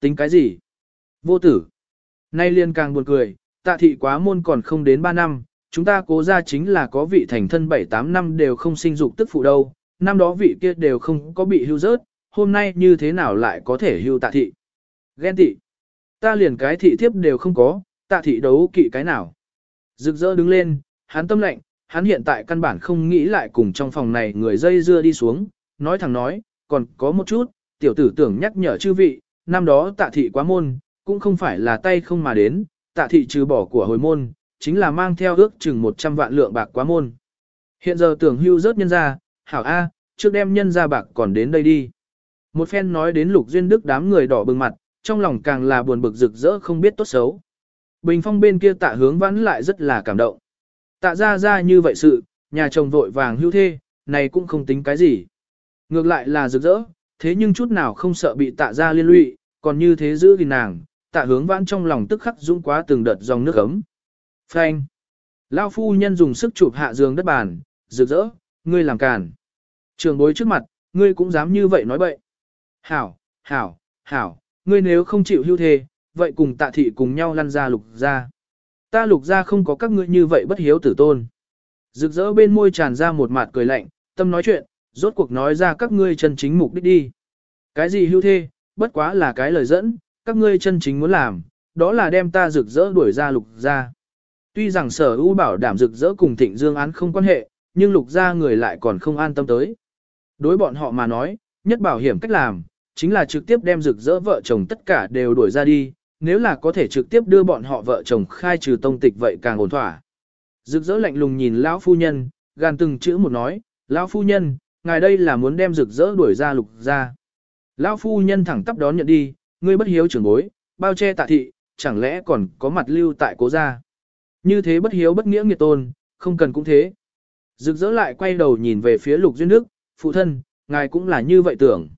Tính cái gì? Vô tử. Nay liên càng buồn cười, tạ thị quá môn còn không đến 3 năm, chúng ta cố ra chính là có vị thành thân 7-8 năm đều không sinh dục tức phụ đâu, năm đó vị kia đều không có bị hưu rớt, hôm nay như thế nào lại có thể hưu tạ thị. Ghen tị. Ta liền cái thị thiếp đều không có, tạ thị đấu kỵ cái nào. Rực rỡ đứng lên, hắn tâm lệnh, hắn hiện tại căn bản không nghĩ lại cùng trong phòng này người dây dưa đi xuống, nói thẳng nói, còn có một chút, tiểu tử tưởng nhắc nhở chư vị, năm đó tạ thị quá môn, cũng không phải là tay không mà đến, tạ thị trừ bỏ của hồi môn, chính là mang theo ước chừng 100 vạn lượng bạc quá môn. Hiện giờ tưởng hưu rớt nhân ra, hảo A, trước đem nhân ra bạc còn đến đây đi. Một phen nói đến lục duyên đức đám người đỏ bừng mặt, trong lòng càng là buồn bực rực rỡ không biết tốt xấu. Bình phong bên kia tạ hướng vãn lại rất là cảm động. Tạ ra ra như vậy sự, nhà chồng vội vàng hưu thê, này cũng không tính cái gì. Ngược lại là rực rỡ, thế nhưng chút nào không sợ bị tạ ra liên lụy, còn như thế giữ gìn nàng, tạ hướng vãn trong lòng tức khắc dũng quá từng đợt dòng nước ấm. Phanh. Lao phu nhân dùng sức chụp hạ giường đất bàn, rực rỡ, ngươi làm càn. Trường bối trước mặt, ngươi cũng dám như vậy nói bậy. Hảo, hảo, hảo, ngươi nếu không chịu hưu thề, vậy cùng tạ thị cùng nhau lăn ra lục ra. Ta lục ra không có các ngươi như vậy bất hiếu tử tôn. Rực rỡ bên môi tràn ra một mặt cười lạnh, tâm nói chuyện, rốt cuộc nói ra các ngươi chân chính mục đích đi. Cái gì hưu thê, bất quá là cái lời dẫn, các ngươi chân chính muốn làm, đó là đem ta rực rỡ đuổi ra lục ra. Tuy rằng sở ưu bảo đảm rực rỡ cùng thịnh dương án không quan hệ, nhưng lục ra người lại còn không an tâm tới. Đối bọn họ mà nói, nhất bảo hiểm cách làm, chính là trực tiếp đem rực rỡ vợ chồng tất cả đều đuổi ra đi, nếu là có thể trực tiếp đưa bọn họ vợ chồng khai trừ tông tịch vậy càng ổn thỏa. Rực rỡ lạnh lùng nhìn lão phu nhân, gan từng chữ một nói, lão phu nhân, ngài đây là muốn đem rực rỡ đuổi ra lục ra. Lão phu nhân thẳng tắp đón nhận đi, ngươi bất hiếu trưởng bối, bao che tạ thị, chẳng lẽ còn có mặt lưu tại cố gia. Như thế bất hiếu bất nghĩa nghiệt tôn, không cần cũng thế. Rực rỡ lại quay đầu nhìn về phía lục duyên đức, phụ thân, ngài cũng là như vậy tưởng.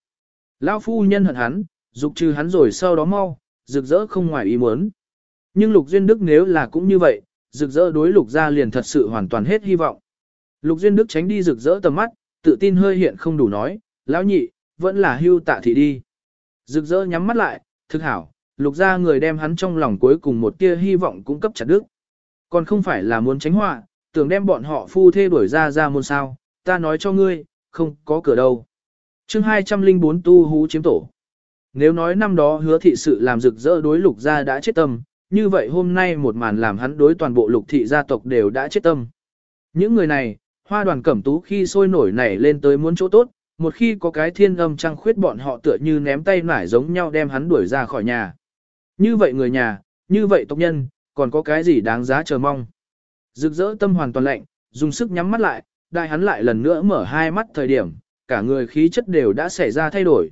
Lão phu nhân hận hắn, dục trừ hắn rồi sau đó mau, rực rỡ không ngoài ý muốn. Nhưng lục duyên đức nếu là cũng như vậy, rực rỡ đối lục gia liền thật sự hoàn toàn hết hy vọng. Lục duyên đức tránh đi rực rỡ tầm mắt, tự tin hơi hiện không đủ nói, lão nhị, vẫn là hưu tạ thị đi. Rực rỡ nhắm mắt lại, thực hảo, lục gia người đem hắn trong lòng cuối cùng một tia hy vọng cũng cấp chặt đức. Còn không phải là muốn tránh họa, tưởng đem bọn họ phu thê đuổi ra ra môn sao, ta nói cho ngươi, không có cửa đâu. chương 204 tu hú chiếm tổ. Nếu nói năm đó hứa thị sự làm rực rỡ đối lục gia đã chết tâm, như vậy hôm nay một màn làm hắn đối toàn bộ lục thị gia tộc đều đã chết tâm. Những người này, hoa đoàn cẩm tú khi sôi nổi nảy lên tới muốn chỗ tốt, một khi có cái thiên âm trăng khuyết bọn họ tựa như ném tay nải giống nhau đem hắn đuổi ra khỏi nhà. Như vậy người nhà, như vậy tộc nhân, còn có cái gì đáng giá chờ mong. Rực rỡ tâm hoàn toàn lạnh, dùng sức nhắm mắt lại, đại hắn lại lần nữa mở hai mắt thời điểm, cả người khí chất đều đã xảy ra thay đổi.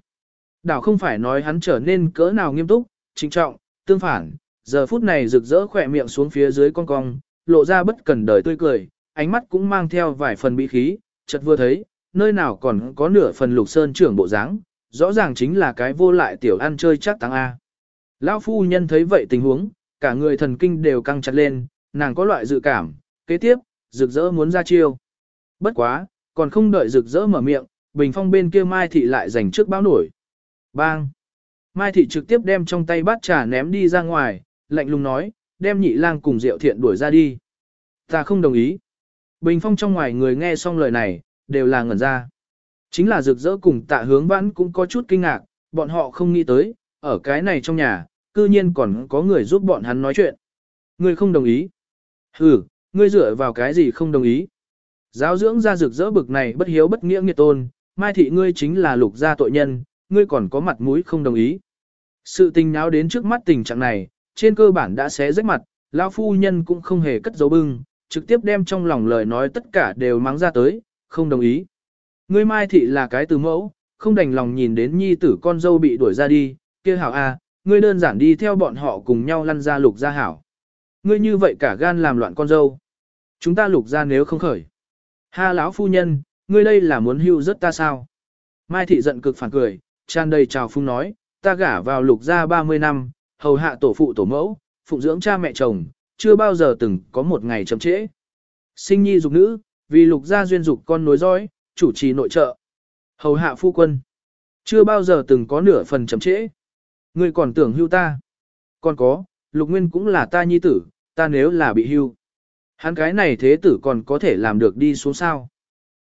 Đảo không phải nói hắn trở nên cỡ nào nghiêm túc, trinh trọng, tương phản, giờ phút này rực rỡ khỏe miệng xuống phía dưới con cong, lộ ra bất cần đời tươi cười, ánh mắt cũng mang theo vài phần bị khí, chợt vừa thấy, nơi nào còn có nửa phần lục sơn trưởng bộ dáng, rõ ràng chính là cái vô lại tiểu ăn chơi chắc tăng A. Lão phu nhân thấy vậy tình huống, cả người thần kinh đều căng chặt lên, nàng có loại dự cảm, kế tiếp, rực rỡ muốn ra chiêu. Bất quá, còn không đợi rực rỡ mở miệng, bình phong bên kia Mai Thị lại giành trước báo nổi. Bang! Mai Thị trực tiếp đem trong tay bát trà ném đi ra ngoài, lạnh lùng nói, đem nhị lang cùng Diệu Thiện đuổi ra đi. Ta không đồng ý. Bình phong trong ngoài người nghe xong lời này, đều là ngẩn ra. Chính là rực rỡ cùng tạ hướng vãn cũng có chút kinh ngạc, bọn họ không nghĩ tới, ở cái này trong nhà, cư nhiên còn có người giúp bọn hắn nói chuyện. Ngươi không đồng ý. Ừ, ngươi dựa vào cái gì không đồng ý. Giáo dưỡng ra rực rỡ bực này bất hiếu bất nghĩa nghiệt tôn, mai thị ngươi chính là lục gia tội nhân, ngươi còn có mặt mũi không đồng ý. Sự tình náo đến trước mắt tình trạng này, trên cơ bản đã xé rách mặt, lão phu nhân cũng không hề cất dấu bưng, trực tiếp đem trong lòng lời nói tất cả đều mắng ra tới, không đồng ý. Ngươi mai thị là cái từ mẫu, không đành lòng nhìn đến nhi tử con dâu bị đuổi ra đi, kia hảo a, ngươi đơn giản đi theo bọn họ cùng nhau lăn ra lục gia hảo. Ngươi như vậy cả gan làm loạn con dâu. Chúng ta lục gia nếu không khởi. Ha lão phu nhân, ngươi đây là muốn hưu rất ta sao? Mai thị giận cực phản cười, tràn đầy trào phung nói, ta gả vào lục gia 30 năm, hầu hạ tổ phụ tổ mẫu, phụng dưỡng cha mẹ chồng, chưa bao giờ từng có một ngày chậm trễ. Sinh nhi dục nữ, vì lục gia duyên dục con nối dõi, chủ trì nội trợ. Hầu hạ phu quân. Chưa bao giờ từng có nửa phần chậm trễ. Ngươi còn tưởng hưu ta. Còn có, lục nguyên cũng là ta nhi tử, ta nếu là bị hưu. Hắn cái này thế tử còn có thể làm được đi xuống sao.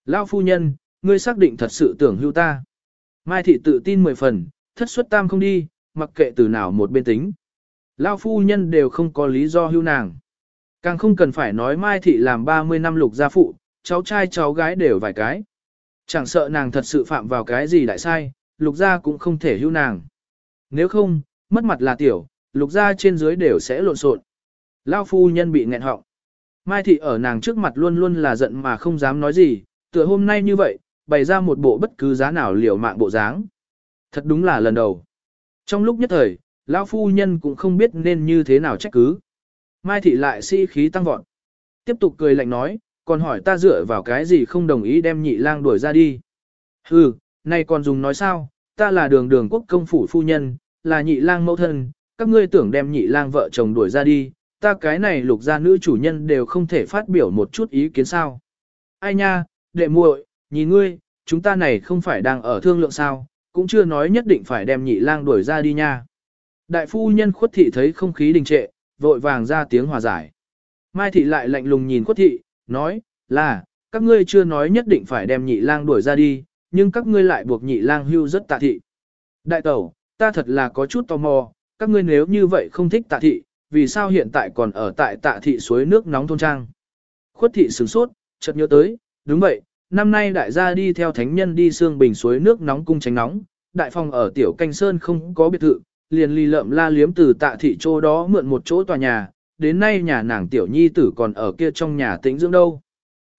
Lao phu nhân, ngươi xác định thật sự tưởng hưu ta. Mai thị tự tin mười phần, thất xuất tam không đi, mặc kệ từ nào một bên tính. Lao phu nhân đều không có lý do hưu nàng. Càng không cần phải nói Mai thị làm 30 năm lục gia phụ, cháu trai cháu gái đều vài cái. Chẳng sợ nàng thật sự phạm vào cái gì đại sai, lục gia cũng không thể hưu nàng. Nếu không, mất mặt là tiểu, lục gia trên dưới đều sẽ lộn xộn. Lao phu nhân bị nghẹn họng. Mai thị ở nàng trước mặt luôn luôn là giận mà không dám nói gì, tựa hôm nay như vậy, bày ra một bộ bất cứ giá nào liều mạng bộ dáng. Thật đúng là lần đầu. Trong lúc nhất thời, lão phu nhân cũng không biết nên như thế nào trách cứ. Mai thị lại si khí tăng vọt. Tiếp tục cười lạnh nói, còn hỏi ta dựa vào cái gì không đồng ý đem nhị lang đuổi ra đi. Hừ, nay còn dùng nói sao, ta là đường đường quốc công phủ phu nhân, là nhị lang mẫu thân, các ngươi tưởng đem nhị lang vợ chồng đuổi ra đi, ta cái này lục gia nữ chủ nhân đều không thể phát biểu một chút ý kiến sao. Ai nha, đệ muội, nhìn ngươi, chúng ta này không phải đang ở thương lượng sao, cũng chưa nói nhất định phải đem nhị lang đuổi ra đi nha. Đại phu nhân khuất thị thấy không khí đình trệ, vội vàng ra tiếng hòa giải. Mai thị lại lạnh lùng nhìn khuất thị, nói, là, các ngươi chưa nói nhất định phải đem nhị lang đuổi ra đi, nhưng các ngươi lại buộc nhị lang hưu rất tạ thị. Đại tẩu, ta thật là có chút tò mò, các ngươi nếu như vậy không thích tạ thị, vì sao hiện tại còn ở tại tạ thị suối nước nóng thôn trang. Khuất thị sửng sốt, chợt nhớ tới, đúng vậy, năm nay đại gia đi theo thánh nhân đi xương bình suối nước nóng cung tránh nóng, đại phòng ở tiểu canh sơn không có biệt thự, liền ly lợm la liếm từ tạ thị chỗ đó mượn một chỗ tòa nhà, đến nay nhà nàng tiểu nhi tử còn ở kia trong nhà tĩnh dưỡng đâu.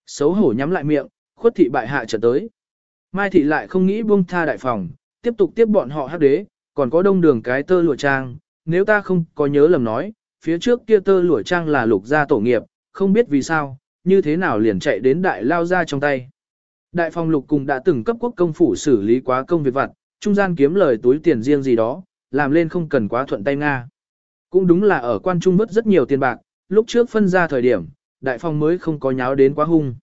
Xấu hổ nhắm lại miệng, khuất thị bại hạ trở tới. Mai thị lại không nghĩ buông tha đại phòng, tiếp tục tiếp bọn họ hắc đế, còn có đông đường cái tơ lụa trang, nếu ta không có nhớ lầm nói, phía trước kia tơ lụa trang là lục gia tổ nghiệp, không biết vì sao, như thế nào liền chạy đến đại lao ra trong tay. Đại phòng lục cùng đã từng cấp quốc công phủ xử lý quá công việc vặt, trung gian kiếm lời túi tiền riêng gì đó, làm lên không cần quá thuận tay Nga. Cũng đúng là ở quan trung mất rất nhiều tiền bạc, lúc trước phân ra thời điểm, đại phòng mới không có nháo đến quá hung.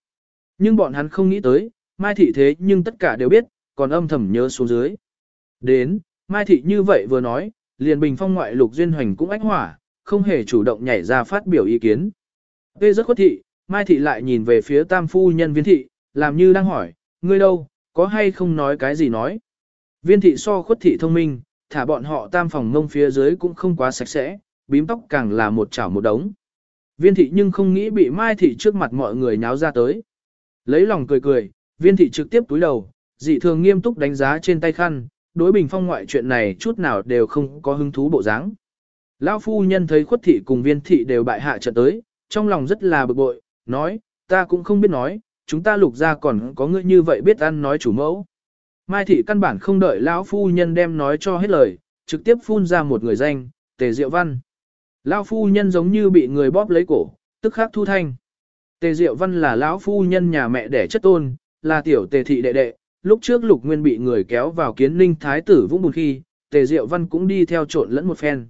Nhưng bọn hắn không nghĩ tới, Mai Thị thế nhưng tất cả đều biết, còn âm thầm nhớ xuống dưới. Đến, Mai Thị như vậy vừa nói, liền bình phong ngoại lục duyên hoành cũng ách hỏa, không hề chủ động nhảy ra phát biểu ý kiến. tê rất khuất thị, Mai Thị lại nhìn về phía tam phu nhân viên thị, làm như đang hỏi, ngươi đâu, có hay không nói cái gì nói. Viên thị so khuất thị thông minh, thả bọn họ tam phòng ngông phía dưới cũng không quá sạch sẽ, bím tóc càng là một chảo một đống. Viên thị nhưng không nghĩ bị Mai thị trước mặt mọi người nháo ra tới. Lấy lòng cười cười, viên thị trực tiếp túi đầu, dị thường nghiêm túc đánh giá trên tay khăn, đối bình phong ngoại chuyện này chút nào đều không có hứng thú bộ dáng. Lão phu nhân thấy khuất thị cùng viên thị đều bại hạ trận tới, trong lòng rất là bực bội, nói, ta cũng không biết nói, chúng ta lục ra còn có người như vậy biết ăn nói chủ mẫu. Mai thị căn bản không đợi lão phu nhân đem nói cho hết lời, trực tiếp phun ra một người danh, Tề Diệu Văn. Lão phu nhân giống như bị người bóp lấy cổ, tức khắc thu thanh. Tề Diệu Văn là lão phu nhân nhà mẹ đẻ chất tôn, là tiểu Tề thị đệ đệ, lúc trước Lục Nguyên bị người kéo vào kiến ninh thái tử vũng bùn khi, Tề Diệu Văn cũng đi theo trộn lẫn một phen.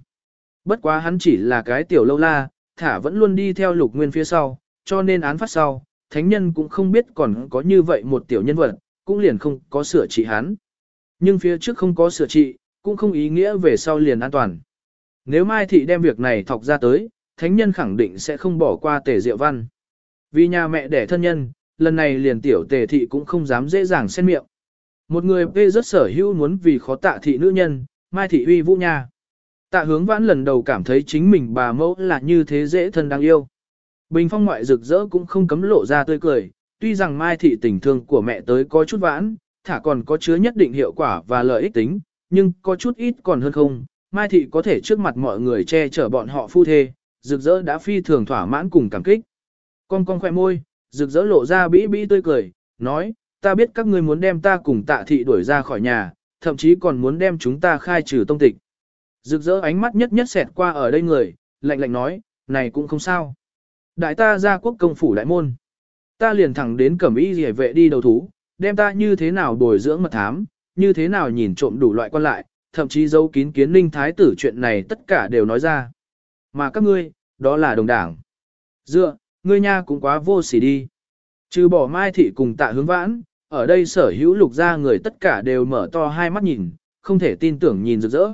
Bất quá hắn chỉ là cái tiểu lâu la, thả vẫn luôn đi theo Lục Nguyên phía sau, cho nên án phát sau, thánh nhân cũng không biết còn có như vậy một tiểu nhân vật, cũng liền không có sửa trị hắn. Nhưng phía trước không có sửa trị, cũng không ý nghĩa về sau liền an toàn. Nếu Mai Thị đem việc này thọc ra tới, thánh nhân khẳng định sẽ không bỏ qua tề diệu văn. Vì nhà mẹ đẻ thân nhân, lần này liền tiểu tề thị cũng không dám dễ dàng xen miệng. Một người vê rất sở hữu muốn vì khó tạ thị nữ nhân, Mai Thị uy vũ nha. Tạ hướng vãn lần đầu cảm thấy chính mình bà mẫu là như thế dễ thân đáng yêu. Bình phong ngoại rực rỡ cũng không cấm lộ ra tươi cười, tuy rằng Mai Thị tình thương của mẹ tới có chút vãn, thả còn có chứa nhất định hiệu quả và lợi ích tính, nhưng có chút ít còn hơn không. Mai Thị có thể trước mặt mọi người che chở bọn họ phu thê, rực rỡ đã phi thường thỏa mãn cùng cảm kích. Con con khoe môi, rực rỡ lộ ra bĩ bĩ tươi cười, nói, ta biết các ngươi muốn đem ta cùng tạ thị đuổi ra khỏi nhà, thậm chí còn muốn đem chúng ta khai trừ tông tịch. Rực rỡ ánh mắt nhất nhất xẹt qua ở đây người, lạnh lạnh nói, này cũng không sao. Đại ta ra quốc công phủ đại môn. Ta liền thẳng đến cẩm y rỉa vệ đi đầu thú, đem ta như thế nào bồi dưỡng mật thám, như thế nào nhìn trộm đủ loại quan lại, thậm chí dấu kín kiến ninh thái tử chuyện này tất cả đều nói ra. Mà các ngươi, đó là đồng đảng. Dựa, ngươi nha cũng quá vô sỉ đi. Trừ bỏ mai thị cùng tạ hướng vãn, ở đây sở hữu lục ra người tất cả đều mở to hai mắt nhìn, không thể tin tưởng nhìn rực rỡ.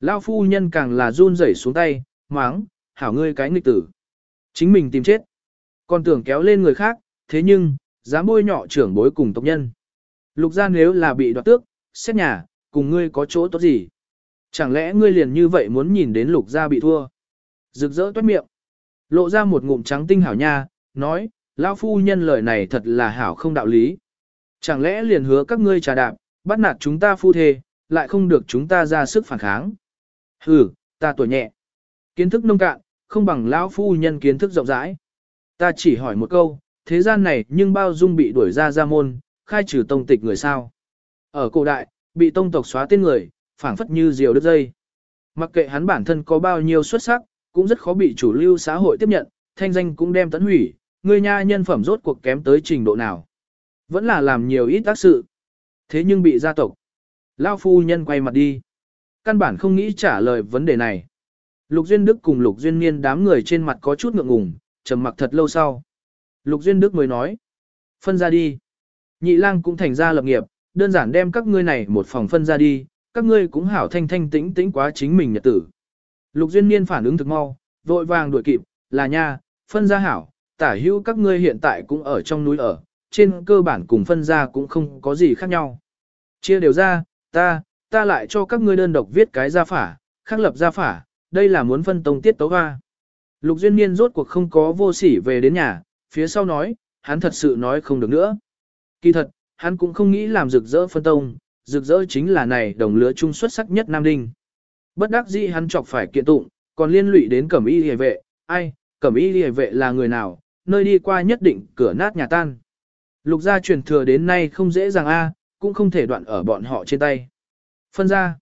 Lao phu nhân càng là run rẩy xuống tay, máng, hảo ngươi cái nghịch tử. Chính mình tìm chết. Còn tưởng kéo lên người khác, thế nhưng, dám bôi nhọ trưởng bối cùng tộc nhân. Lục gia nếu là bị đoạt tước, xét nhà, cùng ngươi có chỗ tốt gì? Chẳng lẽ ngươi liền như vậy muốn nhìn đến lục gia bị thua? Rực rỡ toát miệng. Lộ ra một ngụm trắng tinh hảo nha, nói, lão phu nhân lời này thật là hảo không đạo lý. Chẳng lẽ liền hứa các ngươi trà đạp, bắt nạt chúng ta phu thê, lại không được chúng ta ra sức phản kháng. Hừ, ta tuổi nhẹ. Kiến thức nông cạn, không bằng lão phu nhân kiến thức rộng rãi. Ta chỉ hỏi một câu, thế gian này nhưng bao dung bị đuổi ra ra môn, khai trừ tông tịch người sao. Ở cổ đại, bị tông tộc xóa tên người, phảng phất như diều đứt dây. Mặc kệ hắn bản thân có bao nhiêu xuất sắc, cũng rất khó bị chủ lưu xã hội tiếp nhận, thanh danh cũng đem tấn hủy, người nha nhân phẩm rốt cuộc kém tới trình độ nào. Vẫn là làm nhiều ít tác sự. Thế nhưng bị gia tộc. Lao phu nhân quay mặt đi. Căn bản không nghĩ trả lời vấn đề này. Lục Duyên Đức cùng Lục Duyên Niên đám người trên mặt có chút ngượng ngùng, trầm mặc thật lâu sau. Lục Duyên Đức mới nói. Phân ra đi. Nhị lang cũng thành ra lập nghiệp, đơn giản đem các ngươi này một phòng phân ra đi, các ngươi cũng hảo thanh thanh tĩnh tĩnh quá chính mình nhật tử. Lục Duyên Niên phản ứng thực mau, vội vàng đuổi kịp, là nha, phân ra hảo, tả hữu các ngươi hiện tại cũng ở trong núi ở, trên cơ bản cùng phân ra cũng không có gì khác nhau. Chia đều ra, ta, ta lại cho các ngươi đơn độc viết cái gia phả, khắc lập gia phả, đây là muốn phân tông tiết tấu hoa. Lục Duyên Niên rốt cuộc không có vô sỉ về đến nhà, phía sau nói, hắn thật sự nói không được nữa. Kỳ thật, hắn cũng không nghĩ làm rực rỡ phân tông, rực rỡ chính là này đồng lứa trung xuất sắc nhất Nam Đinh. Bất đắc dĩ hắn chọc phải kiện tụng, còn liên lụy đến cẩm y hề vệ, ai, cẩm y hề vệ là người nào, nơi đi qua nhất định cửa nát nhà tan. Lục gia truyền thừa đến nay không dễ dàng a, cũng không thể đoạn ở bọn họ trên tay. Phân ra.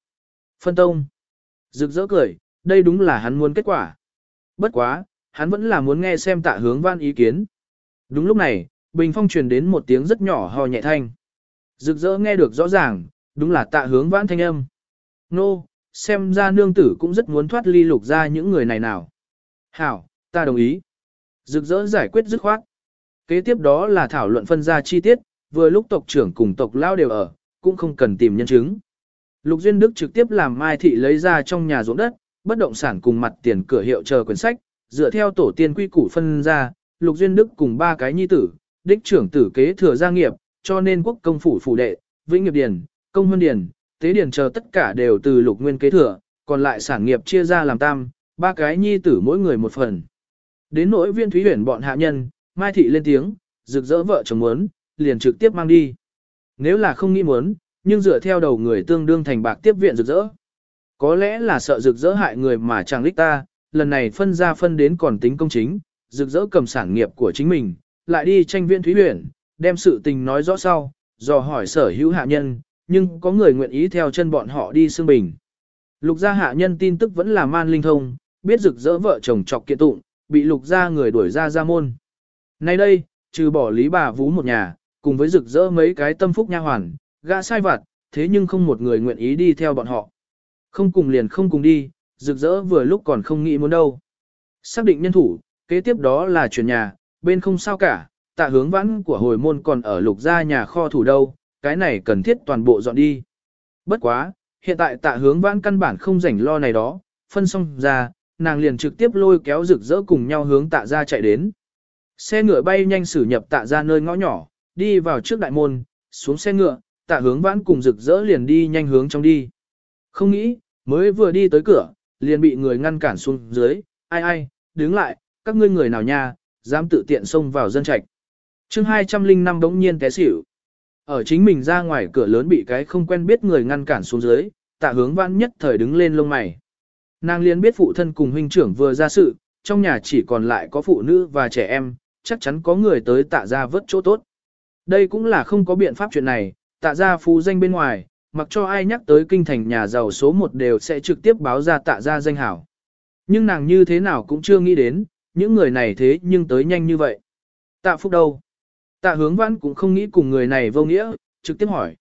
Phân tông. Rực rỡ cười, đây đúng là hắn muốn kết quả. Bất quá, hắn vẫn là muốn nghe xem tạ hướng văn ý kiến. Đúng lúc này, bình phong truyền đến một tiếng rất nhỏ hò nhẹ thanh. Rực rỡ nghe được rõ ràng, đúng là tạ hướng vãn thanh âm. Nô, xem ra nương tử cũng rất muốn thoát ly lục ra những người này nào. Hảo, ta đồng ý. Rực rỡ giải quyết dứt khoát. Kế tiếp đó là thảo luận phân ra chi tiết, vừa lúc tộc trưởng cùng tộc lao đều ở, cũng không cần tìm nhân chứng. Lục Duyên Đức trực tiếp làm Mai Thị lấy ra trong nhà ruộng đất, bất động sản cùng mặt tiền cửa hiệu chờ quyển sách, dựa theo tổ tiên quy củ phân ra, Lục Duyên Đức cùng ba cái nhi tử, đích trưởng tử kế thừa gia nghiệp, cho nên quốc công phủ phủ đệ, vĩnh nghiệp điền, công huân điền, tế điền chờ tất cả đều từ Lục Nguyên kế thừa, còn lại sản nghiệp chia ra làm tam, ba cái nhi tử mỗi người một phần. Đến nỗi viên thúy huyền bọn hạ nhân, Mai Thị lên tiếng, rực rỡ vợ chồng muốn, liền trực tiếp mang đi. Nếu là không nghĩ muốn, nhưng dựa theo đầu người tương đương thành bạc tiếp viện rực rỡ. Có lẽ là sợ rực rỡ hại người mà chàng lích ta, lần này phân ra phân đến còn tính công chính, rực rỡ cầm sản nghiệp của chính mình, lại đi tranh viện thúy huyền, đem sự tình nói rõ sau, dò hỏi sở hữu hạ nhân, nhưng có người nguyện ý theo chân bọn họ đi xương bình. Lục gia hạ nhân tin tức vẫn là man linh thông, biết rực rỡ vợ chồng chọc kiện tụng, bị lục gia người đuổi ra ra môn. Nay đây, trừ bỏ lý bà vú một nhà, cùng với rực rỡ mấy cái tâm phúc nha hoàn, gã sai vặt, thế nhưng không một người nguyện ý đi theo bọn họ. Không cùng liền không cùng đi, rực rỡ vừa lúc còn không nghĩ muốn đâu. Xác định nhân thủ, kế tiếp đó là chuyển nhà, bên không sao cả, tạ hướng vãn của hồi môn còn ở lục gia nhà kho thủ đâu, cái này cần thiết toàn bộ dọn đi. Bất quá, hiện tại tạ hướng vãn căn bản không rảnh lo này đó, phân xong ra, nàng liền trực tiếp lôi kéo rực rỡ cùng nhau hướng tạ ra chạy đến. Xe ngựa bay nhanh xử nhập tạ ra nơi ngõ nhỏ, đi vào trước đại môn, xuống xe ngựa, tạ hướng vãn cùng rực rỡ liền đi nhanh hướng trong đi. Không nghĩ, mới vừa đi tới cửa, liền bị người ngăn cản xuống dưới, ai ai, đứng lại, các ngươi người nào nha, dám tự tiện xông vào dân trạch. chương 205 đống nhiên té xỉu. Ở chính mình ra ngoài cửa lớn bị cái không quen biết người ngăn cản xuống dưới, tạ hướng vãn nhất thời đứng lên lông mày. Nàng liền biết phụ thân cùng huynh trưởng vừa ra sự, trong nhà chỉ còn lại có phụ nữ và trẻ em, chắc chắn có người tới tạ ra vớt chỗ tốt. Đây cũng là không có biện pháp chuyện này, tạ ra phú danh bên ngoài, mặc cho ai nhắc tới kinh thành nhà giàu số một đều sẽ trực tiếp báo ra tạ ra danh hảo. Nhưng nàng như thế nào cũng chưa nghĩ đến, những người này thế nhưng tới nhanh như vậy. Tạ Phúc đâu? Tạ hướng văn cũng không nghĩ cùng người này vô nghĩa, trực tiếp hỏi.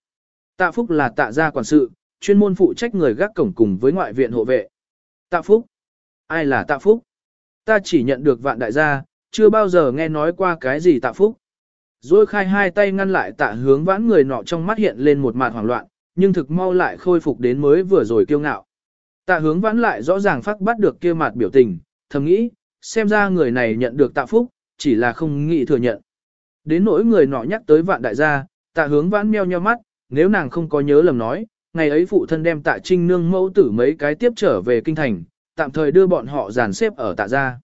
Tạ Phúc là tạ gia quản sự, chuyên môn phụ trách người gác cổng cùng với ngoại viện hộ vệ. Tạ Phúc? Ai là Tạ Phúc? Ta chỉ nhận được vạn đại gia, chưa bao giờ nghe nói qua cái gì Tạ Phúc. Rồi khai hai tay ngăn lại tạ hướng vãn người nọ trong mắt hiện lên một mặt hoảng loạn, nhưng thực mau lại khôi phục đến mới vừa rồi kiêu ngạo. Tạ hướng vãn lại rõ ràng phát bắt được kia mặt biểu tình, thầm nghĩ, xem ra người này nhận được tạ phúc, chỉ là không nghĩ thừa nhận. Đến nỗi người nọ nhắc tới vạn đại gia, tạ hướng vãn meo nheo mắt, nếu nàng không có nhớ lầm nói, ngày ấy phụ thân đem tạ trinh nương mẫu tử mấy cái tiếp trở về kinh thành, tạm thời đưa bọn họ dàn xếp ở tạ gia.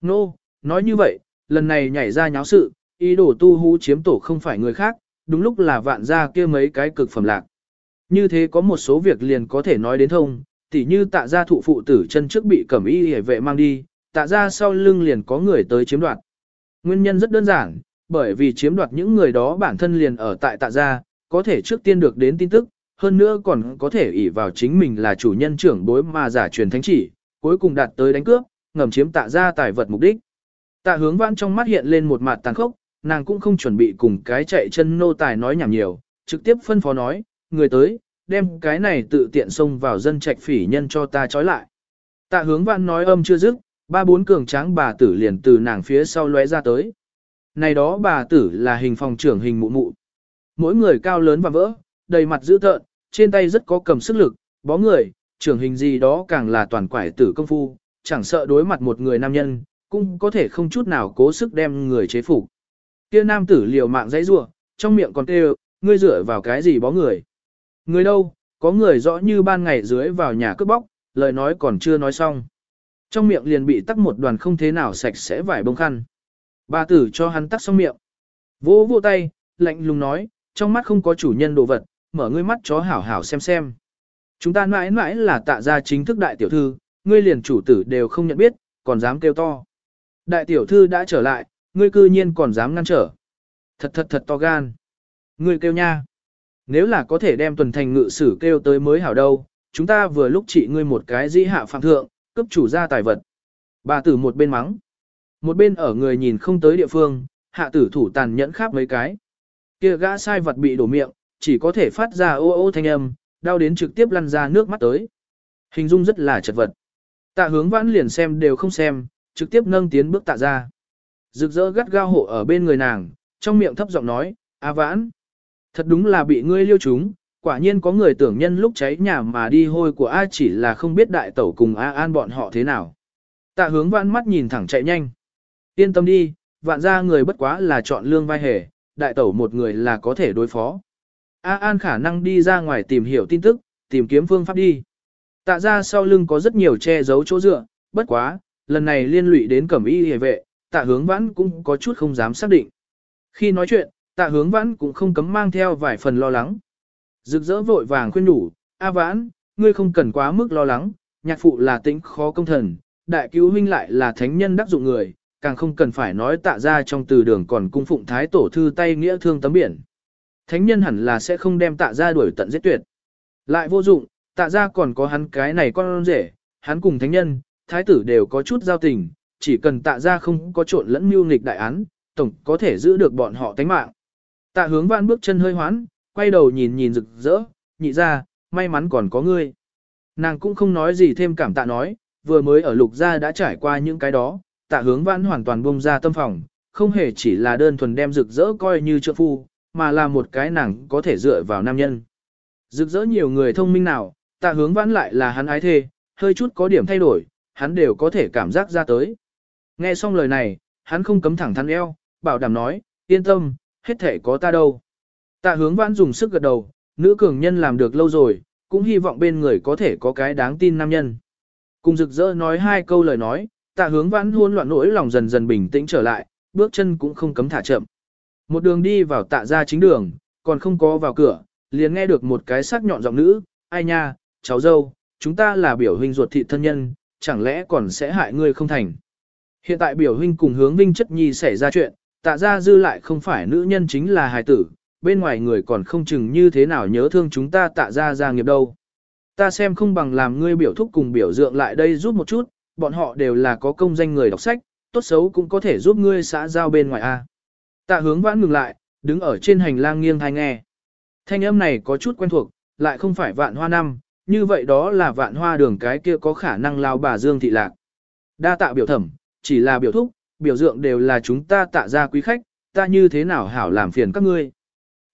Nô, no, nói như vậy, lần này nhảy ra nháo sự, ý đồ tu hú chiếm tổ không phải người khác, đúng lúc là vạn gia kia mấy cái cực phẩm lạc. Như thế có một số việc liền có thể nói đến thông, tỉ như tạ gia thụ phụ tử chân trước bị cẩm y hề vệ mang đi, tạ gia sau lưng liền có người tới chiếm đoạt. Nguyên nhân rất đơn giản, bởi vì chiếm đoạt những người đó bản thân liền ở tại tạ gia, có thể trước tiên được đến tin tức, hơn nữa còn có thể ỷ vào chính mình là chủ nhân trưởng bối mà giả truyền thánh chỉ, cuối cùng đạt tới đánh cướp, ngầm chiếm tạ gia tài vật mục đích. Tạ hướng vãn trong mắt hiện lên một mặt tàn khốc, nàng cũng không chuẩn bị cùng cái chạy chân nô tài nói nhảm nhiều, trực tiếp phân phó nói, người tới, đem cái này tự tiện xông vào dân trạch phỉ nhân cho ta trói lại. Tạ hướng văn nói âm chưa dứt, ba bốn cường tráng bà tử liền từ nàng phía sau lóe ra tới. Này đó bà tử là hình phòng trưởng hình mụ mụ. Mỗi người cao lớn và vỡ, đầy mặt dữ tợn, trên tay rất có cầm sức lực, bó người, trưởng hình gì đó càng là toàn quải tử công phu, chẳng sợ đối mặt một người nam nhân, cũng có thể không chút nào cố sức đem người chế phục. Kia nam tử liều mạng dãy rủa, trong miệng còn kêu, ngươi dựa vào cái gì bó người? Người đâu, có người rõ như ban ngày dưới vào nhà cướp bóc, lời nói còn chưa nói xong. Trong miệng liền bị tắc một đoàn không thế nào sạch sẽ vải bông khăn. Bà tử cho hắn tắc xong miệng. Vỗ vỗ tay, lạnh lùng nói, trong mắt không có chủ nhân đồ vật, mở ngươi mắt chó hảo hảo xem xem. Chúng ta mãi mãi là tạ gia chính thức đại tiểu thư, ngươi liền chủ tử đều không nhận biết, còn dám kêu to. Đại tiểu thư đã trở lại, ngươi cư nhiên còn dám ngăn trở. Thật thật thật to gan. Ngươi kêu nha. Nếu là có thể đem tuần thành ngự sử kêu tới mới hảo đâu, chúng ta vừa lúc trị ngươi một cái dĩ hạ phạm thượng, cấp chủ gia tài vật. Bà tử một bên mắng. Một bên ở người nhìn không tới địa phương, hạ tử thủ tàn nhẫn khắp mấy cái. kia gã sai vật bị đổ miệng, chỉ có thể phát ra ô ô thanh âm, đau đến trực tiếp lăn ra nước mắt tới. Hình dung rất là chật vật. Tạ hướng vãn liền xem đều không xem, trực tiếp nâng tiến bước tạ ra. Rực rỡ gắt gao hộ ở bên người nàng, trong miệng thấp giọng nói, A vãn. Thật đúng là bị ngươi liêu chúng, quả nhiên có người tưởng nhân lúc cháy nhà mà đi hôi của A chỉ là không biết đại tẩu cùng A an bọn họ thế nào. Tạ hướng vãn mắt nhìn thẳng chạy nhanh. Yên tâm đi, vạn ra người bất quá là chọn lương vai hề, đại tẩu một người là có thể đối phó. A An khả năng đi ra ngoài tìm hiểu tin tức, tìm kiếm phương pháp đi. Tạ ra sau lưng có rất nhiều che giấu chỗ dựa, bất quá, lần này liên lụy đến cẩm y hề vệ, tạ hướng vãn cũng có chút không dám xác định. Khi nói chuyện, tạ hướng vãn cũng không cấm mang theo vài phần lo lắng. Rực rỡ vội vàng khuyên đủ, A vãn, ngươi không cần quá mức lo lắng, nhạc phụ là tính khó công thần, đại cứu huynh lại là thánh nhân đắc dụng người, càng không cần phải nói tạ ra trong từ đường còn cung phụng thái tổ thư tay nghĩa thương tấm biển. Thánh nhân hẳn là sẽ không đem tạ ra đuổi tận giết tuyệt. Lại vô dụng, tạ ra còn có hắn cái này con rể, hắn cùng thánh nhân, thái tử đều có chút giao tình, chỉ cần tạ ra không có trộn lẫn mưu nghịch đại án, tổng có thể giữ được bọn họ tánh mạng. Tạ hướng vãn bước chân hơi hoán, quay đầu nhìn nhìn rực rỡ, nhị ra, may mắn còn có ngươi. Nàng cũng không nói gì thêm cảm tạ nói, vừa mới ở lục gia đã trải qua những cái đó, tạ hướng vãn hoàn toàn bông ra tâm phòng, không hề chỉ là đơn thuần đem rực rỡ coi như trợ phu, mà là một cái nàng có thể dựa vào nam nhân. Rực rỡ nhiều người thông minh nào, tạ hướng vãn lại là hắn ái thê, hơi chút có điểm thay đổi, hắn đều có thể cảm giác ra tới. Nghe xong lời này, hắn không cấm thẳng thắn eo, bảo đảm nói, yên tâm, hết thể có ta đâu. Tạ hướng vãn dùng sức gật đầu, nữ cường nhân làm được lâu rồi, cũng hy vọng bên người có thể có cái đáng tin nam nhân. Cùng rực rỡ nói hai câu lời nói, tạ hướng vãn hôn loạn nỗi lòng dần dần bình tĩnh trở lại, bước chân cũng không cấm thả chậm. Một đường đi vào tạ ra chính đường, còn không có vào cửa, liền nghe được một cái sắc nhọn giọng nữ, ai nha, cháu dâu, chúng ta là biểu huynh ruột thị thân nhân, chẳng lẽ còn sẽ hại ngươi không thành. Hiện tại biểu huynh cùng hướng vinh chất nhi xảy ra chuyện, tạ ra dư lại không phải nữ nhân chính là hài tử, bên ngoài người còn không chừng như thế nào nhớ thương chúng ta tạ ra gia nghiệp đâu. Ta xem không bằng làm ngươi biểu thúc cùng biểu dượng lại đây giúp một chút, bọn họ đều là có công danh người đọc sách, tốt xấu cũng có thể giúp ngươi xã giao bên ngoài a. Tạ hướng vãn ngừng lại, đứng ở trên hành lang nghiêng thai nghe. Thanh âm này có chút quen thuộc, lại không phải vạn hoa năm, như vậy đó là vạn hoa đường cái kia có khả năng lao bà Dương Thị Lạc. Đa tạ biểu thẩm, chỉ là biểu thúc, biểu dượng đều là chúng ta tạ ra quý khách, ta như thế nào hảo làm phiền các ngươi.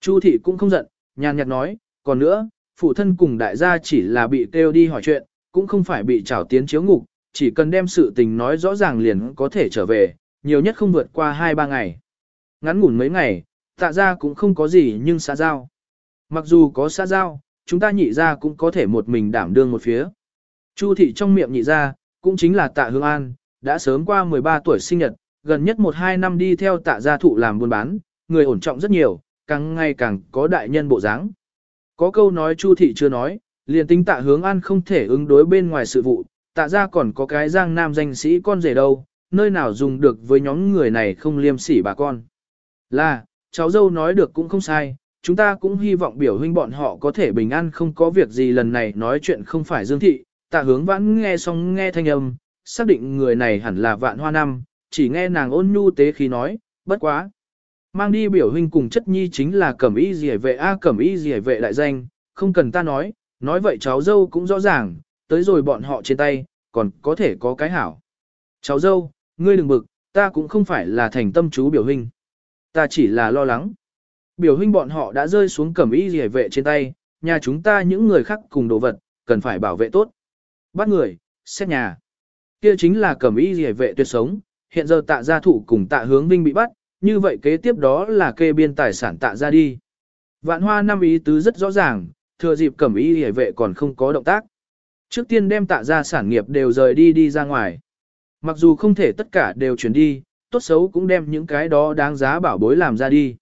Chu Thị cũng không giận, nhàn nhạt nói, còn nữa, phụ thân cùng đại gia chỉ là bị kêu đi hỏi chuyện, cũng không phải bị trảo tiến chiếu ngục, chỉ cần đem sự tình nói rõ ràng liền có thể trở về, nhiều nhất không vượt qua 2-3 ngày. Ngắn ngủn mấy ngày, tạ ra cũng không có gì nhưng xã giao. Mặc dù có xã giao, chúng ta nhị ra cũng có thể một mình đảm đương một phía. Chu thị trong miệng nhị ra, cũng chính là tạ hương an, đã sớm qua 13 tuổi sinh nhật, gần nhất 1-2 năm đi theo tạ gia thụ làm buôn bán, người ổn trọng rất nhiều, càng ngày càng có đại nhân bộ dáng. Có câu nói Chu thị chưa nói, liền tính tạ hướng an không thể ứng đối bên ngoài sự vụ, tạ gia còn có cái giang nam danh sĩ con rể đâu, nơi nào dùng được với nhóm người này không liêm sỉ bà con. Là, cháu dâu nói được cũng không sai, chúng ta cũng hy vọng biểu huynh bọn họ có thể bình an không có việc gì lần này nói chuyện không phải dương thị, tạ hướng vãn nghe xong nghe thanh âm, xác định người này hẳn là vạn hoa năm, chỉ nghe nàng ôn nhu tế khí nói, bất quá. Mang đi biểu huynh cùng chất nhi chính là cẩm y rỉa vệ A cẩm y rỉa vệ đại danh, không cần ta nói, nói vậy cháu dâu cũng rõ ràng, tới rồi bọn họ trên tay, còn có thể có cái hảo. Cháu dâu, ngươi đừng bực, ta cũng không phải là thành tâm chú biểu huynh. Ta chỉ là lo lắng. Biểu huynh bọn họ đã rơi xuống cẩm y rỉa vệ trên tay, nhà chúng ta những người khác cùng đồ vật, cần phải bảo vệ tốt. Bắt người, xét nhà. Kia chính là cẩm y rỉa vệ tuyệt sống, hiện giờ tạ gia thủ cùng tạ hướng vinh bị bắt, như vậy kế tiếp đó là kê biên tài sản tạ ra đi. Vạn hoa năm ý tứ rất rõ ràng, thừa dịp cẩm y rỉa vệ còn không có động tác. Trước tiên đem tạ ra sản nghiệp đều rời đi đi ra ngoài. Mặc dù không thể tất cả đều chuyển đi, tốt xấu cũng đem những cái đó đáng giá bảo bối làm ra đi.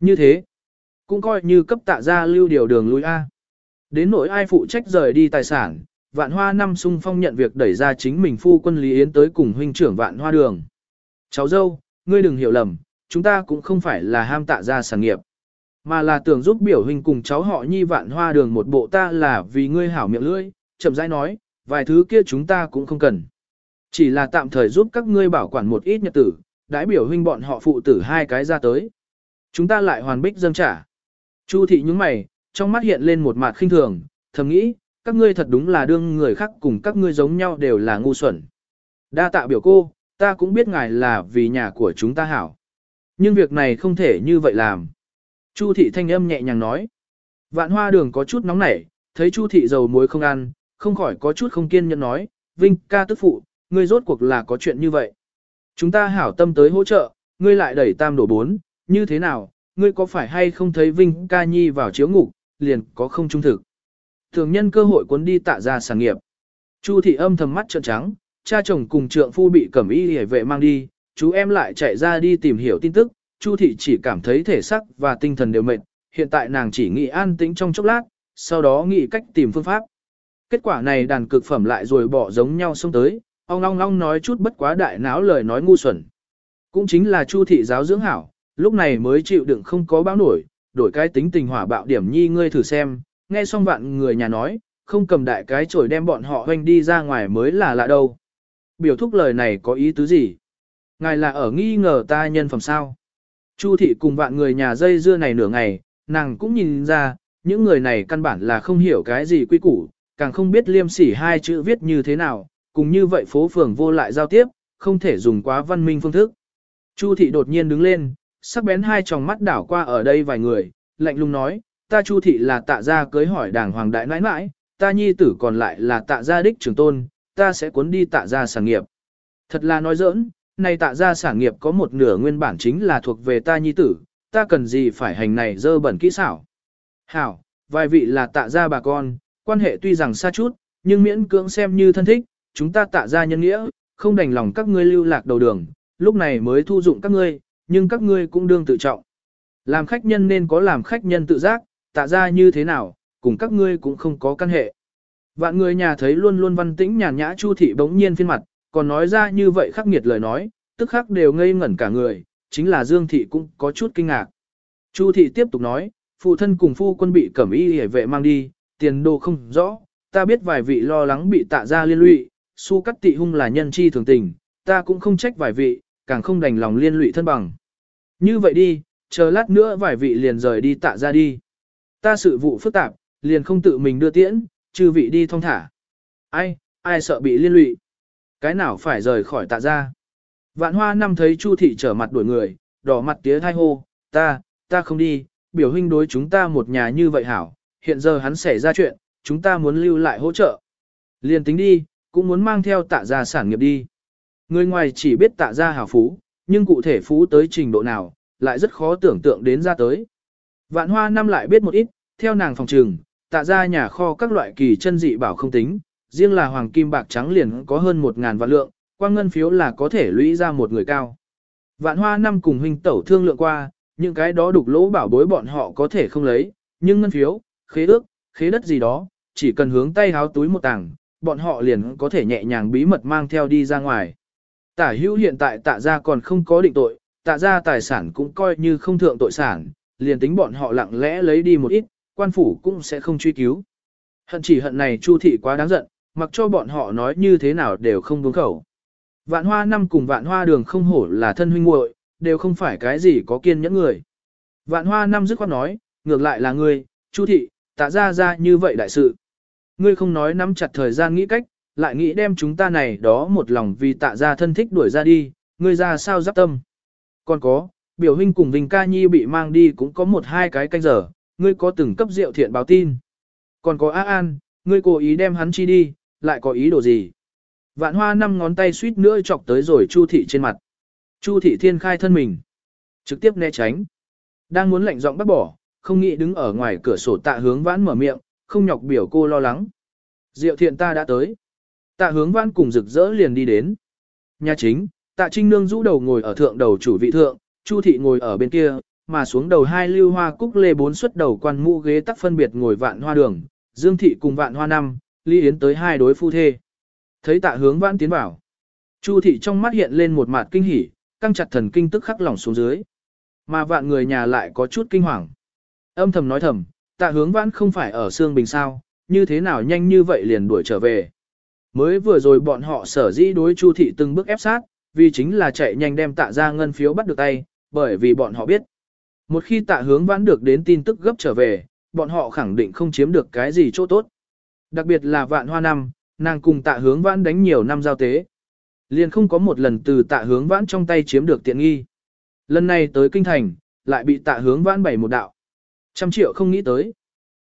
Như thế, cũng coi như cấp tạ ra lưu điều đường lui A. Đến nỗi ai phụ trách rời đi tài sản, vạn hoa năm sung phong nhận việc đẩy ra chính mình phu quân Lý Yến tới cùng huynh trưởng vạn hoa đường. Cháu dâu, ngươi đừng hiểu lầm, chúng ta cũng không phải là ham tạ ra sản nghiệp, mà là tưởng giúp biểu huynh cùng cháu họ nhi vạn hoa đường một bộ ta là vì ngươi hảo miệng lưỡi, chậm rãi nói, vài thứ kia chúng ta cũng không cần. Chỉ là tạm thời giúp các ngươi bảo quản một ít nhật tử, đãi biểu huynh bọn họ phụ tử hai cái ra tới. Chúng ta lại hoàn bích dâng trả. Chu thị nhúng mày, trong mắt hiện lên một mặt khinh thường, thầm nghĩ, các ngươi thật đúng là đương người khác cùng các ngươi giống nhau đều là ngu xuẩn. Đa tạ biểu cô, ta cũng biết ngài là vì nhà của chúng ta hảo. Nhưng việc này không thể như vậy làm. Chu thị thanh âm nhẹ nhàng nói. Vạn hoa đường có chút nóng nảy, thấy chu thị dầu muối không ăn, không khỏi có chút không kiên nhẫn nói, Vinh ca tức phụ, ngươi rốt cuộc là có chuyện như vậy. Chúng ta hảo tâm tới hỗ trợ, ngươi lại đẩy tam đổ bốn, như thế nào, ngươi có phải hay không thấy Vinh ca nhi vào chiếu ngục, liền có không trung thực. Thường nhân cơ hội cuốn đi tạ ra sản nghiệp. Chu thị âm thầm mắt trợn trắng, cha chồng cùng trượng phu bị cẩm y hề vệ mang đi, chú em lại chạy ra đi tìm hiểu tin tức, Chu thị chỉ cảm thấy thể sắc và tinh thần đều mệt, hiện tại nàng chỉ nghĩ an tĩnh trong chốc lát, sau đó nghĩ cách tìm phương pháp. Kết quả này đàn cực phẩm lại rồi bỏ giống nhau xông tới, ong ong ong nói chút bất quá đại náo lời nói ngu xuẩn. Cũng chính là Chu thị giáo dưỡng hảo, lúc này mới chịu đựng không có báo nổi, đổi cái tính tình hỏa bạo điểm nhi ngươi thử xem, nghe xong vạn người nhà nói, không cầm đại cái chổi đem bọn họ hoanh đi ra ngoài mới là lạ đâu. Biểu thúc lời này có ý tứ gì? Ngài là ở nghi ngờ ta nhân phẩm sao? Chu thị cùng vạn người nhà dây dưa này nửa ngày, nàng cũng nhìn ra, những người này căn bản là không hiểu cái gì quy củ, càng không biết liêm sỉ hai chữ viết như thế nào, cùng như vậy phố phường vô lại giao tiếp, không thể dùng quá văn minh phương thức. Chu thị đột nhiên đứng lên, sắc bén hai tròng mắt đảo qua ở đây vài người, lạnh lùng nói, ta Chu thị là tạ gia cưới hỏi đảng hoàng đại nãi nãi, ta nhi tử còn lại là tạ gia đích trưởng tôn, ta sẽ cuốn đi tạ gia sản nghiệp. Thật là nói giỡn, này tạ gia sản nghiệp có một nửa nguyên bản chính là thuộc về ta nhi tử, ta cần gì phải hành này dơ bẩn kỹ xảo. Hảo, vài vị là tạ gia bà con, quan hệ tuy rằng xa chút, nhưng miễn cưỡng xem như thân thích, chúng ta tạ gia nhân nghĩa, không đành lòng các ngươi lưu lạc đầu đường, lúc này mới thu dụng các ngươi, nhưng các ngươi cũng đương tự trọng. Làm khách nhân nên có làm khách nhân tự giác, tạ gia như thế nào, cùng các ngươi cũng không có căn hệ. Vạn người nhà thấy luôn luôn văn tĩnh nhàn nhã Chu thị bỗng nhiên phiên mặt, còn nói ra như vậy khắc nghiệt lời nói, tức khắc đều ngây ngẩn cả người, chính là Dương thị cũng có chút kinh ngạc. Chu thị tiếp tục nói, phụ thân cùng phu quân bị cẩm y hề vệ mang đi, tiền đồ không rõ, ta biết vài vị lo lắng bị tạ ra liên lụy, su cắt tị hung là nhân chi thường tình, ta cũng không trách vài vị, càng không đành lòng liên lụy thân bằng. Như vậy đi, chờ lát nữa vài vị liền rời đi tạ ra đi. Ta sự vụ phức tạp, liền không tự mình đưa tiễn, trừ vị đi thong thả. Ai, ai sợ bị liên lụy? Cái nào phải rời khỏi tạ ra? Vạn hoa năm thấy Chu thị trở mặt đuổi người, đỏ mặt tía thai hô, ta, ta không đi, biểu huynh đối chúng ta một nhà như vậy hảo, hiện giờ hắn xảy ra chuyện, chúng ta muốn lưu lại hỗ trợ. Liền tính đi, cũng muốn mang theo tạ gia sản nghiệp đi. Người ngoài chỉ biết tạ gia hảo phú, nhưng cụ thể phú tới trình độ nào, lại rất khó tưởng tượng đến ra tới. Vạn hoa năm lại biết một ít, theo nàng phòng trường, tạ gia nhà kho các loại kỳ chân dị bảo không tính, riêng là hoàng kim bạc trắng liền có hơn một ngàn vạn lượng, quang ngân phiếu là có thể lũy ra một người cao. Vạn hoa năm cùng huynh tẩu thương lượng qua, những cái đó đục lỗ bảo bối bọn họ có thể không lấy, nhưng ngân phiếu, khế ước, khế đất gì đó, chỉ cần hướng tay háo túi một tảng, bọn họ liền có thể nhẹ nhàng bí mật mang theo đi ra ngoài. Tả hữu hiện tại tạ ra còn không có định tội, tạ ra tài sản cũng coi như không thượng tội sản, liền tính bọn họ lặng lẽ lấy đi một ít, quan phủ cũng sẽ không truy cứu. Hận chỉ hận này Chu thị quá đáng giận, mặc cho bọn họ nói như thế nào đều không đúng khẩu. Vạn hoa năm cùng vạn hoa đường không hổ là thân huynh muội, đều không phải cái gì có kiên nhẫn người. Vạn hoa năm dứt khoát nói, ngược lại là ngươi, Chu thị, tạ ra ra như vậy đại sự. Ngươi không nói nắm chặt thời gian nghĩ cách, lại nghĩ đem chúng ta này đó một lòng vì tạ ra thân thích đuổi ra đi, ngươi ra sao giáp tâm. Còn có, biểu huynh cùng Vinh Ca Nhi bị mang đi cũng có một hai cái canh giờ, ngươi có từng cấp rượu thiện báo tin. Còn có A An, ngươi cố ý đem hắn chi đi, lại có ý đồ gì. Vạn hoa năm ngón tay suýt nữa chọc tới rồi Chu thị trên mặt. Chu thị thiên khai thân mình. Trực tiếp né tránh. Đang muốn lạnh giọng bắt bỏ, không nghĩ đứng ở ngoài cửa sổ tạ hướng vãn mở miệng, không nhọc biểu cô lo lắng. Diệu thiện ta đã tới. Tạ hướng vãn cùng rực rỡ liền đi đến. Nhà chính, tạ trinh nương rũ đầu ngồi ở thượng đầu chủ vị thượng, chu thị ngồi ở bên kia, mà xuống đầu hai lưu hoa cúc lê bốn xuất đầu quan mũ ghế tắc phân biệt ngồi vạn hoa đường, dương thị cùng vạn hoa năm, Lý yến tới hai đối phu thê. Thấy tạ hướng vãn tiến vào. Chu thị trong mắt hiện lên một mặt kinh hỉ, căng chặt thần kinh tức khắc lỏng xuống dưới. Mà vạn người nhà lại có chút kinh hoàng. Âm thầm nói thầm, tạ hướng vãn không phải ở xương bình sao, như thế nào nhanh như vậy liền đuổi trở về. Mới vừa rồi bọn họ sở dĩ đối Chu thị từng bước ép sát, vì chính là chạy nhanh đem tạ ra ngân phiếu bắt được tay, bởi vì bọn họ biết. Một khi tạ hướng vãn được đến tin tức gấp trở về, bọn họ khẳng định không chiếm được cái gì chỗ tốt. Đặc biệt là vạn hoa năm, nàng cùng tạ hướng vãn đánh nhiều năm giao tế. Liền không có một lần từ tạ hướng vãn trong tay chiếm được tiện nghi. Lần này tới kinh thành, lại bị tạ hướng vãn bày một đạo. Trăm triệu không nghĩ tới.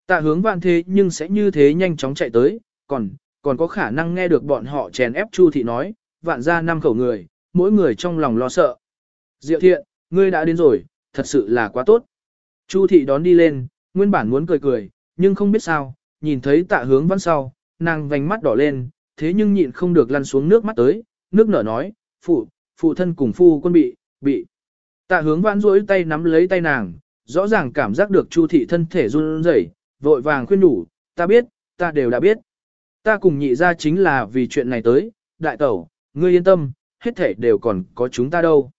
Tạ hướng vãn thế nhưng sẽ như thế nhanh chóng chạy tới, còn, còn có khả năng nghe được bọn họ chèn ép Chu thị nói, vạn ra năm khẩu người, mỗi người trong lòng lo sợ. Diệu thiện, ngươi đã đến rồi, thật sự là quá tốt. Chu thị đón đi lên, nguyên bản muốn cười cười, nhưng không biết sao, nhìn thấy tạ hướng văn sau, nàng vành mắt đỏ lên, thế nhưng nhịn không được lăn xuống nước mắt tới, nước nở nói, phụ, phụ thân cùng phu quân bị, bị. Tạ hướng văn rỗi tay nắm lấy tay nàng, rõ ràng cảm giác được chu thị thân thể run rẩy, vội vàng khuyên đủ, ta biết, ta đều đã biết. Ta cùng nhị ra chính là vì chuyện này tới, đại tẩu, ngươi yên tâm, hết thể đều còn có chúng ta đâu.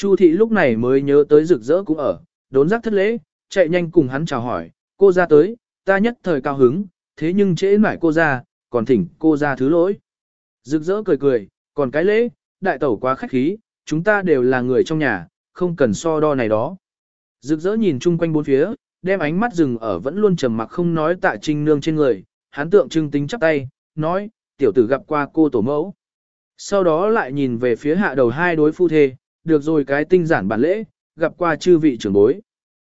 Chu thị lúc này mới nhớ tới rực rỡ cũng ở, đốn giác thất lễ, chạy nhanh cùng hắn chào hỏi, cô ra tới, ta nhất thời cao hứng, thế nhưng trễ mãi cô ra, còn thỉnh cô ra thứ lỗi. Rực rỡ cười cười, còn cái lễ, đại tẩu quá khách khí, chúng ta đều là người trong nhà, không cần so đo này đó. Rực rỡ nhìn chung quanh bốn phía, đem ánh mắt dừng ở vẫn luôn trầm mặc không nói tạ trinh nương trên người, hắn tượng trưng tính chắp tay, nói, tiểu tử gặp qua cô tổ mẫu. Sau đó lại nhìn về phía hạ đầu hai đối phu thê, được rồi cái tinh giản bản lễ, gặp qua chư vị trưởng bối.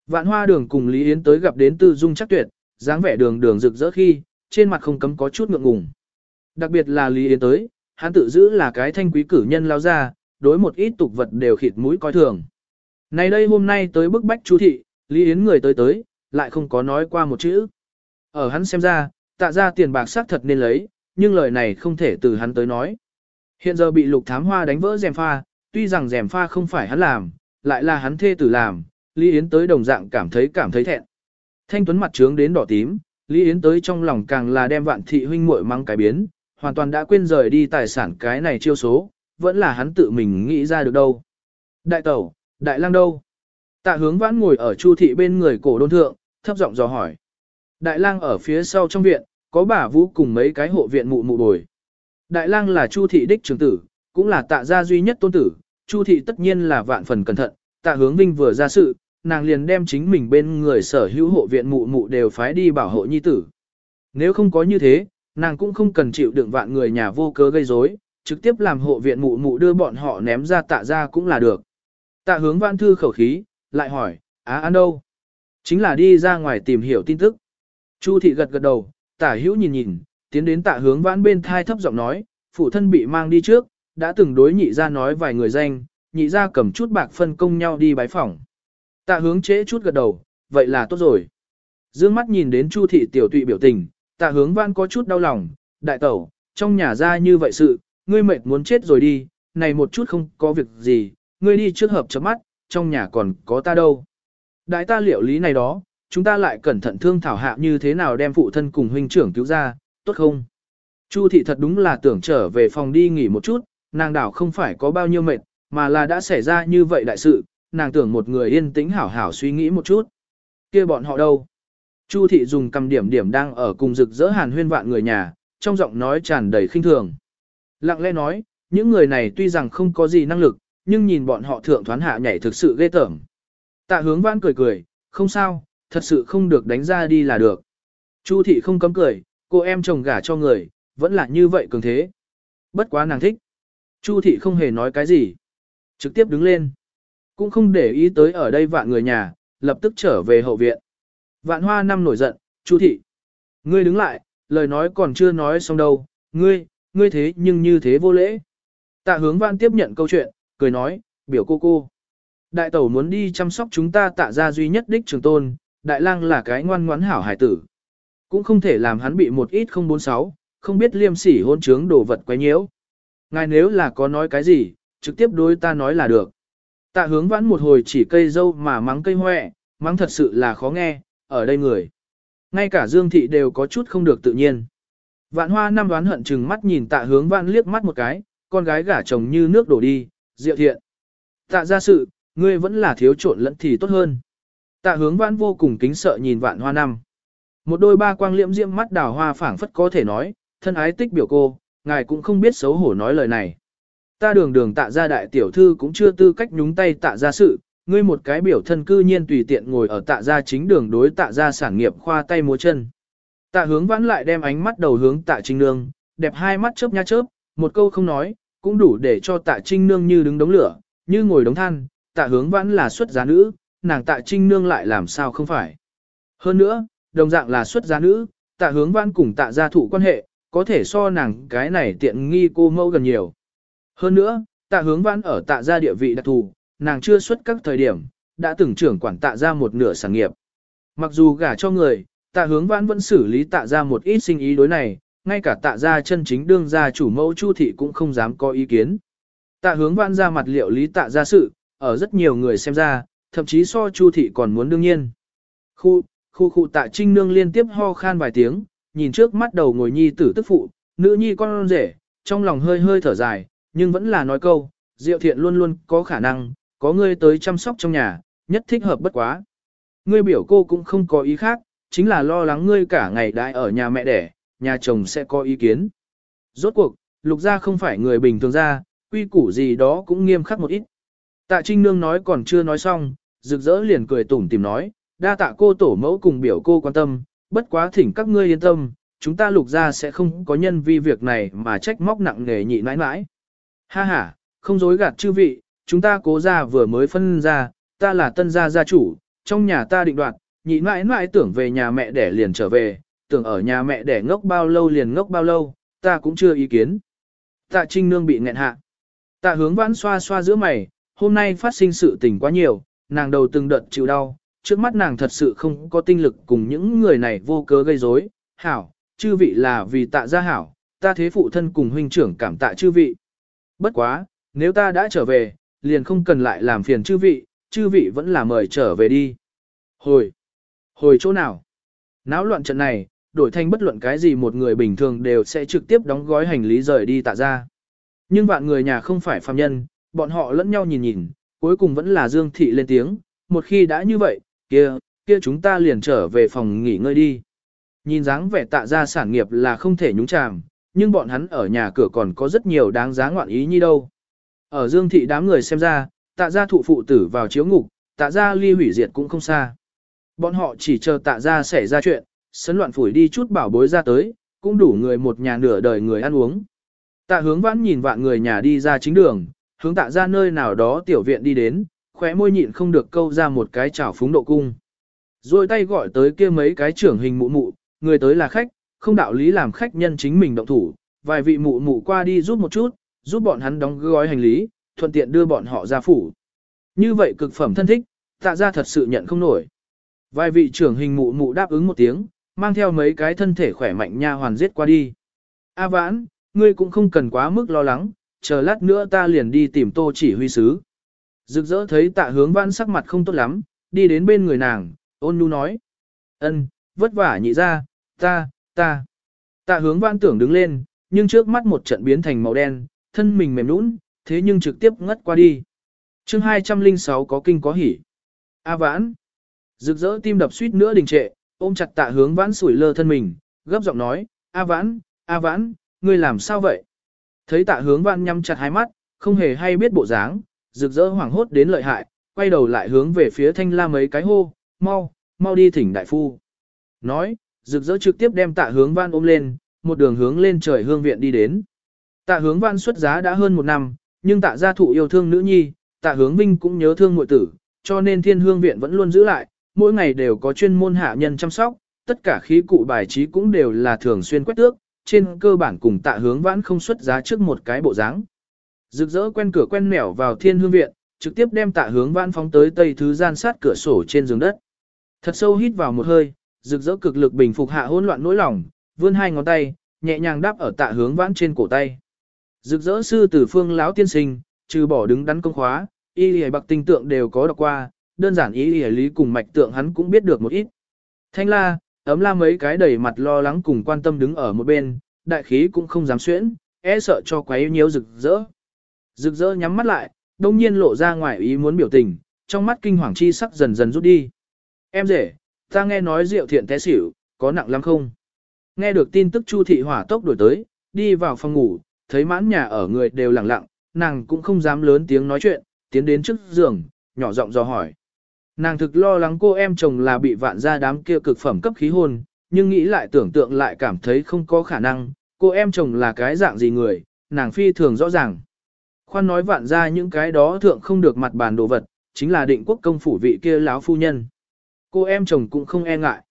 Vạn hoa đường cùng Lý Yến tới gặp đến tư dung chắc tuyệt, dáng vẻ đường đường rực rỡ khi, trên mặt không cấm có chút ngượng ngùng. Đặc biệt là Lý Yến tới, hắn tự giữ là cái thanh quý cử nhân lao ra, đối một ít tục vật đều khịt mũi coi thường. Này đây hôm nay tới bức bách chú thị, Lý Yến người tới tới, lại không có nói qua một chữ. Ở hắn xem ra, tạ ra tiền bạc xác thật nên lấy, nhưng lời này không thể từ hắn tới nói. Hiện giờ bị lục thám hoa đánh vỡ rèm pha, tuy rằng rèm pha không phải hắn làm, lại là hắn thê tử làm, Lý Yến tới đồng dạng cảm thấy cảm thấy thẹn. Thanh Tuấn mặt trướng đến đỏ tím, Lý Yến tới trong lòng càng là đem vạn thị huynh muội mang cái biến, hoàn toàn đã quên rời đi tài sản cái này chiêu số, vẫn là hắn tự mình nghĩ ra được đâu. Đại tẩu, đại lang đâu? Tạ hướng vãn ngồi ở chu thị bên người cổ đôn thượng, thấp giọng dò hỏi. Đại lang ở phía sau trong viện, có bà vũ cùng mấy cái hộ viện mụ mụ bồi. Đại lang là chu thị đích trưởng tử, cũng là tạ gia duy nhất tôn tử, chu thị tất nhiên là vạn phần cẩn thận, tạ hướng vinh vừa ra sự, nàng liền đem chính mình bên người sở hữu hộ viện mụ mụ đều phái đi bảo hộ nhi tử. Nếu không có như thế, nàng cũng không cần chịu đựng vạn người nhà vô cớ gây rối, trực tiếp làm hộ viện mụ mụ đưa bọn họ ném ra tạ ra cũng là được. Tạ hướng Vãn thư khẩu khí, lại hỏi, á ăn đâu? Chính là đi ra ngoài tìm hiểu tin tức. Chu thị gật gật đầu, tả hữu nhìn nhìn, tiến đến tạ hướng vãn bên thai thấp giọng nói, phụ thân bị mang đi trước, đã từng đối nhị ra nói vài người danh, nhị ra cầm chút bạc phân công nhau đi bái phỏng. Tạ hướng chế chút gật đầu, vậy là tốt rồi. Dương mắt nhìn đến Chu thị tiểu tụy biểu tình, tạ hướng văn có chút đau lòng, đại tẩu, trong nhà ra như vậy sự, ngươi mệt muốn chết rồi đi, này một chút không có việc gì, ngươi đi trước hợp chấm mắt, trong nhà còn có ta đâu. Đại ta liệu lý này đó, chúng ta lại cẩn thận thương thảo hạ như thế nào đem phụ thân cùng huynh trưởng cứu ra, tốt không? Chu thị thật đúng là tưởng trở về phòng đi nghỉ một chút, nàng đảo không phải có bao nhiêu mệt, mà là đã xảy ra như vậy đại sự, nàng tưởng một người yên tĩnh hảo hảo suy nghĩ một chút. kia bọn họ đâu? Chu thị dùng cầm điểm điểm đang ở cùng rực rỡ hàn huyên vạn người nhà, trong giọng nói tràn đầy khinh thường. Lặng lẽ nói, những người này tuy rằng không có gì năng lực, nhưng nhìn bọn họ thượng thoán hạ nhảy thực sự ghê tởm. Tạ hướng vãn cười cười, không sao, thật sự không được đánh ra đi là được. Chu thị không cấm cười, cô em chồng gả cho người, vẫn là như vậy cường thế. Bất quá nàng thích. Chu thị không hề nói cái gì. Trực tiếp đứng lên. Cũng không để ý tới ở đây vạn người nhà, lập tức trở về hậu viện. Vạn hoa năm nổi giận, Chu thị. Ngươi đứng lại, lời nói còn chưa nói xong đâu, ngươi, ngươi thế nhưng như thế vô lễ. Tạ hướng Văn tiếp nhận câu chuyện, cười nói, biểu cô cô. Đại tẩu muốn đi chăm sóc chúng ta tạ ra duy nhất đích trường tôn, đại lang là cái ngoan ngoãn hảo hải tử. Cũng không thể làm hắn bị một ít không bốn sáu, không biết liêm sỉ hôn trướng đồ vật quấy nhiễu. Ngài nếu là có nói cái gì, trực tiếp đối ta nói là được. Tạ hướng vãn một hồi chỉ cây dâu mà mắng cây hoẹ, mắng thật sự là khó nghe, ở đây người. Ngay cả Dương Thị đều có chút không được tự nhiên. Vạn hoa năm đoán hận chừng mắt nhìn tạ hướng vãn liếc mắt một cái, con gái gả chồng như nước đổ đi, diệu thiện. Tạ ra sự, ngươi vẫn là thiếu trộn lẫn thì tốt hơn. Tạ hướng vãn vô cùng kính sợ nhìn vạn hoa năm. Một đôi ba quang liễm diễm mắt đào hoa phảng phất có thể nói, thân ái tích biểu cô, ngài cũng không biết xấu hổ nói lời này. Ta đường đường tạ ra đại tiểu thư cũng chưa tư cách nhúng tay tạ ra sự, ngươi một cái biểu thân cư nhiên tùy tiện ngồi ở tạ ra chính đường đối tạ ra sản nghiệp khoa tay múa chân. Tạ hướng vãn lại đem ánh mắt đầu hướng tạ trinh nương, đẹp hai mắt chớp nha chớp, một câu không nói, cũng đủ để cho tạ trinh nương như đứng đống lửa, như ngồi đống than, tạ hướng vãn là xuất giá nữ, nàng tạ trinh nương lại làm sao không phải. Hơn nữa, đồng dạng là xuất giá nữ, tạ hướng vãn cùng tạ gia thụ quan hệ, có thể so nàng cái này tiện nghi cô mẫu gần nhiều. Hơn nữa, tạ hướng vãn ở tạ gia địa vị đặc thù, nàng chưa xuất các thời điểm, đã từng trưởng quản tạ gia một nửa sản nghiệp. Mặc dù gả cho người, tạ hướng vãn vẫn xử lý tạ gia một ít sinh ý đối này, ngay cả tạ gia chân chính đương gia chủ mẫu chu thị cũng không dám có ý kiến. Tạ hướng vãn ra mặt liệu lý tạ gia sự, ở rất nhiều người xem ra, thậm chí so chu thị còn muốn đương nhiên. Khu, khu khu tạ trinh nương liên tiếp ho khan vài tiếng, nhìn trước mắt đầu ngồi nhi tử tức phụ, nữ nhi con rể, trong lòng hơi hơi thở dài, nhưng vẫn là nói câu, diệu thiện luôn luôn có khả năng, có ngươi tới chăm sóc trong nhà, nhất thích hợp bất quá. Ngươi biểu cô cũng không có ý khác, chính là lo lắng ngươi cả ngày đãi ở nhà mẹ đẻ, nhà chồng sẽ có ý kiến. Rốt cuộc, lục gia không phải người bình thường ra, quy củ gì đó cũng nghiêm khắc một ít. Tạ Trinh Nương nói còn chưa nói xong, rực rỡ liền cười tủm tìm nói, đa tạ cô tổ mẫu cùng biểu cô quan tâm, bất quá thỉnh các ngươi yên tâm, chúng ta lục gia sẽ không có nhân vi việc này mà trách móc nặng nề nhị mãi mãi. Ha ha, không dối gạt chư vị, chúng ta cố ra vừa mới phân ra, ta là tân gia gia chủ, trong nhà ta định đoạt, nhị mãi mãi tưởng về nhà mẹ để liền trở về, tưởng ở nhà mẹ để ngốc bao lâu liền ngốc bao lâu, ta cũng chưa ý kiến. Tạ Trinh Nương bị nghẹn hạ. Tạ hướng vãn xoa xoa giữa mày, hôm nay phát sinh sự tình quá nhiều, nàng đầu từng đợt chịu đau, trước mắt nàng thật sự không có tinh lực cùng những người này vô cớ gây rối. Hảo, chư vị là vì tạ gia hảo, ta thế phụ thân cùng huynh trưởng cảm tạ chư vị. Bất quá, nếu ta đã trở về, liền không cần lại làm phiền chư vị, chư vị vẫn là mời trở về đi. Hồi, hồi chỗ nào? Náo loạn trận này, đổi thành bất luận cái gì một người bình thường đều sẽ trực tiếp đóng gói hành lý rời đi tạ ra. Nhưng vạn người nhà không phải phàm nhân, bọn họ lẫn nhau nhìn nhìn, cuối cùng vẫn là Dương Thị lên tiếng, một khi đã như vậy, kia, kia chúng ta liền trở về phòng nghỉ ngơi đi. Nhìn dáng vẻ tạ ra sản nghiệp là không thể nhúng chàm, nhưng bọn hắn ở nhà cửa còn có rất nhiều đáng giá ngoạn ý như đâu. Ở Dương Thị đám người xem ra, tạ ra thụ phụ tử vào chiếu ngục, tạ ra ly hủy diệt cũng không xa. Bọn họ chỉ chờ tạ ra xảy ra chuyện, sấn loạn phủi đi chút bảo bối ra tới, cũng đủ người một nhà nửa đời người ăn uống. Tạ hướng vãn nhìn vạn người nhà đi ra chính đường, hướng tạ ra nơi nào đó tiểu viện đi đến, khóe môi nhịn không được câu ra một cái chảo phúng độ cung. Rồi tay gọi tới kia mấy cái trưởng hình mụ mụ, người tới là khách, không đạo lý làm khách nhân chính mình động thủ, vài vị mụ mụ qua đi giúp một chút, giúp bọn hắn đóng gói hành lý, thuận tiện đưa bọn họ ra phủ. Như vậy cực phẩm thân thích, tạ ra thật sự nhận không nổi. Vài vị trưởng hình mụ mụ đáp ứng một tiếng, mang theo mấy cái thân thể khỏe mạnh nha hoàn giết qua đi. A vãn, ngươi cũng không cần quá mức lo lắng, chờ lát nữa ta liền đi tìm tô chỉ huy sứ. Rực rỡ thấy tạ hướng vãn sắc mặt không tốt lắm, đi đến bên người nàng, ôn nhu nói. ân, vất vả nhị ra, ta, ta. Tạ hướng vãn tưởng đứng lên, nhưng trước mắt một trận biến thành màu đen, thân mình mềm nũng, thế nhưng trực tiếp ngất qua đi. chương 206 có kinh có hỉ. A vãn. Rực rỡ tim đập suýt nữa đình trệ, ôm chặt tạ hướng vãn sủi lơ thân mình, gấp giọng nói, A vãn, A vãn, ngươi làm sao vậy? Thấy tạ hướng vãn nhắm chặt hai mắt, không hề hay biết bộ dáng, rực rỡ hoảng hốt đến lợi hại, quay đầu lại hướng về phía thanh la mấy cái hô, mau, mau đi thỉnh đại phu. Nói, rực rỡ trực tiếp đem tạ hướng văn ôm lên, một đường hướng lên trời hương viện đi đến. Tạ hướng vãn xuất giá đã hơn một năm, nhưng tạ gia thụ yêu thương nữ nhi, tạ hướng vinh cũng nhớ thương muội tử, cho nên thiên hương viện vẫn luôn giữ lại, mỗi ngày đều có chuyên môn hạ nhân chăm sóc, tất cả khí cụ bài trí cũng đều là thường xuyên quét tước, trên cơ bản cùng tạ hướng vãn không xuất giá trước một cái bộ dáng. Rực rỡ quen cửa quen mẻo vào thiên hương viện, trực tiếp đem tạ hướng vãn phóng tới tây thứ gian sát cửa sổ trên giường đất. Thật sâu hít vào một hơi, rực rỡ cực lực bình phục hạ hỗn loạn nỗi lòng, vươn hai ngón tay, nhẹ nhàng đáp ở tạ hướng vãn trên cổ tay. Rực rỡ sư tử phương lão tiên sinh, trừ bỏ đứng đắn công khóa, y lìa bạc tinh tượng đều có đọc qua, đơn giản ý lìa lý cùng mạch tượng hắn cũng biết được một ít. Thanh la, ấm la mấy cái đầy mặt lo lắng cùng quan tâm đứng ở một bên, đại khí cũng không dám xuyễn, e sợ cho quấy nhiễu rực rỡ. Rực rỡ nhắm mắt lại, đông nhiên lộ ra ngoài ý muốn biểu tình, trong mắt kinh hoàng chi sắc dần dần rút đi. Em rể, ta nghe nói rượu thiện té xỉu, có nặng lắm không? Nghe được tin tức Chu thị hỏa tốc đổi tới, đi vào phòng ngủ, thấy mãn nhà ở người đều lặng lặng, nàng cũng không dám lớn tiếng nói chuyện, tiến đến trước giường, nhỏ giọng dò hỏi. Nàng thực lo lắng cô em chồng là bị vạn gia đám kia cực phẩm cấp khí hôn, nhưng nghĩ lại tưởng tượng lại cảm thấy không có khả năng, cô em chồng là cái dạng gì người, nàng phi thường rõ ràng. Khoan nói vạn gia những cái đó thượng không được mặt bàn đồ vật, chính là định quốc công phủ vị kia láo phu nhân. Cô em chồng cũng không e ngại.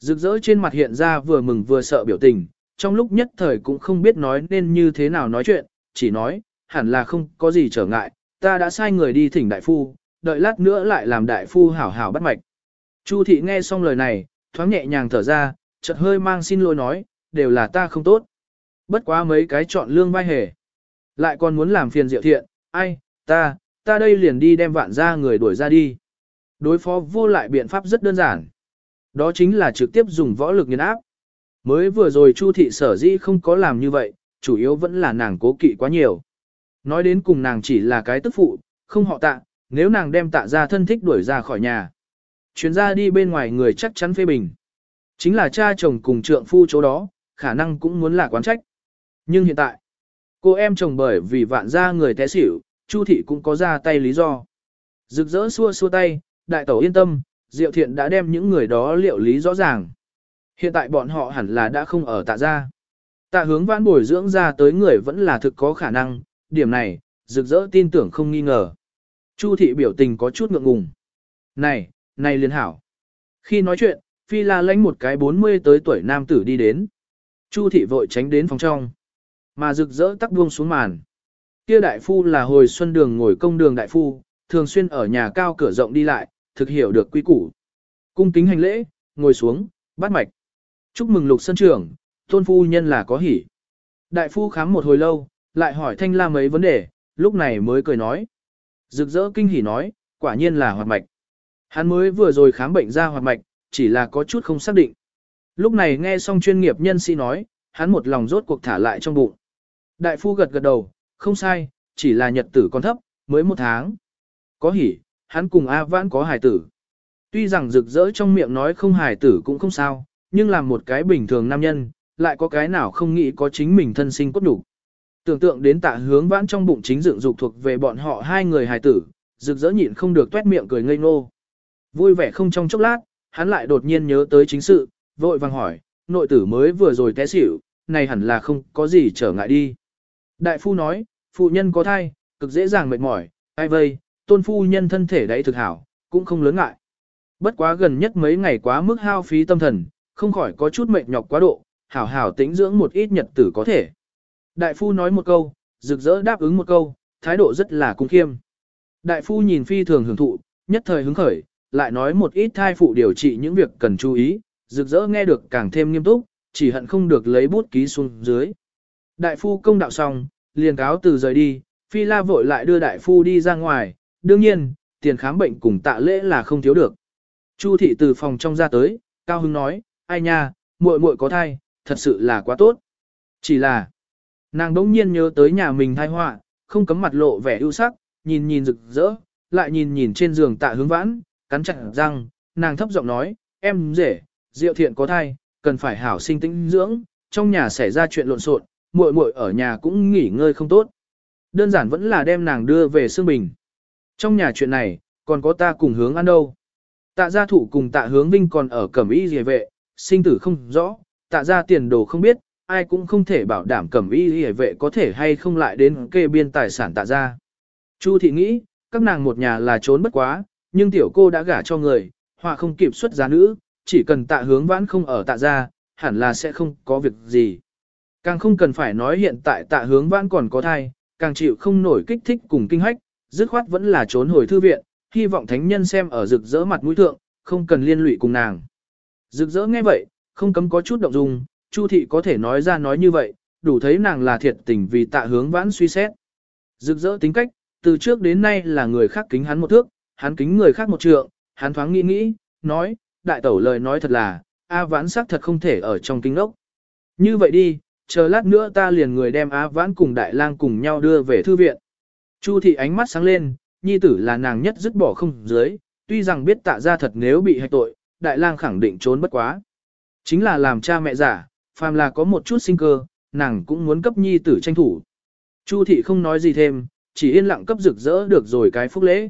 Rực rỡ trên mặt hiện ra vừa mừng vừa sợ biểu tình, trong lúc nhất thời cũng không biết nói nên như thế nào nói chuyện, chỉ nói, hẳn là không có gì trở ngại, ta đã sai người đi thỉnh đại phu, đợi lát nữa lại làm đại phu hảo hảo bắt mạch. Chu thị nghe xong lời này, thoáng nhẹ nhàng thở ra, chợt hơi mang xin lỗi nói, đều là ta không tốt. Bất quá mấy cái chọn lương vai hề. Lại còn muốn làm phiền diệu thiện, ai, ta, ta đây liền đi đem vạn ra người đuổi ra đi. Đối phó vô lại biện pháp rất đơn giản. Đó chính là trực tiếp dùng võ lực nghiền áp. Mới vừa rồi Chu thị sở dĩ không có làm như vậy, chủ yếu vẫn là nàng cố kỵ quá nhiều. Nói đến cùng nàng chỉ là cái tức phụ, không họ tạ, nếu nàng đem tạ ra thân thích đuổi ra khỏi nhà. Chuyến ra đi bên ngoài người chắc chắn phê bình. Chính là cha chồng cùng trượng phu chỗ đó, khả năng cũng muốn là quán trách. Nhưng hiện tại, cô em chồng bởi vì vạn ra người té xỉu, Chu thị cũng có ra tay lý do. Rực rỡ xua xua tay, đại tẩu yên tâm, Diệu Thiện đã đem những người đó liệu lý rõ ràng. Hiện tại bọn họ hẳn là đã không ở tạ gia. Tạ hướng vãn bồi dưỡng ra tới người vẫn là thực có khả năng, điểm này, rực rỡ tin tưởng không nghi ngờ. Chu thị biểu tình có chút ngượng ngùng. Này, này liên hảo. Khi nói chuyện, Phi La lãnh một cái 40 tới tuổi nam tử đi đến. Chu thị vội tránh đến phòng trong. Mà rực rỡ tắc buông xuống màn. Kia đại phu là hồi xuân đường ngồi công đường đại phu, thường xuyên ở nhà cao cửa rộng đi lại, thực hiểu được quy củ. Cung kính hành lễ, ngồi xuống, bắt mạch. Chúc mừng lục sân trưởng, tôn phu nhân là có hỉ. Đại phu khám một hồi lâu, lại hỏi thanh la mấy vấn đề, lúc này mới cười nói. Rực rỡ kinh hỉ nói, quả nhiên là hoạt mạch. Hắn mới vừa rồi khám bệnh ra hoạt mạch, chỉ là có chút không xác định. Lúc này nghe xong chuyên nghiệp nhân sĩ nói, hắn một lòng rốt cuộc thả lại trong bụng. Đại phu gật gật đầu, không sai, chỉ là nhật tử còn thấp, mới một tháng. Có hỉ, hắn cùng A Vãn có hài tử. Tuy rằng rực rỡ trong miệng nói không hài tử cũng không sao, nhưng làm một cái bình thường nam nhân, lại có cái nào không nghĩ có chính mình thân sinh cốt đủ. Tưởng tượng đến tạ hướng vãn trong bụng chính dựng dục thuộc về bọn họ hai người hài tử, rực rỡ nhịn không được tuét miệng cười ngây ngô. Vui vẻ không trong chốc lát, hắn lại đột nhiên nhớ tới chính sự, vội vàng hỏi, nội tử mới vừa rồi té xỉu, này hẳn là không có gì trở ngại đi. Đại phu nói, phụ nhân có thai, cực dễ dàng mệt mỏi, ai vây, tôn phu nhân thân thể đấy thực hảo, cũng không lớn ngại. Bất quá gần nhất mấy ngày quá mức hao phí tâm thần, không khỏi có chút mệt nhọc quá độ, hảo hảo tĩnh dưỡng một ít nhật tử có thể. Đại phu nói một câu, rực rỡ đáp ứng một câu, thái độ rất là cung khiêm. Đại phu nhìn phi thường hưởng thụ, nhất thời hứng khởi, lại nói một ít thai phụ điều trị những việc cần chú ý, rực rỡ nghe được càng thêm nghiêm túc, chỉ hận không được lấy bút ký xuống dưới. Đại phu công đạo xong, liền cáo từ rời đi, phi la vội lại đưa đại phu đi ra ngoài, đương nhiên, tiền khám bệnh cùng tạ lễ là không thiếu được. Chu thị từ phòng trong ra tới, cao hưng nói, ai nha, muội muội có thai, thật sự là quá tốt. Chỉ là, nàng đống nhiên nhớ tới nhà mình thai họa, không cấm mặt lộ vẻ ưu sắc, nhìn nhìn rực rỡ, lại nhìn nhìn trên giường tạ hướng vãn, cắn chặt răng, nàng thấp giọng nói, em rể, diệu thiện có thai, cần phải hảo sinh tĩnh dưỡng, trong nhà xảy ra chuyện lộn xộn, muội muội ở nhà cũng nghỉ ngơi không tốt. Đơn giản vẫn là đem nàng đưa về xương bình. Trong nhà chuyện này, còn có ta cùng hướng ăn đâu. Tạ gia thủ cùng tạ hướng vinh còn ở cẩm y rìa vệ, sinh tử không rõ, tạ gia tiền đồ không biết, ai cũng không thể bảo đảm cẩm y rìa vệ có thể hay không lại đến kê biên tài sản tạ gia. Chu thị nghĩ, các nàng một nhà là trốn bất quá, nhưng tiểu cô đã gả cho người, họa không kịp xuất giá nữ, chỉ cần tạ hướng vãn không ở tạ gia, hẳn là sẽ không có việc gì. Càng không cần phải nói hiện tại tạ hướng vãn còn có thai, càng chịu không nổi kích thích cùng kinh hách, dứt khoát vẫn là trốn hồi thư viện, hy vọng thánh nhân xem ở rực rỡ mặt mũi thượng, không cần liên lụy cùng nàng. Rực rỡ nghe vậy, không cấm có chút động dung, Chu thị có thể nói ra nói như vậy, đủ thấy nàng là thiệt tình vì tạ hướng vãn suy xét. Rực rỡ tính cách, từ trước đến nay là người khác kính hắn một thước, hắn kính người khác một trượng, hắn thoáng nghĩ nghĩ, nói, đại tẩu lời nói thật là, A vãn xác thật không thể ở trong kinh ốc. Như vậy đi, chờ lát nữa ta liền người đem Á vãn cùng đại lang cùng nhau đưa về thư viện. Chu thị ánh mắt sáng lên, nhi tử là nàng nhất dứt bỏ không dưới, tuy rằng biết tạ ra thật nếu bị hạch tội, đại lang khẳng định trốn bất quá. Chính là làm cha mẹ giả, phàm là có một chút sinh cơ, nàng cũng muốn cấp nhi tử tranh thủ. Chu thị không nói gì thêm, chỉ yên lặng cấp rực rỡ được rồi cái phúc lễ.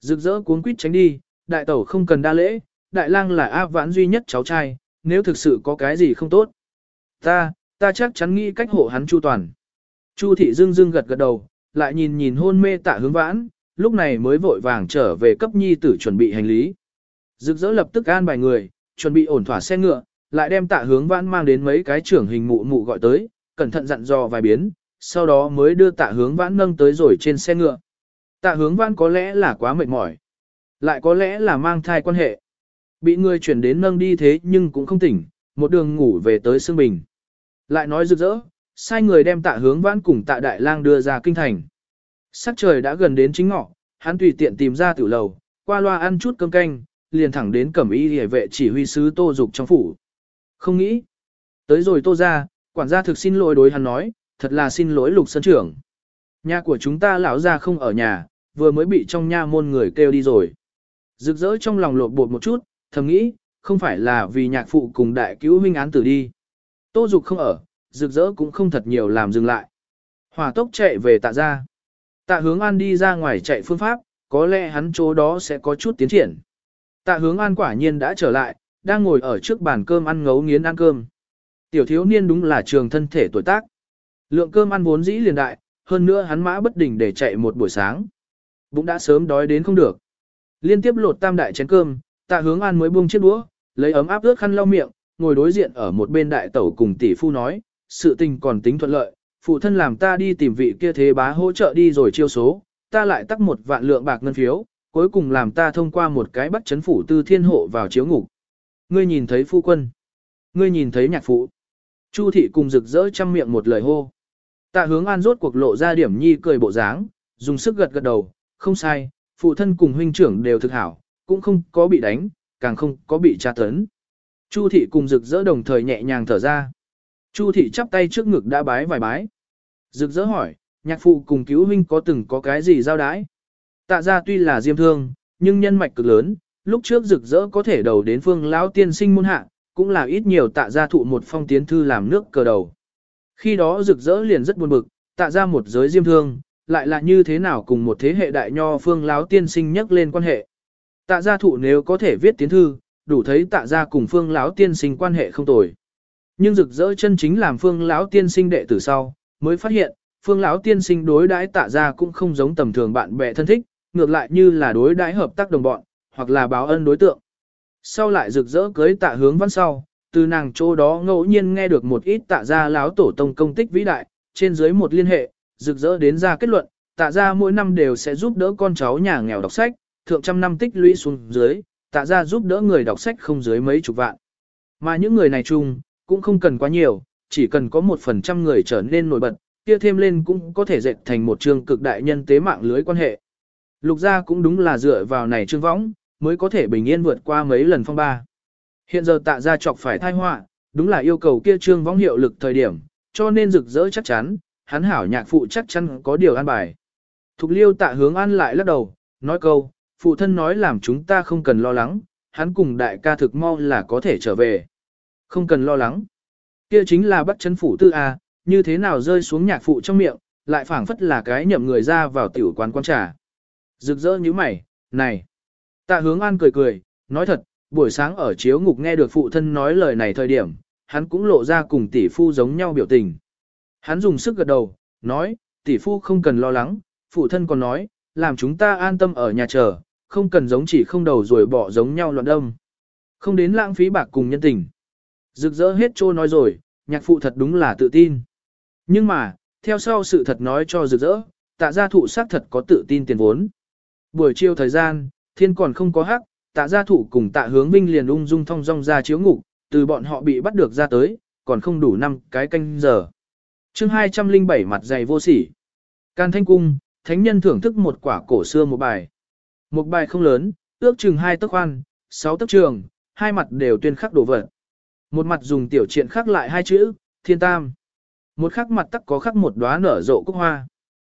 Rực rỡ cuốn quýt tránh đi, đại tẩu không cần đa lễ, đại lang là A vãn duy nhất cháu trai, nếu thực sự có cái gì không tốt. Ta, ta chắc chắn nghĩ cách hộ hắn chu toàn. Chu thị dương dương gật gật đầu, lại nhìn nhìn hôn mê tạ hướng vãn, lúc này mới vội vàng trở về cấp nhi tử chuẩn bị hành lý. Rực rỡ lập tức an bài người, chuẩn bị ổn thỏa xe ngựa, lại đem tạ hướng vãn mang đến mấy cái trưởng hình mụ mụ gọi tới, cẩn thận dặn dò vài biến, sau đó mới đưa tạ hướng vãn nâng tới rồi trên xe ngựa. Tạ hướng vãn có lẽ là quá mệt mỏi, lại có lẽ là mang thai quan hệ. Bị người chuyển đến nâng đi thế nhưng cũng không tỉnh, một đường ngủ về tới Sương Bình. Lại nói rực rỡ, sai người đem tạ hướng vãn cùng tạ đại lang đưa ra kinh thành. Sắc trời đã gần đến chính ngọ, hắn tùy tiện tìm ra tiểu lầu, qua loa ăn chút cơm canh, liền thẳng đến cẩm y hề vệ chỉ huy sứ tô dục trong phủ. Không nghĩ. Tới rồi tô ra, quản gia thực xin lỗi đối hắn nói, thật là xin lỗi lục sân trưởng. Nhà của chúng ta lão ra không ở nhà, vừa mới bị trong nha môn người kêu đi rồi. Rực rỡ trong lòng lột bột một chút, thầm nghĩ, không phải là vì nhạc phụ cùng đại cứu huynh án tử đi. Tô dục không ở, rực rỡ cũng không thật nhiều làm dừng lại. Hòa tốc chạy về tạ ra. Tạ hướng an đi ra ngoài chạy phương pháp, có lẽ hắn chỗ đó sẽ có chút tiến triển. Tạ hướng an quả nhiên đã trở lại, đang ngồi ở trước bàn cơm ăn ngấu nghiến ăn cơm. Tiểu thiếu niên đúng là trường thân thể tuổi tác. Lượng cơm ăn vốn dĩ liền đại, hơn nữa hắn mã bất đình để chạy một buổi sáng. Bụng đã sớm đói đến không được. Liên tiếp lột tam đại chén cơm, tạ hướng an mới buông chiếc đũa, lấy ấm áp ướt khăn lau miệng, ngồi đối diện ở một bên đại tẩu cùng tỷ phu nói, sự tình còn tính thuận lợi, phụ thân làm ta đi tìm vị kia thế bá hỗ trợ đi rồi chiêu số, ta lại tắc một vạn lượng bạc ngân phiếu, cuối cùng làm ta thông qua một cái bắt chấn phủ tư thiên hộ vào chiếu ngục. Ngươi nhìn thấy phu quân, ngươi nhìn thấy nhạc phụ. Chu thị cùng rực rỡ trăm miệng một lời hô. Tạ hướng an rốt cuộc lộ ra điểm nhi cười bộ dáng, dùng sức gật gật đầu, không sai, phụ thân cùng huynh trưởng đều thực hảo, cũng không có bị đánh, càng không có bị tra tấn. Chu thị cùng rực rỡ đồng thời nhẹ nhàng thở ra. Chu thị chắp tay trước ngực đã bái vài bái. Rực rỡ hỏi, nhạc phụ cùng cứu huynh có từng có cái gì giao đái? Tạ ra tuy là diêm thương, nhưng nhân mạch cực lớn, lúc trước rực rỡ có thể đầu đến phương lão tiên sinh môn hạ, cũng là ít nhiều tạ ra thụ một phong tiến thư làm nước cờ đầu. Khi đó rực rỡ liền rất buồn bực, tạ ra một giới diêm thương, lại là như thế nào cùng một thế hệ đại nho phương lão tiên sinh nhắc lên quan hệ. Tạ gia thụ nếu có thể viết tiến thư, đủ thấy tạ gia cùng phương lão tiên sinh quan hệ không tồi. Nhưng rực rỡ chân chính làm phương lão tiên sinh đệ tử sau, mới phát hiện, phương lão tiên sinh đối đãi tạ gia cũng không giống tầm thường bạn bè thân thích, ngược lại như là đối đãi hợp tác đồng bọn, hoặc là báo ân đối tượng. Sau lại rực rỡ cưới tạ hướng văn sau, từ nàng chỗ đó ngẫu nhiên nghe được một ít tạ gia láo tổ tông công tích vĩ đại, trên dưới một liên hệ, rực rỡ đến ra kết luận, tạ gia mỗi năm đều sẽ giúp đỡ con cháu nhà nghèo đọc sách, thượng trăm năm tích lũy xuống dưới, tạ gia giúp đỡ người đọc sách không dưới mấy chục vạn. Mà những người này chung, cũng không cần quá nhiều, chỉ cần có một phần trăm người trở nên nổi bật, kia thêm lên cũng có thể dệt thành một trường cực đại nhân tế mạng lưới quan hệ. Lục gia cũng đúng là dựa vào này trương võng, mới có thể bình yên vượt qua mấy lần phong ba. Hiện giờ tạ gia chọc phải thai họa, đúng là yêu cầu kia trương võng hiệu lực thời điểm, cho nên rực rỡ chắc chắn, hắn hảo nhạc phụ chắc chắn có điều an bài. Thục liêu tạ hướng an lại lắc đầu, nói câu, phụ thân nói làm chúng ta không cần lo lắng, hắn cùng đại ca thực mau là có thể trở về. Không cần lo lắng. Kia chính là bắt chấn phủ tư A, như thế nào rơi xuống nhạc phụ trong miệng, lại phảng phất là cái nhậm người ra vào tiểu quán quan trà. Rực rỡ như mày, này. Tạ hướng an cười cười, nói thật, buổi sáng ở chiếu ngục nghe được phụ thân nói lời này thời điểm, hắn cũng lộ ra cùng tỷ phu giống nhau biểu tình. Hắn dùng sức gật đầu, nói, tỷ phu không cần lo lắng, phụ thân còn nói, làm chúng ta an tâm ở nhà chờ, không cần giống chỉ không đầu rồi bỏ giống nhau loạn đông. Không đến lãng phí bạc cùng nhân tình. Rực rỡ hết trô nói rồi, nhạc phụ thật đúng là tự tin. Nhưng mà, theo sau sự thật nói cho rực rỡ, tạ gia thụ xác thật có tự tin tiền vốn. Buổi chiều thời gian, thiên còn không có hắc, tạ gia thụ cùng tạ hướng vinh liền ung dung thong dong ra chiếu ngục, từ bọn họ bị bắt được ra tới, còn không đủ năm cái canh giờ. chương 207 mặt dày vô sỉ. Can thanh cung, thánh nhân thưởng thức một quả cổ xưa một bài. Một bài không lớn, ước chừng hai tấc khoan, sáu tấc trường, hai mặt đều tuyên khắc đồ vật. Một mặt dùng tiểu triện khắc lại hai chữ, thiên tam. Một khắc mặt tắc có khắc một đóa nở rộ cúc hoa.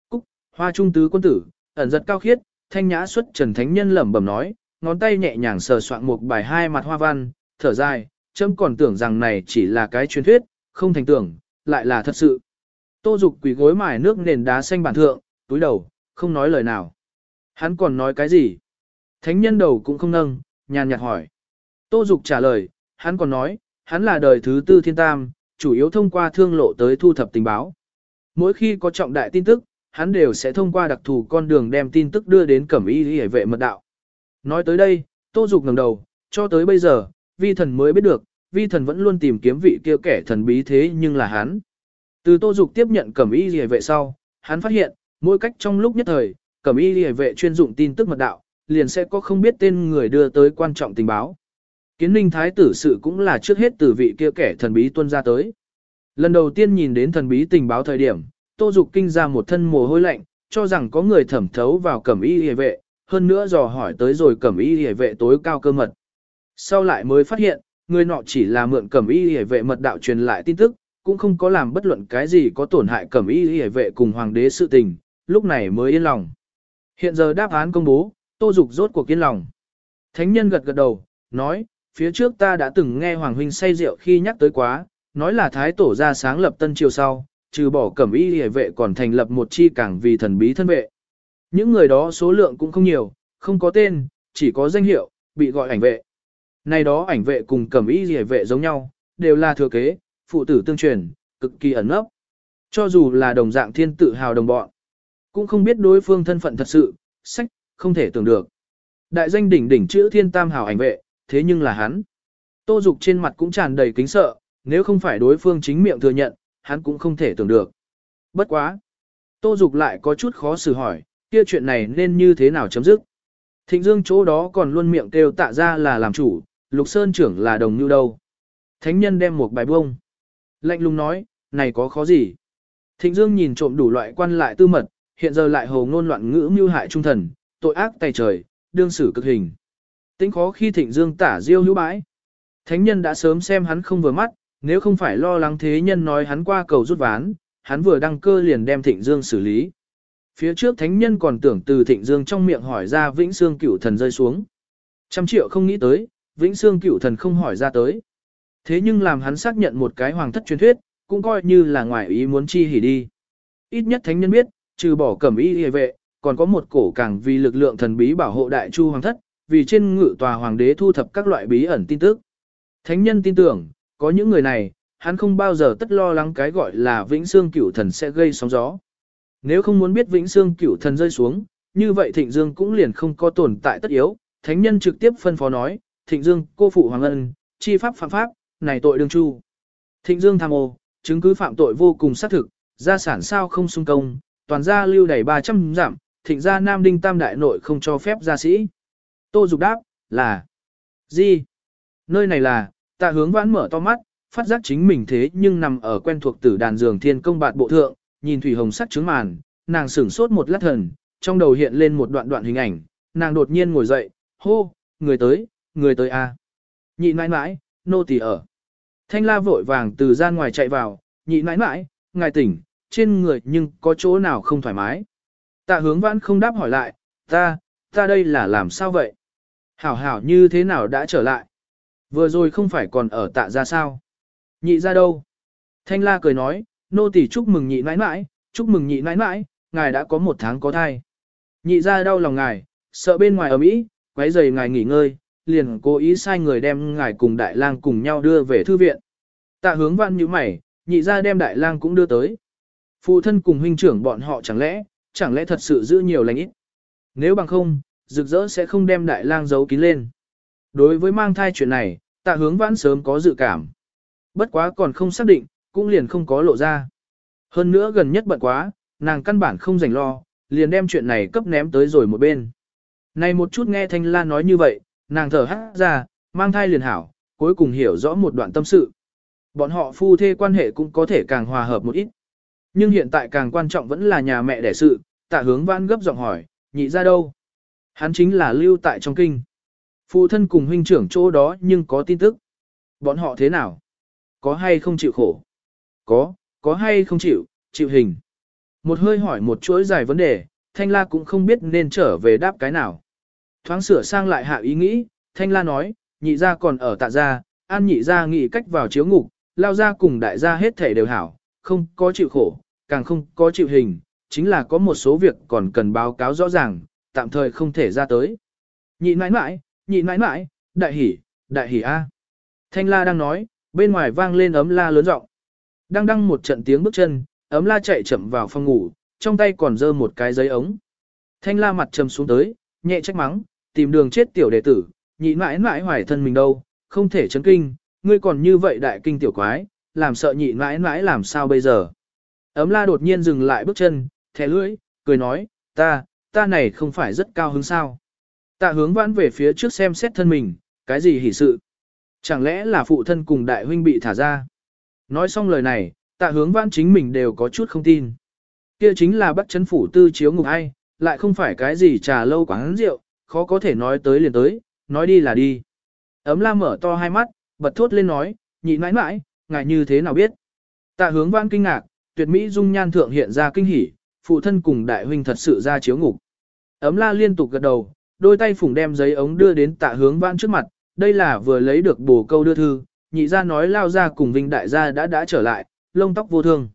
Cúc, hoa trung tứ quân tử, ẩn giật cao khiết, thanh nhã xuất trần thánh nhân lẩm bẩm nói, ngón tay nhẹ nhàng sờ soạn một bài hai mặt hoa văn, thở dài, chấm còn tưởng rằng này chỉ là cái truyền thuyết, không thành tưởng, lại là thật sự. Tô dục quỳ gối mài nước nền đá xanh bản thượng, túi đầu, không nói lời nào. Hắn còn nói cái gì? Thánh nhân đầu cũng không nâng, nhàn nhạt hỏi. Tô dục trả lời, hắn còn nói, hắn là đời thứ tư thiên tam, chủ yếu thông qua thương lộ tới thu thập tình báo. Mỗi khi có trọng đại tin tức, hắn đều sẽ thông qua đặc thù con đường đem tin tức đưa đến cẩm y hệ vệ mật đạo. Nói tới đây, Tô Dục ngẩng đầu, cho tới bây giờ, vi thần mới biết được, vi thần vẫn luôn tìm kiếm vị kia kẻ thần bí thế nhưng là hắn. Từ Tô Dục tiếp nhận cẩm y hệ vệ sau, hắn phát hiện, mỗi cách trong lúc nhất thời, cẩm y liề vệ chuyên dụng tin tức mật đạo, liền sẽ có không biết tên người đưa tới quan trọng tình báo. Kiến ninh thái tử sự cũng là trước hết từ vị kia kẻ thần bí tuân ra tới. Lần đầu tiên nhìn đến thần bí tình báo thời điểm, Tô Dục kinh ra một thân mồ hôi lạnh, cho rằng có người thẩm thấu vào cẩm y hề vệ, hơn nữa dò hỏi tới rồi cẩm y hề vệ tối cao cơ mật. Sau lại mới phát hiện, người nọ chỉ là mượn cẩm y hề vệ mật đạo truyền lại tin tức, cũng không có làm bất luận cái gì có tổn hại cẩm y hề vệ cùng hoàng đế sự tình, lúc này mới yên lòng. Hiện giờ đáp án công bố, Tô Dục rốt cuộc kiên lòng. Thánh nhân gật gật đầu, nói, phía trước ta đã từng nghe Hoàng Huynh say rượu khi nhắc tới quá, nói là Thái Tổ ra sáng lập tân triều sau, trừ bỏ cẩm y hề vệ còn thành lập một chi cảng vì thần bí thân vệ. Những người đó số lượng cũng không nhiều, không có tên, chỉ có danh hiệu, bị gọi ảnh vệ. Này đó ảnh vệ cùng cẩm y hề vệ giống nhau, đều là thừa kế, phụ tử tương truyền, cực kỳ ẩn ấp. Cho dù là đồng dạng thiên tự hào đồng bọn, cũng không biết đối phương thân phận thật sự, sách, không thể tưởng được. Đại danh đỉnh đỉnh chữ thiên tam hào ảnh vệ, thế nhưng là hắn. Tô Dục trên mặt cũng tràn đầy kính sợ, nếu không phải đối phương chính miệng thừa nhận, hắn cũng không thể tưởng được. Bất quá. Tô Dục lại có chút khó xử hỏi, kia chuyện này nên như thế nào chấm dứt. Thịnh Dương chỗ đó còn luôn miệng kêu tạ ra là làm chủ, Lục Sơn trưởng là đồng như đâu. Thánh nhân đem một bài bông. Lạnh lùng nói, này có khó gì. Thịnh Dương nhìn trộm đủ loại quan lại tư mật, hiện giờ lại hồ ngôn loạn ngữ mưu hại trung thần, tội ác tay trời, đương xử cực hình. Tính khó khi Thịnh Dương tả diêu hữu bãi. Thánh nhân đã sớm xem hắn không vừa mắt, nếu không phải lo lắng thế nhân nói hắn qua cầu rút ván, hắn vừa đăng cơ liền đem Thịnh Dương xử lý. Phía trước thánh nhân còn tưởng từ Thịnh Dương trong miệng hỏi ra Vĩnh Xương Cửu Thần rơi xuống. Trăm triệu không nghĩ tới, Vĩnh Xương Cửu Thần không hỏi ra tới. Thế nhưng làm hắn xác nhận một cái hoàng thất truyền thuyết, cũng coi như là ngoài ý muốn chi hỉ đi. Ít nhất thánh nhân biết, trừ bỏ cẩm y hề vệ, còn có một cổ càng vì lực lượng thần bí bảo hộ đại chu hoàng thất, vì trên ngự tòa hoàng đế thu thập các loại bí ẩn tin tức. Thánh nhân tin tưởng, có những người này, hắn không bao giờ tất lo lắng cái gọi là vĩnh xương cửu thần sẽ gây sóng gió. Nếu không muốn biết vĩnh xương cửu thần rơi xuống, như vậy thịnh dương cũng liền không có tồn tại tất yếu, thánh nhân trực tiếp phân phó nói, thịnh dương cô phụ hoàng ân, chi pháp phạm pháp, này tội đương chu. Thịnh Dương tham ô, chứng cứ phạm tội vô cùng xác thực, gia sản sao không sung công, toàn gia lưu đầy 300 giảm, thịnh gia Nam Đinh Tam Đại Nội không cho phép gia sĩ. Tô Dục đáp, là, gì? Nơi này là, tạ hướng vãn mở to mắt, phát giác chính mình thế nhưng nằm ở quen thuộc tử đàn giường thiên công bạt bộ thượng, nhìn thủy hồng sắc trứng màn, nàng sửng sốt một lát thần, trong đầu hiện lên một đoạn đoạn hình ảnh, nàng đột nhiên ngồi dậy, hô, người tới, người tới a. À. Nhị nãi nãi, nô tỳ ở. Thanh la vội vàng từ gian ngoài chạy vào, nhị nãi nãi, ngài tỉnh, trên người nhưng có chỗ nào không thoải mái. Tạ hướng vãn không đáp hỏi lại, ta, ta đây là làm sao vậy? Hảo hảo như thế nào đã trở lại? Vừa rồi không phải còn ở tạ ra sao? Nhị ra đâu? Thanh la cười nói, nô tỳ chúc mừng nhị nãi nãi, chúc mừng nhị nãi nãi, ngài đã có một tháng có thai. Nhị ra đau lòng ngài, sợ bên ngoài ở Mỹ, quấy giày ngài nghỉ ngơi, liền cố ý sai người đem ngài cùng đại lang cùng nhau đưa về thư viện. Tạ hướng văn như mày, nhị ra đem đại lang cũng đưa tới. Phụ thân cùng huynh trưởng bọn họ chẳng lẽ, chẳng lẽ thật sự giữ nhiều lành ít. Nếu bằng không, rực rỡ sẽ không đem đại lang giấu kín lên. Đối với mang thai chuyện này, tạ hướng vãn sớm có dự cảm. Bất quá còn không xác định, cũng liền không có lộ ra. Hơn nữa gần nhất bận quá, nàng căn bản không rảnh lo, liền đem chuyện này cấp ném tới rồi một bên. Này một chút nghe Thanh La nói như vậy, nàng thở hát ra, mang thai liền hảo, cuối cùng hiểu rõ một đoạn tâm sự. Bọn họ phu thê quan hệ cũng có thể càng hòa hợp một ít. Nhưng hiện tại càng quan trọng vẫn là nhà mẹ đẻ sự, tạ hướng vãn gấp giọng hỏi, nhị ra đâu? Hắn chính là lưu tại trong kinh. Phụ thân cùng huynh trưởng chỗ đó nhưng có tin tức. Bọn họ thế nào? Có hay không chịu khổ? Có, có hay không chịu, chịu hình. Một hơi hỏi một chuỗi dài vấn đề, Thanh La cũng không biết nên trở về đáp cái nào. Thoáng sửa sang lại hạ ý nghĩ, Thanh La nói, nhị gia còn ở tạ gia, an nhị gia nghĩ cách vào chiếu ngục, lao ra cùng đại gia hết thể đều hảo, không có chịu khổ, càng không có chịu hình, chính là có một số việc còn cần báo cáo rõ ràng, tạm thời không thể ra tới. Nhị nãi nãi, nhị nãi nãi, đại hỉ, đại hỉ A. Thanh la đang nói, bên ngoài vang lên ấm la lớn giọng Đang đăng một trận tiếng bước chân, ấm la chạy chậm vào phòng ngủ, trong tay còn dơ một cái giấy ống. Thanh la mặt trầm xuống tới, nhẹ trách mắng, tìm đường chết tiểu đệ tử, nhị mãi mãi hoài thân mình đâu, không thể chấn kinh, ngươi còn như vậy đại kinh tiểu quái, làm sợ nhị mãi mãi làm sao bây giờ. Ấm la đột nhiên dừng lại bước chân, thẻ lưỡi, cười nói, ta, ta này không phải rất cao hứng sao. Tạ hướng vãn về phía trước xem xét thân mình, cái gì hỉ sự. Chẳng lẽ là phụ thân cùng đại huynh bị thả ra. Nói xong lời này, tạ hướng vãn chính mình đều có chút không tin. Kia chính là bắt chấn phủ tư chiếu ngục ai, lại không phải cái gì trà lâu quán rượu, khó có thể nói tới liền tới, nói đi là đi. Ấm la mở to hai mắt, bật thốt lên nói, nhị mãi mãi, ngài như thế nào biết. Tạ hướng vãn kinh ngạc, tuyệt mỹ dung nhan thượng hiện ra kinh hỉ, phụ thân cùng đại huynh thật sự ra chiếu ngục. Ấm la liên tục gật đầu, đôi tay phủng đem giấy ống đưa đến tạ hướng vãn trước mặt, đây là vừa lấy được bổ câu đưa thư, nhị ra nói lao ra cùng vinh đại gia đã đã trở lại, lông tóc vô thương.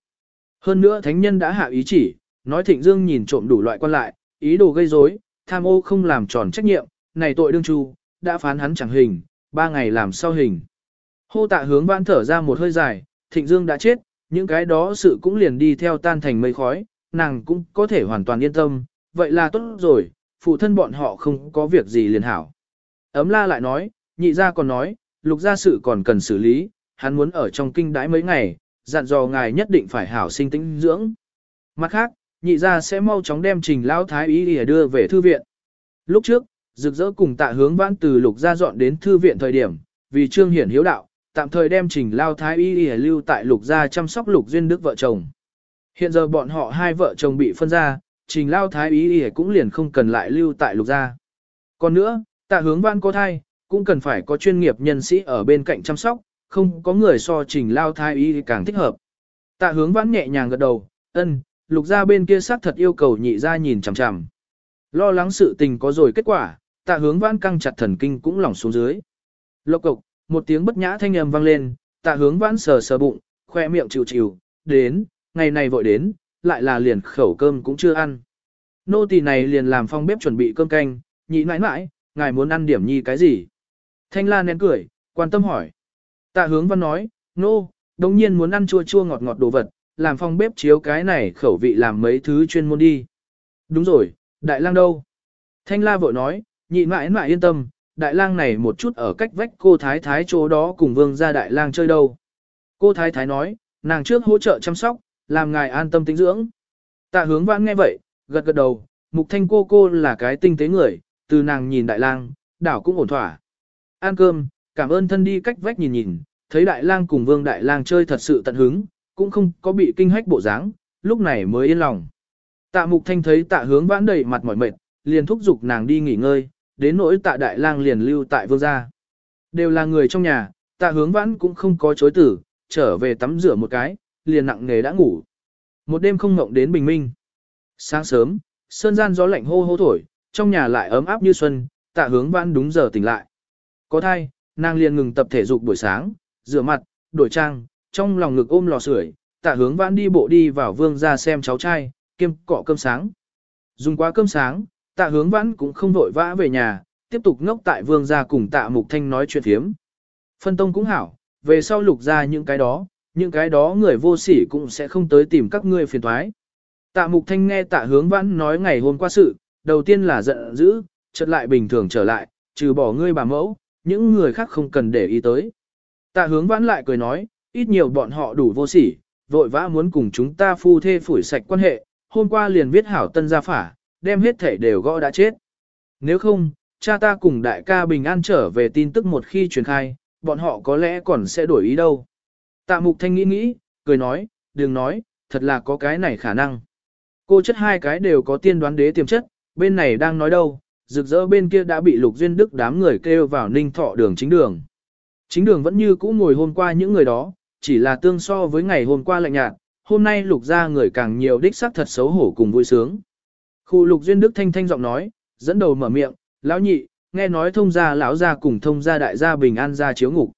Hơn nữa thánh nhân đã hạ ý chỉ, nói thịnh dương nhìn trộm đủ loại quan lại, ý đồ gây rối, tham ô không làm tròn trách nhiệm, này tội đương chu, đã phán hắn chẳng hình, ba ngày làm sau hình. Hô tạ hướng vãn thở ra một hơi dài, thịnh dương đã chết, những cái đó sự cũng liền đi theo tan thành mây khói, nàng cũng có thể hoàn toàn yên tâm, vậy là tốt rồi, phụ thân bọn họ không có việc gì liền hảo. Ấm la lại nói, nhị gia còn nói, lục gia sự còn cần xử lý, hắn muốn ở trong kinh đái mấy ngày, dặn dò ngài nhất định phải hảo sinh tĩnh dưỡng. Mặt khác, nhị gia sẽ mau chóng đem trình lão thái ý để đưa về thư viện. Lúc trước, rực rỡ cùng tạ hướng vãn từ lục gia dọn đến thư viện thời điểm, vì trương hiển hiếu đạo, tạm thời đem trình lao thái y y lưu tại lục gia chăm sóc lục duyên đức vợ chồng. Hiện giờ bọn họ hai vợ chồng bị phân ra, trình lao thái y y cũng liền không cần lại lưu tại lục gia. Còn nữa, tạ hướng văn có thai, cũng cần phải có chuyên nghiệp nhân sĩ ở bên cạnh chăm sóc, không có người so trình lao thái y càng thích hợp. Tạ hướng văn nhẹ nhàng gật đầu, ân, lục gia bên kia xác thật yêu cầu nhị gia nhìn chằm chằm. Lo lắng sự tình có rồi kết quả, tạ hướng văn căng chặt thần kinh cũng lỏng xuống dưới. Lộc cục, một tiếng bất nhã thanh âm vang lên, tạ hướng vãn sờ sờ bụng, khoe miệng chịu chịu, đến, ngày này vội đến, lại là liền khẩu cơm cũng chưa ăn. Nô tỳ này liền làm phong bếp chuẩn bị cơm canh, nhị mãi mãi, ngài muốn ăn điểm nhi cái gì? Thanh la nén cười, quan tâm hỏi. Tạ hướng văn nói, nô, đồng nhiên muốn ăn chua chua ngọt ngọt đồ vật, làm phong bếp chiếu cái này khẩu vị làm mấy thứ chuyên môn đi. Đúng rồi, đại lang đâu? Thanh la vội nói, nhị mãi mãi yên tâm, đại lang này một chút ở cách vách cô thái thái chỗ đó cùng vương gia đại lang chơi đâu. Cô thái thái nói, nàng trước hỗ trợ chăm sóc, làm ngài an tâm tính dưỡng. Tạ hướng vãn nghe vậy, gật gật đầu, mục thanh cô cô là cái tinh tế người, từ nàng nhìn đại lang, đảo cũng ổn thỏa. Ăn cơm, cảm ơn thân đi cách vách nhìn nhìn, thấy đại lang cùng vương đại lang chơi thật sự tận hứng, cũng không có bị kinh hách bộ dáng, lúc này mới yên lòng. Tạ mục thanh thấy tạ hướng vãn đầy mặt mỏi mệt, liền thúc giục nàng đi nghỉ ngơi, đến nỗi tạ đại lang liền lưu tại vương gia. Đều là người trong nhà, tạ hướng vãn cũng không có chối tử, trở về tắm rửa một cái, liền nặng nghề đã ngủ. Một đêm không mộng đến bình minh. Sáng sớm, sơn gian gió lạnh hô hô thổi, trong nhà lại ấm áp như xuân, tạ hướng vãn đúng giờ tỉnh lại. Có thai, nàng liền ngừng tập thể dục buổi sáng, rửa mặt, đổi trang, trong lòng ngực ôm lò sưởi, tạ hướng vãn đi bộ đi vào vương ra xem cháu trai, kiêm cọ cơm sáng. Dùng quá cơm sáng, tạ hướng vãn cũng không vội vã về nhà, tiếp tục ngốc tại vương gia cùng tạ mục thanh nói chuyện thiếm. Phân tông cũng hảo, về sau lục ra những cái đó, những cái đó người vô sỉ cũng sẽ không tới tìm các ngươi phiền thoái. Tạ mục thanh nghe tạ hướng vãn nói ngày hôm qua sự, đầu tiên là giận dữ, chợt lại bình thường trở lại, trừ bỏ ngươi bà mẫu, những người khác không cần để ý tới. Tạ hướng vãn lại cười nói, ít nhiều bọn họ đủ vô sỉ, vội vã muốn cùng chúng ta phu thê phủi sạch quan hệ, hôm qua liền viết hảo tân gia phả, đem hết thể đều gõ đã chết. Nếu không, cha ta cùng đại ca bình an trở về tin tức một khi truyền khai, bọn họ có lẽ còn sẽ đổi ý đâu. Tạ mục thanh nghĩ nghĩ, cười nói, đừng nói, thật là có cái này khả năng. Cô chất hai cái đều có tiên đoán đế tiềm chất, bên này đang nói đâu, rực rỡ bên kia đã bị lục duyên đức đám người kêu vào ninh thọ đường chính đường. Chính đường vẫn như cũ ngồi hôm qua những người đó, chỉ là tương so với ngày hôm qua lạnh nhạt, hôm nay lục ra người càng nhiều đích sắc thật xấu hổ cùng vui sướng. Khu lục duyên đức thanh thanh giọng nói, dẫn đầu mở miệng, lão nhị, nghe nói thông gia lão gia cùng thông gia đại gia bình an ra chiếu ngục.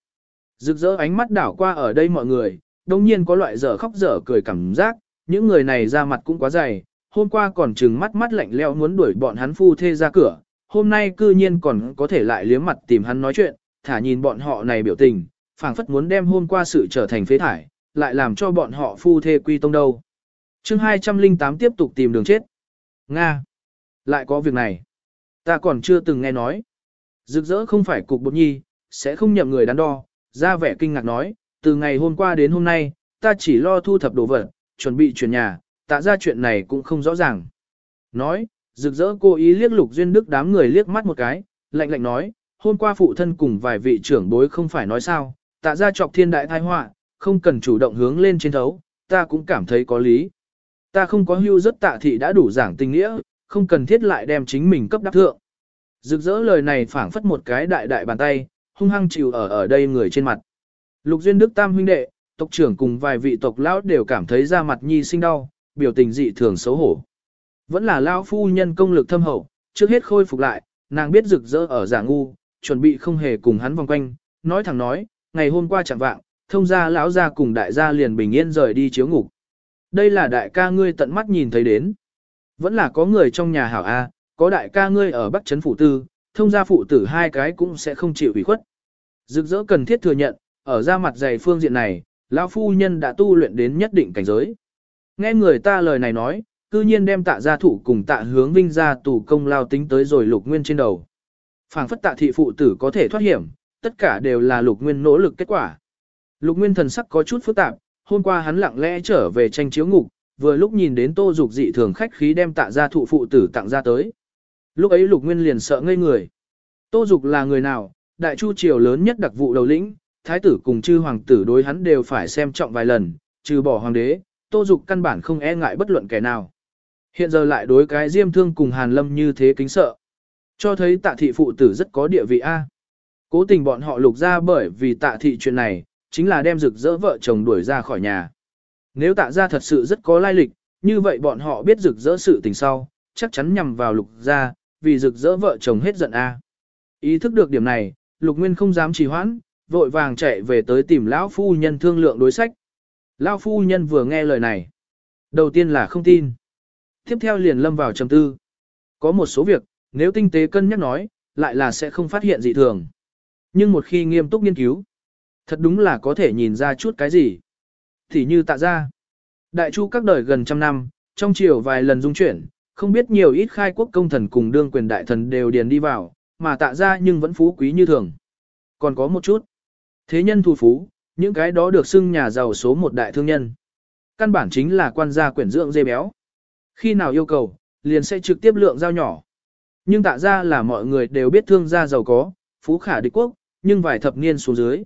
Rực rỡ ánh mắt đảo qua ở đây mọi người, đồng nhiên có loại dở khóc dở cười cảm giác, những người này ra mặt cũng quá dày, hôm qua còn trừng mắt mắt lạnh leo muốn đuổi bọn hắn phu thê ra cửa, hôm nay cư nhiên còn có thể lại liếm mặt tìm hắn nói chuyện, thả nhìn bọn họ này biểu tình, phảng phất muốn đem hôm qua sự trở thành phế thải, lại làm cho bọn họ phu thê quy tông đâu. chương 208 tiếp tục tìm đường chết. Nga! Lại có việc này. Ta còn chưa từng nghe nói. Rực rỡ không phải cục bột nhi, sẽ không nhậm người đắn đo, ra vẻ kinh ngạc nói, từ ngày hôm qua đến hôm nay, ta chỉ lo thu thập đồ vật, chuẩn bị chuyển nhà, tạ ra chuyện này cũng không rõ ràng. Nói, rực rỡ cô ý liếc lục duyên đức đám người liếc mắt một cái, lạnh lạnh nói, hôm qua phụ thân cùng vài vị trưởng bối không phải nói sao, tạ ra chọc thiên đại thai họa, không cần chủ động hướng lên trên thấu, ta cũng cảm thấy có lý. Ta không có hưu rất tạ thị đã đủ giảng tình nghĩa, không cần thiết lại đem chính mình cấp đắc thượng. Rực rỡ lời này phảng phất một cái đại đại bàn tay, hung hăng chịu ở ở đây người trên mặt. Lục duyên đức tam huynh đệ, tộc trưởng cùng vài vị tộc lão đều cảm thấy da mặt nhi sinh đau, biểu tình dị thường xấu hổ. Vẫn là lão phu nhân công lực thâm hậu, trước hết khôi phục lại, nàng biết rực rỡ ở giả ngu, chuẩn bị không hề cùng hắn vòng quanh, nói thẳng nói, ngày hôm qua chẳng vạng, thông gia lão gia cùng đại gia liền bình yên rời đi chiếu ngục. Đây là đại ca ngươi tận mắt nhìn thấy đến. Vẫn là có người trong nhà hảo A, có đại ca ngươi ở Bắc Trấn Phụ Tư, thông gia phụ tử hai cái cũng sẽ không chịu ủy khuất. Rực rỡ cần thiết thừa nhận, ở ra mặt dày phương diện này, lão phu nhân đã tu luyện đến nhất định cảnh giới. Nghe người ta lời này nói, cư nhiên đem tạ gia thủ cùng tạ hướng vinh ra tù công lao tính tới rồi lục nguyên trên đầu. phảng phất tạ thị phụ tử có thể thoát hiểm, tất cả đều là lục nguyên nỗ lực kết quả. Lục nguyên thần sắc có chút phức tạp, hôm qua hắn lặng lẽ trở về tranh chiếu ngục, vừa lúc nhìn đến tô dục dị thường khách khí đem tạ gia thụ phụ tử tặng ra tới. Lúc ấy lục nguyên liền sợ ngây người. Tô dục là người nào, đại chu triều lớn nhất đặc vụ đầu lĩnh, thái tử cùng chư hoàng tử đối hắn đều phải xem trọng vài lần, trừ bỏ hoàng đế, tô dục căn bản không e ngại bất luận kẻ nào. Hiện giờ lại đối cái diêm thương cùng hàn lâm như thế kính sợ. Cho thấy tạ thị phụ tử rất có địa vị A. Cố tình bọn họ lục ra bởi vì tạ thị chuyện này, chính là đem rực rỡ vợ chồng đuổi ra khỏi nhà. Nếu tạ ra thật sự rất có lai lịch, như vậy bọn họ biết rực rỡ sự tình sau, chắc chắn nhằm vào lục ra, vì rực rỡ vợ chồng hết giận A. Ý thức được điểm này, lục nguyên không dám trì hoãn, vội vàng chạy về tới tìm lão phu nhân thương lượng đối sách. Lão phu nhân vừa nghe lời này. Đầu tiên là không tin. Tiếp theo liền lâm vào trầm tư. Có một số việc, nếu tinh tế cân nhắc nói, lại là sẽ không phát hiện dị thường. Nhưng một khi nghiêm túc nghiên cứu, thật đúng là có thể nhìn ra chút cái gì. Thì như tạ ra. Đại chu các đời gần trăm năm, trong chiều vài lần dung chuyển, không biết nhiều ít khai quốc công thần cùng đương quyền đại thần đều điền đi vào, mà tạ ra nhưng vẫn phú quý như thường. Còn có một chút. Thế nhân thu phú, những cái đó được xưng nhà giàu số một đại thương nhân. Căn bản chính là quan gia quyển dưỡng dê béo. Khi nào yêu cầu, liền sẽ trực tiếp lượng giao nhỏ. Nhưng tạ ra là mọi người đều biết thương gia giàu có, phú khả địch quốc, nhưng vài thập niên xuống dưới.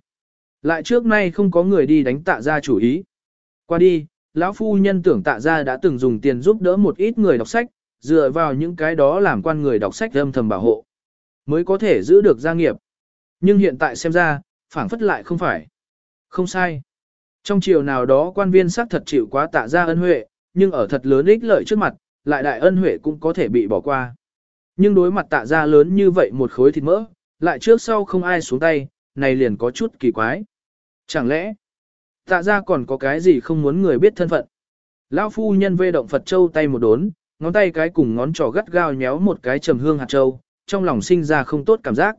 Lại trước nay không có người đi đánh tạ ra chủ ý. Qua đi, lão phu nhân tưởng tạ ra đã từng dùng tiền giúp đỡ một ít người đọc sách, dựa vào những cái đó làm quan người đọc sách âm thầm bảo hộ, mới có thể giữ được gia nghiệp. Nhưng hiện tại xem ra, phản phất lại không phải. Không sai. Trong chiều nào đó quan viên xác thật chịu quá tạ ra ân huệ, nhưng ở thật lớn ích lợi trước mặt, lại đại ân huệ cũng có thể bị bỏ qua. Nhưng đối mặt tạ ra lớn như vậy một khối thịt mỡ, lại trước sau không ai xuống tay, này liền có chút kỳ quái. Chẳng lẽ, tạ ra còn có cái gì không muốn người biết thân phận? Lão phu nhân vê động Phật Châu tay một đốn, ngón tay cái cùng ngón trỏ gắt gao nhéo một cái trầm hương hạt châu, trong lòng sinh ra không tốt cảm giác.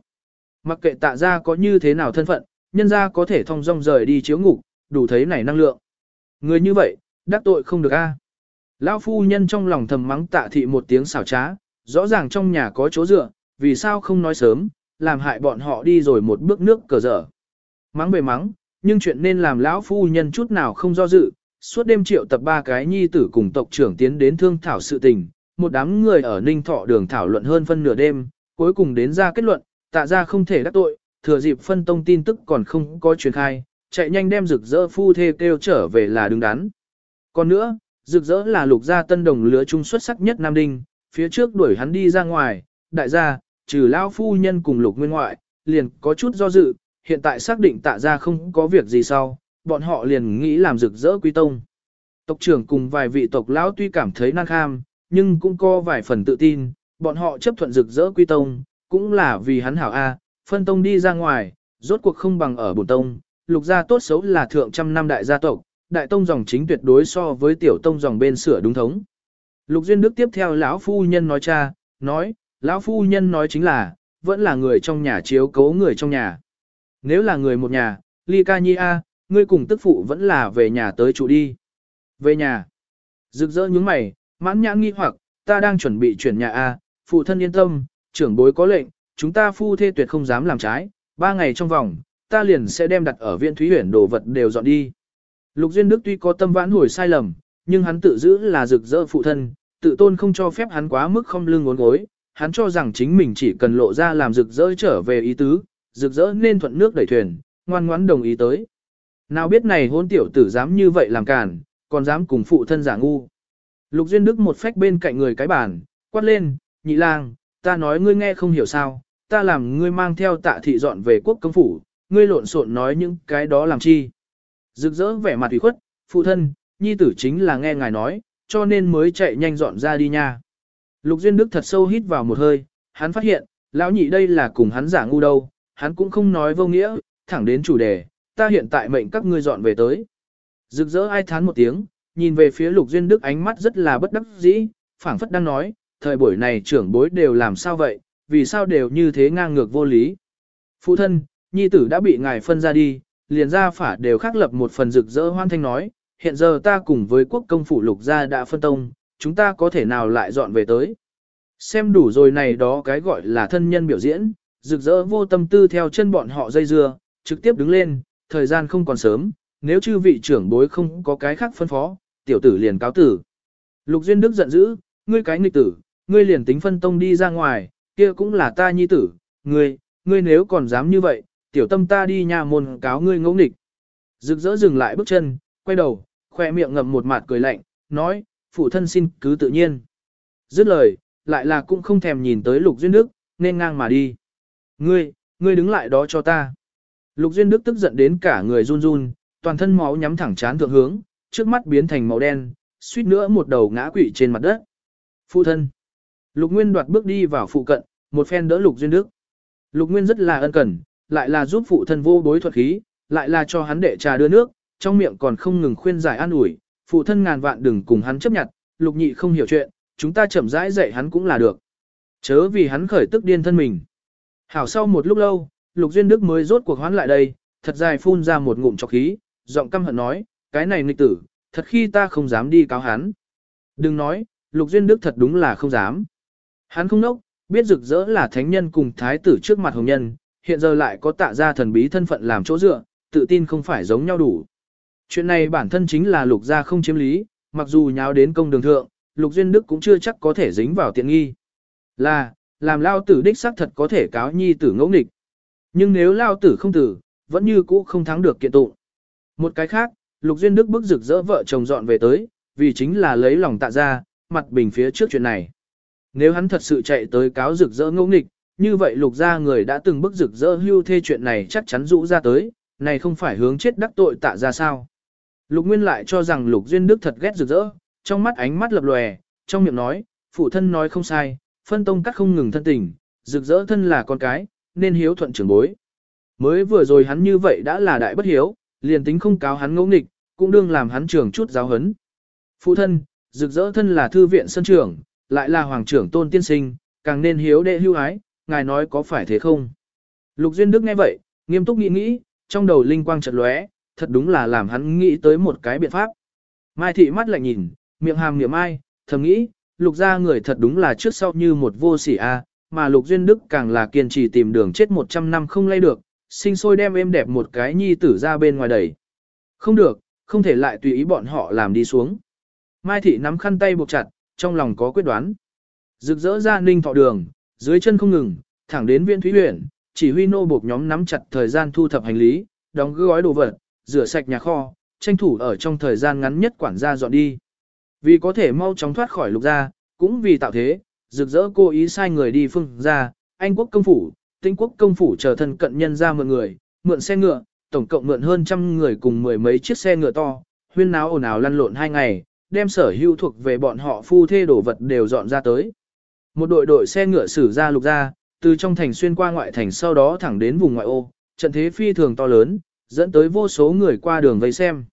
Mặc kệ tạ ra có như thế nào thân phận, nhân ra có thể thông dong rời đi chiếu ngục, đủ thấy này năng lượng. Người như vậy, đắc tội không được a. Lão phu nhân trong lòng thầm mắng tạ thị một tiếng xảo trá, rõ ràng trong nhà có chỗ dựa, vì sao không nói sớm, làm hại bọn họ đi rồi một bước nước cờ dở. Mắng bề mắng, nhưng chuyện nên làm lão phu nhân chút nào không do dự, suốt đêm triệu tập ba cái nhi tử cùng tộc trưởng tiến đến thương thảo sự tình, một đám người ở Ninh Thọ đường thảo luận hơn phân nửa đêm, cuối cùng đến ra kết luận, tạ ra không thể đắc tội, thừa dịp phân tông tin tức còn không có truyền khai, chạy nhanh đem rực rỡ phu thê kêu trở về là đứng đắn. Còn nữa, rực rỡ là lục gia tân đồng lứa trung xuất sắc nhất Nam Đinh, phía trước đuổi hắn đi ra ngoài, đại gia, trừ lão phu nhân cùng lục nguyên ngoại, liền có chút do dự, hiện tại xác định tạ ra không có việc gì sau, bọn họ liền nghĩ làm rực rỡ quý tông. Tộc trưởng cùng vài vị tộc lão tuy cảm thấy năng kham, nhưng cũng có vài phần tự tin, bọn họ chấp thuận rực rỡ quý tông, cũng là vì hắn hảo A, phân tông đi ra ngoài, rốt cuộc không bằng ở bổn tông, lục gia tốt xấu là thượng trăm năm đại gia tộc, đại tông dòng chính tuyệt đối so với tiểu tông dòng bên sửa đúng thống. Lục Duyên Đức tiếp theo lão phu nhân nói cha, nói, lão phu nhân nói chính là, vẫn là người trong nhà chiếu cố người trong nhà. Nếu là người một nhà, Ly Ca Nhi A, ngươi cùng tức phụ vẫn là về nhà tới trụ đi. Về nhà. Rực rỡ những mày, mãn nhãn nghi hoặc, ta đang chuẩn bị chuyển nhà A, phụ thân yên tâm, trưởng bối có lệnh, chúng ta phu thê tuyệt không dám làm trái, ba ngày trong vòng, ta liền sẽ đem đặt ở viện thúy huyển đồ vật đều dọn đi. Lục Duyên Đức tuy có tâm vãn hồi sai lầm, nhưng hắn tự giữ là rực rỡ phụ thân, tự tôn không cho phép hắn quá mức không lưng ngốn gối, hắn cho rằng chính mình chỉ cần lộ ra làm rực rỡ trở về ý tứ, rực rỡ nên thuận nước đẩy thuyền, ngoan ngoãn đồng ý tới. Nào biết này hôn tiểu tử dám như vậy làm cản, còn dám cùng phụ thân giả ngu. Lục Duyên Đức một phách bên cạnh người cái bàn, quát lên, nhị lang, ta nói ngươi nghe không hiểu sao, ta làm ngươi mang theo tạ thị dọn về quốc công phủ, ngươi lộn xộn nói những cái đó làm chi. Rực rỡ vẻ mặt ủy khuất, phụ thân, nhi tử chính là nghe ngài nói, cho nên mới chạy nhanh dọn ra đi nha. Lục Duyên Đức thật sâu hít vào một hơi, hắn phát hiện, lão nhị đây là cùng hắn giả ngu đâu, hắn cũng không nói vô nghĩa, thẳng đến chủ đề, ta hiện tại mệnh các ngươi dọn về tới. Rực rỡ ai thán một tiếng, nhìn về phía Lục Duyên Đức ánh mắt rất là bất đắc dĩ, phảng phất đang nói, thời buổi này trưởng bối đều làm sao vậy, vì sao đều như thế ngang ngược vô lý. Phụ thân, nhi tử đã bị ngài phân ra đi, liền ra phả đều khắc lập một phần rực rỡ hoan thanh nói, hiện giờ ta cùng với quốc công phủ lục gia đã phân tông, chúng ta có thể nào lại dọn về tới. Xem đủ rồi này đó cái gọi là thân nhân biểu diễn, rực rỡ vô tâm tư theo chân bọn họ dây dưa, trực tiếp đứng lên, thời gian không còn sớm, nếu chư vị trưởng bối không có cái khác phân phó, tiểu tử liền cáo tử. Lục Duyên Đức giận dữ, ngươi cái nghịch tử, ngươi liền tính phân tông đi ra ngoài, kia cũng là ta nhi tử, ngươi, ngươi nếu còn dám như vậy, tiểu tâm ta đi nhà môn cáo ngươi ngỗ nghịch. Rực rỡ dừng lại bước chân, quay đầu, khoe miệng ngậm một mặt cười lạnh, nói, phụ thân xin cứ tự nhiên. Dứt lời, lại là cũng không thèm nhìn tới Lục Duyên Đức, nên ngang mà đi. Ngươi, ngươi đứng lại đó cho ta. Lục Duyên Đức tức giận đến cả người run run, toàn thân máu nhắm thẳng chán thượng hướng, trước mắt biến thành màu đen, suýt nữa một đầu ngã quỵ trên mặt đất. Phụ thân. Lục Nguyên đoạt bước đi vào phụ cận, một phen đỡ Lục Duyên Đức. Lục Nguyên rất là ân cần, lại là giúp phụ thân vô bối thuật khí, lại là cho hắn đệ trà đưa nước, trong miệng còn không ngừng khuyên giải an ủi, phụ thân ngàn vạn đừng cùng hắn chấp nhận, Lục Nhị không hiểu chuyện, chúng ta chậm rãi dạy hắn cũng là được. Chớ vì hắn khởi tức điên thân mình. Hảo sau một lúc lâu, Lục Duyên Đức mới rốt cuộc hoán lại đây, thật dài phun ra một ngụm trọc khí, giọng căm hận nói, cái này nghịch tử, thật khi ta không dám đi cáo hắn. Đừng nói, Lục Duyên Đức thật đúng là không dám. Hắn không nốc, Biết rực rỡ là thánh nhân cùng thái tử trước mặt hồng nhân, hiện giờ lại có tạ ra thần bí thân phận làm chỗ dựa, tự tin không phải giống nhau đủ. Chuyện này bản thân chính là lục gia không chiếm lý, mặc dù nháo đến công đường thượng, lục duyên đức cũng chưa chắc có thể dính vào tiện nghi. Là, làm lao tử đích xác thật có thể cáo nhi tử ngẫu nghịch. Nhưng nếu lao tử không tử, vẫn như cũ không thắng được kiện tụng. Một cái khác, lục duyên đức bức rực rỡ vợ chồng dọn về tới, vì chính là lấy lòng tạ ra, mặt bình phía trước chuyện này. Nếu hắn thật sự chạy tới cáo rực rỡ ngẫu nghịch, như vậy lục gia người đã từng bức rực rỡ hưu thê chuyện này chắc chắn rũ ra tới, này không phải hướng chết đắc tội tạ ra sao. Lục Nguyên lại cho rằng Lục Duyên Đức thật ghét rực rỡ, trong mắt ánh mắt lập lòe, trong miệng nói, phụ thân nói không sai, phân tông cắt không ngừng thân tình, rực rỡ thân là con cái, nên hiếu thuận trưởng bối. Mới vừa rồi hắn như vậy đã là đại bất hiếu, liền tính không cáo hắn ngẫu nghịch, cũng đương làm hắn trưởng chút giáo hấn. Phụ thân, rực rỡ thân là thư viện sân trưởng, lại là hoàng trưởng tôn tiên sinh, càng nên hiếu đệ hưu ái, ngài nói có phải thế không? Lục Duyên Đức nghe vậy, nghiêm túc nghĩ nghĩ, trong đầu linh quang chợt lóe, thật đúng là làm hắn nghĩ tới một cái biện pháp. Mai thị mắt lạnh nhìn, miệng hàm niệm ai, thầm nghĩ, lục gia người thật đúng là trước sau như một vô sỉ a, mà lục duyên đức càng là kiên trì tìm đường chết 100 năm không lay được, sinh sôi đem êm đẹp một cái nhi tử ra bên ngoài đẩy. Không được, không thể lại tùy ý bọn họ làm đi xuống. Mai thị nắm khăn tay buộc chặt, trong lòng có quyết đoán. Rực rỡ ra ninh thọ đường, dưới chân không ngừng, thẳng đến viện thúy huyện, chỉ huy nô buộc nhóm nắm chặt thời gian thu thập hành lý, đóng gói đồ vật, rửa sạch nhà kho, tranh thủ ở trong thời gian ngắn nhất quản gia dọn đi. Vì có thể mau chóng thoát khỏi lục gia, cũng vì tạo thế, rực rỡ cô ý sai người đi phương ra, Anh quốc công phủ, tinh quốc công phủ chờ thân cận nhân ra mượn người, mượn xe ngựa, tổng cộng mượn hơn trăm người cùng mười mấy chiếc xe ngựa to, huyên náo ồn ào lăn lộn hai ngày, đem sở hữu thuộc về bọn họ phu thê đổ vật đều dọn ra tới. Một đội đội xe ngựa xử ra lục ra, từ trong thành xuyên qua ngoại thành sau đó thẳng đến vùng ngoại ô, trận thế phi thường to lớn, dẫn tới vô số người qua đường vây xem.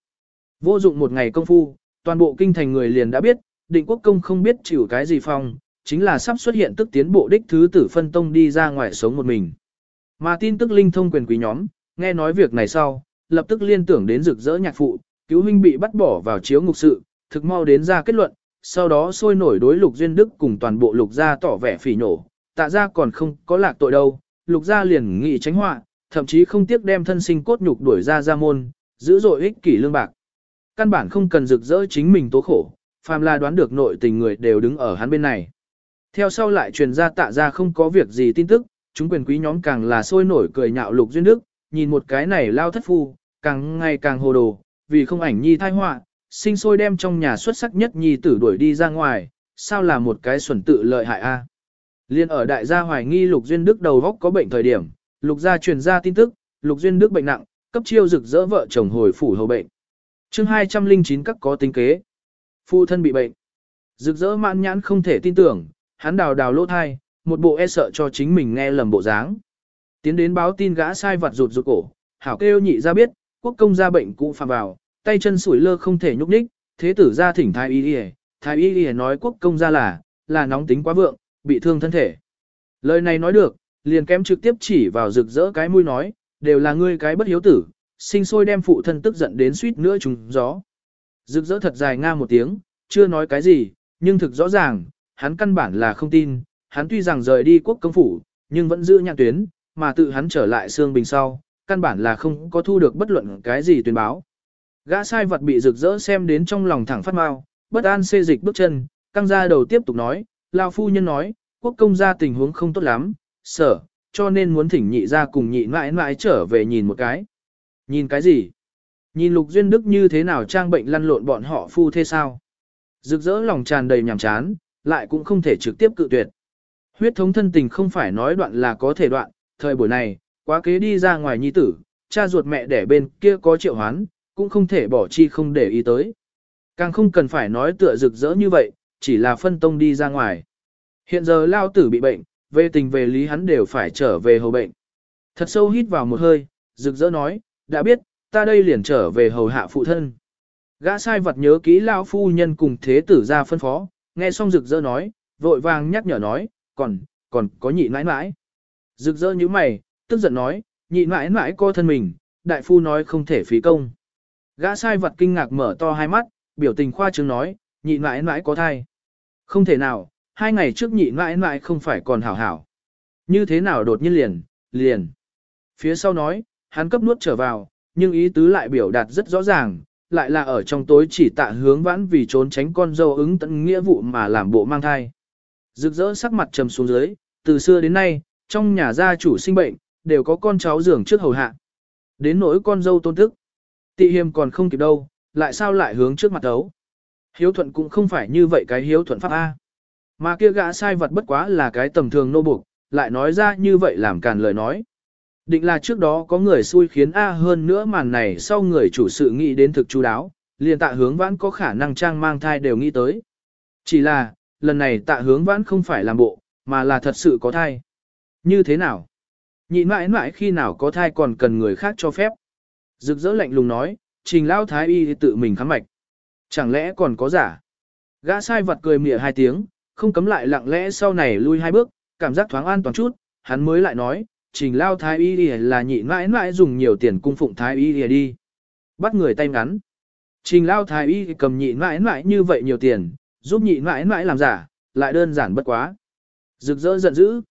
Vô dụng một ngày công phu, toàn bộ kinh thành người liền đã biết, định quốc công không biết chịu cái gì phong, chính là sắp xuất hiện tức tiến bộ đích thứ tử phân tông đi ra ngoài sống một mình. Mà tin tức linh thông quyền quý nhóm, nghe nói việc này sau, lập tức liên tưởng đến rực rỡ nhạc phụ, cứu huynh bị bắt bỏ vào chiếu ngục sự, thực mau đến ra kết luận, sau đó sôi nổi đối lục duyên đức cùng toàn bộ lục gia tỏ vẻ phỉ nổ, tạ ra còn không có lạc tội đâu, lục gia liền nghị tránh họa, thậm chí không tiếc đem thân sinh cốt nhục đuổi ra ra môn, giữ dội ích kỷ lương bạc. Căn bản không cần rực rỡ chính mình tố khổ, phàm là đoán được nội tình người đều đứng ở hắn bên này. Theo sau lại truyền ra tạ ra không có việc gì tin tức, chúng quyền quý nhóm càng là sôi nổi cười nhạo lục duyên đức, nhìn một cái này lao thất phu, càng ngày càng hồ đồ, vì không ảnh nhi thai họa, sinh sôi đem trong nhà xuất sắc nhất nhi tử đuổi đi ra ngoài, sao là một cái xuẩn tự lợi hại a? Liên ở đại gia hoài nghi lục duyên đức đầu góc có bệnh thời điểm, lục gia truyền ra tin tức, lục duyên đức bệnh nặng, cấp chiêu rực rỡ vợ chồng hồi phủ hầu bệnh chương 209 các có tính kế. Phụ thân bị bệnh. Rực rỡ mãn nhãn không thể tin tưởng, hắn đào đào lỗ thai, một bộ e sợ cho chính mình nghe lầm bộ dáng. Tiến đến báo tin gã sai vặt rụt rụt cổ, hảo kêu nhị ra biết, quốc công gia bệnh cũ phạm vào, tay chân sủi lơ không thể nhúc nhích, thế tử ra thỉnh thái y y, thái y y nói quốc công gia là, là nóng tính quá vượng, bị thương thân thể. Lời này nói được, liền kém trực tiếp chỉ vào rực rỡ cái mũi nói, đều là ngươi cái bất hiếu tử, sinh sôi đem phụ thân tức giận đến suýt nữa trùng gió. Rực rỡ thật dài nga một tiếng, chưa nói cái gì, nhưng thực rõ ràng, hắn căn bản là không tin, hắn tuy rằng rời đi quốc công phủ, nhưng vẫn giữ nhạc tuyến, mà tự hắn trở lại xương bình sau, căn bản là không có thu được bất luận cái gì tuyên báo. Gã sai vật bị rực rỡ xem đến trong lòng thẳng phát mau, bất an xê dịch bước chân, căng ra đầu tiếp tục nói, lao phu nhân nói, quốc công gia tình huống không tốt lắm, sở, cho nên muốn thỉnh nhị ra cùng nhị mãi mãi trở về nhìn một cái. Nhìn cái gì? Nhìn Lục Duyên Đức như thế nào trang bệnh lăn lộn bọn họ phu thế sao? Rực rỡ lòng tràn đầy nhàm chán, lại cũng không thể trực tiếp cự tuyệt. Huyết thống thân tình không phải nói đoạn là có thể đoạn, thời buổi này, quá kế đi ra ngoài nhi tử, cha ruột mẹ đẻ bên kia có triệu hoán, cũng không thể bỏ chi không để ý tới. Càng không cần phải nói tựa rực rỡ như vậy, chỉ là phân tông đi ra ngoài. Hiện giờ lao tử bị bệnh, về tình về lý hắn đều phải trở về hầu bệnh. Thật sâu hít vào một hơi, rực rỡ nói, đã biết, ta đây liền trở về hầu hạ phụ thân. Gã sai vật nhớ kỹ lão phu nhân cùng thế tử ra phân phó, nghe xong rực rỡ nói, vội vàng nhắc nhở nói, còn, còn có nhị nãi nãi. Rực rỡ như mày, tức giận nói, nhị nãi nãi co thân mình, đại phu nói không thể phí công. Gã sai vật kinh ngạc mở to hai mắt, biểu tình khoa trương nói, nhị nãi nãi có thai. Không thể nào, hai ngày trước nhị nãi nãi không phải còn hảo hảo. Như thế nào đột nhiên liền, liền. Phía sau nói, hắn cấp nuốt trở vào, nhưng ý tứ lại biểu đạt rất rõ ràng, lại là ở trong tối chỉ tạ hướng vãn vì trốn tránh con dâu ứng tận nghĩa vụ mà làm bộ mang thai. Rực rỡ sắc mặt trầm xuống dưới, từ xưa đến nay, trong nhà gia chủ sinh bệnh, đều có con cháu giường trước hầu hạ. Đến nỗi con dâu tôn thức. Tị hiềm còn không kịp đâu, lại sao lại hướng trước mặt đấu. Hiếu thuận cũng không phải như vậy cái hiếu thuận pháp A. Mà kia gã sai vật bất quá là cái tầm thường nô buộc, lại nói ra như vậy làm càn lời nói. Định là trước đó có người xui khiến A hơn nữa màn này sau người chủ sự nghĩ đến thực chú đáo, liền tạ hướng vãn có khả năng trang mang thai đều nghĩ tới. Chỉ là, lần này tạ hướng vãn không phải làm bộ, mà là thật sự có thai. Như thế nào? Nhịn mãi mãi khi nào có thai còn cần người khác cho phép. Rực rỡ lạnh lùng nói, trình lao thái y tự mình khám mạch. Chẳng lẽ còn có giả? Gã sai vật cười mỉa hai tiếng, không cấm lại lặng lẽ sau này lui hai bước, cảm giác thoáng an toàn chút, hắn mới lại nói, trình lao thái y là nhị mãi mãi dùng nhiều tiền cung phụng thái y đi. Bắt người tay ngắn. Trình lao thái y cầm nhị mãi mãi như vậy nhiều tiền, giúp nhị mãi mãi làm giả, lại đơn giản bất quá. Rực rỡ giận dữ.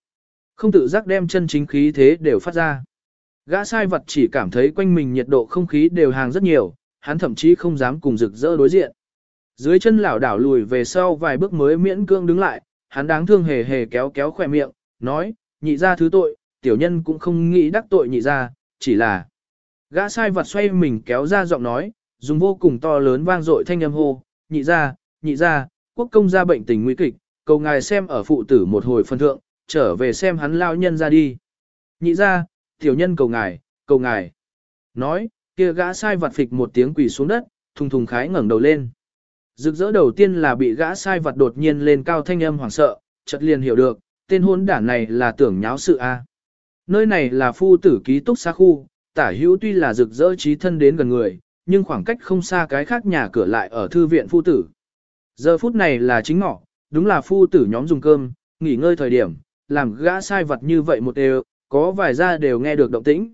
Không tự giác đem chân chính khí thế đều phát ra. Gã sai vật chỉ cảm thấy quanh mình nhiệt độ không khí đều hàng rất nhiều, hắn thậm chí không dám cùng rực rỡ đối diện. Dưới chân lảo đảo lùi về sau vài bước mới miễn cương đứng lại, hắn đáng thương hề hề kéo kéo khỏe miệng, nói, nhị ra thứ tội, tiểu nhân cũng không nghĩ đắc tội nhị ra, chỉ là. Gã sai vật xoay mình kéo ra giọng nói, dùng vô cùng to lớn vang dội thanh âm hô, nhị ra, nhị ra, quốc công gia bệnh tình nguy kịch, cầu ngài xem ở phụ tử một hồi phân thượng, trở về xem hắn lao nhân ra đi. Nhị ra, tiểu nhân cầu ngài, cầu ngài. Nói, kia gã sai vặt phịch một tiếng quỳ xuống đất, thùng thùng khái ngẩng đầu lên. Rực rỡ đầu tiên là bị gã sai vặt đột nhiên lên cao thanh âm hoảng sợ, chợt liền hiểu được, tên hôn đản này là tưởng nháo sự a. Nơi này là phu tử ký túc xa khu, tả hữu tuy là rực rỡ trí thân đến gần người, nhưng khoảng cách không xa cái khác nhà cửa lại ở thư viện phu tử. Giờ phút này là chính ngọ, đúng là phu tử nhóm dùng cơm, nghỉ ngơi thời điểm, làm gã sai vật như vậy một đều, có vài gia đều nghe được động tĩnh.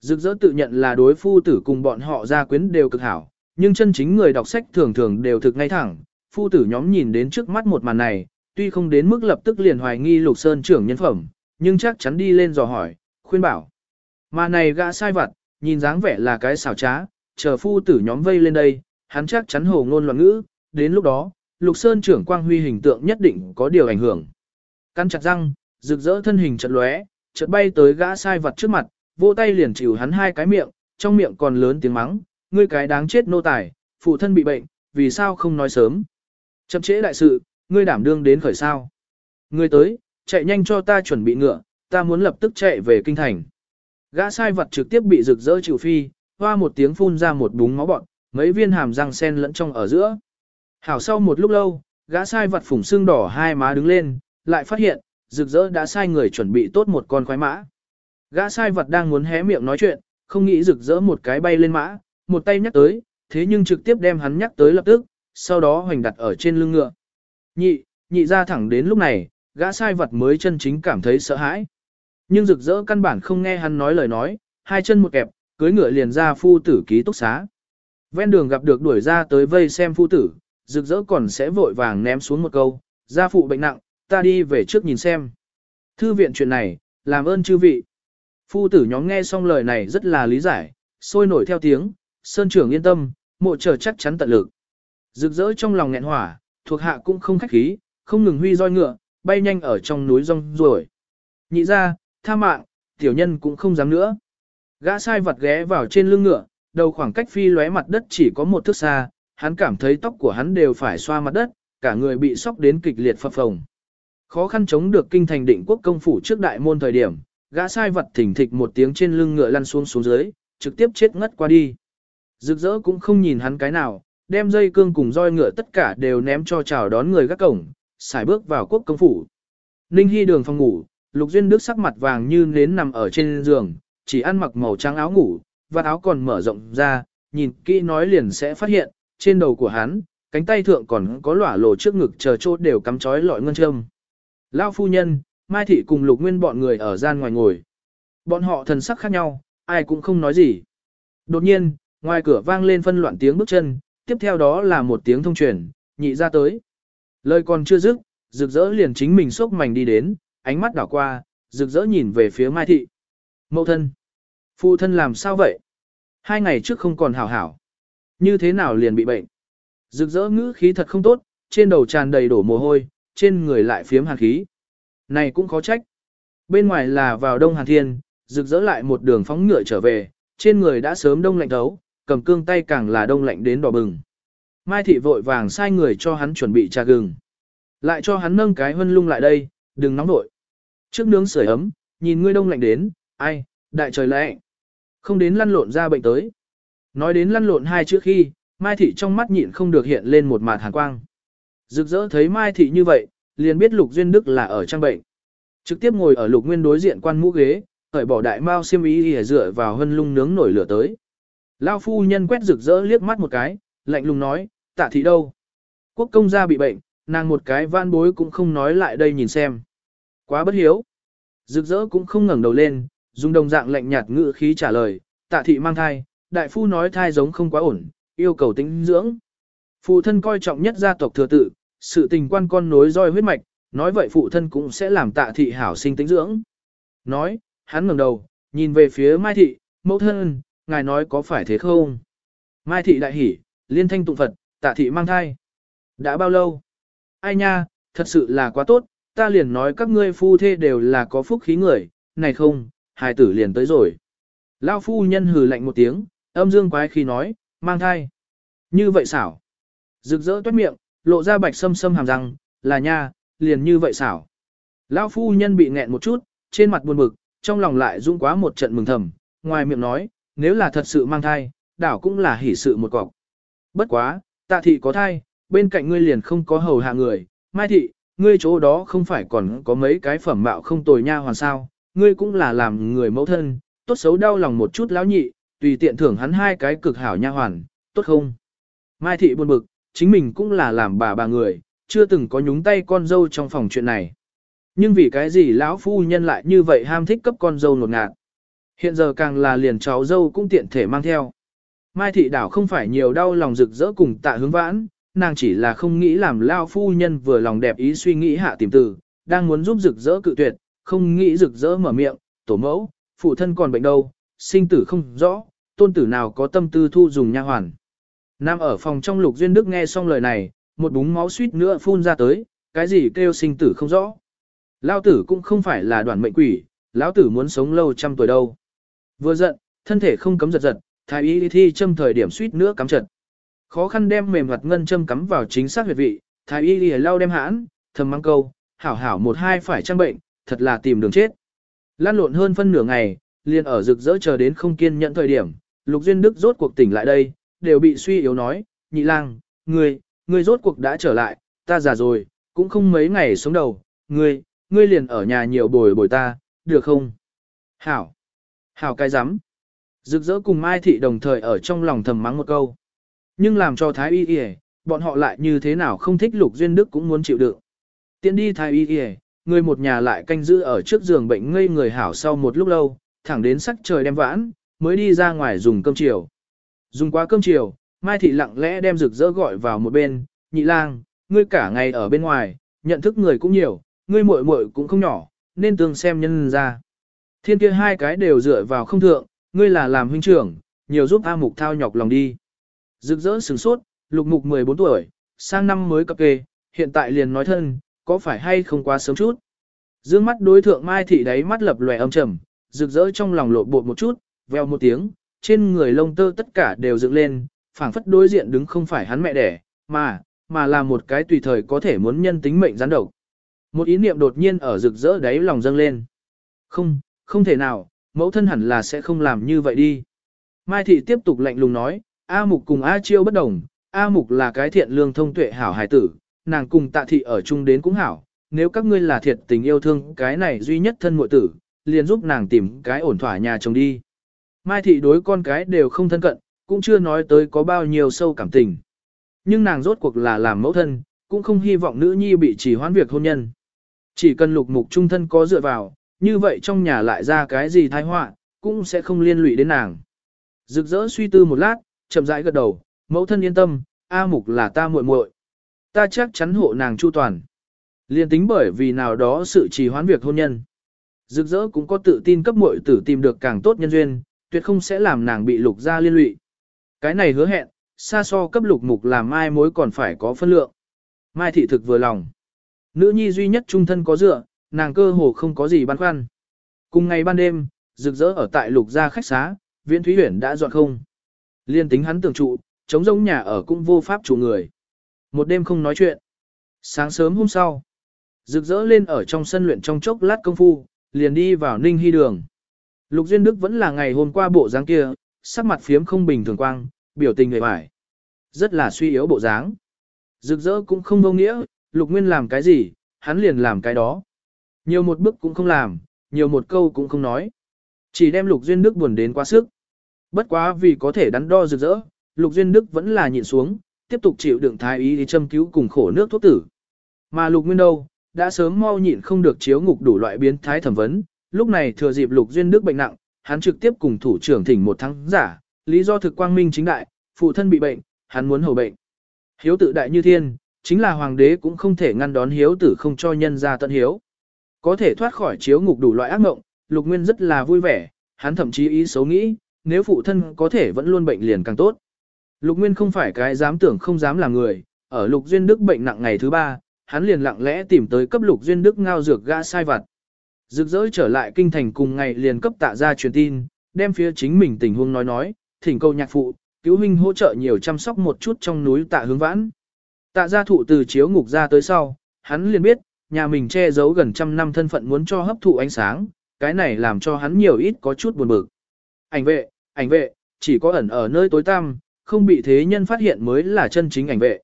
Rực rỡ tự nhận là đối phu tử cùng bọn họ gia quyến đều cực hảo, nhưng chân chính người đọc sách thường thường đều thực ngay thẳng, phu tử nhóm nhìn đến trước mắt một màn này, tuy không đến mức lập tức liền hoài nghi lục sơn trưởng nhân phẩm, nhưng chắc chắn đi lên dò hỏi, khuyên bảo. Mà này gã sai vật, nhìn dáng vẻ là cái xảo trá, chờ phu tử nhóm vây lên đây, hắn chắc chắn hồ ngôn loạn ngữ, đến lúc đó, lục sơn trưởng quang huy hình tượng nhất định có điều ảnh hưởng. Căn chặt răng, rực rỡ thân hình chợt lóe, chợt bay tới gã sai vật trước mặt, vỗ tay liền chịu hắn hai cái miệng, trong miệng còn lớn tiếng mắng, ngươi cái đáng chết nô tài, phụ thân bị bệnh, vì sao không nói sớm. Chậm trễ đại sự, ngươi đảm đương đến khởi sao. Ngươi tới, chạy nhanh cho ta chuẩn bị ngựa, ta muốn lập tức chạy về kinh thành. Gã sai vật trực tiếp bị rực rỡ chịu phi, hoa một tiếng phun ra một búng máu bọn, mấy viên hàm răng sen lẫn trong ở giữa. Hảo sau một lúc lâu, gã sai vật phủng xương đỏ hai má đứng lên, lại phát hiện, rực rỡ đã sai người chuẩn bị tốt một con khoái mã. Gã sai vật đang muốn hé miệng nói chuyện, không nghĩ rực rỡ một cái bay lên mã, một tay nhắc tới, thế nhưng trực tiếp đem hắn nhắc tới lập tức, sau đó hoành đặt ở trên lưng ngựa. Nhị, nhị ra thẳng đến lúc này, gã sai vật mới chân chính cảm thấy sợ hãi. Nhưng rực rỡ căn bản không nghe hắn nói lời nói, hai chân một kẹp, cưới ngựa liền ra phu tử ký túc xá. Ven đường gặp được đuổi ra tới vây xem phu tử, rực rỡ còn sẽ vội vàng ném xuống một câu, gia phụ bệnh nặng, ta đi về trước nhìn xem. Thư viện chuyện này, làm ơn chư vị. Phu tử nhóm nghe xong lời này rất là lý giải, sôi nổi theo tiếng, sơn trưởng yên tâm, mộ trở chắc chắn tận lực. Rực rỡ trong lòng nghẹn hỏa, thuộc hạ cũng không khách khí, không ngừng huy roi ngựa, bay nhanh ở trong núi rong ruổi. Nhị ra, tha mạng, tiểu nhân cũng không dám nữa. Gã sai vật ghé vào trên lưng ngựa, đầu khoảng cách phi lóe mặt đất chỉ có một thước xa, hắn cảm thấy tóc của hắn đều phải xoa mặt đất, cả người bị sóc đến kịch liệt phập phồng. Khó khăn chống được kinh thành định quốc công phủ trước đại môn thời điểm, gã sai vật thỉnh thịch một tiếng trên lưng ngựa lăn xuống xuống dưới, trực tiếp chết ngất qua đi. Rực rỡ cũng không nhìn hắn cái nào, đem dây cương cùng roi ngựa tất cả đều ném cho chào đón người gác cổng, xài bước vào quốc công phủ. Ninh Hy đường phòng ngủ, Lục Duyên Đức sắc mặt vàng như nến nằm ở trên giường, chỉ ăn mặc màu trắng áo ngủ, và áo còn mở rộng ra, nhìn kỹ nói liền sẽ phát hiện, trên đầu của hắn, cánh tay thượng còn có lỏa lồ trước ngực chờ chốt đều cắm chói lọi ngân châm. Lao phu nhân, Mai Thị cùng Lục Nguyên bọn người ở gian ngoài ngồi. Bọn họ thần sắc khác nhau, ai cũng không nói gì. Đột nhiên, ngoài cửa vang lên phân loạn tiếng bước chân, tiếp theo đó là một tiếng thông truyền, nhị ra tới. Lời còn chưa dứt, rực rỡ liền chính mình sốc mảnh đi đến, ánh mắt đảo qua, rực rỡ nhìn về phía Mai Thị. Mậu thân. Phụ thân làm sao vậy? Hai ngày trước không còn hảo hảo. Như thế nào liền bị bệnh? Rực rỡ ngữ khí thật không tốt, trên đầu tràn đầy đổ mồ hôi, trên người lại phiếm hàn khí. Này cũng khó trách. Bên ngoài là vào đông hàn thiên, rực rỡ lại một đường phóng ngựa trở về, trên người đã sớm đông lạnh thấu, cầm cương tay càng là đông lạnh đến đỏ bừng. Mai thị vội vàng sai người cho hắn chuẩn bị trà gừng. Lại cho hắn nâng cái hân lung lại đây, đừng nóng nổi. Trước nướng sưởi ấm, nhìn ngươi đông lạnh đến, ai, đại trời lệ. Không đến lăn lộn ra bệnh tới. Nói đến lăn lộn hai chữ khi, Mai thị trong mắt nhịn không được hiện lên một mạt hàn quang. Rực rỡ thấy Mai thị như vậy, liền biết Lục Duyên Đức là ở trang bệnh. Trực tiếp ngồi ở Lục Nguyên đối diện quan mũ ghế, khởi bỏ đại mao xiêm y y dựa vào hân lung nướng nổi lửa tới. Lao phu nhân quét rực rỡ liếc mắt một cái, lạnh lùng nói, tạ thị đâu? Quốc công gia bị bệnh, nàng một cái van bối cũng không nói lại đây nhìn xem. Quá bất hiếu. Rực rỡ cũng không ngẩng đầu lên, dùng đồng dạng lạnh nhạt ngữ khí trả lời, tạ thị mang thai, đại phu nói thai giống không quá ổn, yêu cầu tính dưỡng. Phụ thân coi trọng nhất gia tộc thừa tự, sự tình quan con nối roi huyết mạch, nói vậy phụ thân cũng sẽ làm tạ thị hảo sinh tính dưỡng. Nói, hắn ngẩng đầu, nhìn về phía Mai thị, mẫu thân, ngài nói có phải thế không? Mai thị đại hỉ, liên thanh tụng Phật, tạ thị mang thai. Đã bao lâu? Ai nha, thật sự là quá tốt, ta liền nói các ngươi phu thê đều là có phúc khí người, này không, hài tử liền tới rồi. Lao phu nhân hừ lạnh một tiếng, âm dương quái khi nói, mang thai. Như vậy xảo. Rực rỡ toát miệng, lộ ra bạch sâm sâm hàm răng, là nha, liền như vậy xảo. Lao phu nhân bị nghẹn một chút, trên mặt buồn bực, trong lòng lại dũng quá một trận mừng thầm, ngoài miệng nói, nếu là thật sự mang thai, đảo cũng là hỷ sự một cọc. Bất quá, tạ thị có thai, bên cạnh ngươi liền không có hầu hạ người, mai thị, ngươi chỗ đó không phải còn có mấy cái phẩm mạo không tồi nha hoàn sao, ngươi cũng là làm người mẫu thân, tốt xấu đau lòng một chút lão nhị, tùy tiện thưởng hắn hai cái cực hảo nha hoàn, tốt không? Mai thị buồn bực, chính mình cũng là làm bà bà người, chưa từng có nhúng tay con dâu trong phòng chuyện này. Nhưng vì cái gì lão phu nhân lại như vậy ham thích cấp con dâu nột ngạt. Hiện giờ càng là liền cháu dâu cũng tiện thể mang theo. Mai thị đảo không phải nhiều đau lòng rực rỡ cùng tạ hướng vãn, nàng chỉ là không nghĩ làm lao phu nhân vừa lòng đẹp ý suy nghĩ hạ tìm từ, đang muốn giúp rực rỡ cự tuyệt, không nghĩ rực rỡ mở miệng, tổ mẫu, phụ thân còn bệnh đâu, sinh tử không rõ, tôn tử nào có tâm tư thu dùng nha hoàn. Nam ở phòng trong lục duyên đức nghe xong lời này, một búng máu suýt nữa phun ra tới, cái gì kêu sinh tử không rõ. Lao tử cũng không phải là đoàn mệnh quỷ, lão tử muốn sống lâu trăm tuổi đâu. Vừa giận, thân thể không cấm giật giật, thái y thi châm thời điểm suýt nữa cắm chật. Khó khăn đem mềm hoạt ngân châm cắm vào chính xác huyệt vị, thái y lìa lau đem hãn, thầm mang câu, hảo hảo một hai phải trang bệnh, thật là tìm đường chết. Lan lộn hơn phân nửa ngày, liền ở rực rỡ chờ đến không kiên nhận thời điểm, Lục Duyên Đức rốt cuộc tỉnh lại đây, đều bị suy yếu nói, nhị lang, ngươi, ngươi rốt cuộc đã trở lại, ta già rồi, cũng không mấy ngày sống đầu, ngươi, ngươi liền ở nhà nhiều bồi bồi ta, được không? Hảo, hảo cái rắm Rực rỡ cùng Mai Thị đồng thời ở trong lòng thầm mắng một câu. Nhưng làm cho Thái Y Y, bọn họ lại như thế nào không thích Lục Duyên Đức cũng muốn chịu đựng. Tiến đi Thái Y Y, người một nhà lại canh giữ ở trước giường bệnh ngây người hảo sau một lúc lâu, thẳng đến sắc trời đem vãn, mới đi ra ngoài dùng cơm chiều. Dùng quá cơm chiều, Mai Thị lặng lẽ đem rực rỡ gọi vào một bên, nhị lang, ngươi cả ngày ở bên ngoài, nhận thức người cũng nhiều, ngươi muội muội cũng không nhỏ, nên tương xem nhân ra. Thiên kia hai cái đều dựa vào không thượng, ngươi là làm huynh trưởng, nhiều giúp A Mục thao nhọc lòng đi. Rực rỡ sửng sốt, lục mục 14 tuổi, sang năm mới cập kê, hiện tại liền nói thân, có phải hay không quá sớm chút. Dương mắt đối thượng Mai Thị đáy mắt lập lòe âm trầm, rực rỡ trong lòng lộ bột một chút, veo một tiếng, trên người lông tơ tất cả đều dựng lên, phảng phất đối diện đứng không phải hắn mẹ đẻ, mà, mà là một cái tùy thời có thể muốn nhân tính mệnh gián độc. Một ý niệm đột nhiên ở rực rỡ đáy lòng dâng lên. Không, không thể nào, mẫu thân hẳn là sẽ không làm như vậy đi. Mai thị tiếp tục lạnh lùng nói, A Mục cùng A Chiêu bất đồng, A Mục là cái thiện lương thông tuệ hảo hài tử, nàng cùng tạ thị ở chung đến cũng hảo, nếu các ngươi là thiệt tình yêu thương cái này duy nhất thân muội tử, liền giúp nàng tìm cái ổn thỏa nhà chồng đi. Mai thị đối con cái đều không thân cận, cũng chưa nói tới có bao nhiêu sâu cảm tình. Nhưng nàng rốt cuộc là làm mẫu thân, cũng không hy vọng nữ nhi bị chỉ hoãn việc hôn nhân. Chỉ cần lục mục trung thân có dựa vào, như vậy trong nhà lại ra cái gì tai họa, cũng sẽ không liên lụy đến nàng. Rực rỡ suy tư một lát, chậm rãi gật đầu, mẫu thân yên tâm, A mục là ta muội muội, Ta chắc chắn hộ nàng chu toàn. Liên tính bởi vì nào đó sự trì hoãn việc hôn nhân. Rực rỡ cũng có tự tin cấp muội tử tìm được càng tốt nhân duyên, tuyệt không sẽ làm nàng bị lục gia liên lụy. Cái này hứa hẹn, xa so cấp lục mục làm mai mối còn phải có phân lượng. Mai thị thực vừa lòng. Nữ nhi duy nhất trung thân có dựa, nàng cơ hồ không có gì băn khoăn. Cùng ngày ban đêm, rực rỡ ở tại lục gia khách xá, viễn thúy huyển đã dọn không. Liên tính hắn tưởng trụ, chống giống nhà ở cũng vô pháp chủ người. Một đêm không nói chuyện. Sáng sớm hôm sau, rực rỡ lên ở trong sân luyện trong chốc lát công phu, liền đi vào ninh hy đường. Lục Duyên Đức vẫn là ngày hôm qua bộ dáng kia, sắc mặt phiếm không bình thường quang, biểu tình người mải. Rất là suy yếu bộ dáng. Rực rỡ cũng không vô nghĩa, Lục Nguyên làm cái gì, hắn liền làm cái đó. Nhiều một bước cũng không làm, nhiều một câu cũng không nói. Chỉ đem Lục Duyên Đức buồn đến quá sức. Bất quá vì có thể đắn đo rực rỡ, Lục Duyên Đức vẫn là nhịn xuống, tiếp tục chịu đựng thái ý đi châm cứu cùng khổ nước thuốc tử. Mà Lục Nguyên đâu, đã sớm mau nhịn không được chiếu ngục đủ loại biến thái thẩm vấn, lúc này thừa dịp Lục Duyên Đức bệnh nặng, hắn trực tiếp cùng thủ trưởng thỉnh một tháng giả, lý do thực quang minh chính đại, phụ thân bị bệnh, hắn muốn hầu bệnh. Hiếu tự đại như thiên, chính là hoàng đế cũng không thể ngăn đón hiếu tử không cho nhân ra tận hiếu. Có thể thoát khỏi chiếu ngục đủ loại ác mộng, Lục Nguyên rất là vui vẻ, hắn thậm chí ý xấu nghĩ, nếu phụ thân có thể vẫn luôn bệnh liền càng tốt. Lục Nguyên không phải cái dám tưởng không dám là người, ở Lục Duyên Đức bệnh nặng ngày thứ ba, hắn liền lặng lẽ tìm tới cấp Lục Duyên Đức ngao dược gã sai vặt. Rực rỡ trở lại kinh thành cùng ngày liền cấp tạ ra truyền tin, đem phía chính mình tình huống nói nói, thỉnh câu nhạc phụ, cứu huynh hỗ trợ nhiều chăm sóc một chút trong núi tạ hướng vãn. Tạ gia thụ từ chiếu ngục ra tới sau, hắn liền biết, nhà mình che giấu gần trăm năm thân phận muốn cho hấp thụ ánh sáng, cái này làm cho hắn nhiều ít có chút buồn bực. Ảnh vệ, ảnh vệ, chỉ có ẩn ở nơi tối tăm, không bị thế nhân phát hiện mới là chân chính ảnh vệ.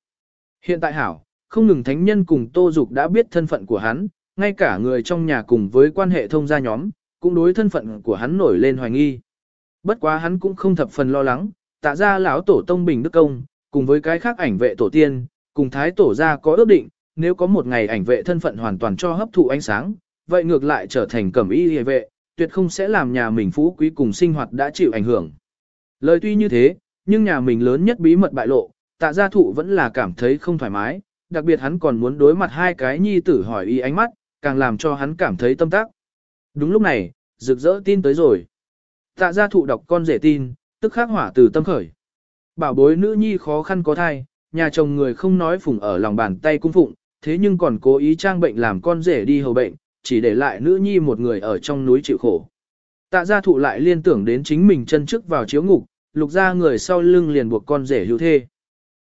Hiện tại hảo, không ngừng thánh nhân cùng Tô Dục đã biết thân phận của hắn, ngay cả người trong nhà cùng với quan hệ thông gia nhóm, cũng đối thân phận của hắn nổi lên hoài nghi. Bất quá hắn cũng không thập phần lo lắng, tạ ra lão tổ tông bình đức công, cùng với cái khác ảnh vệ tổ tiên, cùng thái tổ gia có ước định, nếu có một ngày ảnh vệ thân phận hoàn toàn cho hấp thụ ánh sáng, vậy ngược lại trở thành cẩm y hề vệ, tuyệt không sẽ làm nhà mình phú quý cùng sinh hoạt đã chịu ảnh hưởng. Lời tuy như thế, nhưng nhà mình lớn nhất bí mật bại lộ, tạ gia thụ vẫn là cảm thấy không thoải mái, đặc biệt hắn còn muốn đối mặt hai cái nhi tử hỏi y ánh mắt, càng làm cho hắn cảm thấy tâm tác. Đúng lúc này, rực rỡ tin tới rồi. Tạ gia thụ đọc con rể tin, tức khắc hỏa từ tâm khởi. Bảo bối nữ nhi khó khăn có thai, nhà chồng người không nói phùng ở lòng bàn tay cung phụng, thế nhưng còn cố ý trang bệnh làm con rể đi hầu bệnh, chỉ để lại nữ nhi một người ở trong núi chịu khổ. Tạ gia thụ lại liên tưởng đến chính mình chân trước vào chiếu ngục, lục ra người sau lưng liền buộc con rể hữu thê.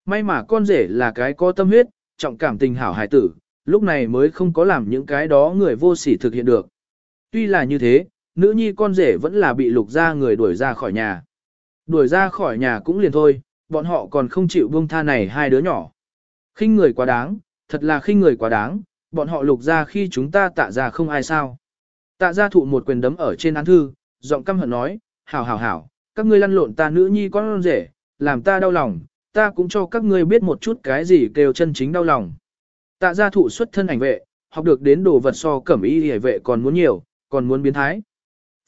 May mà con rể là cái có tâm huyết, trọng cảm tình hảo hải tử, lúc này mới không có làm những cái đó người vô sỉ thực hiện được. Tuy là như thế, nữ nhi con rể vẫn là bị lục ra người đuổi ra khỏi nhà. Đuổi ra khỏi nhà cũng liền thôi, bọn họ còn không chịu buông tha này hai đứa nhỏ. khinh người quá đáng, thật là khinh người quá đáng, bọn họ lục ra khi chúng ta tạ ra không ai sao. Tạ ra thụ một quyền đấm ở trên án thư, giọng căm hận nói, hảo hảo hảo, các ngươi lăn lộn ta nữ nhi con rể, làm ta đau lòng, ta cũng cho các ngươi biết một chút cái gì kêu chân chính đau lòng. Tạ gia thụ xuất thân ảnh vệ, học được đến đồ vật so cẩm y hề vệ còn muốn nhiều, còn muốn biến thái.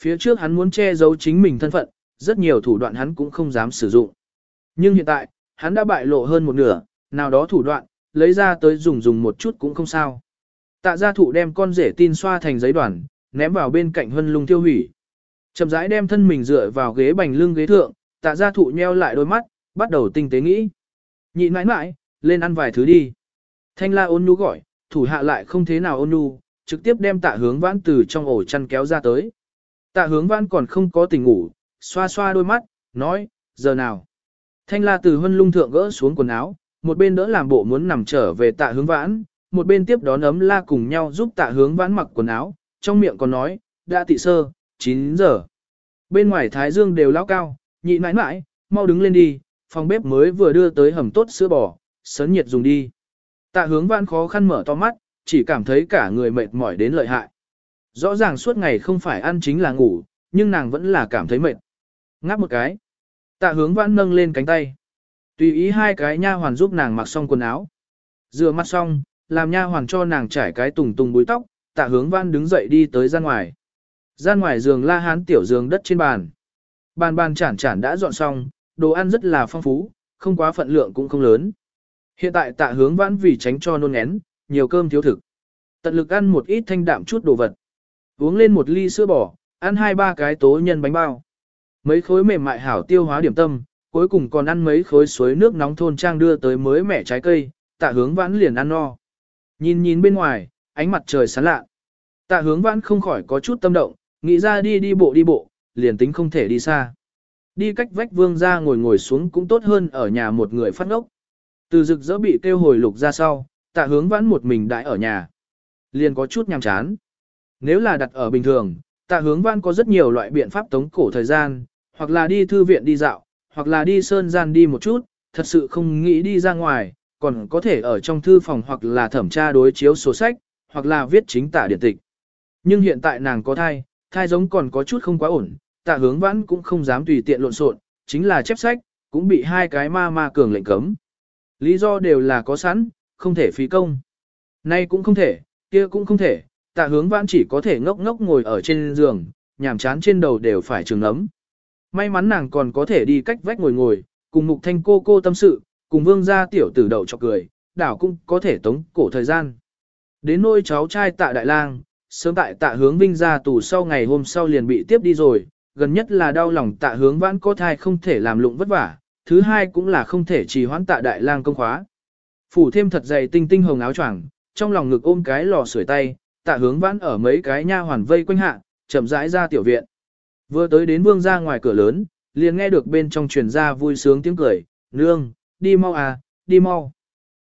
Phía trước hắn muốn che giấu chính mình thân phận, rất nhiều thủ đoạn hắn cũng không dám sử dụng. Nhưng hiện tại, hắn đã bại lộ hơn một nửa, nào đó thủ đoạn, lấy ra tới dùng dùng một chút cũng không sao. Tạ gia thụ đem con rể tin xoa thành giấy đoàn, ném vào bên cạnh hân lung tiêu hủy. Chậm rãi đem thân mình dựa vào ghế bành lưng ghế thượng, tạ gia thụ nheo lại đôi mắt, bắt đầu tinh tế nghĩ. Nhịn mãi mãi, lên ăn vài thứ đi. Thanh la ôn nhu gọi, thủ hạ lại không thế nào ôn nhu, trực tiếp đem tạ hướng vãn từ trong ổ chăn kéo ra tới. Tạ hướng vãn còn không có tỉnh ngủ, xoa xoa đôi mắt, nói, giờ nào. Thanh la từ hân lung thượng gỡ xuống quần áo, một bên đỡ làm bộ muốn nằm trở về tạ hướng vãn, một bên tiếp đón ấm la cùng nhau giúp tạ hướng vãn mặc quần áo, trong miệng còn nói, đã tị sơ, 9 giờ. Bên ngoài thái dương đều lao cao, nhị mãi mãi, mau đứng lên đi, phòng bếp mới vừa đưa tới hầm tốt sữa bò, sấn nhiệt dùng đi. Tạ hướng vãn khó khăn mở to mắt, chỉ cảm thấy cả người mệt mỏi đến lợi hại. Rõ ràng suốt ngày không phải ăn chính là ngủ, nhưng nàng vẫn là cảm thấy mệt. Ngáp một cái. Tạ hướng vãn nâng lên cánh tay. Tùy ý hai cái nha hoàn giúp nàng mặc xong quần áo. Rửa mặt xong, làm nha hoàn cho nàng trải cái tùng tùng búi tóc, tạ hướng vãn đứng dậy đi tới gian ngoài. Gian ngoài giường la hán tiểu giường đất trên bàn. Bàn bàn chản chản đã dọn xong, đồ ăn rất là phong phú, không quá phận lượng cũng không lớn. Hiện tại tạ hướng vãn vì tránh cho nôn ngén, nhiều cơm thiếu thực. Tận lực ăn một ít thanh đạm chút đồ vật. Uống lên một ly sữa bò, ăn hai ba cái tố nhân bánh bao. Mấy khối mềm mại hảo tiêu hóa điểm tâm, cuối cùng còn ăn mấy khối suối nước nóng thôn trang đưa tới mới mẻ trái cây, tạ hướng vãn liền ăn no. Nhìn nhìn bên ngoài, ánh mặt trời sáng lạ. Tạ hướng vãn không khỏi có chút tâm động, nghĩ ra đi đi bộ đi bộ, liền tính không thể đi xa. Đi cách vách vương ra ngồi ngồi xuống cũng tốt hơn ở nhà một người phát ngốc. Từ rực rỡ bị kêu hồi lục ra sau, tạ hướng vãn một mình đãi ở nhà. Liền có chút nhàm chán. Nếu là đặt ở bình thường, tạ hướng vãn có rất nhiều loại biện pháp tống cổ thời gian, hoặc là đi thư viện đi dạo, hoặc là đi sơn gian đi một chút, thật sự không nghĩ đi ra ngoài, còn có thể ở trong thư phòng hoặc là thẩm tra đối chiếu sổ sách, hoặc là viết chính tả điện tịch. Nhưng hiện tại nàng có thai, thai giống còn có chút không quá ổn, tạ hướng vãn cũng không dám tùy tiện lộn xộn, chính là chép sách, cũng bị hai cái ma ma cường lệnh cấm. Lý do đều là có sẵn, không thể phí công. Nay cũng không thể, kia cũng không thể, tạ hướng vãn chỉ có thể ngốc ngốc ngồi ở trên giường, nhàm chán trên đầu đều phải trường ấm. May mắn nàng còn có thể đi cách vách ngồi ngồi, cùng mục thanh cô cô tâm sự, cùng vương gia tiểu tử đậu cho cười, đảo cũng có thể tống cổ thời gian. Đến nôi cháu trai tạ đại lang, sớm tại tạ hướng vinh ra tù sau ngày hôm sau liền bị tiếp đi rồi, gần nhất là đau lòng tạ hướng vãn có thai không thể làm lụng vất vả, thứ hai cũng là không thể trì hoãn tạ đại lang công khóa. Phủ thêm thật dày tinh tinh hồng áo choàng, trong lòng ngực ôm cái lò sưởi tay, tạ hướng vãn ở mấy cái nha hoàn vây quanh hạ, chậm rãi ra tiểu viện. Vừa tới đến vương ra ngoài cửa lớn, liền nghe được bên trong truyền ra vui sướng tiếng cười, nương, đi mau à, đi mau.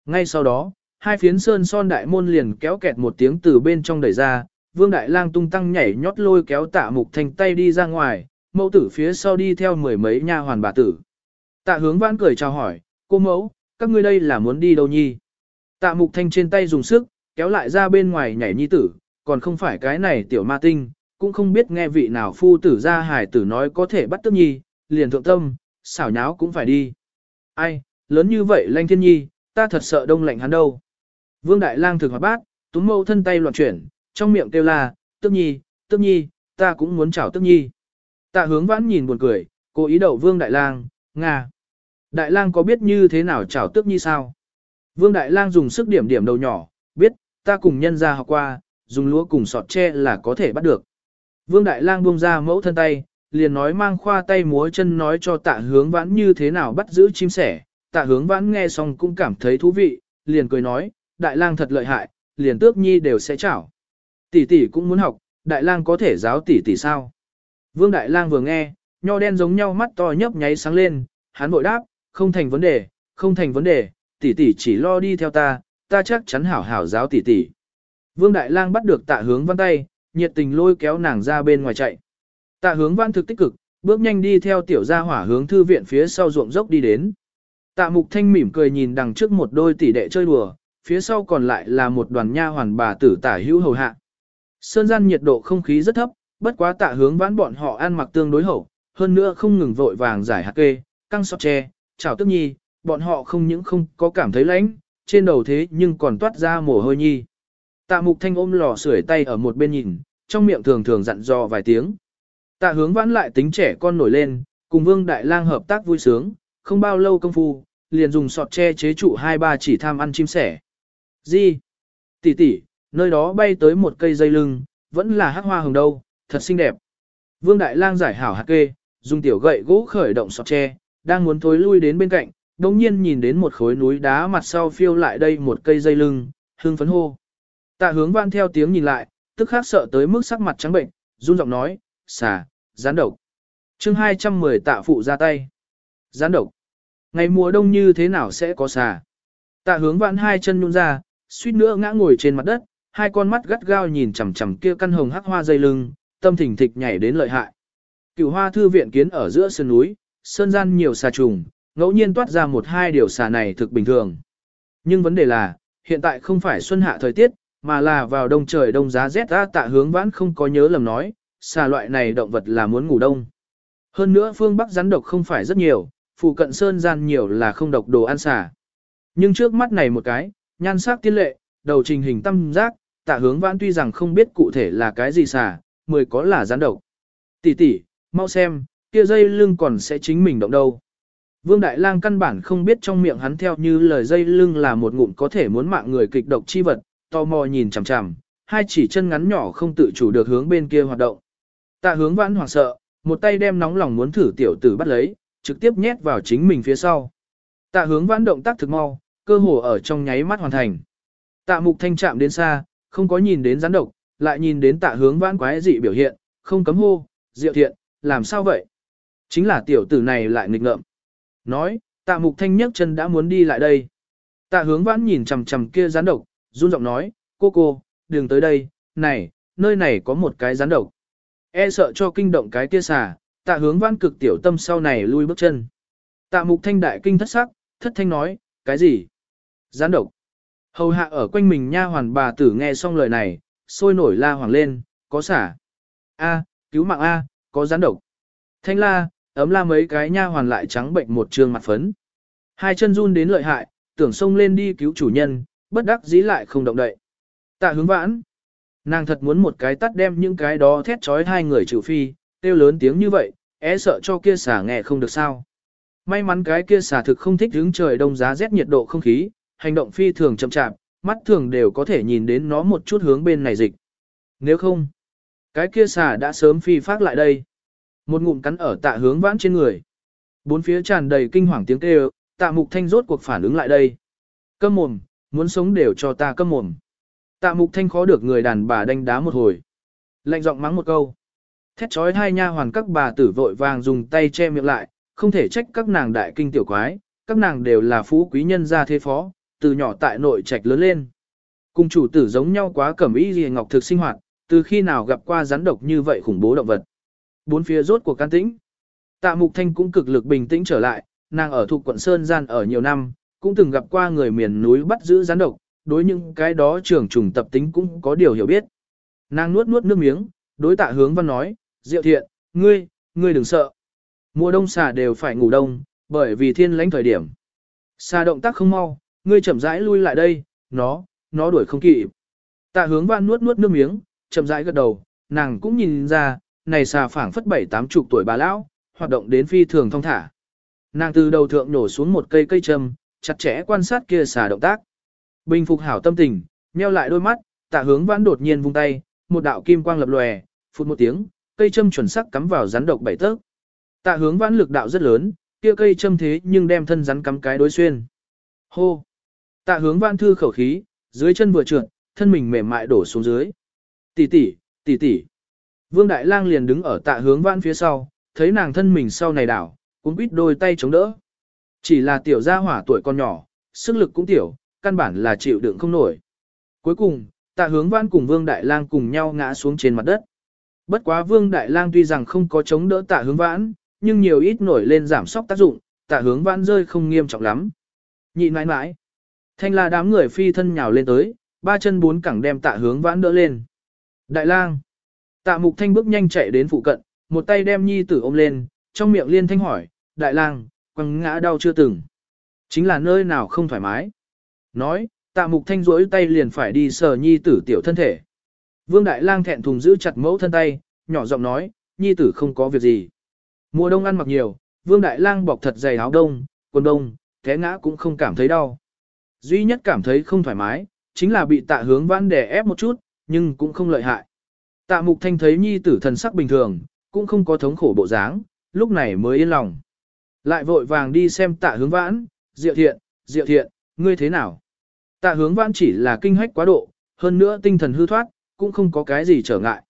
Ngay sau đó, hai phiến sơn son đại môn liền kéo kẹt một tiếng từ bên trong đẩy ra, vương đại lang tung tăng nhảy nhót lôi kéo tạ mục thành tay đi ra ngoài, mẫu tử phía sau đi theo mười mấy nha hoàn bà tử. Tạ hướng vãn cười chào hỏi, cô mẫu, các ngươi đây là muốn đi đâu nhi? Tạ mục thanh trên tay dùng sức, kéo lại ra bên ngoài nhảy nhi tử, còn không phải cái này tiểu ma tinh, cũng không biết nghe vị nào phu tử ra hải tử nói có thể bắt tức nhi, liền thượng tâm, xảo nháo cũng phải đi. Ai, lớn như vậy lanh thiên nhi, ta thật sợ đông lạnh hắn đâu. Vương Đại Lang thực hoạt bát, túm mâu thân tay loạn chuyển, trong miệng kêu la, tức nhi, tức nhi, ta cũng muốn chào tức nhi. Tạ hướng vãn nhìn buồn cười, cố ý đậu Vương Đại Lang, ngà Đại Lang có biết như thế nào chào tức nhi sao? Vương Đại Lang dùng sức điểm điểm đầu nhỏ, biết, ta cùng nhân ra học qua, dùng lúa cùng sọt tre là có thể bắt được. Vương Đại Lang buông ra mẫu thân tay, liền nói mang khoa tay múa chân nói cho tạ hướng vãn như thế nào bắt giữ chim sẻ. Tạ hướng vãn nghe xong cũng cảm thấy thú vị, liền cười nói, Đại Lang thật lợi hại, liền tước nhi đều sẽ chảo. Tỷ tỷ cũng muốn học, Đại Lang có thể giáo tỷ tỷ sao? Vương Đại Lang vừa nghe, nho đen giống nhau mắt to nhấp nháy sáng lên, hắn vội đáp, không thành vấn đề, không thành vấn đề, tỷ tỷ chỉ lo đi theo ta, ta chắc chắn hảo hảo giáo tỷ tỷ. Vương Đại Lang bắt được tạ hướng văn tay, nhiệt tình lôi kéo nàng ra bên ngoài chạy. Tạ hướng văn thực tích cực, bước nhanh đi theo tiểu gia hỏa hướng thư viện phía sau ruộng dốc đi đến. Tạ mục thanh mỉm cười nhìn đằng trước một đôi tỷ đệ chơi đùa, phía sau còn lại là một đoàn nha hoàn bà tử tả hữu hầu hạ. Sơn gian nhiệt độ không khí rất thấp, bất quá tạ hướng vãn bọn họ ăn mặc tương đối hậu, hơn nữa không ngừng vội vàng giải hạt kê, căng sọt tre, chào tức nhi, bọn họ không những không có cảm thấy lạnh, trên đầu thế nhưng còn toát ra mồ hôi nhi. Tạ mục thanh ôm lò sưởi tay ở một bên nhìn, trong miệng thường thường dặn dò vài tiếng. Tạ hướng vãn lại tính trẻ con nổi lên, cùng vương đại lang hợp tác vui sướng, không bao lâu công phu, liền dùng sọt tre chế trụ hai ba chỉ tham ăn chim sẻ. Gì? Tỷ tỷ, nơi đó bay tới một cây dây lưng, vẫn là hắc hoa hồng đâu, thật xinh đẹp. Vương đại lang giải hảo hạt kê, dùng tiểu gậy gỗ khởi động sọt tre, đang muốn thối lui đến bên cạnh, đồng nhiên nhìn đến một khối núi đá mặt sau phiêu lại đây một cây dây lưng, hương phấn hô. Tạ hướng văn theo tiếng nhìn lại, tức khắc sợ tới mức sắc mặt trắng bệnh, run giọng nói, xà, gián độc. chương 210 tạ phụ ra tay. Gián độc. Ngày mùa đông như thế nào sẽ có xà? Tạ hướng vãn hai chân nhún ra, suýt nữa ngã ngồi trên mặt đất, hai con mắt gắt gao nhìn chằm chằm kia căn hồng hắc hoa dây lưng, tâm thỉnh thịch nhảy đến lợi hại. Cửu hoa thư viện kiến ở giữa sơn núi, sơn gian nhiều xà trùng, ngẫu nhiên toát ra một hai điều xà này thực bình thường. Nhưng vấn đề là, hiện tại không phải xuân hạ thời tiết, mà là vào đông trời đông giá rét ra tạ hướng vãn không có nhớ lầm nói, xà loại này động vật là muốn ngủ đông. Hơn nữa phương Bắc rắn độc không phải rất nhiều, phụ cận sơn gian nhiều là không độc đồ ăn xà. Nhưng trước mắt này một cái, nhan sắc tiên lệ, đầu trình hình tâm giác, tạ hướng vãn tuy rằng không biết cụ thể là cái gì xà, mười có là rắn độc. Tỷ tỷ, mau xem, kia dây lưng còn sẽ chính mình động đâu. Vương Đại Lang căn bản không biết trong miệng hắn theo như lời dây lưng là một ngụm có thể muốn mạng người kịch độc chi vật, tò mò nhìn chằm chằm, hai chỉ chân ngắn nhỏ không tự chủ được hướng bên kia hoạt động. Tạ hướng vãn hoảng sợ, một tay đem nóng lòng muốn thử tiểu tử bắt lấy, trực tiếp nhét vào chính mình phía sau. Tạ hướng vãn động tác thực mau, cơ hồ ở trong nháy mắt hoàn thành. Tạ mục thanh chạm đến xa, không có nhìn đến rắn độc, lại nhìn đến tạ hướng vãn quái dị biểu hiện, không cấm hô, diệu thiện, làm sao vậy? Chính là tiểu tử này lại nghịch ngợm. Nói, tạ mục thanh nhấc chân đã muốn đi lại đây. Tạ hướng vãn nhìn chằm chằm kia rắn độc, run giọng nói, cô cô, đừng tới đây, này, nơi này có một cái rắn độc. E sợ cho kinh động cái kia xà, tạ hướng văn cực tiểu tâm sau này lui bước chân. Tạ mục thanh đại kinh thất sắc, thất thanh nói, cái gì? Rắn độc. Hầu hạ ở quanh mình nha hoàn bà tử nghe xong lời này, sôi nổi la hoàng lên, có xả. A, cứu mạng A, có rắn độc. Thanh la, ấm la mấy cái nha hoàn lại trắng bệnh một trương mặt phấn. Hai chân run đến lợi hại, tưởng xông lên đi cứu chủ nhân, bất đắc dĩ lại không động đậy. Tạ hướng vãn. Nàng thật muốn một cái tắt đem những cái đó thét trói hai người trừ phi, kêu lớn tiếng như vậy, é sợ cho kia xả nghe không được sao. May mắn cái kia xả thực không thích hướng trời đông giá rét nhiệt độ không khí, hành động phi thường chậm chạp, mắt thường đều có thể nhìn đến nó một chút hướng bên này dịch. Nếu không, cái kia xả đã sớm phi phát lại đây. Một ngụm cắn ở tạ hướng vãn trên người. Bốn phía tràn đầy kinh hoàng tiếng kêu, tạ mục thanh rốt cuộc phản ứng lại đây. Câm mồm, muốn sống đều cho ta câm mồm. Tạ mục thanh khó được người đàn bà đánh đá một hồi. Lạnh giọng mắng một câu. Thét trói hai nha hoàn các bà tử vội vàng dùng tay che miệng lại, không thể trách các nàng đại kinh tiểu quái, các nàng đều là phú quý nhân gia thế phó, từ nhỏ tại nội trạch lớn lên. Cùng chủ tử giống nhau quá cẩm ý gì ngọc thực sinh hoạt, từ khi nào gặp qua rắn độc như vậy khủng bố động vật. Bốn phía rốt của can tĩnh. Tạ Mục Thanh cũng cực lực bình tĩnh trở lại, nàng ở thuộc quận Sơn Gian ở nhiều năm, cũng từng gặp qua người miền núi bắt giữ rắn độc, đối những cái đó trưởng trùng tập tính cũng có điều hiểu biết. Nàng nuốt nuốt nước miếng, đối tạ hướng văn nói, Diệu thiện, ngươi, ngươi đừng sợ. Mùa đông xà đều phải ngủ đông, bởi vì thiên lãnh thời điểm. Xà động tác không mau, ngươi chậm rãi lui lại đây, nó, nó đuổi không kịp. Tạ hướng văn nuốt nuốt nước miếng, chậm rãi gật đầu, nàng cũng nhìn ra, này xà phảng phất bảy tám chục tuổi bà lão, hoạt động đến phi thường thông thả. Nàng từ đầu thượng nổ xuống một cây cây châm, chặt chẽ quan sát kia xà động tác. Bình phục hảo tâm tình, nheo lại đôi mắt, tạ hướng vãn đột nhiên vung tay, một đạo kim quang lập lòe, phút một tiếng, cây châm chuẩn sắc cắm vào rắn độc bảy tấc. Tạ hướng vãn lực đạo rất lớn, kia cây châm thế nhưng đem thân rắn cắm cái đối xuyên. Hô! Tạ hướng vãn thư khẩu khí, dưới chân vừa trượt, thân mình mềm mại đổ xuống dưới. Tỷ tỷ, tỷ tỷ. Vương Đại Lang liền đứng ở tạ hướng vãn phía sau, thấy nàng thân mình sau này đảo, cũng quýt đôi tay chống đỡ. Chỉ là tiểu gia hỏa tuổi con nhỏ, sức lực cũng tiểu, căn bản là chịu đựng không nổi. Cuối cùng, tạ hướng vãn cùng Vương Đại Lang cùng nhau ngã xuống trên mặt đất. Bất quá Vương Đại Lang tuy rằng không có chống đỡ tạ hướng vãn, nhưng nhiều ít nổi lên giảm sóc tác dụng, tạ hướng vãn rơi không nghiêm trọng lắm. Nhị mãi mãi. Thanh la đám người phi thân nhào lên tới, ba chân bốn cẳng đem tạ hướng vãn đỡ lên. Đại lang. Tạ mục thanh bước nhanh chạy đến phụ cận, một tay đem nhi tử ôm lên, trong miệng liên thanh hỏi, đại lang, quăng ngã đau chưa từng. Chính là nơi nào không thoải mái. Nói, tạ mục thanh rỗi tay liền phải đi sờ nhi tử tiểu thân thể. Vương đại lang thẹn thùng giữ chặt mẫu thân tay, nhỏ giọng nói, nhi tử không có việc gì. Mùa đông ăn mặc nhiều, vương đại lang bọc thật dày áo đông, quần đông, té ngã cũng không cảm thấy đau. Duy nhất cảm thấy không thoải mái, chính là bị tạ hướng vãn đè ép một chút, nhưng cũng không lợi hại. Tạ mục thanh thấy nhi tử thần sắc bình thường, cũng không có thống khổ bộ dáng, lúc này mới yên lòng. Lại vội vàng đi xem tạ hướng vãn, diệu thiện, diệu thiện, ngươi thế nào? Tạ hướng vãn chỉ là kinh hách quá độ, hơn nữa tinh thần hư thoát, cũng không có cái gì trở ngại.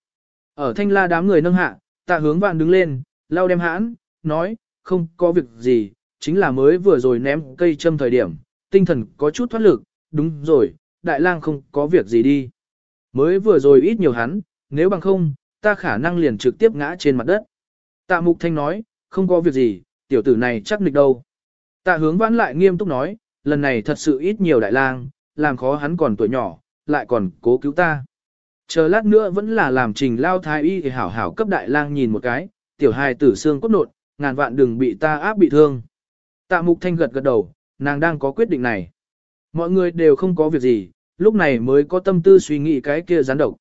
Ở thanh la đám người nâng hạ, tạ hướng vãn đứng lên, lau đem hãn, nói, không có việc gì, chính là mới vừa rồi ném cây châm thời điểm, tinh thần có chút thoát lực, đúng rồi, đại lang không có việc gì đi. Mới vừa rồi ít nhiều hắn, nếu bằng không, ta khả năng liền trực tiếp ngã trên mặt đất. Tạ Mục Thanh nói, không có việc gì, tiểu tử này chắc nịch đâu. Tạ hướng vãn lại nghiêm túc nói, lần này thật sự ít nhiều đại lang, làm khó hắn còn tuổi nhỏ, lại còn cố cứu ta. Chờ lát nữa vẫn là làm trình lao thái y thì hảo hảo cấp đại lang nhìn một cái, tiểu hài tử xương cốt nột, ngàn vạn đừng bị ta áp bị thương. Tạ mục thanh gật gật đầu, nàng đang có quyết định này. Mọi người đều không có việc gì, lúc này mới có tâm tư suy nghĩ cái kia gián độc.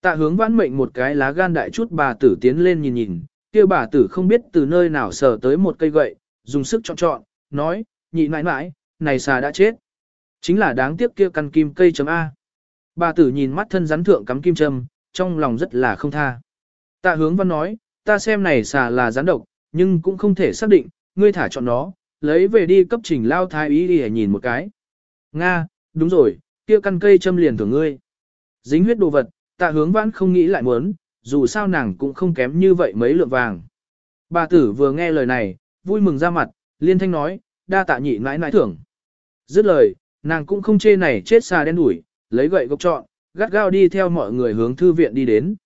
Tạ hướng vãn mệnh một cái lá gan đại chút bà tử tiến lên nhìn nhìn, kia bà tử không biết từ nơi nào sờ tới một cây gậy, dùng sức chọn chọn, nói, nhị mãi mãi, này xà đã chết. Chính là đáng tiếc kia căn kim cây chấm A. Bà tử nhìn mắt thân rắn thượng cắm kim châm, trong lòng rất là không tha. Tạ hướng văn nói, ta xem này xà là rắn độc, nhưng cũng không thể xác định, ngươi thả chọn nó, lấy về đi cấp trình lao thái ý để nhìn một cái. Nga, đúng rồi, kia căn cây châm liền thưởng ngươi. Dính huyết đồ vật, tạ hướng vãn không nghĩ lại muốn, dù sao nàng cũng không kém như vậy mấy lượng vàng. Bà tử vừa nghe lời này, vui mừng ra mặt, liên thanh nói, đa tạ nhị nãi nãi thưởng. Dứt lời, nàng cũng không chê này chết xà đen đuổi, lấy gậy gộc trọn, gắt gao đi theo mọi người hướng thư viện đi đến.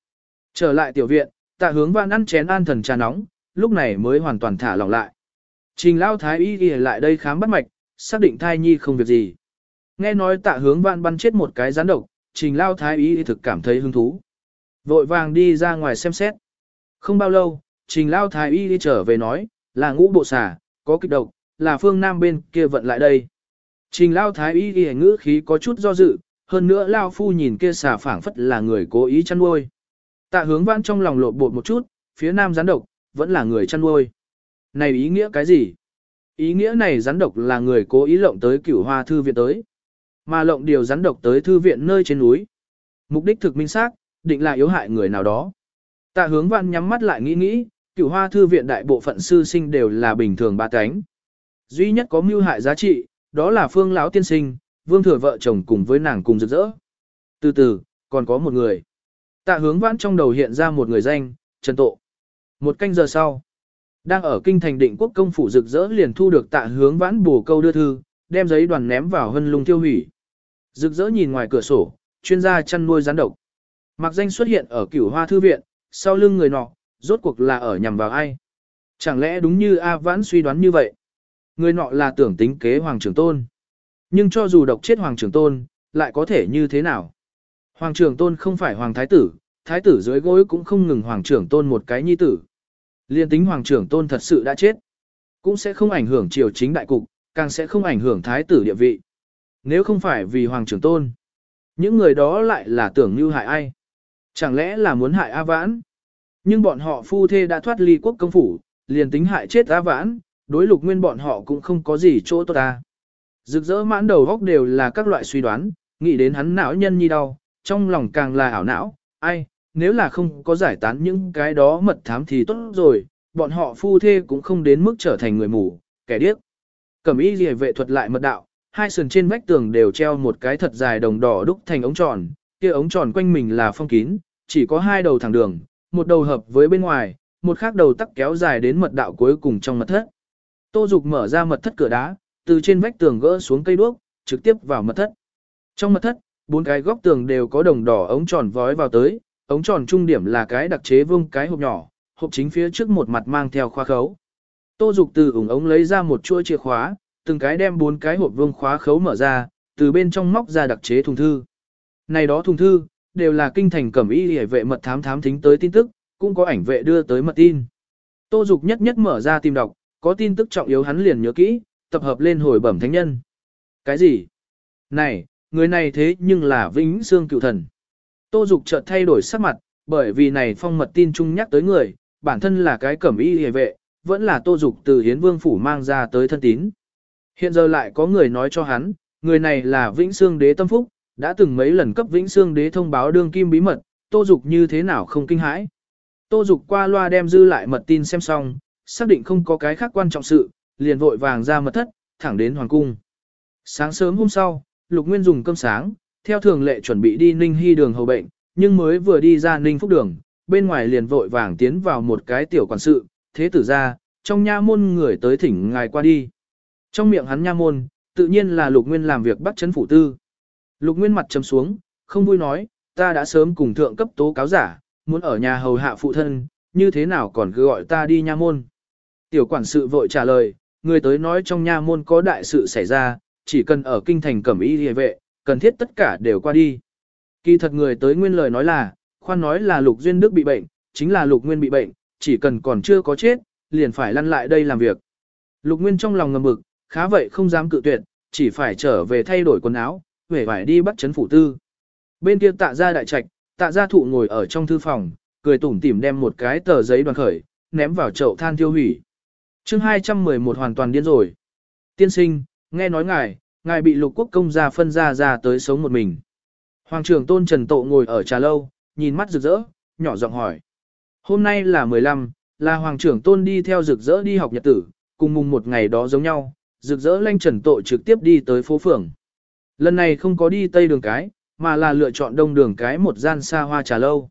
Trở lại tiểu viện, tạ hướng vạn ăn chén an thần trà nóng, lúc này mới hoàn toàn thả lỏng lại. Trình lao thái y ghi lại đây khám bắt mạch, xác định thai nhi không việc gì. Nghe nói tạ hướng vạn bắn chết một cái rắn độc, trình lao thái y thực cảm thấy hứng thú. Vội vàng đi ra ngoài xem xét. Không bao lâu, trình lao thái y đi trở về nói, là ngũ bộ xà, có kích độc, là phương nam bên kia vận lại đây. Trình lao thái y ghi ngữ khí có chút do dự, hơn nữa lao phu nhìn kia xà phảng phất là người cố ý chăn nuôi. Tạ hướng vãn trong lòng lộn bột một chút, phía nam rắn độc, vẫn là người chăn nuôi. Này ý nghĩa cái gì? Ý nghĩa này rắn độc là người cố ý lộng tới cửu hoa thư viện tới. Mà lộng điều rắn độc tới thư viện nơi trên núi. Mục đích thực minh xác, định là yếu hại người nào đó. Tạ hướng văn nhắm mắt lại nghĩ nghĩ, cửu hoa thư viện đại bộ phận sư sinh đều là bình thường ba cánh. Duy nhất có mưu hại giá trị, đó là phương lão tiên sinh, vương thừa vợ chồng cùng với nàng cùng rực rỡ. Từ từ, còn có một người. Tạ hướng vãn trong đầu hiện ra một người danh, Trần Tộ. Một canh giờ sau, đang ở kinh thành định quốc công phủ rực rỡ liền thu được tạ hướng vãn bù câu đưa thư, đem giấy đoàn ném vào hân lung tiêu hủy. Rực rỡ nhìn ngoài cửa sổ, chuyên gia chăn nuôi rắn độc. Mặc danh xuất hiện ở cửu hoa thư viện, sau lưng người nọ, rốt cuộc là ở nhằm vào ai. Chẳng lẽ đúng như A Vãn suy đoán như vậy? Người nọ là tưởng tính kế Hoàng Trường Tôn. Nhưng cho dù độc chết Hoàng Trường Tôn, lại có thể như thế nào? Hoàng Trường Tôn không phải Hoàng Thái Tử, Thái Tử dưới gối cũng không ngừng Hoàng Trường Tôn một cái nhi tử. Liên tính Hoàng Trường Tôn thật sự đã chết. Cũng sẽ không ảnh hưởng triều chính đại cục, càng sẽ không ảnh hưởng Thái Tử địa vị. Nếu không phải vì Hoàng Trường Tôn, những người đó lại là tưởng như hại ai? Chẳng lẽ là muốn hại A Vãn? Nhưng bọn họ phu thê đã thoát ly quốc công phủ, liền tính hại chết A Vãn, đối lục nguyên bọn họ cũng không có gì chỗ tốt ta. Rực rỡ mãn đầu góc đều là các loại suy đoán, nghĩ đến hắn não nhân nhi đau, trong lòng càng là ảo não, ai, nếu là không có giải tán những cái đó mật thám thì tốt rồi, bọn họ phu thê cũng không đến mức trở thành người mù, kẻ điếc. Cẩm y gì vệ thuật lại mật đạo, hai sườn trên vách tường đều treo một cái thật dài đồng đỏ đúc thành ống tròn, kia ống tròn quanh mình là phong kín, chỉ có hai đầu thẳng đường, một đầu hợp với bên ngoài, một khác đầu tắc kéo dài đến mật đạo cuối cùng trong mật thất. Tô Dục mở ra mật thất cửa đá, từ trên vách tường gỡ xuống cây đuốc, trực tiếp vào mật thất. Trong mật thất, bốn cái góc tường đều có đồng đỏ ống tròn vói vào tới, ống tròn trung điểm là cái đặc chế vương cái hộp nhỏ, hộp chính phía trước một mặt mang theo khóa khấu. Tô Dục từ ủng ống lấy ra một chuỗi chìa khóa, từng cái đem bốn cái hộp vương khóa khấu mở ra, từ bên trong móc ra đặc chế thùng thư. Này đó thùng thư, đều là kinh thành cẩm y hề vệ mật thám thám thính tới tin tức, cũng có ảnh vệ đưa tới mật tin. Tô Dục nhất nhất mở ra tìm đọc, có tin tức trọng yếu hắn liền nhớ kỹ, tập hợp lên hồi bẩm thánh nhân. Cái gì? Này, người này thế nhưng là vĩnh xương cựu thần. Tô Dục chợt thay đổi sắc mặt, bởi vì này phong mật tin chung nhắc tới người, bản thân là cái cẩm y hề vệ, vẫn là Tô Dục từ Hiến Vương Phủ mang ra tới thân tín. Hiện giờ lại có người nói cho hắn, người này là Vĩnh Xương Đế Tâm Phúc, đã từng mấy lần cấp Vĩnh Xương Đế thông báo đương kim bí mật, Tô Dục như thế nào không kinh hãi. Tô Dục qua loa đem dư lại mật tin xem xong, xác định không có cái khác quan trọng sự, liền vội vàng ra mật thất, thẳng đến hoàng cung. Sáng sớm hôm sau, Lục Nguyên dùng cơm sáng, theo thường lệ chuẩn bị đi Ninh Hy đường hầu bệnh, nhưng mới vừa đi ra Ninh Phúc đường, bên ngoài liền vội vàng tiến vào một cái tiểu quản sự, thế tử ra, trong nha môn người tới thỉnh ngài qua đi. Trong miệng hắn nha môn, tự nhiên là Lục Nguyên làm việc bắt chấn phủ tư. Lục Nguyên mặt trầm xuống, không vui nói, ta đã sớm cùng thượng cấp tố cáo giả, muốn ở nhà hầu hạ phụ thân, như thế nào còn cứ gọi ta đi nha môn. Tiểu quản sự vội trả lời, người tới nói trong nha môn có đại sự xảy ra, chỉ cần ở kinh thành cẩm y hề vệ, cần thiết tất cả đều qua đi. Kỳ thật người tới nguyên lời nói là, khoan nói là Lục Duyên Đức bị bệnh, chính là Lục Nguyên bị bệnh, chỉ cần còn chưa có chết, liền phải lăn lại đây làm việc. Lục Nguyên trong lòng ngầm bực, khá vậy không dám cự tuyệt, chỉ phải trở về thay đổi quần áo, huệ phải đi bắt chấn phủ tư. Bên kia tạ ra đại trạch, tạ gia thụ ngồi ở trong thư phòng, cười tủm tỉm đem một cái tờ giấy đoàn khởi, ném vào chậu than tiêu hủy. chương 211 hoàn toàn điên rồi. Tiên sinh, nghe nói ngài, ngài bị lục quốc công gia phân ra ra tới sống một mình. Hoàng trưởng tôn Trần Tộ ngồi ở trà lâu, nhìn mắt rực rỡ, nhỏ giọng hỏi. Hôm nay là 15, là Hoàng trưởng tôn đi theo rực rỡ đi học nhật tử, cùng mùng một ngày đó giống nhau, rực rỡ lanh Trần Tộ trực tiếp đi tới phố phường. Lần này không có đi tây đường cái, mà là lựa chọn đông đường cái một gian xa hoa trà lâu.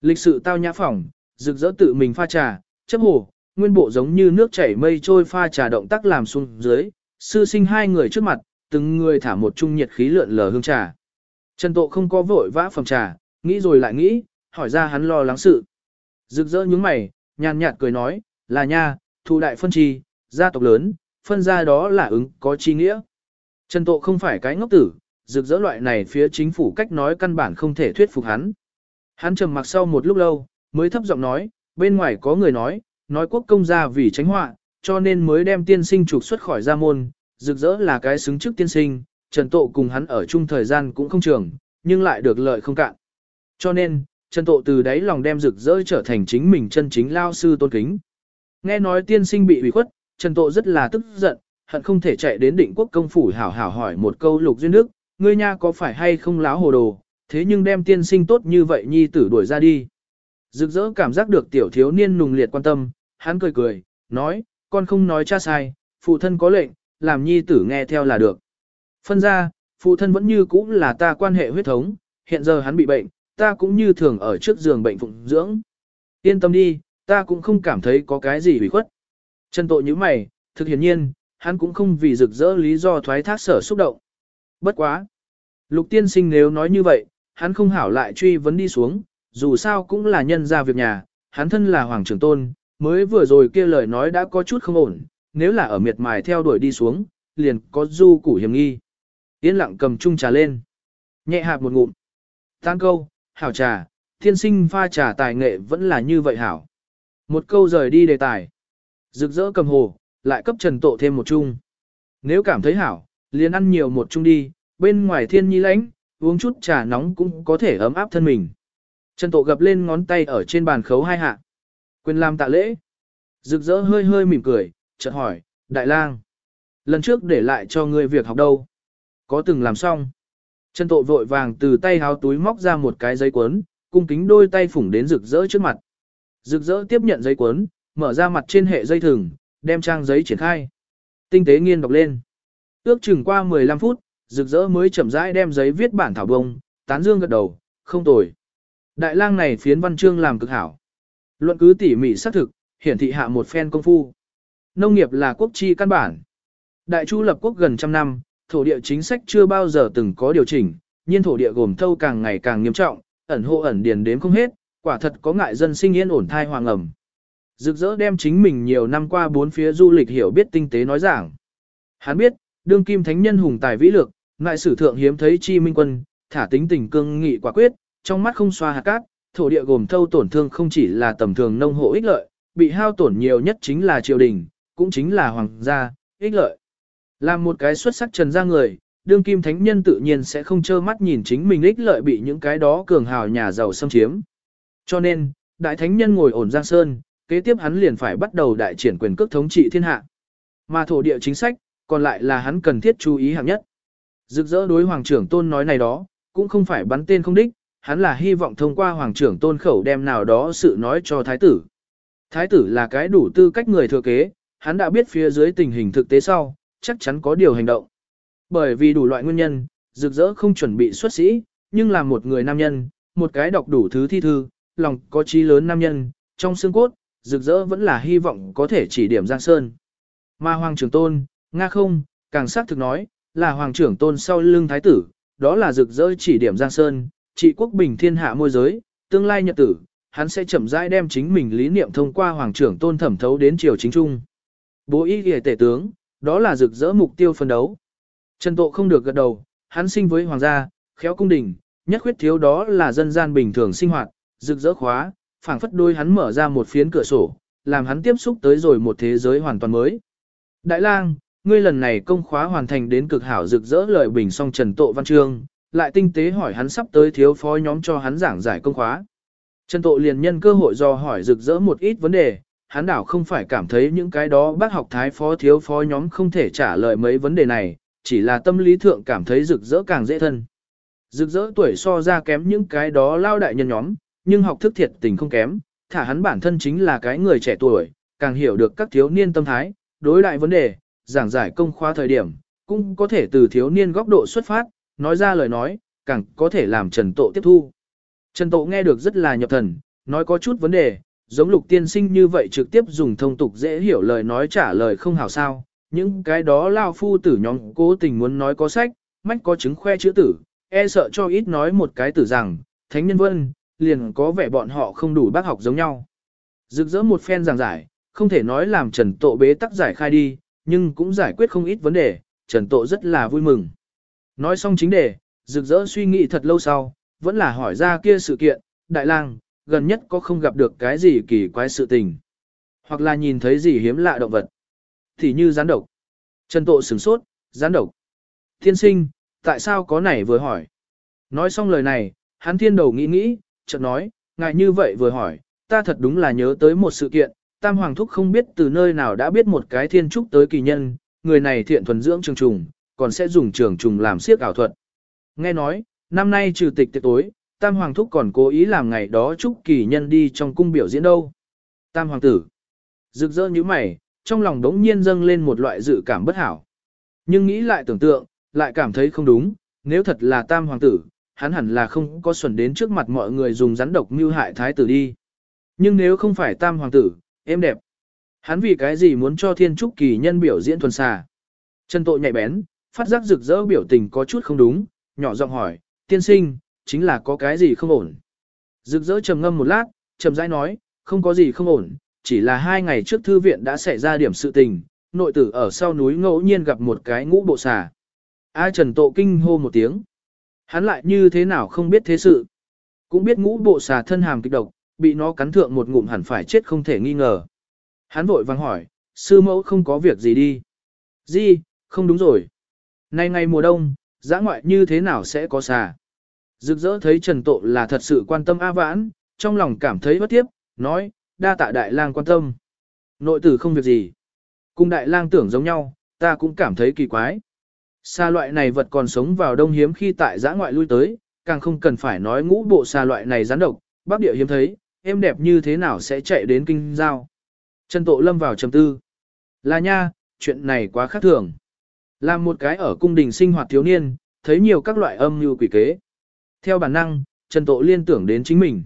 Lịch sự tao nhã phỏng rực rỡ tự mình pha trà, chấp hồ, nguyên bộ giống như nước chảy mây trôi pha trà động tác làm xuống dưới, sư sinh hai người trước mặt, từng người thả một chung nhiệt khí lượn lờ hương trà. Trần Tộ không có vội vã phòng trà, nghĩ rồi lại nghĩ, hỏi ra hắn lo lắng sự. Rực rỡ những mày, nhàn nhạt cười nói, là nha, thu đại phân chi, gia tộc lớn, phân ra đó là ứng có chi nghĩa. Trần Tộ không phải cái ngốc tử, rực rỡ loại này phía chính phủ cách nói căn bản không thể thuyết phục hắn. Hắn trầm mặc sau một lúc lâu, mới thấp giọng nói, bên ngoài có người nói, nói quốc công gia vì tránh họa, cho nên mới đem tiên sinh trục xuất khỏi gia môn, rực rỡ là cái xứng trước tiên sinh, Trần Tộ cùng hắn ở chung thời gian cũng không trường, nhưng lại được lợi không cạn. Cho nên, Trần Tộ từ đấy lòng đem rực rỡ trở thành chính mình chân chính lao sư tôn kính. Nghe nói tiên sinh bị ủy khuất, Trần Tộ rất là tức giận, hận không thể chạy đến định quốc công phủ hảo hảo hỏi một câu lục duyên đức, ngươi nha có phải hay không láo hồ đồ, thế nhưng đem tiên sinh tốt như vậy nhi tử đuổi ra đi. Rực rỡ cảm giác được tiểu thiếu niên nùng liệt quan tâm, hắn cười cười, nói, con không nói cha sai, phụ thân có lệnh, làm nhi tử nghe theo là được. Phân ra, phụ thân vẫn như cũ là ta quan hệ huyết thống, hiện giờ hắn bị bệnh, ta cũng như thường ở trước giường bệnh phụng dưỡng. Yên tâm đi, ta cũng không cảm thấy có cái gì bị khuất. Chân tội như mày, thực hiển nhiên, hắn cũng không vì rực rỡ lý do thoái thác sở xúc động. Bất quá. Lục tiên sinh nếu nói như vậy, hắn không hảo lại truy vấn đi xuống, dù sao cũng là nhân ra việc nhà, hắn thân là hoàng trưởng tôn, mới vừa rồi kia lời nói đã có chút không ổn, nếu là ở miệt mài theo đuổi đi xuống, liền có du củ hiểm nghi. Yên lặng cầm chung trà lên. Nhẹ hạp một ngụm. Tan câu, hảo trà, tiên sinh pha trà tài nghệ vẫn là như vậy hảo. Một câu rời đi đề tài. Rực rỡ cầm hồ, lại cấp trần tộ thêm một chung. Nếu cảm thấy hảo, liền ăn nhiều một chung đi, bên ngoài thiên nhi lãnh, uống chút trà nóng cũng có thể ấm áp thân mình. Trần Tộ gập lên ngón tay ở trên bàn khấu hai hạ. Quyền làm tạ lễ. Rực rỡ hơi hơi mỉm cười, chợt hỏi, đại lang. Lần trước để lại cho ngươi việc học đâu? Có từng làm xong? Trần Tộ vội vàng từ tay háo túi móc ra một cái giấy cuốn, cung kính đôi tay phủng đến rực rỡ trước mặt. Rực rỡ tiếp nhận giấy cuốn, mở ra mặt trên hệ dây thừng, đem trang giấy triển khai. Tinh tế nghiên đọc lên. Ước chừng qua 15 phút, rực rỡ mới chậm rãi đem giấy viết bản thảo bông, tán dương gật đầu, không tồi. Đại lang này phiến văn chương làm cực hảo. Luận cứ tỉ mỉ xác thực, hiển thị hạ một phen công phu. Nông nghiệp là quốc chi căn bản. Đại chu lập quốc gần trăm năm, thổ địa chính sách chưa bao giờ từng có điều chỉnh, nhiên thổ địa gồm thâu càng ngày càng nghiêm trọng, ẩn hộ ẩn điền đếm không hết, quả thật có ngại dân sinh yên ổn thai hoàng ẩm. Rực rỡ đem chính mình nhiều năm qua bốn phía du lịch hiểu biết tinh tế nói giảng. Hắn biết, đương kim thánh nhân hùng tài vĩ lược, ngại sử thượng hiếm thấy chi minh quân, thả tính tình cương nghị quả quyết, trong mắt không xoa hạt cát, thổ địa gồm thâu tổn thương không chỉ là tầm thường nông hộ ích lợi, bị hao tổn nhiều nhất chính là triều đình, cũng chính là hoàng gia, ích lợi. Làm một cái xuất sắc trần ra người, đương kim thánh nhân tự nhiên sẽ không trơ mắt nhìn chính mình ích lợi bị những cái đó cường hào nhà giàu xâm chiếm. Cho nên, đại thánh nhân ngồi ổn giang sơn, kế tiếp hắn liền phải bắt đầu đại triển quyền cước thống trị thiên hạ. Mà thổ địa chính sách, còn lại là hắn cần thiết chú ý hạng nhất. Rực rỡ đối hoàng trưởng tôn nói này đó, cũng không phải bắn tên không đích, hắn là hy vọng thông qua hoàng trưởng tôn khẩu đem nào đó sự nói cho thái tử. Thái tử là cái đủ tư cách người thừa kế, hắn đã biết phía dưới tình hình thực tế sau, chắc chắn có điều hành động. Bởi vì đủ loại nguyên nhân, rực rỡ không chuẩn bị xuất sĩ, nhưng là một người nam nhân, một cái đọc đủ thứ thi thư, lòng có trí lớn nam nhân, trong xương cốt, rực rỡ vẫn là hy vọng có thể chỉ điểm Giang Sơn. Mà Hoàng trưởng tôn, Nga không, càng xác thực nói, là Hoàng trưởng tôn sau lưng thái tử, đó là rực rỡ chỉ điểm Giang Sơn, trị quốc bình thiên hạ môi giới, tương lai nhật tử, hắn sẽ chậm rãi đem chính mình lý niệm thông qua Hoàng trưởng tôn thẩm thấu đến triều chính trung. Bố ý ghề tể tướng, đó là rực rỡ mục tiêu phân đấu. Trần Tộ không được gật đầu, hắn sinh với hoàng gia, khéo cung đình, nhất khuyết thiếu đó là dân gian bình thường sinh hoạt, rực rỡ khóa, phảng phất đôi hắn mở ra một phiến cửa sổ, làm hắn tiếp xúc tới rồi một thế giới hoàn toàn mới. Đại lang, ngươi lần này công khóa hoàn thành đến cực hảo rực rỡ lời bình song Trần Tộ Văn Trương, lại tinh tế hỏi hắn sắp tới thiếu phó nhóm cho hắn giảng giải công khóa. Trần Tộ liền nhân cơ hội do hỏi rực rỡ một ít vấn đề, hắn đảo không phải cảm thấy những cái đó bác học thái phó thiếu phó nhóm không thể trả lời mấy vấn đề này, chỉ là tâm lý thượng cảm thấy rực rỡ càng dễ thân. Rực rỡ tuổi so ra kém những cái đó lao đại nhân nhóm, nhưng học thức thiệt tình không kém, thả hắn bản thân chính là cái người trẻ tuổi, càng hiểu được các thiếu niên tâm thái, đối đại vấn đề, giảng giải công khoa thời điểm, cũng có thể từ thiếu niên góc độ xuất phát, nói ra lời nói, càng có thể làm Trần Tộ tiếp thu. Trần Tộ nghe được rất là nhập thần, nói có chút vấn đề, giống lục tiên sinh như vậy trực tiếp dùng thông tục dễ hiểu lời nói trả lời không hảo sao. Những cái đó lao phu tử nhóm cố tình muốn nói có sách, mách có chứng khoe chữ tử, e sợ cho ít nói một cái tử rằng, thánh nhân vân, liền có vẻ bọn họ không đủ bác học giống nhau. Rực rỡ một phen giảng giải, không thể nói làm Trần Tộ bế tắc giải khai đi, nhưng cũng giải quyết không ít vấn đề, Trần Tộ rất là vui mừng. Nói xong chính đề, rực rỡ suy nghĩ thật lâu sau, vẫn là hỏi ra kia sự kiện, đại lang, gần nhất có không gặp được cái gì kỳ quái sự tình. Hoặc là nhìn thấy gì hiếm lạ động vật. Thì như gián độc. Trần Tộ sửng sốt, gián độc. Thiên sinh, tại sao có này vừa hỏi. Nói xong lời này, hắn thiên đầu nghĩ nghĩ, chợt nói, ngài như vậy vừa hỏi, ta thật đúng là nhớ tới một sự kiện, Tam Hoàng Thúc không biết từ nơi nào đã biết một cái thiên trúc tới kỳ nhân, người này thiện thuần dưỡng trường trùng, còn sẽ dùng trường trùng làm siếc ảo thuật. Nghe nói, năm nay trừ tịch tiệc tối, Tam Hoàng Thúc còn cố ý làm ngày đó chúc kỳ nhân đi trong cung biểu diễn đâu. Tam Hoàng Tử. Rực rỡ như mày, trong lòng đống nhiên dâng lên một loại dự cảm bất hảo. Nhưng nghĩ lại tưởng tượng, lại cảm thấy không đúng, nếu thật là Tam Hoàng Tử, hắn hẳn là không có xuẩn đến trước mặt mọi người dùng rắn độc mưu hại thái tử đi. Nhưng nếu không phải Tam Hoàng Tử, êm đẹp. Hắn vì cái gì muốn cho thiên trúc kỳ nhân biểu diễn thuần xà. Chân tội nhạy bén, phát giác rực rỡ biểu tình có chút không đúng, nhỏ giọng hỏi, tiên sinh, chính là có cái gì không ổn. Rực rỡ trầm ngâm một lát, trầm rãi nói, không có gì không ổn, chỉ là hai ngày trước thư viện đã xảy ra điểm sự tình, nội tử ở sau núi ngẫu nhiên gặp một cái ngũ bộ xà. A Trần Tộ kinh hô một tiếng. Hắn lại như thế nào không biết thế sự. Cũng biết ngũ bộ xà thân hàm kịch độc, bị nó cắn thượng một ngụm hẳn phải chết không thể nghi ngờ. Hắn vội vàng hỏi, sư mẫu không có việc gì đi. di không đúng rồi. Nay ngày mùa đông, giã ngoại như thế nào sẽ có xà. Rực rỡ thấy Trần Tộ là thật sự quan tâm A Vãn, trong lòng cảm thấy bất tiếp, nói, đa tạ đại lang quan tâm. Nội tử không việc gì. Cùng đại lang tưởng giống nhau, ta cũng cảm thấy kỳ quái. Xa loại này vật còn sống vào đông hiếm khi tại giã ngoại lui tới, càng không cần phải nói ngũ bộ xa loại này rắn độc, bắc địa hiếm thấy, em đẹp như thế nào sẽ chạy đến kinh giao. Trần Tộ lâm vào trầm tư. Là nha, chuyện này quá khác thường. Làm một cái ở cung đình sinh hoạt thiếu niên, thấy nhiều các loại âm như quỷ kế. Theo bản năng, Trần Tộ liên tưởng đến chính mình.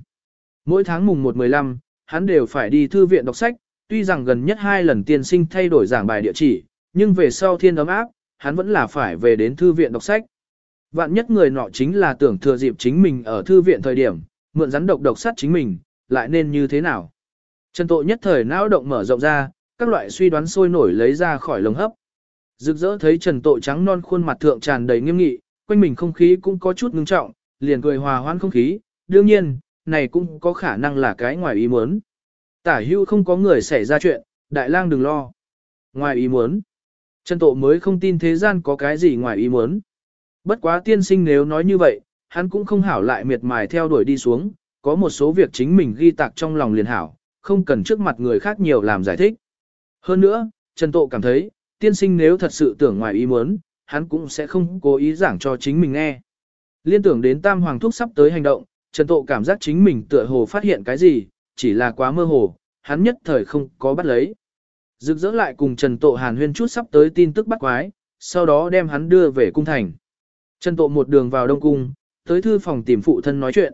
Mỗi tháng mùng 1-15, hắn đều phải đi thư viện đọc sách, tuy rằng gần nhất hai lần tiên sinh thay đổi giảng bài địa chỉ, nhưng về sau thiên ấm áp, hắn vẫn là phải về đến thư viện đọc sách. Vạn nhất người nọ chính là tưởng thừa dịp chính mình ở thư viện thời điểm, mượn rắn độc độc sát chính mình, lại nên như thế nào. Trần tội nhất thời não động mở rộng ra, các loại suy đoán sôi nổi lấy ra khỏi lồng hấp. Rực rỡ thấy Trần tội trắng non khuôn mặt thượng tràn đầy nghiêm nghị, quanh mình không khí cũng có chút ngưng trọng, liền cười hòa hoãn không khí, đương nhiên, này cũng có khả năng là cái ngoài ý muốn. Tả hưu không có người xảy ra chuyện, đại lang đừng lo. Ngoài ý muốn. Trần Tộ mới không tin thế gian có cái gì ngoài ý muốn. Bất quá tiên sinh nếu nói như vậy, hắn cũng không hảo lại miệt mài theo đuổi đi xuống, có một số việc chính mình ghi tạc trong lòng liền hảo, không cần trước mặt người khác nhiều làm giải thích. Hơn nữa, Trần Tộ cảm thấy, tiên sinh nếu thật sự tưởng ngoài ý muốn, hắn cũng sẽ không cố ý giảng cho chính mình nghe. Liên tưởng đến Tam Hoàng Thúc sắp tới hành động, Trần Tộ cảm giác chính mình tựa hồ phát hiện cái gì, chỉ là quá mơ hồ, hắn nhất thời không có bắt lấy. Rực rỡ lại cùng Trần Tộ hàn huyên chút sắp tới tin tức bắt quái, sau đó đem hắn đưa về cung thành. Trần Tộ một đường vào Đông Cung, tới thư phòng tìm phụ thân nói chuyện.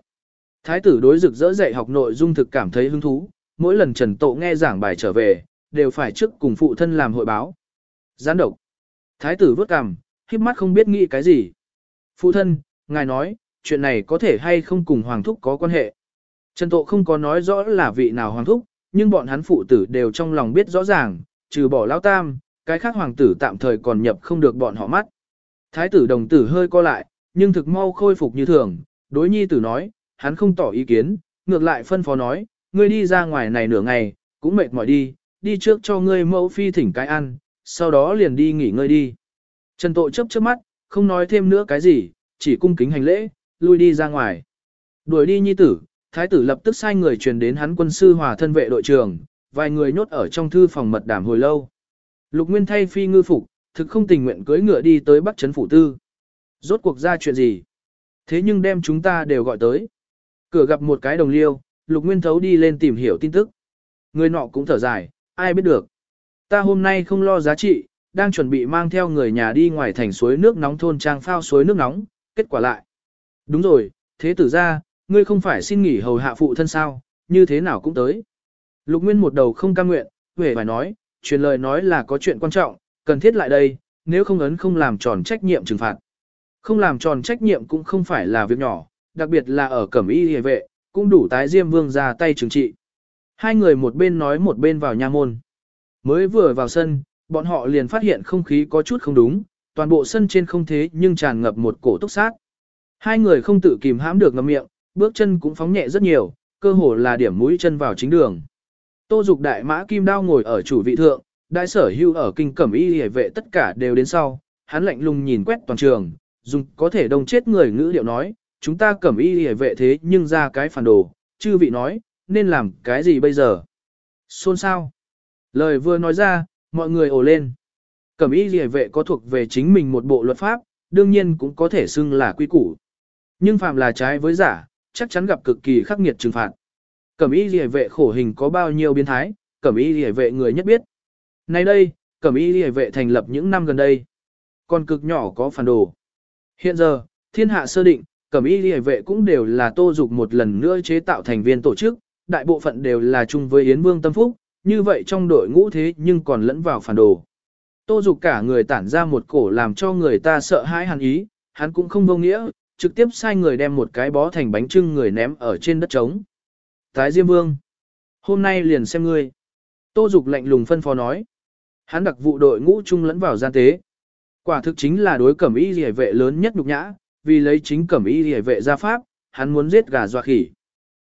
Thái tử đối rực rỡ dạy học nội dung thực cảm thấy hứng thú, mỗi lần Trần Tộ nghe giảng bài trở về, đều phải trước cùng phụ thân làm hội báo. Gián độc. Thái tử vớt cằm, khiếp mắt không biết nghĩ cái gì. Phụ thân, ngài nói, chuyện này có thể hay không cùng Hoàng Thúc có quan hệ. Trần Tộ không có nói rõ là vị nào Hoàng Thúc, nhưng bọn hắn phụ tử đều trong lòng biết rõ ràng, trừ bỏ Lão Tam, cái khác Hoàng tử tạm thời còn nhập không được bọn họ mắt. Thái tử đồng tử hơi co lại, nhưng thực mau khôi phục như thường, đối nhi tử nói, hắn không tỏ ý kiến, ngược lại phân phó nói, ngươi đi ra ngoài này nửa ngày, cũng mệt mỏi đi, đi trước cho ngươi mẫu phi thỉnh cái ăn, sau đó liền đi nghỉ ngơi đi. Trần Tội chấp chớp mắt, không nói thêm nữa cái gì, chỉ cung kính hành lễ, lui đi ra ngoài. Đuổi đi nhi tử, thái tử lập tức sai người truyền đến hắn quân sư hòa thân vệ đội trưởng, vài người nhốt ở trong thư phòng mật đảm hồi lâu. Lục Nguyên thay phi ngư phục, thực không tình nguyện cưỡi ngựa đi tới Bắc Trấn phủ tư. Rốt cuộc ra chuyện gì? Thế nhưng đem chúng ta đều gọi tới. Cửa gặp một cái đồng liêu, Lục Nguyên Thấu đi lên tìm hiểu tin tức. Người nọ cũng thở dài, ai biết được. Ta hôm nay không lo giá trị, đang chuẩn bị mang theo người nhà đi ngoài thành suối nước nóng thôn trang phao suối nước nóng, kết quả lại. Đúng rồi, thế tử ra, ngươi không phải xin nghỉ hầu hạ phụ thân sao, như thế nào cũng tới. Lục Nguyên một đầu không cam nguyện, về phải nói, truyền lời nói là có chuyện quan trọng, cần thiết lại đây, nếu không ấn không làm tròn trách nhiệm trừng phạt. Không làm tròn trách nhiệm cũng không phải là việc nhỏ, đặc biệt là ở cẩm y hề vệ, cũng đủ tái diêm vương ra tay trừng trị. Hai người một bên nói một bên vào nha môn. Mới vừa vào sân, bọn họ liền phát hiện không khí có chút không đúng, toàn bộ sân trên không thế nhưng tràn ngập một cổ túc sát. Hai người không tự kìm hãm được ngậm miệng, bước chân cũng phóng nhẹ rất nhiều, cơ hồ là điểm mũi chân vào chính đường. Tô dục đại mã kim đao ngồi ở chủ vị thượng, đại sở hưu ở kinh cẩm y hề vệ tất cả đều đến sau, hắn lạnh lùng nhìn quét toàn trường, dùng có thể đông chết người ngữ điệu nói, chúng ta cẩm y hề vệ thế nhưng ra cái phản đồ, chư vị nói, nên làm cái gì bây giờ? Xôn sao? Lời vừa nói ra, mọi người ồ lên. Cẩm y hề vệ có thuộc về chính mình một bộ luật pháp, đương nhiên cũng có thể xưng là quy củ. Nhưng phạm là trái với giả, chắc chắn gặp cực kỳ khắc nghiệt trừng phạt. Cẩm y liễu vệ khổ hình có bao nhiêu biến thái, cẩm y liễu vệ người nhất biết. Nay đây, cẩm y liễu vệ thành lập những năm gần đây. Còn cực nhỏ có phản đồ. Hiện giờ, thiên hạ sơ định, cẩm y liễu vệ cũng đều là tô dục một lần nữa chế tạo thành viên tổ chức, đại bộ phận đều là chung với Yến Vương Tâm Phúc, như vậy trong đội ngũ thế nhưng còn lẫn vào phản đồ. Tô dục cả người tản ra một cổ làm cho người ta sợ hãi hàn ý, hắn cũng không vô nghĩa, trực tiếp sai người đem một cái bó thành bánh trưng người ném ở trên đất trống. Thái Diêm Vương, hôm nay liền xem ngươi. Tô Dục lạnh lùng phân phó nói. Hắn đặc vụ đội ngũ chung lẫn vào gian tế. Quả thực chính là đối cẩm y rỉa vệ lớn nhất nhục nhã, vì lấy chính cẩm y rỉa vệ ra pháp, hắn muốn giết gà dọa khỉ.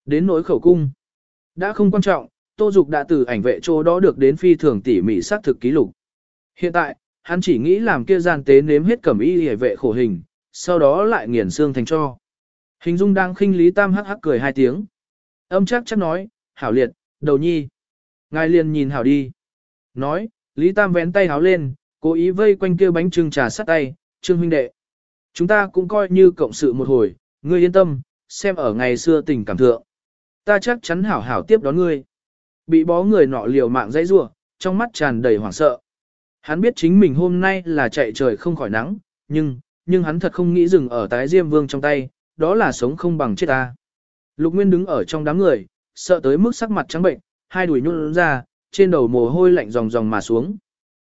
Đến nỗi khẩu cung. Đã không quan trọng, Tô Dục đã từ ảnh vệ chỗ đó được đến phi thường tỉ mỉ xác thực ký lục. Hiện tại, hắn chỉ nghĩ làm kia gian tế nếm hết cẩm y rỉa vệ khổ hình, sau đó lại nghiền xương thành cho. Hình dung đang khinh Lý Tam hắc hắc cười hai tiếng. Âm chắc chắc nói, hảo liệt, đầu nhi. Ngài liền nhìn hảo đi. Nói, Lý Tam vén tay háo lên, cố ý vây quanh kia bánh trưng trà sắt tay, trương huynh đệ. Chúng ta cũng coi như cộng sự một hồi, ngươi yên tâm, xem ở ngày xưa tình cảm thượng. Ta chắc chắn hảo hảo tiếp đón ngươi. Bị bó người nọ liều mạng dãy rủa, trong mắt tràn đầy hoảng sợ. Hắn biết chính mình hôm nay là chạy trời không khỏi nắng, nhưng, nhưng hắn thật không nghĩ dừng ở tái diêm vương trong tay, đó là sống không bằng chết ta. Lục Nguyên đứng ở trong đám người, sợ tới mức sắc mặt trắng bệnh, hai đùi nhún ra, trên đầu mồ hôi lạnh ròng ròng mà xuống.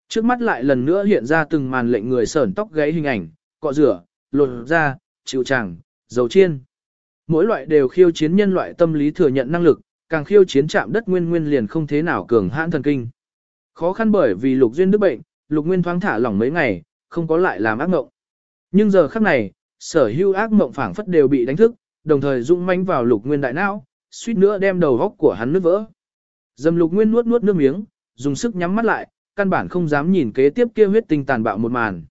Trước mắt lại lần nữa hiện ra từng màn lệnh người sởn tóc gáy hình ảnh, cọ rửa, lột da, chịu chẳng, dầu chiên. Mỗi loại đều khiêu chiến nhân loại tâm lý thừa nhận năng lực, càng khiêu chiến chạm đất nguyên nguyên liền không thế nào cường hãn thần kinh. Khó khăn bởi vì lục duyên đức bệnh, lục nguyên thoáng thả lỏng mấy ngày, không có lại làm ác ngộng. Nhưng giờ khắc này, sở hữu ác mộng phảng phất đều bị đánh thức, đồng thời dũng manh vào lục nguyên đại não, suýt nữa đem đầu góc của hắn nứt vỡ. Dầm lục nguyên nuốt nuốt nước miếng, dùng sức nhắm mắt lại, căn bản không dám nhìn kế tiếp kia huyết tinh tàn bạo một màn.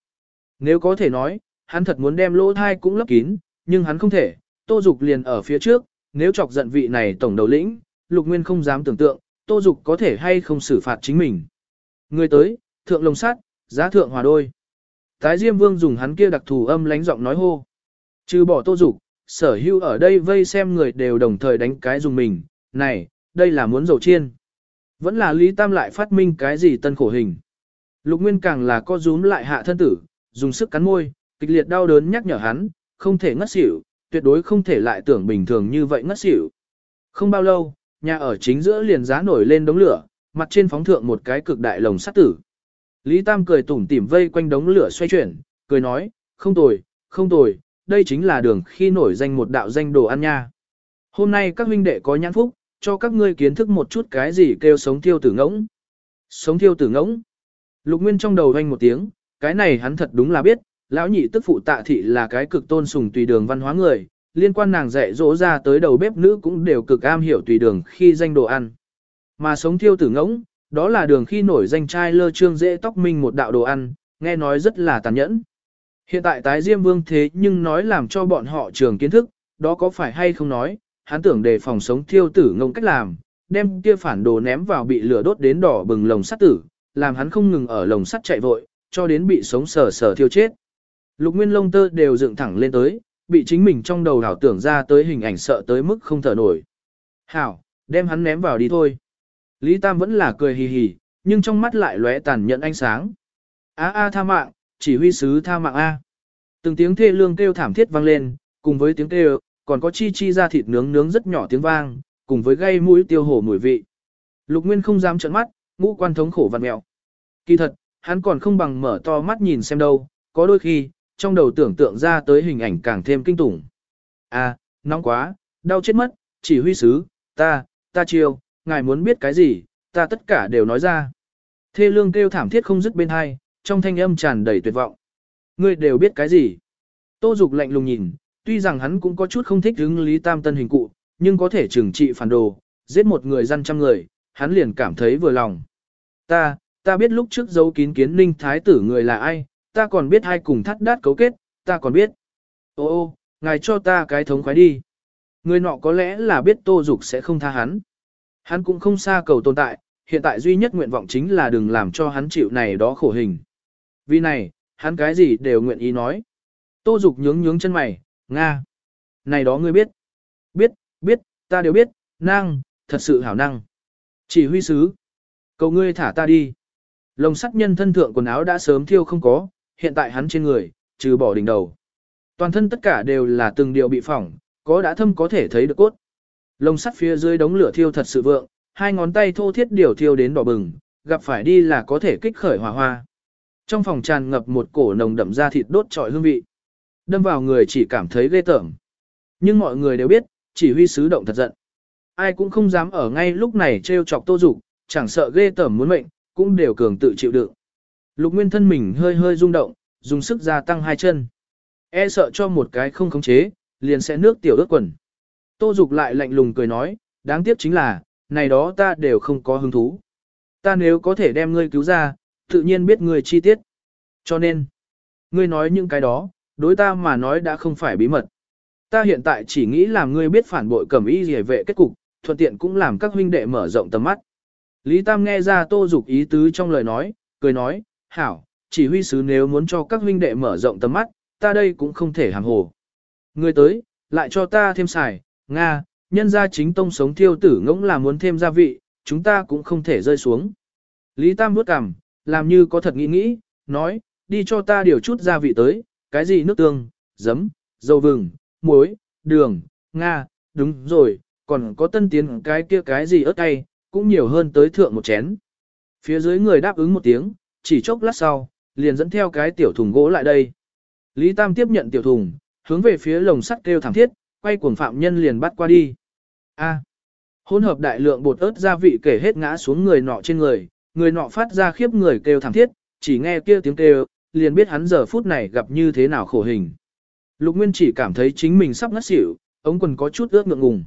Nếu có thể nói, hắn thật muốn đem lỗ thai cũng lấp kín, nhưng hắn không thể, tô dục liền ở phía trước, nếu chọc giận vị này tổng đầu lĩnh, lục nguyên không dám tưởng tượng, tô dục có thể hay không xử phạt chính mình. Người tới, thượng lồng sát giá thượng hòa đôi. Tái Diêm Vương dùng hắn kia đặc thù âm lánh giọng nói hô. Trừ bỏ tô dục, sở hữu ở đây vây xem người đều đồng thời đánh cái dùng mình, này, đây là muốn dầu chiên. Vẫn là Lý Tam lại phát minh cái gì tân khổ hình. Lục Nguyên càng là co rúm lại hạ thân tử, dùng sức cắn môi, kịch liệt đau đớn nhắc nhở hắn, không thể ngất xỉu, tuyệt đối không thể lại tưởng bình thường như vậy ngất xỉu. Không bao lâu, nhà ở chính giữa liền giá nổi lên đống lửa, mặt trên phóng thượng một cái cực đại lồng sắt tử. Lý Tam cười tủm tỉm vây quanh đống lửa xoay chuyển, cười nói, không tồi, không tồi, đây chính là đường khi nổi danh một đạo danh đồ ăn nha. Hôm nay các huynh đệ có nhãn phúc, cho các ngươi kiến thức một chút cái gì kêu sống thiêu tử ngỗng. Sống thiêu tử ngỗng. Lục Nguyên trong đầu vang một tiếng, cái này hắn thật đúng là biết, lão nhị tức phụ tạ thị là cái cực tôn sùng tùy đường văn hóa người, liên quan nàng dạy dỗ ra tới đầu bếp nữ cũng đều cực am hiểu tùy đường khi danh đồ ăn. Mà sống thiêu tử ngỗng, đó là đường khi nổi danh trai lơ trương dễ tóc minh một đạo đồ ăn, nghe nói rất là tàn nhẫn. Hiện tại tái diêm vương thế nhưng nói làm cho bọn họ trường kiến thức, đó có phải hay không nói, hắn tưởng đề phòng sống thiêu tử ngông cách làm, đem kia phản đồ ném vào bị lửa đốt đến đỏ bừng lồng sắt tử, làm hắn không ngừng ở lồng sắt chạy vội, cho đến bị sống sờ sờ thiêu chết. Lục nguyên lông tơ đều dựng thẳng lên tới, bị chính mình trong đầu đảo tưởng ra tới hình ảnh sợ tới mức không thở nổi. Hảo, đem hắn ném vào đi thôi. Lý Tam vẫn là cười hì hì, nhưng trong mắt lại lóe tàn nhẫn ánh sáng. A a tha mạng, chỉ huy sứ tha mạng A. Từng tiếng thê lương kêu thảm thiết vang lên, cùng với tiếng kêu, còn có chi chi ra thịt nướng nướng rất nhỏ tiếng vang, cùng với gây mũi tiêu hổ mùi vị. Lục Nguyên không dám trợn mắt, ngũ quan thống khổ vặn mẹo. Kỳ thật, hắn còn không bằng mở to mắt nhìn xem đâu, có đôi khi, trong đầu tưởng tượng ra tới hình ảnh càng thêm kinh tủng. À, nóng quá, đau chết mất, chỉ huy sứ, ta, ta chiêu, ngài muốn biết cái gì, ta tất cả đều nói ra. Thê lương kêu thảm thiết không dứt bên hai, trong thanh âm tràn đầy tuyệt vọng. Ngươi đều biết cái gì? Tô Dục lạnh lùng nhìn, tuy rằng hắn cũng có chút không thích hứng Lý Tam Tân hình cụ, nhưng có thể trừng trị phản đồ, giết một người dân trăm người, hắn liền cảm thấy vừa lòng. Ta, ta biết lúc trước giấu kín kiến ninh thái tử người là ai, ta còn biết hai cùng thắt đát cấu kết, ta còn biết. Ô ô, ngài cho ta cái thống khoái đi. Người nọ có lẽ là biết tô dục sẽ không tha hắn. Hắn cũng không xa cầu tồn tại, hiện tại duy nhất nguyện vọng chính là đừng làm cho hắn chịu này đó khổ hình. Vì này, hắn cái gì đều nguyện ý nói. Tô dục nhướng nhướng chân mày, Nga. Này đó ngươi biết. Biết, biết, ta đều biết, năng, thật sự hảo năng. Chỉ huy sứ. Cầu ngươi thả ta đi. Lồng sắt nhân thân thượng quần áo đã sớm thiêu không có, hiện tại hắn trên người, trừ bỏ đỉnh đầu. Toàn thân tất cả đều là từng điều bị phỏng, có đã thâm có thể thấy được cốt. Lồng sắt phía dưới đống lửa thiêu thật sự vượng, hai ngón tay thô thiết điều thiêu đến đỏ bừng, gặp phải đi là có thể kích khởi hỏa hoa. Trong phòng tràn ngập một cổ nồng đậm da thịt đốt trọi hương vị. Đâm vào người chỉ cảm thấy ghê tởm. Nhưng mọi người đều biết, chỉ huy sứ động thật giận. Ai cũng không dám ở ngay lúc này trêu chọc tô dục, chẳng sợ ghê tởm muốn mệnh, cũng đều cường tự chịu đựng. Lục Nguyên thân mình hơi hơi rung động, dùng sức gia tăng hai chân. E sợ cho một cái không khống chế, liền sẽ nước tiểu ướt quần. Tô Dục lại lạnh lùng cười nói, đáng tiếc chính là, này đó ta đều không có hứng thú. Ta nếu có thể đem ngươi cứu ra, tự nhiên biết ngươi chi tiết. Cho nên, ngươi nói những cái đó, đối ta mà nói đã không phải bí mật. Ta hiện tại chỉ nghĩ làm ngươi biết phản bội cẩm y rỉa vệ kết cục, thuận tiện cũng làm các huynh đệ mở rộng tầm mắt. Lý Tam nghe ra Tô Dục ý tứ trong lời nói, cười nói, hảo, chỉ huy sứ nếu muốn cho các huynh đệ mở rộng tầm mắt, ta đây cũng không thể hàng hồ. Ngươi tới, lại cho ta thêm xài, Nga, nhân gia chính tông sống thiêu tử ngỗng là muốn thêm gia vị, chúng ta cũng không thể rơi xuống. Lý Tam bước cằm, làm như có thật nghĩ nghĩ, nói, đi cho ta điều chút gia vị tới, cái gì nước tương, giấm, dầu vừng, muối, đường, Nga, đúng rồi, còn có tân tiến cái kia cái gì ớt cay, cũng nhiều hơn tới thượng một chén. Phía dưới người đáp ứng một tiếng, chỉ chốc lát sau, liền dẫn theo cái tiểu thùng gỗ lại đây. Lý Tam tiếp nhận tiểu thùng, hướng về phía lồng sắt kêu thẳng thiết, quay cuồng phạm nhân liền bắt qua đi. A. Hỗn hợp đại lượng bột ớt gia vị kể hết ngã xuống người nọ trên người, người nọ phát ra khiếp người kêu thảm thiết, chỉ nghe kia tiếng kêu, liền biết hắn giờ phút này gặp như thế nào khổ hình. Lục Nguyên chỉ cảm thấy chính mình sắp ngất xỉu, ống quần có chút ướt ngượng ngùng.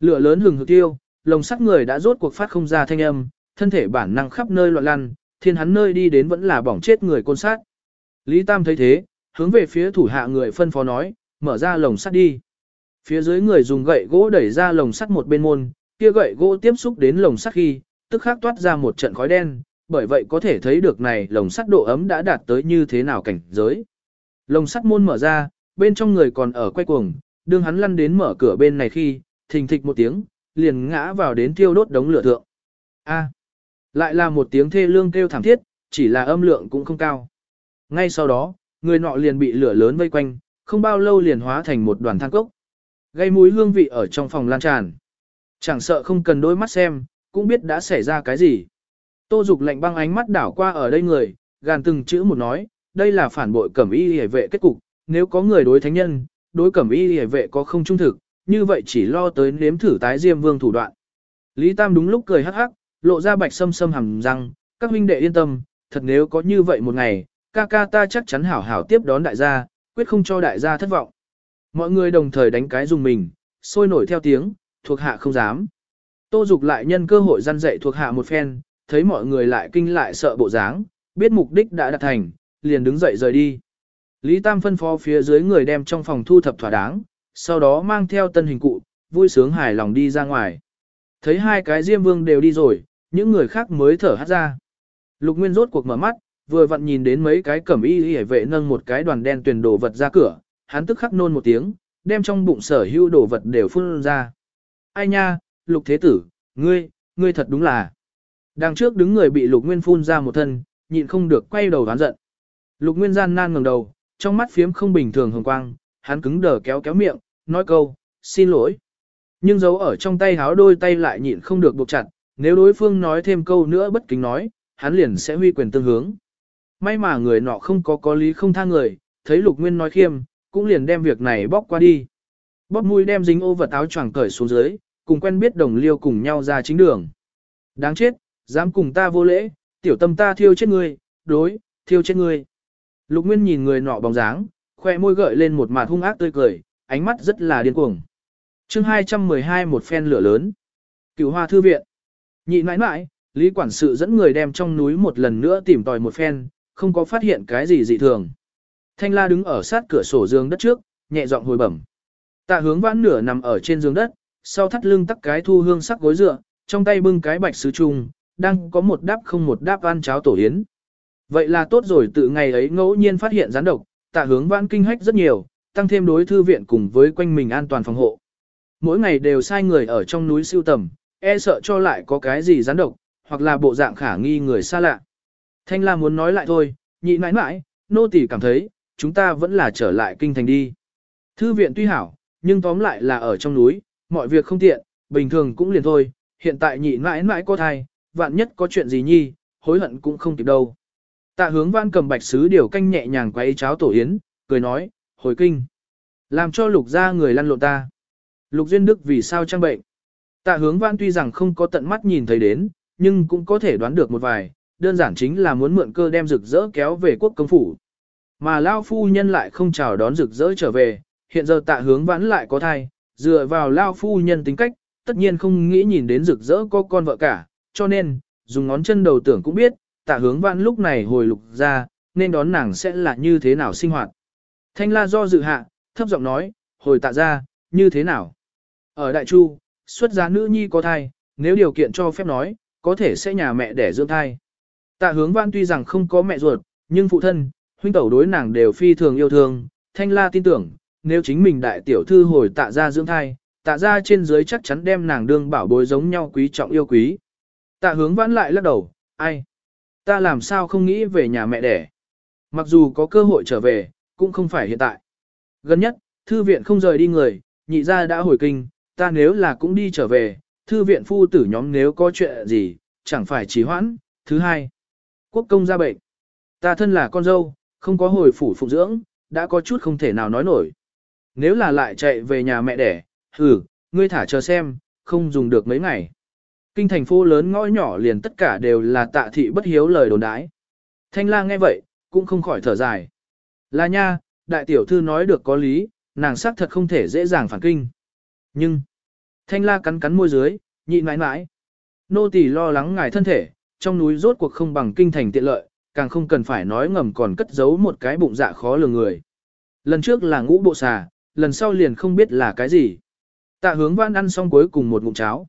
Lửa lớn hừng hực tiêu, lồng sắt người đã rốt cuộc phát không ra thanh âm, thân thể bản năng khắp nơi loạn lăn, thiên hắn nơi đi đến vẫn là bỏng chết người côn sát. Lý Tam thấy thế, hướng về phía thủ hạ người phân phó nói, mở ra lồng sắt đi. Phía dưới người dùng gậy gỗ đẩy ra lồng sắt một bên môn, kia gậy gỗ tiếp xúc đến lồng sắt khi, tức khắc toát ra một trận khói đen, bởi vậy có thể thấy được này lồng sắt độ ấm đã đạt tới như thế nào cảnh giới. Lồng sắt môn mở ra, bên trong người còn ở quay cuồng, đương hắn lăn đến mở cửa bên này khi, thình thịch một tiếng, liền ngã vào đến tiêu đốt đống lửa thượng. A. lại là một tiếng thê lương kêu thảm thiết, chỉ là âm lượng cũng không cao. Ngay sau đó, người nọ liền bị lửa lớn vây quanh, không bao lâu liền hóa thành một đoàn than cốc. Gây mũi hương vị ở trong phòng lan tràn. Chẳng sợ không cần đôi mắt xem, cũng biết đã xảy ra cái gì. Tô Dục lạnh băng ánh mắt đảo qua ở đây người, gàn từng chữ một nói, đây là phản bội cẩm y hề vệ kết cục, nếu có người đối thánh nhân, đối cẩm y hề vệ có không trung thực, như vậy chỉ lo tới nếm thử tái diêm vương thủ đoạn. Lý Tam đúng lúc cười hắc hắc, lộ ra bạch sâm sâm hằng răng, các huynh đệ yên tâm, thật nếu có như vậy một ngày, ca ca ta chắc chắn hảo hảo tiếp đón đại gia, quyết không cho đại gia thất vọng. Mọi người đồng thời đánh cái dùng mình, sôi nổi theo tiếng, thuộc hạ không dám. Tô Dục lại nhân cơ hội răn dạy thuộc hạ một phen, thấy mọi người lại kinh lại sợ bộ dáng, biết mục đích đã đạt thành, liền đứng dậy rời đi. Lý Tam phân phó phía dưới người đem trong phòng thu thập thỏa đáng, sau đó mang theo tân hình cụ, vui sướng hài lòng đi ra ngoài. Thấy hai cái Diêm Vương đều đi rồi, những người khác mới thở hát ra. Lục Nguyên rốt cuộc mở mắt, vừa vặn nhìn đến mấy cái cẩm y y vệ nâng một cái đoàn đen tuyển đồ vật ra cửa, hắn tức khắc nôn một tiếng, đem trong bụng sở hữu đồ vật đều phun ra. Ai nha, lục thế tử, ngươi, ngươi thật đúng là. Đằng trước đứng người bị lục nguyên phun ra một thân, nhịn không được quay đầu đoán giận. Lục nguyên gian nan ngẩng đầu, trong mắt phiếm không bình thường hồng quang, hắn cứng đờ kéo kéo miệng, nói câu, xin lỗi. Nhưng giấu ở trong tay háo đôi tay lại nhịn không được buộc chặt, nếu đối phương nói thêm câu nữa bất kính nói, hắn liền sẽ huy quyền tương hướng. May mà người nọ không có có lý không tha người, thấy lục nguyên nói khiêm, cũng liền đem việc này bóc qua đi. Bóp mũi đem dính ô vật áo choàng cởi xuống dưới, cùng quen biết đồng liêu cùng nhau ra chính đường. Đáng chết, dám cùng ta vô lễ, tiểu tâm ta thiêu chết ngươi, đối, thiêu chết ngươi. Lục Nguyên nhìn người nọ bóng dáng, khoe môi gợi lên một mặt hung ác tươi cười, ánh mắt rất là điên cuồng. chương 212 một phen lửa lớn. Cửu hoa thư viện. Nhị mãi mãi, Lý quản sự dẫn người đem trong núi một lần nữa tìm tòi một phen, không có phát hiện cái gì dị thường. Thanh la đứng ở sát cửa sổ giường đất trước, nhẹ giọng hồi bẩm. Tạ hướng vãn nửa nằm ở trên giường đất, sau thắt lưng tắc cái thu hương sắc gối dựa, trong tay bưng cái bạch sứ trùng, đang có một đáp không một đáp ăn cháo tổ yến. Vậy là tốt rồi từ ngày ấy ngẫu nhiên phát hiện gián độc, tạ hướng vãn kinh hách rất nhiều, tăng thêm đối thư viện cùng với quanh mình an toàn phòng hộ. Mỗi ngày đều sai người ở trong núi siêu tầm, e sợ cho lại có cái gì gián độc, hoặc là bộ dạng khả nghi người xa lạ. Thanh la muốn nói lại thôi, nhị mãi mãi, nô tỳ cảm thấy, chúng ta vẫn là trở lại kinh thành đi. Thư viện tuy hảo, nhưng tóm lại là ở trong núi, mọi việc không tiện, bình thường cũng liền thôi, hiện tại nhị mãi mãi có thai, vạn nhất có chuyện gì nhi, hối hận cũng không kịp đâu. Tạ hướng văn cầm bạch sứ điều canh nhẹ nhàng quay cháo tổ yến, cười nói, hồi kinh. Làm cho lục ra người lăn lộn ta. Lục duyên đức vì sao trang bệnh. Tạ hướng văn tuy rằng không có tận mắt nhìn thấy đến, nhưng cũng có thể đoán được một vài, đơn giản chính là muốn mượn cơ đem rực rỡ kéo về quốc công phủ. Mà Lao phu nhân lại không chào đón rực rỡ trở về, hiện giờ tạ hướng vãn lại có thai, dựa vào Lao phu nhân tính cách, tất nhiên không nghĩ nhìn đến rực rỡ có con vợ cả, cho nên, dùng ngón chân đầu tưởng cũng biết, tạ hướng vãn lúc này hồi lục ra, nên đón nàng sẽ là như thế nào sinh hoạt. Thanh la do dự hạ, thấp giọng nói, hồi tạ ra, như thế nào? Ở Đại Chu, xuất gia nữ nhi có thai, nếu điều kiện cho phép nói, có thể sẽ nhà mẹ để dưỡng thai. Tạ hướng văn tuy rằng không có mẹ ruột, nhưng phụ thân, huynh tẩu đối nàng đều phi thường yêu thương, thanh la tin tưởng, nếu chính mình đại tiểu thư hồi tạ ra dưỡng thai, tạ ra trên dưới chắc chắn đem nàng đương bảo bối giống nhau quý trọng yêu quý. Tạ hướng vãn lại lắc đầu, ai? Ta làm sao không nghĩ về nhà mẹ đẻ? Mặc dù có cơ hội trở về, cũng không phải hiện tại. Gần nhất, thư viện không rời đi người, nhị ra đã hồi kinh, ta nếu là cũng đi trở về, thư viện phu tử nhóm nếu có chuyện gì, chẳng phải trì hoãn. Thứ hai, quốc công ra bệnh. Ta thân là con dâu, không có hồi phủ phụng dưỡng, đã có chút không thể nào nói nổi. Nếu là lại chạy về nhà mẹ đẻ, hừ, ngươi thả chờ xem, không dùng được mấy ngày. Kinh thành phố lớn ngõ nhỏ liền tất cả đều là tạ thị bất hiếu lời đồn đái. Thanh la nghe vậy, cũng không khỏi thở dài. Là nha, đại tiểu thư nói được có lý, nàng xác thật không thể dễ dàng phản kinh. Nhưng, thanh la cắn cắn môi dưới, nhịn mãi mãi. Nô tỳ lo lắng ngài thân thể, trong núi rốt cuộc không bằng kinh thành tiện lợi, càng không cần phải nói ngầm còn cất giấu một cái bụng dạ khó lường người. Lần trước là ngũ bộ xà, lần sau liền không biết là cái gì. Tạ hướng văn ăn xong cuối cùng một ngụm cháo.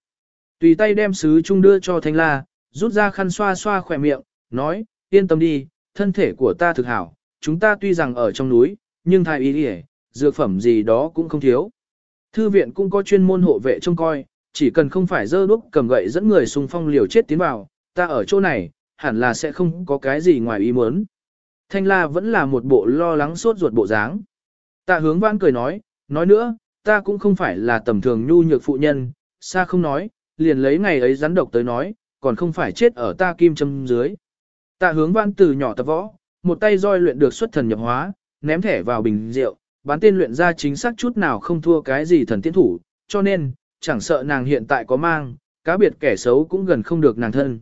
Tùy tay đem sứ chung đưa cho thanh la, rút ra khăn xoa xoa khỏe miệng, nói, yên tâm đi, thân thể của ta thực hảo, chúng ta tuy rằng ở trong núi, nhưng thai ý đi dược phẩm gì đó cũng không thiếu. Thư viện cũng có chuyên môn hộ vệ trông coi, chỉ cần không phải dơ đuốc cầm gậy dẫn người xung phong liều chết tiến vào, ta ở chỗ này, hẳn là sẽ không có cái gì ngoài ý muốn. Thanh la vẫn là một bộ lo lắng sốt ruột bộ dáng. Tạ hướng vãn cười nói, nói nữa, ta cũng không phải là tầm thường nhu nhược phụ nhân, xa không nói, liền lấy ngày ấy rắn độc tới nói, còn không phải chết ở ta kim châm dưới. Tạ hướng vãn từ nhỏ tập võ, một tay roi luyện được xuất thần nhập hóa, ném thẻ vào bình rượu, bán tên luyện ra chính xác chút nào không thua cái gì thần tiên thủ, cho nên, chẳng sợ nàng hiện tại có mang, cá biệt kẻ xấu cũng gần không được nàng thân.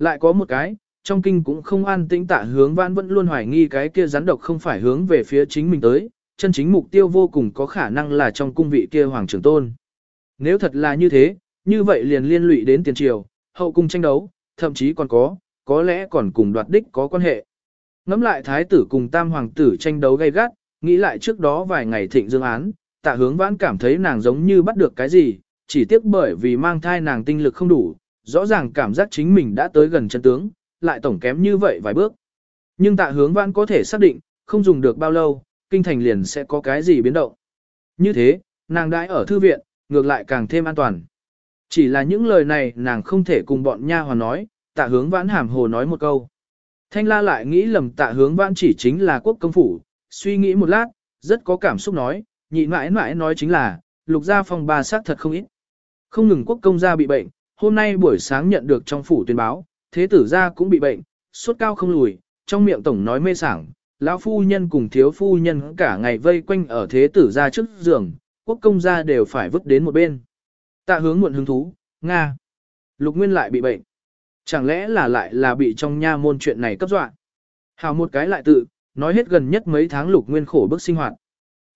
Lại có một cái, trong kinh cũng không an tĩnh tạ hướng vãn vẫn luôn hoài nghi cái kia rắn độc không phải hướng về phía chính mình tới, chân chính mục tiêu vô cùng có khả năng là trong cung vị kia hoàng trưởng tôn. Nếu thật là như thế, như vậy liền liên lụy đến tiền triều, hậu cung tranh đấu, thậm chí còn có, có lẽ còn cùng đoạt đích có quan hệ. Ngắm lại thái tử cùng tam hoàng tử tranh đấu gay gắt, nghĩ lại trước đó vài ngày thịnh dương án, tạ hướng vãn cảm thấy nàng giống như bắt được cái gì, chỉ tiếc bởi vì mang thai nàng tinh lực không đủ, rõ ràng cảm giác chính mình đã tới gần chân tướng, lại tổng kém như vậy vài bước. Nhưng tạ hướng vãn có thể xác định, không dùng được bao lâu, kinh thành liền sẽ có cái gì biến động. Như thế, nàng đãi ở thư viện, ngược lại càng thêm an toàn. Chỉ là những lời này nàng không thể cùng bọn nha hoàn nói, tạ hướng vãn hàm hồ nói một câu. Thanh la lại nghĩ lầm tạ hướng vãn chỉ chính là quốc công phủ, suy nghĩ một lát, rất có cảm xúc nói, nhị mãi mãi nói chính là, lục gia phòng ba sát thật không ít. Không ngừng quốc công gia bị bệnh, hôm nay buổi sáng nhận được trong phủ tuyên báo, thế tử gia cũng bị bệnh, sốt cao không lùi, trong miệng tổng nói mê sảng, lão phu nhân cùng thiếu phu nhân cả ngày vây quanh ở thế tử gia trước giường, quốc công gia đều phải vứt đến một bên. Tạ hướng muộn hứng thú, Nga. Lục Nguyên lại bị bệnh. Chẳng lẽ là lại là bị trong nha môn chuyện này cấp dọa. Hào một cái lại tự, nói hết gần nhất mấy tháng Lục Nguyên khổ bức sinh hoạt.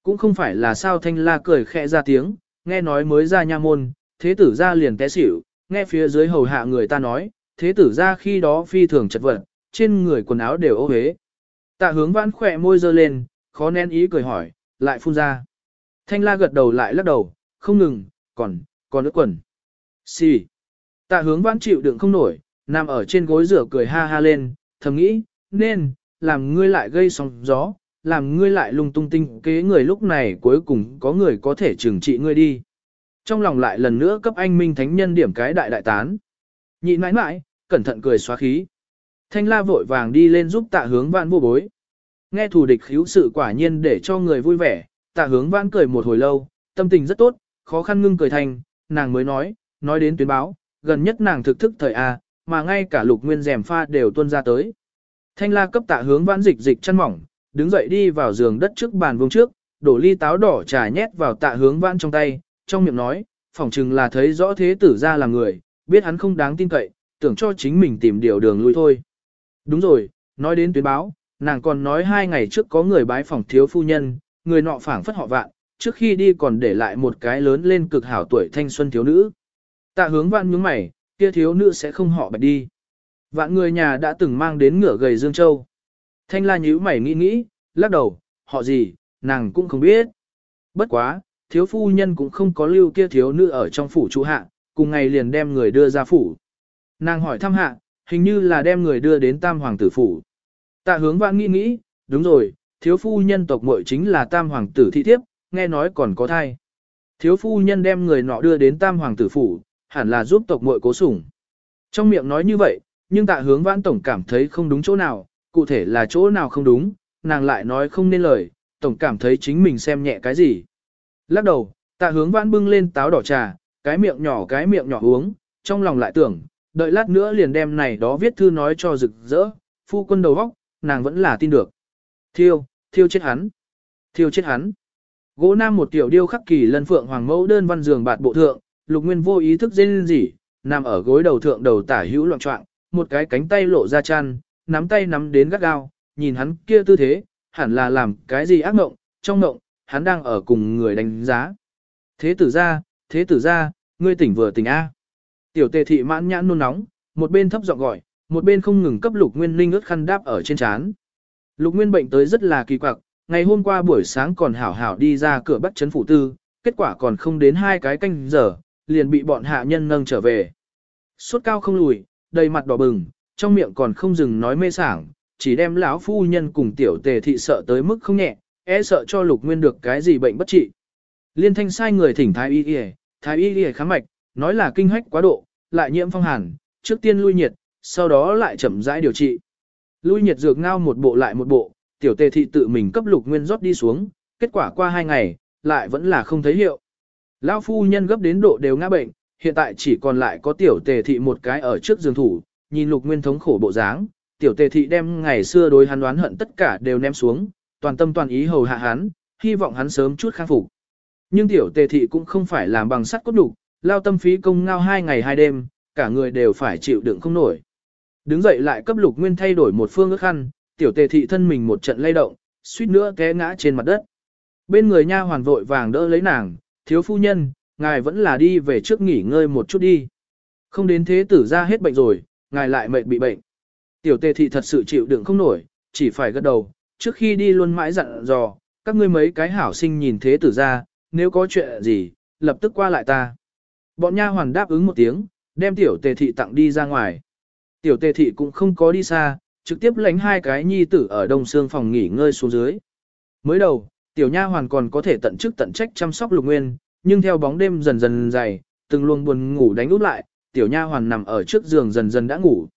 Cũng không phải là sao thanh la cười khẽ ra tiếng, nghe nói mới ra nha môn, thế tử ra liền té xỉu, nghe phía dưới hầu hạ người ta nói, thế tử ra khi đó phi thường chật vật, trên người quần áo đều ô hế. Tạ hướng vãn khỏe môi dơ lên, khó nén ý cười hỏi, lại phun ra. Thanh la gật đầu lại lắc đầu, không ngừng, còn, còn ướt quần. Xì. Tạ hướng vãn chịu đựng không nổi, nằm ở trên gối rửa cười ha ha lên, thầm nghĩ, nên, làm ngươi lại gây sóng gió, làm ngươi lại lung tung tinh kế người lúc này cuối cùng có người có thể trừng trị ngươi đi. Trong lòng lại lần nữa cấp anh minh thánh nhân điểm cái đại đại tán. Nhị mãi mãi, cẩn thận cười xóa khí. Thanh la vội vàng đi lên giúp tạ hướng vãn vô bối. Nghe thù địch khíu sự quả nhiên để cho người vui vẻ, tạ hướng vãn cười một hồi lâu, tâm tình rất tốt, khó khăn ngưng cười thành, nàng mới nói, nói đến tuyến báo, gần nhất nàng thực thức thời A, mà ngay cả lục nguyên rèm pha đều tuôn ra tới. Thanh la cấp tạ hướng vãn dịch dịch chăn mỏng, đứng dậy đi vào giường đất trước bàn vương trước, đổ ly táo đỏ trà nhét vào tạ hướng vãn trong tay, trong miệng nói, phỏng chừng là thấy rõ thế tử ra là người, biết hắn không đáng tin cậy, tưởng cho chính mình tìm điều đường lui thôi. Đúng rồi, nói đến tuyến báo, nàng còn nói hai ngày trước có người bái phỏng thiếu phu nhân, người nọ phảng phất họ vạn, trước khi đi còn để lại một cái lớn lên cực hảo tuổi thanh xuân thiếu nữ. Tạ hướng vạn nhướng mày, kia thiếu nữ sẽ không họ bạch đi. Vạn người nhà đã từng mang đến ngửa gầy Dương Châu. Thanh la nhíu mày nghĩ nghĩ, lắc đầu, họ gì, nàng cũng không biết. Bất quá, thiếu phu nhân cũng không có lưu kia thiếu nữ ở trong phủ trụ hạ, cùng ngày liền đem người đưa ra phủ. Nàng hỏi thăm hạ, hình như là đem người đưa đến tam hoàng tử phủ. Tạ hướng vãn nghĩ nghĩ, đúng rồi, thiếu phu nhân tộc muội chính là tam hoàng tử thị thiếp, nghe nói còn có thai. Thiếu phu nhân đem người nọ đưa đến tam hoàng tử phủ, hẳn là giúp tộc muội cố sủng. Trong miệng nói như vậy, nhưng tạ hướng vãn tổng cảm thấy không đúng chỗ nào, cụ thể là chỗ nào không đúng, nàng lại nói không nên lời, tổng cảm thấy chính mình xem nhẹ cái gì. Lắc đầu, tạ hướng vãn bưng lên táo đỏ trà, cái miệng nhỏ cái miệng nhỏ uống, trong lòng lại tưởng, đợi lát nữa liền đem này đó viết thư nói cho rực rỡ, phu quân đầu vóc, nàng vẫn là tin được. Thiêu, thiêu chết hắn. Thiêu chết hắn. Gỗ nam một tiểu điêu khắc kỳ lân phượng hoàng mẫu đơn văn giường bạt bộ thượng, lục nguyên vô ý thức dên gì, nằm ở gối đầu thượng đầu tả hữu loạn trọng, một cái cánh tay lộ ra chăn, nắm tay nắm đến gắt gao, nhìn hắn kia tư thế, hẳn là làm cái gì ác mộng, trong mộng, hắn đang ở cùng người đánh giá. Thế tử ra, thế tử ra, ngươi tỉnh vừa tỉnh A. Tiểu tề thị mãn nhãn nôn nóng, một bên thấp giọng gọi, một bên không ngừng cấp lục nguyên linh ướt khăn đáp ở trên trán. Lục nguyên bệnh tới rất là kỳ quặc, ngày hôm qua buổi sáng còn hảo hảo đi ra cửa bắt chấn phủ tư, kết quả còn không đến hai cái canh giờ, liền bị bọn hạ nhân nâng trở về. Suốt cao không lùi, đầy mặt đỏ bừng, trong miệng còn không dừng nói mê sảng, chỉ đem lão phu nhân cùng tiểu tề thị sợ tới mức không nhẹ, e sợ cho lục nguyên được cái gì bệnh bất trị. Liên thanh sai người thỉnh thái y y, thái y y khám mạch, nói là kinh hách quá độ, lại nhiễm phong hàn, trước tiên lui nhiệt, sau đó lại chậm rãi điều trị. Lui nhiệt dược ngao một bộ lại một bộ, tiểu tề thị tự mình cấp lục nguyên rót đi xuống, kết quả qua hai ngày, lại vẫn là không thấy hiệu. Lão phu nhân gấp đến độ đều ngã bệnh, hiện tại chỉ còn lại có tiểu tề thị một cái ở trước giường thủ, nhìn lục nguyên thống khổ bộ dáng, tiểu tề thị đem ngày xưa đối hắn đoán hận tất cả đều ném xuống, toàn tâm toàn ý hầu hạ hắn, hy vọng hắn sớm chút khắc phục. Nhưng tiểu tề thị cũng không phải làm bằng sắt cốt đủ, lao tâm phí công ngao hai ngày hai đêm, cả người đều phải chịu đựng không nổi. Đứng dậy lại cấp lục nguyên thay đổi một phương ước khăn, tiểu tề thị thân mình một trận lay động, suýt nữa té ngã trên mặt đất. Bên người nha hoàn vội vàng đỡ lấy nàng, thiếu phu nhân, ngài vẫn là đi về trước nghỉ ngơi một chút đi. Không đến thế tử ra hết bệnh rồi, ngài lại mệt bị bệnh. Tiểu tề thị thật sự chịu đựng không nổi, chỉ phải gật đầu, trước khi đi luôn mãi dặn dò, các ngươi mấy cái hảo sinh nhìn thế tử ra, nếu có chuyện gì, lập tức qua lại ta. Bọn nha hoàn đáp ứng một tiếng, đem tiểu tề thị tặng đi ra ngoài. Tiểu tề thị cũng không có đi xa, trực tiếp lánh hai cái nhi tử ở đông xương phòng nghỉ ngơi xuống dưới. Mới đầu, tiểu nha hoàn còn có thể tận chức tận trách chăm sóc lục nguyên, nhưng theo bóng đêm dần dần dày, từng luồng buồn ngủ đánh úp lại, tiểu nha hoàn nằm ở trước giường dần dần đã ngủ.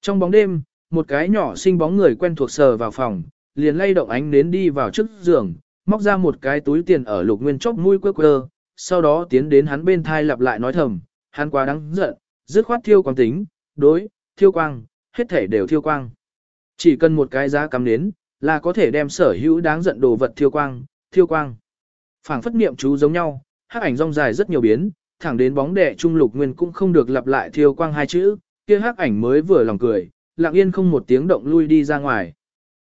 Trong bóng đêm, một cái nhỏ xinh bóng người quen thuộc sờ vào phòng, liền lay động ánh nến đi vào trước giường, móc ra một cái túi tiền ở lục nguyên chốc mũi quơ quơ, sau đó tiến đến hắn bên thai lặp lại nói thầm, hắn quá đáng giận, dứt khoát thiêu quang tính, đối, thiêu quang, hết thể đều thiêu quang. Chỉ cần một cái giá cắm nến, là có thể đem sở hữu đáng giận đồ vật thiêu quang, thiêu quang. phảng phất niệm chú giống nhau, hắc ảnh rong dài rất nhiều biến, thẳng đến bóng đệ trung lục nguyên cũng không được lặp lại thiêu quang hai chữ, kia hắc ảnh mới vừa lòng cười, lặng yên không một tiếng động lui đi ra ngoài.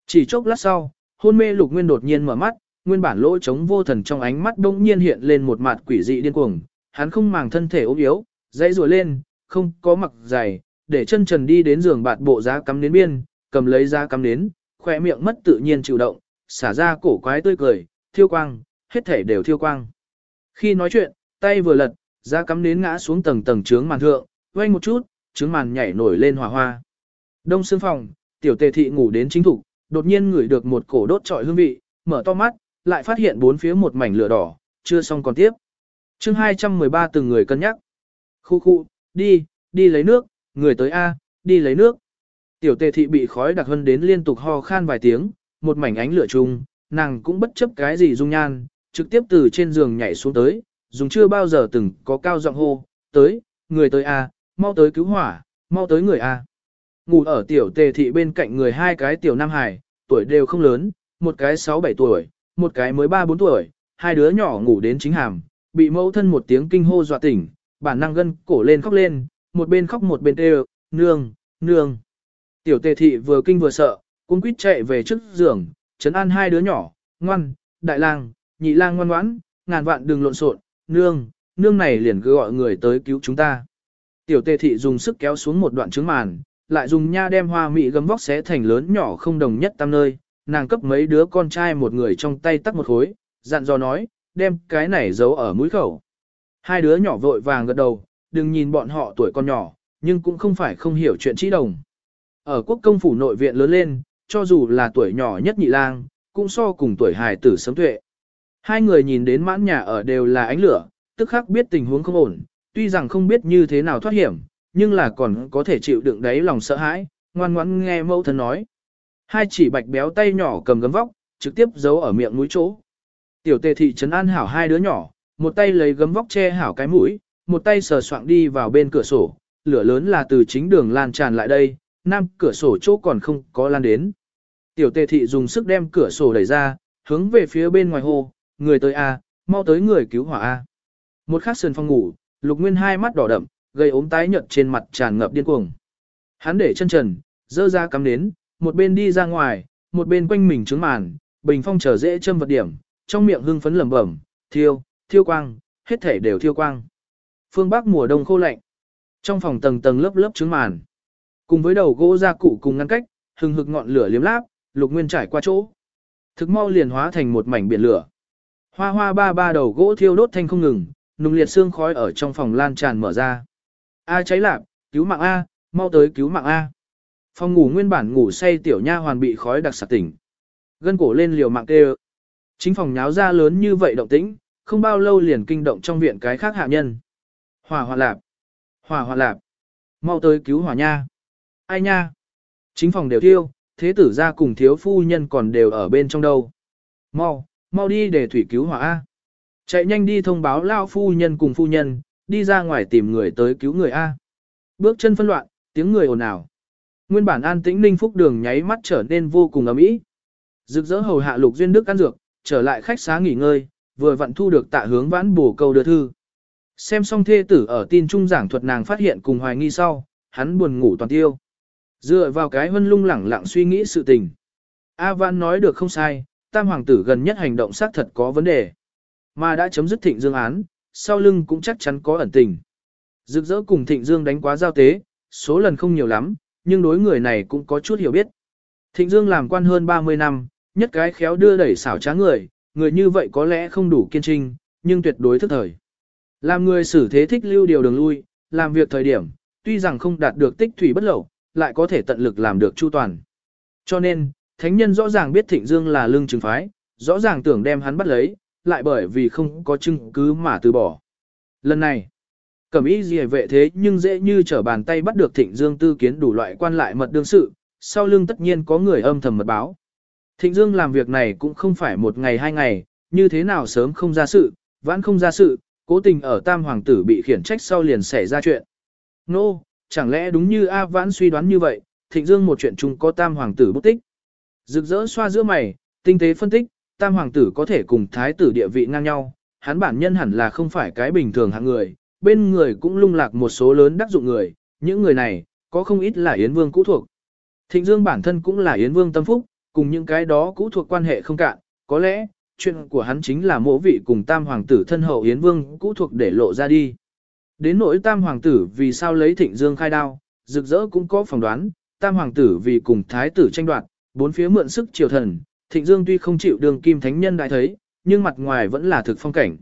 Chỉ chốc lát sau, hôn mê lục nguyên đột nhiên mở mắt, nguyên bản lỗ trống vô thần trong ánh mắt đông nhiên hiện lên một mặt quỷ dị điên cuồng, hắn không màng thân thể ốm yếu, dãy rùa lên, không có mặc giày, để chân trần đi đến giường bạt bộ giá cắm đến biên, cầm lấy giá cắm đến, khỏe miệng mất tự nhiên chịu động, xả ra cổ quái tươi cười, thiêu quang, hết thể đều thiêu quang. Khi nói chuyện, tay vừa lật, giá cắm đến ngã xuống tầng tầng trướng màn thượng, quay một chút, trướng màn nhảy nổi lên hỏa hoa. Đông xương phòng, tiểu tề thị ngủ đến chính thủ, đột nhiên ngửi được một cổ đốt trọi hương vị, mở to mắt, lại phát hiện bốn phía một mảnh lửa đỏ, chưa xong còn tiếp. chương 213 từng người cân nhắc. Khu khu, đi, đi lấy nước, người tới A, đi lấy nước. Tiểu tề thị bị khói đặc hơn đến liên tục ho khan vài tiếng, một mảnh ánh lửa chung, nàng cũng bất chấp cái gì dung nhan, trực tiếp từ trên giường nhảy xuống tới, dùng chưa bao giờ từng có cao giọng hô, tới, người tới A, mau tới cứu hỏa, mau tới người A. Ngủ ở tiểu tề thị bên cạnh người hai cái tiểu nam hải, tuổi đều không lớn, một cái 6-7 tuổi, một cái mới 3-4 tuổi, hai đứa nhỏ ngủ đến chính hàm, bị mẫu thân một tiếng kinh hô dọa tỉnh, bản năng gân cổ lên khóc lên, một bên khóc một bên kêu, nương, nương. Tiểu tề thị vừa kinh vừa sợ, cũng quýt chạy về trước giường, chấn an hai đứa nhỏ, ngoan, đại lang, nhị lang ngoan ngoãn, ngàn vạn đừng lộn xộn, nương, nương này liền cứ gọi người tới cứu chúng ta. Tiểu tề thị dùng sức kéo xuống một đoạn trứng màn, lại dùng nha đem hoa mị gấm vóc xé thành lớn nhỏ không đồng nhất tam nơi, nàng cấp mấy đứa con trai một người trong tay tắt một khối, dặn dò nói, đem cái này giấu ở mũi khẩu. Hai đứa nhỏ vội vàng gật đầu, đừng nhìn bọn họ tuổi con nhỏ, nhưng cũng không phải không hiểu chuyện trí đồng. Ở quốc công phủ nội viện lớn lên, cho dù là tuổi nhỏ nhất nhị lang, cũng so cùng tuổi hài tử sớm tuệ. Hai người nhìn đến mãn nhà ở đều là ánh lửa, tức khắc biết tình huống không ổn, tuy rằng không biết như thế nào thoát hiểm, nhưng là còn có thể chịu đựng đáy lòng sợ hãi, ngoan ngoãn nghe mẫu thân nói. Hai chỉ bạch béo tay nhỏ cầm gấm vóc, trực tiếp giấu ở miệng mũi chỗ. Tiểu tề thị trấn an hảo hai đứa nhỏ, một tay lấy gấm vóc che hảo cái mũi, một tay sờ soạng đi vào bên cửa sổ, lửa lớn là từ chính đường lan tràn lại đây, nam cửa sổ chỗ còn không có lan đến. Tiểu tề thị dùng sức đem cửa sổ đẩy ra, hướng về phía bên ngoài hồ, người tới A, mau tới người cứu hỏa A. Một khắc sườn phòng ngủ, lục nguyên hai mắt đỏ đậm, gây ốm tái nhợt trên mặt tràn ngập điên cuồng. Hắn để chân trần, dơ ra cắm đến, một bên đi ra ngoài, một bên quanh mình trướng màn, bình phong trở dễ châm vật điểm, trong miệng hưng phấn lẩm bẩm, thiêu, thiêu quang, hết thể đều thiêu quang. Phương Bắc mùa đông khô lạnh. Trong phòng tầng tầng lớp lớp trướng màn. Cùng với đầu gỗ gia cụ cùng ngăn cách, hừng hực ngọn lửa liếm láp, lục nguyên trải qua chỗ. Thực mau liền hóa thành một mảnh biển lửa. Hoa hoa ba ba đầu gỗ thiêu đốt thanh không ngừng, nung liệt xương khói ở trong phòng lan tràn mở ra. A cháy lạp, cứu mạng A, mau tới cứu mạng A. Phòng ngủ nguyên bản ngủ say tiểu nha hoàn bị khói đặc sạc tỉnh. Gân cổ lên liều mạng kêu. Chính phòng nháo ra lớn như vậy động tĩnh, không bao lâu liền kinh động trong viện cái khác hạ nhân. Hỏa hoạn lạp, hỏa hoạn lạp, mau tới cứu hỏa nha. Ai nha? Chính phòng đều thiêu, thế tử ra cùng thiếu phu nhân còn đều ở bên trong đâu. Mau, mau đi để thủy cứu hỏa A. Chạy nhanh đi thông báo lao phu nhân cùng phu nhân, đi ra ngoài tìm người tới cứu người A. Bước chân phân loạn, tiếng người ồn ào. Nguyên bản an tĩnh ninh phúc đường nháy mắt trở nên vô cùng ấm ý. Rực rỡ hầu hạ lục duyên đức ăn dược, trở lại khách xá nghỉ ngơi, vừa vặn thu được tạ hướng vãn bổ câu đưa thư. Xem xong thê tử ở tin trung giảng thuật nàng phát hiện cùng hoài nghi sau, hắn buồn ngủ toàn tiêu. Dựa vào cái hân lung lẳng lặng suy nghĩ sự tình. A Văn nói được không sai, tam hoàng tử gần nhất hành động xác thật có vấn đề. Mà đã chấm dứt thịnh dương án, sau lưng cũng chắc chắn có ẩn tình. Rực rỡ cùng thịnh dương đánh quá giao tế, số lần không nhiều lắm, nhưng đối người này cũng có chút hiểu biết. Thịnh dương làm quan hơn 30 năm, nhất cái khéo đưa đẩy xảo trá người, người như vậy có lẽ không đủ kiên trinh, nhưng tuyệt đối thức thời. Làm người xử thế thích lưu điều đường lui, làm việc thời điểm, tuy rằng không đạt được tích thủy bất lậu, lại có thể tận lực làm được chu toàn. Cho nên, thánh nhân rõ ràng biết thịnh dương là lương trường phái, rõ ràng tưởng đem hắn bắt lấy, lại bởi vì không có chứng cứ mà từ bỏ. Lần này, cẩm y gì vệ thế nhưng dễ như trở bàn tay bắt được thịnh dương tư kiến đủ loại quan lại mật đương sự, sau lưng tất nhiên có người âm thầm mật báo. Thịnh dương làm việc này cũng không phải một ngày hai ngày, như thế nào sớm không ra sự, vãn không ra sự, cố tình ở tam hoàng tử bị khiển trách sau liền xảy ra chuyện. Nô, no, chẳng lẽ đúng như A vãn suy đoán như vậy, thịnh dương một chuyện chung có tam hoàng tử bút tích. Rực rỡ xoa giữa mày, tinh tế phân tích, tam hoàng tử có thể cùng thái tử địa vị ngang nhau, hắn bản nhân hẳn là không phải cái bình thường hạng người, bên người cũng lung lạc một số lớn đắc dụng người, những người này, có không ít là Yến Vương cũ thuộc. Thịnh Dương bản thân cũng là Yến Vương tâm phúc, cùng những cái đó cũ thuộc quan hệ không cạn, có lẽ, chuyện của hắn chính là mỗ vị cùng tam hoàng tử thân hậu Yến Vương cũ thuộc để lộ ra đi. Đến nỗi tam hoàng tử vì sao lấy Thịnh Dương khai đao, rực rỡ cũng có phỏng đoán, tam hoàng tử vì cùng thái tử tranh đoạt, bốn phía mượn sức triều thần, Thịnh Dương tuy không chịu đường kim thánh nhân đại thấy, nhưng mặt ngoài vẫn là thực phong cảnh.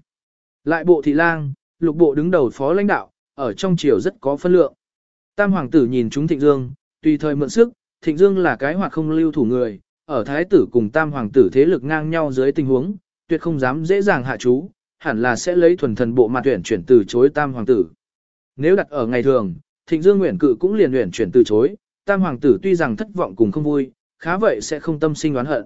Lại bộ thị lang, lục bộ đứng đầu phó lãnh đạo, ở trong triều rất có phân lượng. Tam hoàng tử nhìn chúng Thịnh Dương, tùy thời mượn sức, Thịnh Dương là cái hoặc không lưu thủ người, ở thái tử cùng tam hoàng tử thế lực ngang nhau dưới tình huống, tuyệt không dám dễ dàng hạ chú, hẳn là sẽ lấy thuần thần bộ mặt tuyển chuyển từ chối tam hoàng tử. Nếu đặt ở ngày thường, Thịnh Dương nguyện cự cũng liền nguyện chuyển từ chối, tam hoàng tử tuy rằng thất vọng cùng không vui, khá vậy sẽ không tâm sinh oán hận.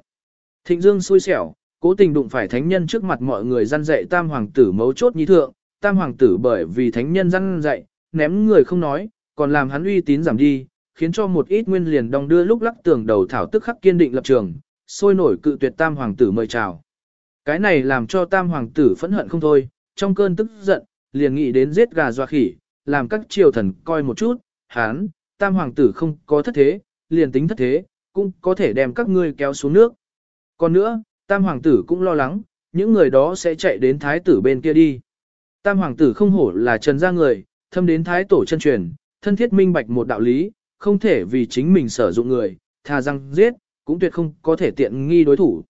Thịnh Dương xui xẻo, cố tình đụng phải thánh nhân trước mặt mọi người răn dạy tam hoàng tử mấu chốt nhi thượng, tam hoàng tử bởi vì thánh nhân răn dạy, ném người không nói, còn làm hắn uy tín giảm đi, khiến cho một ít nguyên liền đong đưa lúc lắc tưởng đầu thảo tức khắc kiên định lập trường, sôi nổi cự tuyệt tam hoàng tử mời chào. Cái này làm cho tam hoàng tử phẫn hận không thôi, trong cơn tức giận, liền nghĩ đến giết gà doa khỉ, làm các triều thần coi một chút, hán, tam hoàng tử không có thất thế, liền tính thất thế, cũng có thể đem các ngươi kéo xuống nước. Còn nữa, tam hoàng tử cũng lo lắng, những người đó sẽ chạy đến thái tử bên kia đi. Tam hoàng tử không hổ là trần gia người, thâm đến thái tổ chân truyền, thân thiết minh bạch một đạo lý, không thể vì chính mình sử dụng người, tha răng giết, cũng tuyệt không có thể tiện nghi đối thủ.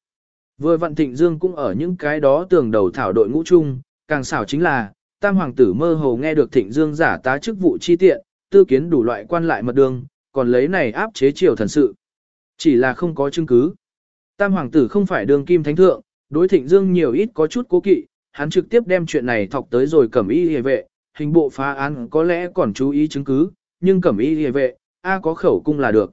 Vừa vận thịnh dương cũng ở những cái đó tường đầu thảo đội ngũ chung, càng xảo chính là, tam hoàng tử mơ hồ nghe được thịnh dương giả tá chức vụ chi tiện, tư kiến đủ loại quan lại mật đường, còn lấy này áp chế triều thần sự. Chỉ là không có chứng cứ. Tam hoàng tử không phải đường kim thánh thượng, đối thịnh dương nhiều ít có chút cố kỵ, hắn trực tiếp đem chuyện này thọc tới rồi cẩm y hề vệ, hình bộ phá án có lẽ còn chú ý chứng cứ, nhưng cẩm y hề vệ, A có khẩu cung là được.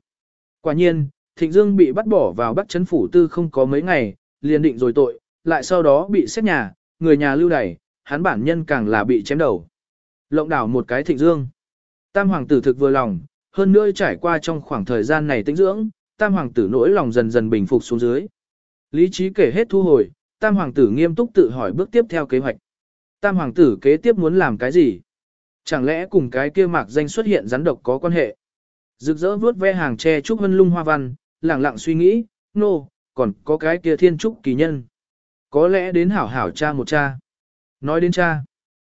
Quả nhiên, thịnh dương bị bắt bỏ vào Bắc chấn phủ tư không có mấy ngày, liền định rồi tội, lại sau đó bị xét nhà, người nhà lưu đày, hắn bản nhân càng là bị chém đầu. Lộng đảo một cái thịnh dương. Tam hoàng tử thực vừa lòng, hơn nữa trải qua trong khoảng thời gian này tĩnh dưỡng, tam hoàng tử nỗi lòng dần dần bình phục xuống dưới. Lý trí kể hết thu hồi, tam hoàng tử nghiêm túc tự hỏi bước tiếp theo kế hoạch. Tam hoàng tử kế tiếp muốn làm cái gì? Chẳng lẽ cùng cái kia mạc danh xuất hiện rắn độc có quan hệ? Rực rỡ vuốt ve hàng tre trúc hân lung hoa văn, lẳng lặng suy nghĩ, nô, no, còn có cái kia thiên trúc kỳ nhân. Có lẽ đến hảo hảo cha một cha. Nói đến cha.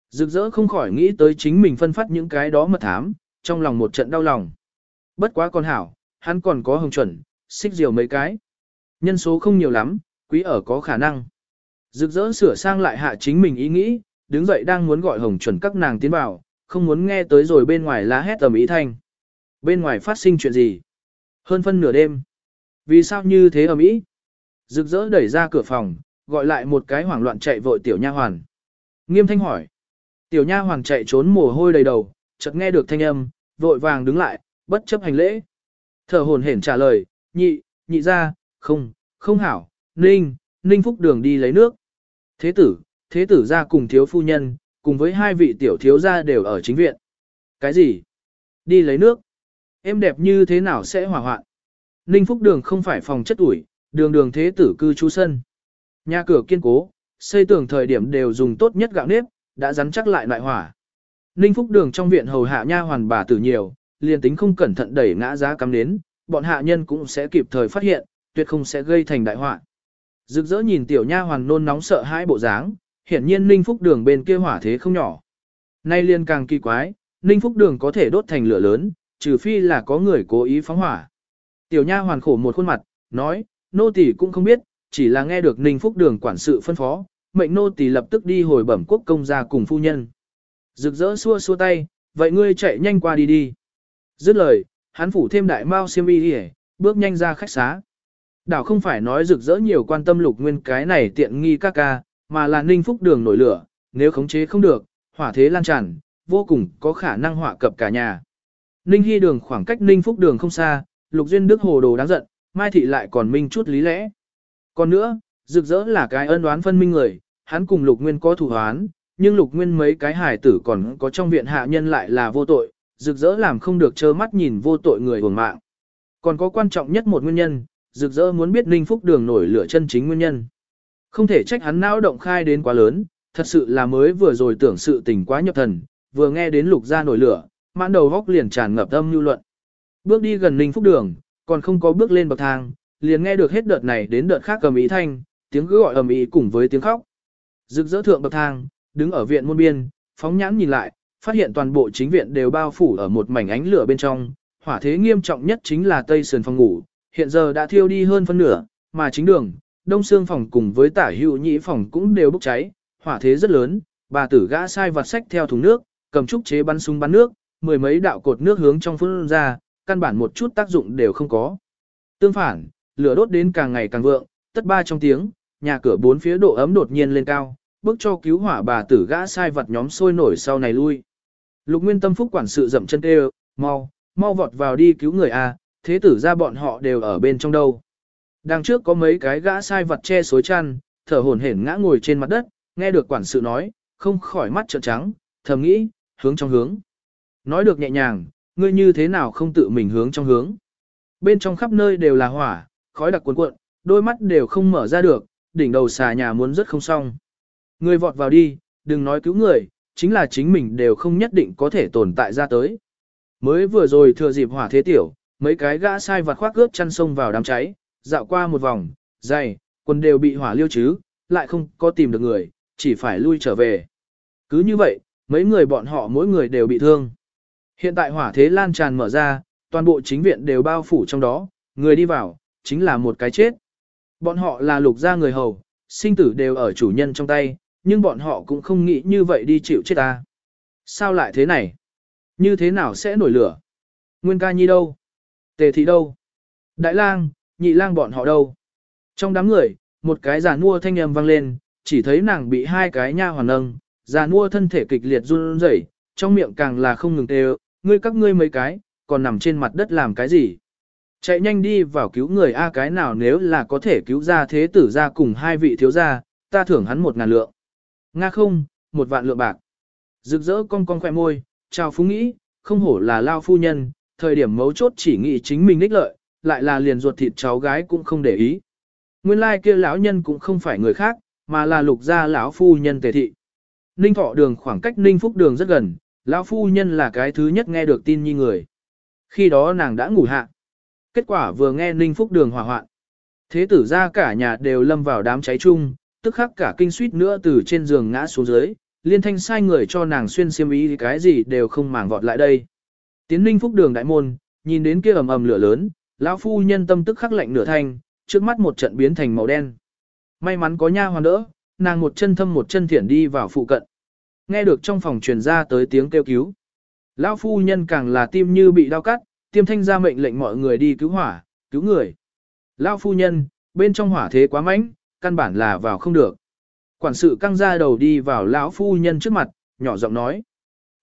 Rực rỡ không khỏi nghĩ tới chính mình phân phát những cái đó mật thám, trong lòng một trận đau lòng. Bất quá con hảo, hắn còn có hồng chuẩn, xích diều mấy cái. Nhân số không nhiều lắm, quý ở có khả năng. Rực rỡ sửa sang lại hạ chính mình ý nghĩ, đứng dậy đang muốn gọi hồng chuẩn các nàng tiến vào, không muốn nghe tới rồi bên ngoài lá hét tầm ý thanh. Bên ngoài phát sinh chuyện gì? Hơn phân nửa đêm. Vì sao như thế ở mỹ Rực rỡ đẩy ra cửa phòng, gọi lại một cái hoảng loạn chạy vội tiểu nha hoàn. Nghiêm thanh hỏi. Tiểu nha hoàn chạy trốn mồ hôi đầy đầu, chợt nghe được thanh âm, vội vàng đứng lại, bất chấp hành lễ. Thở hồn hển trả lời, nhị, nhị ra, không, không hảo, ninh, ninh phúc đường đi lấy nước. Thế tử, thế tử ra cùng thiếu phu nhân, cùng với hai vị tiểu thiếu gia đều ở chính viện. Cái gì? Đi lấy nước. Em đẹp như thế nào sẽ hỏa hoạn? Ninh phúc đường không phải phòng chất ủi, đường đường thế tử cư trú sân. Nhà cửa kiên cố, xây tường thời điểm đều dùng tốt nhất gạo nếp, đã rắn chắc lại loại hỏa. Ninh phúc đường trong viện hầu hạ nha hoàn bà tử nhiều, liền tính không cẩn thận đẩy ngã giá cắm đến, bọn hạ nhân cũng sẽ kịp thời phát hiện, tuyệt không sẽ gây thành đại họa. Rực rỡ nhìn tiểu nha hoàng nôn nóng sợ hãi bộ dáng, hiển nhiên Ninh Phúc Đường bên kia hỏa thế không nhỏ. Nay liên càng kỳ quái, Ninh Phúc Đường có thể đốt thành lửa lớn, trừ phi là có người cố ý phóng hỏa. Tiểu nha hoàn khổ một khuôn mặt, nói, nô tỳ cũng không biết, chỉ là nghe được Ninh Phúc Đường quản sự phân phó, mệnh nô tỳ lập tức đi hồi bẩm quốc công gia cùng phu nhân. Rực rỡ xua xua tay, vậy ngươi chạy nhanh qua đi đi. Dứt lời, hắn phủ thêm đại mao xiêm y đi bước nhanh ra khách xá. Đảo không phải nói rực rỡ nhiều quan tâm lục nguyên cái này tiện nghi ca ca, mà là ninh phúc đường nổi lửa, nếu khống chế không được, hỏa thế lan tràn, vô cùng có khả năng hỏa cập cả nhà. Ninh Hy đường khoảng cách Ninh Phúc đường không xa, Lục Duyên Đức hồ đồ đáng giận, Mai Thị lại còn minh chút lý lẽ. Còn nữa, rực rỡ là cái ân đoán phân minh người, hắn cùng Lục Nguyên có thủ hoán, nhưng Lục Nguyên mấy cái hải tử còn có trong viện hạ nhân lại là vô tội, rực rỡ làm không được trơ mắt nhìn vô tội người hưởng mạng. Còn có quan trọng nhất một nguyên nhân, rực rỡ muốn biết Ninh Phúc đường nổi lửa chân chính nguyên nhân. Không thể trách hắn não động khai đến quá lớn, thật sự là mới vừa rồi tưởng sự tình quá nhập thần, vừa nghe đến lục gia nổi lửa, mãn đầu góc liền tràn ngập âm lưu luận. Bước đi gần Ninh Phúc đường, còn không có bước lên bậc thang, liền nghe được hết đợt này đến đợt khác cầm ý thanh, tiếng cứ gọi ầm ĩ cùng với tiếng khóc. Rực rỡ thượng bậc thang, đứng ở viện môn biên, phóng nhãn nhìn lại, phát hiện toàn bộ chính viện đều bao phủ ở một mảnh ánh lửa bên trong, hỏa thế nghiêm trọng nhất chính là tây sườn phòng ngủ, hiện giờ đã thiêu đi hơn phân nửa, mà chính đường, đông xương phòng cùng với tả hữu nhĩ phòng cũng đều bốc cháy, hỏa thế rất lớn, bà tử gã sai vặt sách theo thùng nước, cầm trúc chế bắn súng bắn nước, mười mấy đạo cột nước hướng trong phun ra, căn bản một chút tác dụng đều không có. Tương phản, lửa đốt đến càng ngày càng vượng, tất ba trong tiếng, nhà cửa bốn phía độ ấm đột nhiên lên cao, bước cho cứu hỏa bà tử gã sai vặt nhóm sôi nổi sau này lui. Lục Nguyên Tâm Phúc quản sự dậm chân tê, mau, mau vọt vào đi cứu người a, thế tử ra bọn họ đều ở bên trong đâu. Đằng trước có mấy cái gã sai vật che xối chăn, thở hổn hển ngã ngồi trên mặt đất, nghe được quản sự nói, không khỏi mắt trợn trắng, thầm nghĩ, hướng trong hướng. Nói được nhẹ nhàng, ngươi như thế nào không tự mình hướng trong hướng. Bên trong khắp nơi đều là hỏa, khói đặc cuồn cuộn, đôi mắt đều không mở ra được, đỉnh đầu xà nhà muốn rất không xong. Ngươi vọt vào đi, đừng nói cứu người, chính là chính mình đều không nhất định có thể tồn tại ra tới. Mới vừa rồi thừa dịp hỏa thế tiểu, mấy cái gã sai vặt khoác ướp chăn sông vào đám cháy, dạo qua một vòng, dày, quần đều bị hỏa liêu chứ, lại không có tìm được người, chỉ phải lui trở về. Cứ như vậy, mấy người bọn họ mỗi người đều bị thương. Hiện tại hỏa thế lan tràn mở ra, toàn bộ chính viện đều bao phủ trong đó, người đi vào, chính là một cái chết. Bọn họ là lục gia người hầu, sinh tử đều ở chủ nhân trong tay, nhưng bọn họ cũng không nghĩ như vậy đi chịu chết ta. Sao lại thế này? Như thế nào sẽ nổi lửa? Nguyên ca nhi đâu? Tề thị đâu? Đại lang, nhị lang bọn họ đâu? Trong đám người, một cái giàn mua thanh âm vang lên, chỉ thấy nàng bị hai cái nha hoàn nâng, giàn mua thân thể kịch liệt run rẩy, trong miệng càng là không ngừng tê ngươi các ngươi mấy cái, còn nằm trên mặt đất làm cái gì? Chạy nhanh đi vào cứu người A cái nào nếu là có thể cứu ra thế tử ra cùng hai vị thiếu gia, ta thưởng hắn một ngàn lượng. Nga không, một vạn lượng bạc. Rực rỡ con con khỏe môi, chào phú nghĩ, không hổ là lao phu nhân, thời điểm mấu chốt chỉ nghĩ chính mình ních lợi, lại là liền ruột thịt cháu gái cũng không để ý. Nguyên lai like kia lão nhân cũng không phải người khác, mà là lục gia lão phu nhân tề thị. Ninh thọ đường khoảng cách Ninh phúc đường rất gần, lão phu nhân là cái thứ nhất nghe được tin nhi người. Khi đó nàng đã ngủ hạ. Kết quả vừa nghe Ninh phúc đường hỏa hoạn. Thế tử ra cả nhà đều lâm vào đám cháy chung, tức khắc cả kinh suýt nữa từ trên giường ngã xuống dưới, liên thanh sai người cho nàng xuyên xiêm ý cái gì đều không màng vọt lại đây. Tiến Ninh phúc đường đại môn, nhìn đến kia ầm ầm lửa lớn, lão phu nhân tâm tức khắc lạnh nửa thanh, trước mắt một trận biến thành màu đen. May mắn có nha hoàn đỡ, nàng một chân thâm một chân thiển đi vào phụ cận. Nghe được trong phòng truyền ra tới tiếng kêu cứu. Lão phu nhân càng là tim như bị đau cắt, tiêm thanh ra mệnh lệnh mọi người đi cứu hỏa, cứu người. Lão phu nhân, bên trong hỏa thế quá mạnh, căn bản là vào không được. Quản sự căng ra đầu đi vào lão phu nhân trước mặt, nhỏ giọng nói.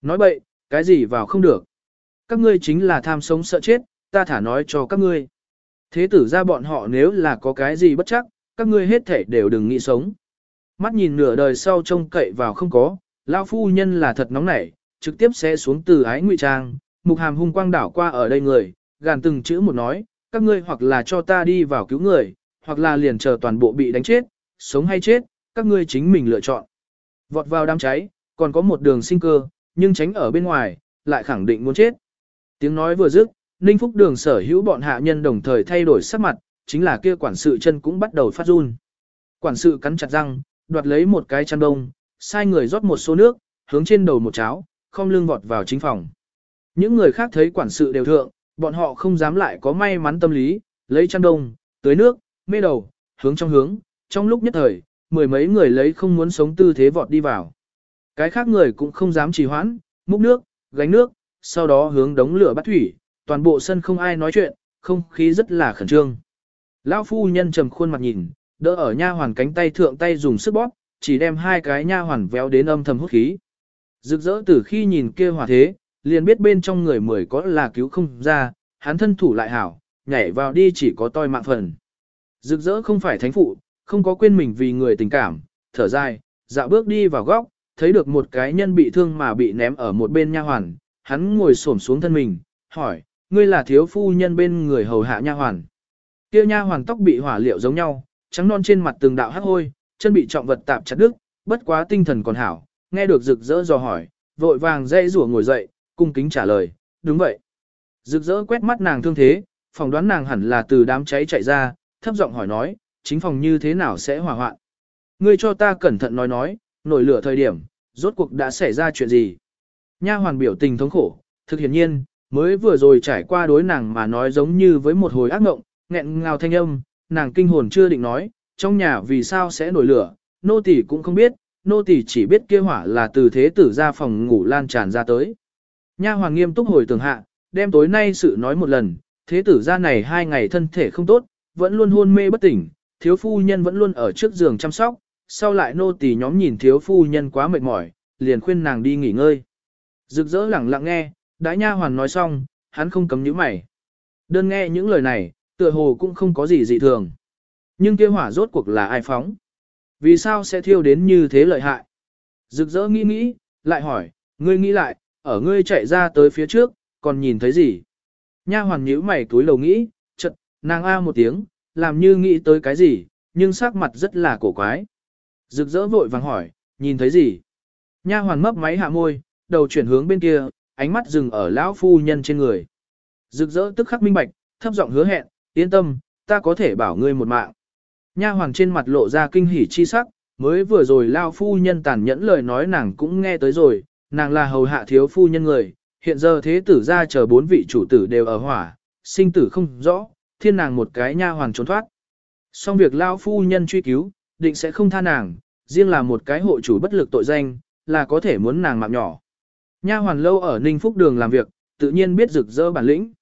Nói bậy, cái gì vào không được. Các ngươi chính là tham sống sợ chết, ta thả nói cho các ngươi. Thế tử ra bọn họ nếu là có cái gì bất chắc, các ngươi hết thể đều đừng nghĩ sống. Mắt nhìn nửa đời sau trông cậy vào không có, lão phu nhân là thật nóng nảy, trực tiếp sẽ xuống từ ái ngụy trang, mục hàm hung quang đảo qua ở đây người, gàn từng chữ một nói, các ngươi hoặc là cho ta đi vào cứu người, hoặc là liền chờ toàn bộ bị đánh chết, sống hay chết, các ngươi chính mình lựa chọn. Vọt vào đám cháy, còn có một đường sinh cơ, nhưng tránh ở bên ngoài, lại khẳng định muốn chết. Tiếng nói vừa dứt, Ninh Phúc Đường sở hữu bọn hạ nhân đồng thời thay đổi sắc mặt, chính là kia quản sự chân cũng bắt đầu phát run. Quản sự cắn chặt răng, đoạt lấy một cái chăn đông, sai người rót một số nước, hướng trên đầu một cháo, không lưng vọt vào chính phòng. Những người khác thấy quản sự đều thượng, bọn họ không dám lại có may mắn tâm lý, lấy chăn đông, tưới nước, mê đầu, hướng trong hướng, trong lúc nhất thời, mười mấy người lấy không muốn sống tư thế vọt đi vào. Cái khác người cũng không dám trì hoãn, múc nước, gánh nước, sau đó hướng đống lửa bắt thủy, toàn bộ sân không ai nói chuyện, không khí rất là khẩn trương. Lão phu nhân trầm khuôn mặt nhìn, đỡ ở nha hoàn cánh tay thượng tay dùng sức bóp, chỉ đem hai cái nha hoàn véo đến âm thầm hút khí. Rực rỡ từ khi nhìn kia hỏa thế, liền biết bên trong người mười có là cứu không ra, hắn thân thủ lại hảo, nhảy vào đi chỉ có toi mạng phần. Rực rỡ không phải thánh phụ, không có quên mình vì người tình cảm, thở dài, dạo bước đi vào góc, thấy được một cái nhân bị thương mà bị ném ở một bên nha hoàn, hắn ngồi xổm xuống thân mình, hỏi, ngươi là thiếu phu nhân bên người hầu hạ nha hoàn. Kia nha hoàn tóc bị hỏa liệu giống nhau, trắng non trên mặt từng đạo hắc hôi, chân bị trọng vật tạp chặt đứt, bất quá tinh thần còn hảo, nghe được rực rỡ dò hỏi, vội vàng dây rủa ngồi dậy, cung kính trả lời, đúng vậy. Rực rỡ quét mắt nàng thương thế, phỏng đoán nàng hẳn là từ đám cháy chạy ra, thấp giọng hỏi nói, chính phòng như thế nào sẽ hỏa hoạn. Ngươi cho ta cẩn thận nói nói, nổi lửa thời điểm, rốt cuộc đã xảy ra chuyện gì. Nha hoàn biểu tình thống khổ, thực hiển nhiên, mới vừa rồi trải qua đối nàng mà nói giống như với một hồi ác mộng, nghẹn ngào thanh âm, nàng kinh hồn chưa định nói, trong nhà vì sao sẽ nổi lửa, nô tỳ cũng không biết, nô tỳ chỉ biết kia hỏa là từ thế tử ra phòng ngủ lan tràn ra tới. Nha hoàn nghiêm túc hồi tưởng hạ, đem tối nay sự nói một lần, thế tử ra này hai ngày thân thể không tốt, vẫn luôn hôn mê bất tỉnh, thiếu phu nhân vẫn luôn ở trước giường chăm sóc, sau lại nô tỳ nhóm nhìn thiếu phu nhân quá mệt mỏi, liền khuyên nàng đi nghỉ ngơi. Rực rỡ lẳng lặng nghe, đái nha hoàn nói xong, hắn không cấm nhíu mày. Đơn nghe những lời này, tựa hồ cũng không có gì dị thường. Nhưng kia hỏa rốt cuộc là ai phóng? Vì sao sẽ thiêu đến như thế lợi hại? Rực rỡ nghĩ nghĩ, lại hỏi, ngươi nghĩ lại, ở ngươi chạy ra tới phía trước, còn nhìn thấy gì? Nha hoàn nhíu mày túi lầu nghĩ, nàng a một tiếng, làm như nghĩ tới cái gì, nhưng sắc mặt rất là cổ quái. Rực rỡ vội vàng hỏi, nhìn thấy gì? Nha hoàn mấp máy hạ môi, đầu chuyển hướng bên kia, ánh mắt dừng ở lão phu nhân trên người. Rực rỡ tức khắc minh bạch, thấp giọng hứa hẹn, yên tâm, ta có thể bảo ngươi một mạng. Nha hoàn trên mặt lộ ra kinh hỉ chi sắc, mới vừa rồi lão phu nhân tàn nhẫn lời nói nàng cũng nghe tới rồi, nàng là hầu hạ thiếu phu nhân người, hiện giờ thế tử ra chờ bốn vị chủ tử đều ở hỏa, sinh tử không rõ, thiên nàng một cái nha hoàng trốn thoát. Xong việc lao phu nhân truy cứu, định sẽ không tha nàng, riêng là một cái hộ chủ bất lực tội danh, là có thể muốn nàng mạng nhỏ. Nha hoàn lâu ở Ninh Phúc Đường làm việc, tự nhiên biết rực rỡ bản lĩnh.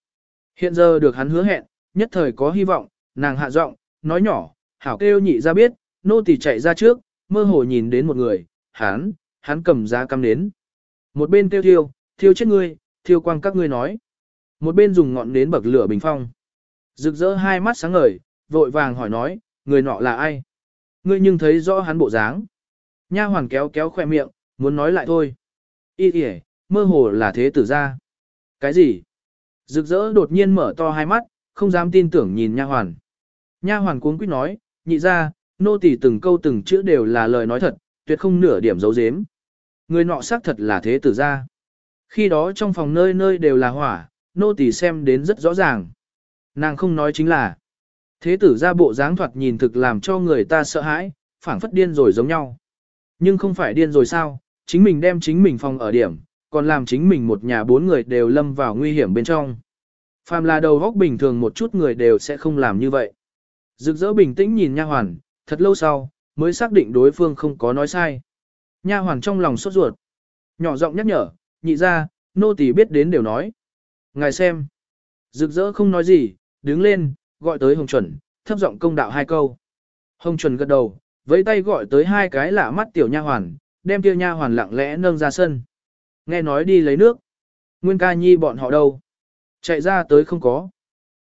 Hiện giờ được hắn hứa hẹn, nhất thời có hy vọng, nàng hạ giọng, nói nhỏ, hảo kêu nhị ra biết, nô tỳ chạy ra trước, mơ hồ nhìn đến một người, hắn, hắn cầm ra căm nến. Một bên tiêu thiêu, thiêu chết ngươi, thiêu quang các ngươi nói. Một bên dùng ngọn nến bậc lửa bình phong. Rực rỡ hai mắt sáng ngời, vội vàng hỏi nói, người nọ là ai? Ngươi nhưng thấy rõ hắn bộ dáng. Nha hoàn kéo kéo khoe miệng, muốn nói lại thôi. Ý kìa, mơ hồ là thế tử ra. Cái gì? Rực rỡ đột nhiên mở to hai mắt, không dám tin tưởng nhìn nha hoàn. Nha hoàn cuống quýt nói, nhị ra, nô tỳ từng câu từng chữ đều là lời nói thật, tuyệt không nửa điểm giấu giếm. Người nọ xác thật là thế tử ra. Khi đó trong phòng nơi nơi đều là hỏa, nô tỳ xem đến rất rõ ràng. Nàng không nói chính là, thế tử ra bộ dáng thoạt nhìn thực làm cho người ta sợ hãi, phảng phất điên rồi giống nhau. Nhưng không phải điên rồi sao, chính mình đem chính mình phòng ở điểm, còn làm chính mình một nhà bốn người đều lâm vào nguy hiểm bên trong. Phàm là đầu góc bình thường một chút người đều sẽ không làm như vậy. Rực rỡ bình tĩnh nhìn nha hoàn, thật lâu sau, mới xác định đối phương không có nói sai. Nha hoàn trong lòng sốt ruột. Nhỏ giọng nhắc nhở, nhị ra, nô tỳ biết đến đều nói. Ngài xem. Rực rỡ không nói gì, đứng lên, gọi tới Hồng Chuẩn, thấp giọng công đạo hai câu. Hồng Chuẩn gật đầu, với tay gọi tới hai cái lạ mắt tiểu nha hoàn, đem tiêu nha hoàn lặng lẽ nâng ra sân. Nghe nói đi lấy nước. Nguyên ca nhi bọn họ đâu? Chạy ra tới không có.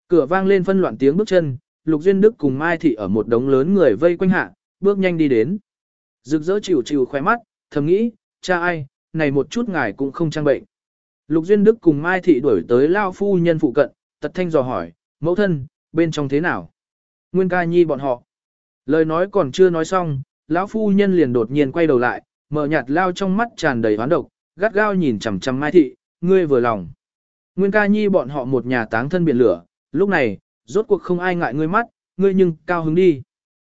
Cửa vang lên phân loạn tiếng bước chân, Lục Duyên Đức cùng Mai Thị ở một đống lớn người vây quanh hạ, bước nhanh đi đến. Rực rỡ chịu chịu khoe mắt, thầm nghĩ, cha ai, này một chút ngài cũng không trang bệnh. Lục Duyên Đức cùng Mai Thị đuổi tới Lao Phu Nhân phụ cận, tật thanh dò hỏi, mẫu thân, bên trong thế nào? Nguyên ca nhi bọn họ. Lời nói còn chưa nói xong, lão Phu Nhân liền đột nhiên quay đầu lại, mở nhạt lao trong mắt tràn đầy hoán độc, gắt gao nhìn chằm chằm Mai Thị, ngươi vừa lòng. Nguyên ca nhi bọn họ một nhà táng thân biển lửa, lúc này, rốt cuộc không ai ngại ngươi mắt, ngươi nhưng cao hứng đi.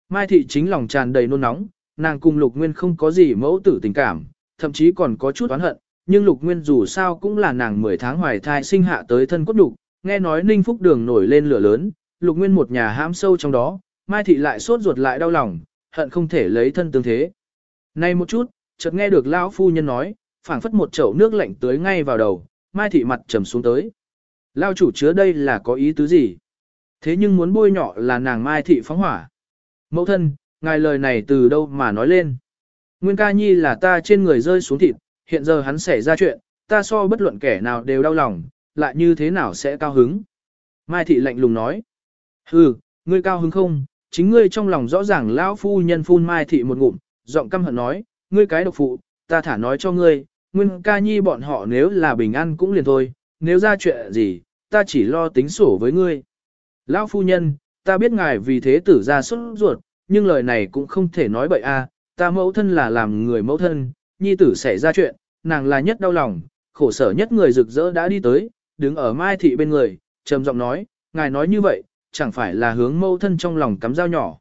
Mai thị chính lòng tràn đầy nôn nóng, nàng cùng lục nguyên không có gì mẫu tử tình cảm, thậm chí còn có chút oán hận, nhưng lục nguyên dù sao cũng là nàng 10 tháng hoài thai sinh hạ tới thân cốt đục, nghe nói ninh phúc đường nổi lên lửa lớn, lục nguyên một nhà hãm sâu trong đó, mai thị lại sốt ruột lại đau lòng, hận không thể lấy thân tương thế. Nay một chút, chợt nghe được lão phu nhân nói, phảng phất một chậu nước lạnh tưới ngay vào đầu, mai thị mặt trầm xuống tới. Lao chủ chứa đây là có ý tứ gì? Thế nhưng muốn bôi nhọ là nàng Mai Thị phóng hỏa. Mẫu thân, ngài lời này từ đâu mà nói lên. Nguyên ca nhi là ta trên người rơi xuống thịt, hiện giờ hắn xảy ra chuyện, ta so bất luận kẻ nào đều đau lòng, lại như thế nào sẽ cao hứng. Mai Thị lạnh lùng nói. Hừ, ngươi cao hứng không, chính ngươi trong lòng rõ ràng lão phu nhân phun Mai Thị một ngụm, giọng căm hận nói, ngươi cái độc phụ, ta thả nói cho ngươi, Nguyên ca nhi bọn họ nếu là bình an cũng liền thôi, nếu ra chuyện gì, ta chỉ lo tính sổ với ngươi. Lão phu nhân, ta biết ngài vì thế tử ra xuất ruột, nhưng lời này cũng không thể nói bậy a. ta mẫu thân là làm người mẫu thân, nhi tử xảy ra chuyện, nàng là nhất đau lòng, khổ sở nhất người rực rỡ đã đi tới, đứng ở mai thị bên người, trầm giọng nói, ngài nói như vậy, chẳng phải là hướng mâu thân trong lòng cắm dao nhỏ.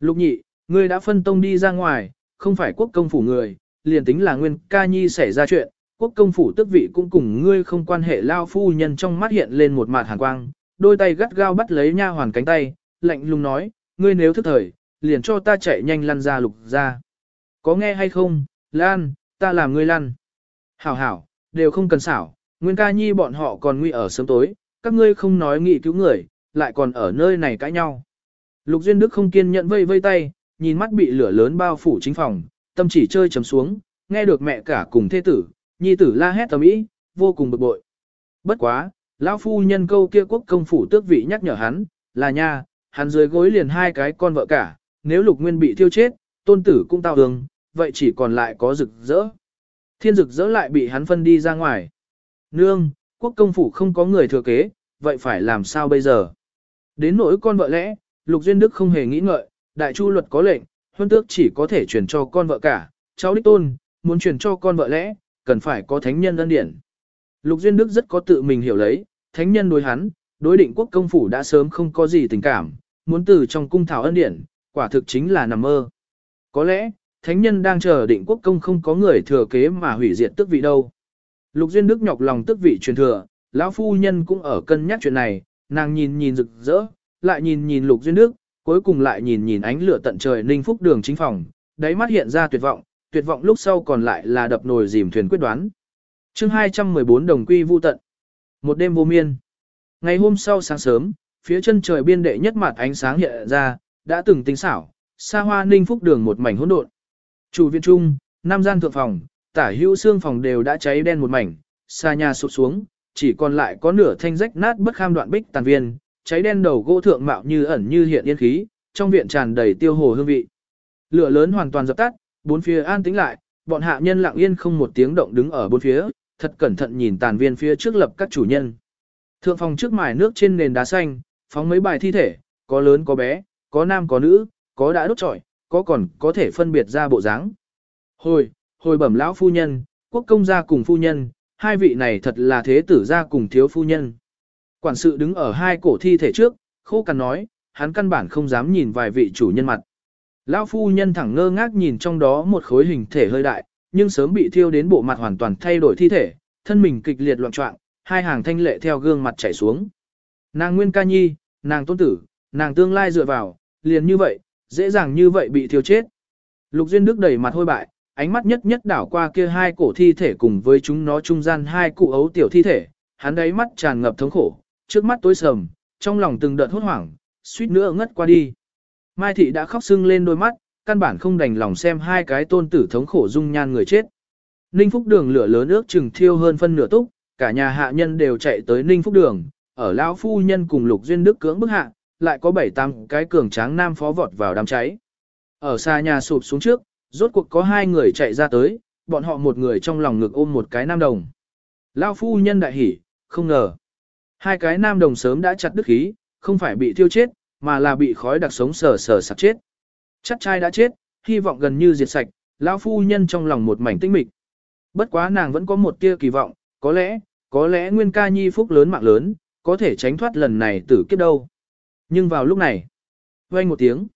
Lục nhị, ngươi đã phân tông đi ra ngoài, không phải quốc công phủ người, liền tính là nguyên ca nhi xảy ra chuyện, quốc công phủ tức vị cũng cùng ngươi không quan hệ lao phu nhân trong mắt hiện lên một mặt hàn quang, đôi tay gắt gao bắt lấy nha hoàn cánh tay, lạnh lùng nói, ngươi nếu thức thời, liền cho ta chạy nhanh lăn ra lục ra. Có nghe hay không, Lan, ta làm ngươi lăn. Hảo hảo, đều không cần xảo, Nguyên ca nhi bọn họ còn nguy ở sớm tối, các ngươi không nói nghị cứu người, lại còn ở nơi này cãi nhau. Lục Duyên Đức không kiên nhẫn vây vây tay, nhìn mắt bị lửa lớn bao phủ chính phòng, tâm chỉ chơi chấm xuống, nghe được mẹ cả cùng thế tử, nhi tử la hét tầm ý, vô cùng bực bội. Bất quá, lão phu nhân câu kia quốc công phủ tước vị nhắc nhở hắn, là nha, hắn dưới gối liền hai cái con vợ cả, nếu lục nguyên bị thiêu chết, tôn tử cũng tao hương, vậy chỉ còn lại có rực rỡ. Thiên rực rỡ lại bị hắn phân đi ra ngoài. Nương, quốc công phủ không có người thừa kế, vậy phải làm sao bây giờ? Đến nỗi con vợ lẽ, Lục Duyên Đức không hề nghĩ ngợi, đại chu luật có lệnh, huân tước chỉ có thể chuyển cho con vợ cả, cháu đích tôn, muốn chuyển cho con vợ lẽ, cần phải có thánh nhân ân điển. Lục Duyên Đức rất có tự mình hiểu lấy, thánh nhân đối hắn, đối định quốc công phủ đã sớm không có gì tình cảm, muốn từ trong cung thảo ân điển, quả thực chính là nằm mơ. Có lẽ, thánh nhân đang chờ định quốc công không có người thừa kế mà hủy diệt tước vị đâu. Lục Duyên Đức nhọc lòng tước vị truyền thừa, lão phu nhân cũng ở cân nhắc chuyện này, nàng nhìn nhìn rực rỡ, lại nhìn nhìn Lục Duyên Đức, cuối cùng lại nhìn nhìn ánh lửa tận trời ninh phúc đường chính phòng, đáy mắt hiện ra tuyệt vọng, tuyệt vọng lúc sau còn lại là đập nồi dìm thuyền quyết đoán. chương 214 đồng quy vu tận. Một đêm vô miên. Ngày hôm sau sáng sớm, phía chân trời biên đệ nhất mặt ánh sáng hiện ra, đã từng tinh xảo, xa hoa ninh phúc đường một mảnh hỗn độn. Chủ viện trung, nam gian thượng phòng, tả hữu xương phòng đều đã cháy đen một mảnh, xa nhà sụp xuống, chỉ còn lại có nửa thanh rách nát bất kham đoạn bích tàn viên, cháy đen đầu gỗ thượng mạo như ẩn như hiện yên khí, trong viện tràn đầy tiêu hồ hương vị. Lửa lớn hoàn toàn dập tắt, bốn phía an tĩnh lại, bọn hạ nhân lặng yên không một tiếng động đứng ở bốn phía, thật cẩn thận nhìn tàn viên phía trước lập các chủ nhân. Thượng phòng trước mài nước trên nền đá xanh, phóng mấy bài thi thể, có lớn có bé, có nam có nữ, có đã đốt trọi, có còn có thể phân biệt ra bộ dáng. Hồi, hồi bẩm lão phu nhân, quốc công gia cùng phu nhân, hai vị này thật là thế tử gia cùng thiếu phu nhân. Quản sự đứng ở hai cổ thi thể trước, khô cằn nói, hắn căn bản không dám nhìn vài vị chủ nhân mặt. Lão phu nhân thẳng ngơ ngác nhìn trong đó một khối hình thể hơi đại, nhưng sớm bị thiêu đến bộ mặt hoàn toàn thay đổi thi thể, thân mình kịch liệt loạn trọng, hai hàng thanh lệ theo gương mặt chảy xuống. Nàng Nguyên Ca Nhi, nàng tôn tử, nàng tương lai dựa vào, liền như vậy, dễ dàng như vậy bị thiêu chết. Lục Duyên Đức đẩy mặt hôi bại, ánh mắt nhất nhất đảo qua kia hai cổ thi thể cùng với chúng nó trung gian hai cụ ấu tiểu thi thể, hắn đáy mắt tràn ngập thống khổ, trước mắt tối sầm, trong lòng từng đợt hốt hoảng, suýt nữa ngất qua đi. Mai thị đã khóc sưng lên đôi mắt, căn bản không đành lòng xem hai cái tôn tử thống khổ dung nhan người chết. Ninh Phúc Đường lửa lớn ước chừng thiêu hơn phân nửa túc, cả nhà hạ nhân đều chạy tới Ninh Phúc Đường, ở lão phu nhân cùng Lục Duyên Đức cưỡng bức hạ, lại có bảy tám cái cường tráng nam phó vọt vào đám cháy. Ở xa nhà sụp xuống trước, rốt cuộc có hai người chạy ra tới, bọn họ một người trong lòng ngực ôm một cái nam đồng. Lão phu nhân đại hỉ, không ngờ. Hai cái nam đồng sớm đã chặt đứt khí, không phải bị thiêu chết, mà là bị khói đặc sống sờ sờ sặc chết. Chắc trai đã chết, hy vọng gần như diệt sạch, lão phu nhân trong lòng một mảnh tinh mịch. Bất quá nàng vẫn có một tia kỳ vọng, có lẽ, có lẽ nguyên ca nhi phúc lớn mạng lớn, có thể tránh thoát lần này tử kiếp đâu. Nhưng vào lúc này, vang một tiếng,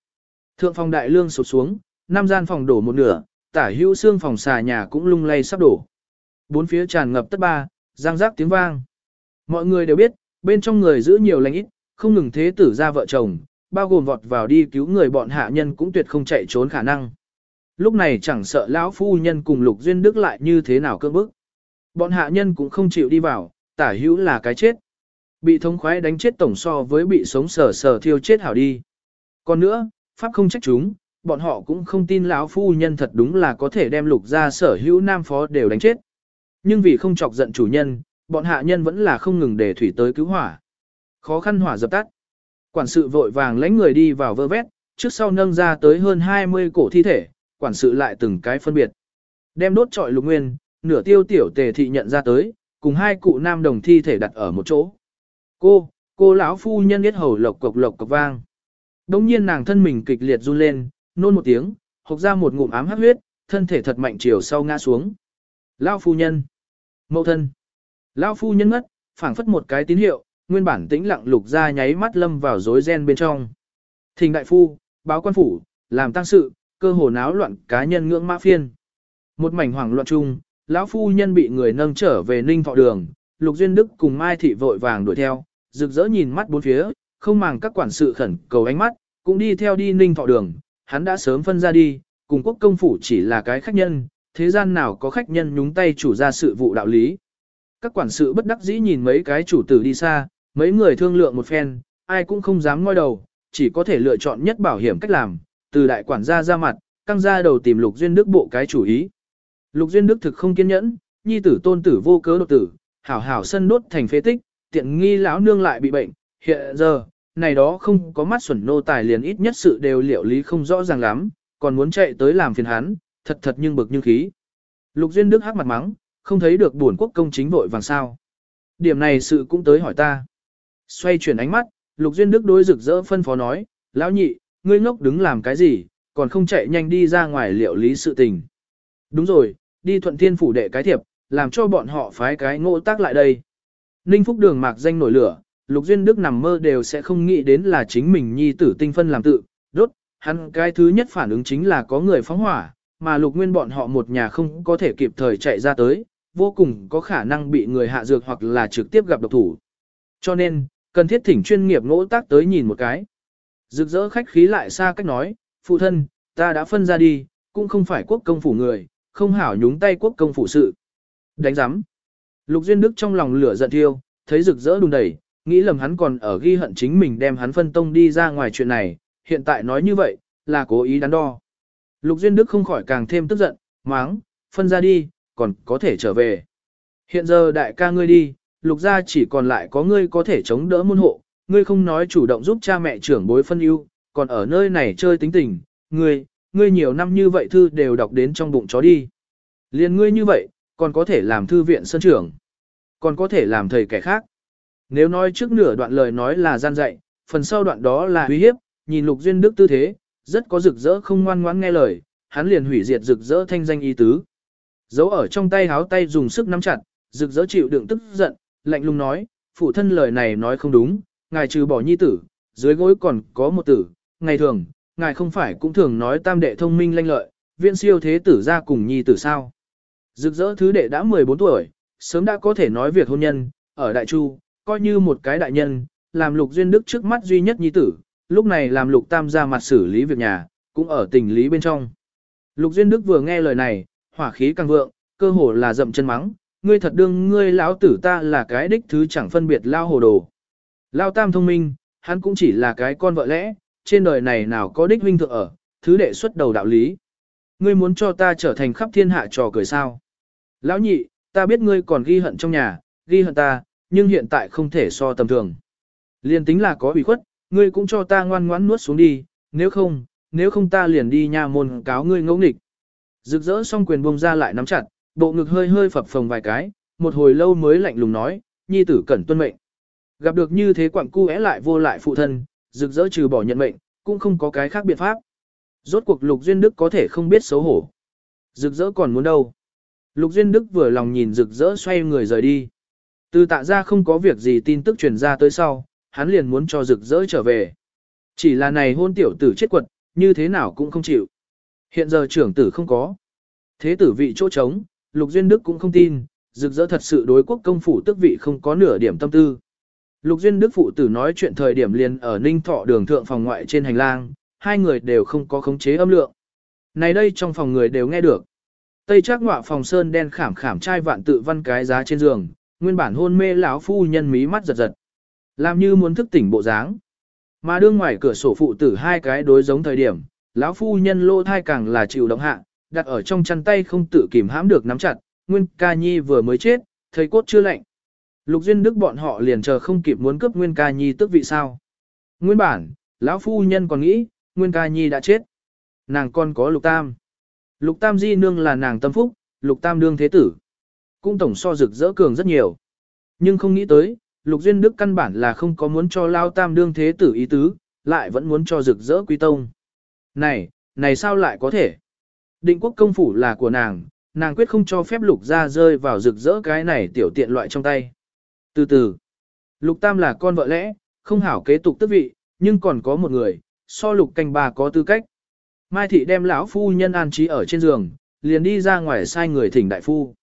thượng phòng đại lương sụp xuống, nam gian phòng đổ một nửa, tả hữu xương phòng xà nhà cũng lung lay sắp đổ. Bốn phía tràn ngập tất ba, giang rác tiếng vang. Mọi người đều biết, bên trong người giữ nhiều lành ít, không ngừng thế tử ra vợ chồng, bao gồm vọt vào đi cứu người bọn hạ nhân cũng tuyệt không chạy trốn khả năng. Lúc này chẳng sợ lão phu nhân cùng Lục Duyên Đức lại như thế nào cơ bức. Bọn hạ nhân cũng không chịu đi vào, tả hữu là cái chết. Bị thống khoái đánh chết tổng so với bị sống sờ sờ thiêu chết hảo đi. Còn nữa, pháp không trách chúng, bọn họ cũng không tin lão phu nhân thật đúng là có thể đem lục ra sở hữu nam phó đều đánh chết. Nhưng vì không chọc giận chủ nhân, bọn hạ nhân vẫn là không ngừng để thủy tới cứu hỏa. Khó khăn hỏa dập tắt. Quản sự vội vàng lãnh người đi vào vơ vét, trước sau nâng ra tới hơn 20 cổ thi thể, quản sự lại từng cái phân biệt. Đem đốt trọi lục nguyên, nửa tiêu tiểu tề thị nhận ra tới, cùng hai cụ nam đồng thi thể đặt ở một chỗ. Cô, cô lão phu nhân biết hầu lộc cộc lộc cộc vang. Đông nhiên nàng thân mình kịch liệt run lên, nôn một tiếng, hộc ra một ngụm ám hắc huyết, thân thể thật mạnh chiều sau ngã xuống. Lão phu nhân. Mậu thân. Lão phu nhân mất, phảng phất một cái tín hiệu, nguyên bản tĩnh lặng lục ra nháy mắt lâm vào rối ren bên trong. Thình đại phu, báo quan phủ, làm tăng sự, cơ hồ náo loạn cá nhân ngưỡng mã phiên. Một mảnh hoảng loạn chung, lão phu nhân bị người nâng trở về ninh thọ đường, lục duyên đức cùng mai thị vội vàng đuổi theo, rực rỡ nhìn mắt bốn phía, không màng các quản sự khẩn cầu ánh mắt, cũng đi theo đi ninh thọ đường, hắn đã sớm phân ra đi, cùng quốc công phủ chỉ là cái khách nhân, thế gian nào có khách nhân nhúng tay chủ ra sự vụ đạo lý. Các quản sự bất đắc dĩ nhìn mấy cái chủ tử đi xa, mấy người thương lượng một phen, ai cũng không dám ngoi đầu, chỉ có thể lựa chọn nhất bảo hiểm cách làm, từ đại quản gia ra mặt, căng ra đầu tìm Lục Duyên Đức bộ cái chủ ý. Lục Duyên Đức thực không kiên nhẫn, nhi tử tôn tử vô cớ đột tử, hảo hảo sân đốt thành phế tích, tiện nghi lão nương lại bị bệnh, hiện giờ, này đó không có mắt xuẩn nô tài liền ít nhất sự đều liệu lý không rõ ràng lắm, còn muốn chạy tới làm phiền hắn, thật thật nhưng bực nhưng khí. Lục Duyên Đức hắc mặt mắng, không thấy được buồn quốc công chính vội vàng sao. Điểm này sự cũng tới hỏi ta. Xoay chuyển ánh mắt, Lục Duyên Đức đối rực rỡ phân phó nói, lão nhị, ngươi ngốc đứng làm cái gì, còn không chạy nhanh đi ra ngoài liệu lý sự tình. Đúng rồi, đi thuận thiên phủ đệ cái thiệp, làm cho bọn họ phái cái ngộ tác lại đây. Ninh Phúc Đường mạc danh nổi lửa, Lục Duyên Đức nằm mơ đều sẽ không nghĩ đến là chính mình nhi tử tinh phân làm tự, đốt, hắn cái thứ nhất phản ứng chính là có người phóng hỏa, mà Lục Nguyên bọn họ một nhà không có thể kịp thời chạy ra tới, vô cùng có khả năng bị người hạ dược hoặc là trực tiếp gặp độc thủ. Cho nên, cần thiết thỉnh chuyên nghiệp ngỗ tác tới nhìn một cái. Rực rỡ khách khí lại xa cách nói, phụ thân, ta đã phân ra đi, cũng không phải quốc công phủ người, không hảo nhúng tay quốc công phủ sự. Đánh giám. Lục Duyên Đức trong lòng lửa giận thiêu, thấy rực rỡ đùng đẩy, nghĩ lầm hắn còn ở ghi hận chính mình đem hắn phân tông đi ra ngoài chuyện này, hiện tại nói như vậy, là cố ý đắn đo. Lục Duyên Đức không khỏi càng thêm tức giận, máng, phân ra đi, còn có thể trở về. Hiện giờ đại ca ngươi đi, lục gia chỉ còn lại có ngươi có thể chống đỡ môn hộ, ngươi không nói chủ động giúp cha mẹ trưởng bối phân ưu, còn ở nơi này chơi tính tình, ngươi, ngươi nhiều năm như vậy thư đều đọc đến trong bụng chó đi. Liên ngươi như vậy, còn có thể làm thư viện sân trưởng, còn có thể làm thầy kẻ khác. Nếu nói trước nửa đoạn lời nói là gian dạy, phần sau đoạn đó là uy hiếp, nhìn lục duyên đức tư thế, rất có rực rỡ không ngoan ngoãn nghe lời, hắn liền hủy diệt rực rỡ thanh danh y tứ. Giấu ở trong tay háo tay dùng sức nắm chặt, rực rỡ chịu đựng tức giận, lạnh lùng nói, phụ thân lời này nói không đúng, ngài trừ bỏ nhi tử, dưới gối còn có một tử, ngày thường, ngài không phải cũng thường nói tam đệ thông minh lanh lợi, viện siêu thế tử ra cùng nhi tử sao. Rực rỡ thứ đệ đã 14 tuổi, sớm đã có thể nói việc hôn nhân, ở Đại Chu, coi như một cái đại nhân, làm lục duyên đức trước mắt duy nhất nhi tử, lúc này làm lục tam ra mặt xử lý việc nhà, cũng ở tình lý bên trong. Lục duyên đức vừa nghe lời này, hỏa khí càng vượng, cơ hồ là dậm chân mắng, ngươi thật đương ngươi lão tử ta là cái đích thứ chẳng phân biệt lao hồ đồ. Lao tam thông minh, hắn cũng chỉ là cái con vợ lẽ, trên đời này nào có đích huynh thượng ở, thứ đệ xuất đầu đạo lý. Ngươi muốn cho ta trở thành khắp thiên hạ trò cười sao. Lão nhị, ta biết ngươi còn ghi hận trong nhà, ghi hận ta, nhưng hiện tại không thể so tầm thường. Liên tính là có ủy khuất, ngươi cũng cho ta ngoan ngoãn nuốt xuống đi, nếu không, nếu không ta liền đi nhà môn cáo ngươi ngẫu nghịch. Rực rỡ xong quyền bông ra lại nắm chặt, bộ ngực hơi hơi phập phồng vài cái, một hồi lâu mới lạnh lùng nói, nhi tử cẩn tuân mệnh. Gặp được như thế quặng cu é lại vô lại phụ thân, rực rỡ trừ bỏ nhận mệnh, cũng không có cái khác biện pháp. Rốt cuộc Lục Duyên Đức có thể không biết xấu hổ. Rực rỡ còn muốn đâu. Lục Duyên Đức vừa lòng nhìn rực rỡ xoay người rời đi. Từ tạ ra không có việc gì tin tức truyền ra tới sau, hắn liền muốn cho rực rỡ trở về. Chỉ là này hôn tiểu tử chết quật, như thế nào cũng không chịu. Hiện giờ trưởng tử không có. Thế tử vị chỗ trống, Lục Duyên Đức cũng không tin, rực rỡ thật sự đối quốc công phủ tức vị không có nửa điểm tâm tư. Lục Duyên Đức phụ tử nói chuyện thời điểm liền ở Ninh Thọ đường thượng phòng ngoại trên hành lang, hai người đều không có khống chế âm lượng. Này đây trong phòng người đều nghe được. Tây trác ngọa phòng sơn đen khảm khảm trai vạn tự văn cái giá trên giường, nguyên bản hôn mê lão phu nhân mí mắt giật giật. Làm như muốn thức tỉnh bộ dáng. Mà đương ngoài cửa sổ phụ tử hai cái đối giống thời điểm, lão phu nhân lô thai càng là chịu động hạ, đặt ở trong chăn tay không tự kìm hãm được nắm chặt, Nguyên Ca Nhi vừa mới chết, thấy cốt chưa lạnh. Lục Duyên Đức bọn họ liền chờ không kịp muốn cướp Nguyên Ca Nhi tức vị sao. Nguyên bản, lão phu nhân còn nghĩ, Nguyên Ca Nhi đã chết. Nàng còn có Lục Tam. Lục Tam Di Nương là nàng tâm phúc, Lục Tam Đương Thế Tử. Cũng tổng so rực rỡ cường rất nhiều. Nhưng không nghĩ tới, Lục Duyên Đức căn bản là không có muốn cho Lao Tam Đương Thế Tử ý tứ, lại vẫn muốn cho rực rỡ quý tông. Này, này sao lại có thể? Định quốc công phủ là của nàng, nàng quyết không cho phép lục ra rơi vào rực rỡ cái này tiểu tiện loại trong tay. Từ từ, lục tam là con vợ lẽ, không hảo kế tục tước vị, nhưng còn có một người, so lục canh bà có tư cách. Mai thị đem lão phu nhân an trí ở trên giường, liền đi ra ngoài sai người thỉnh đại phu.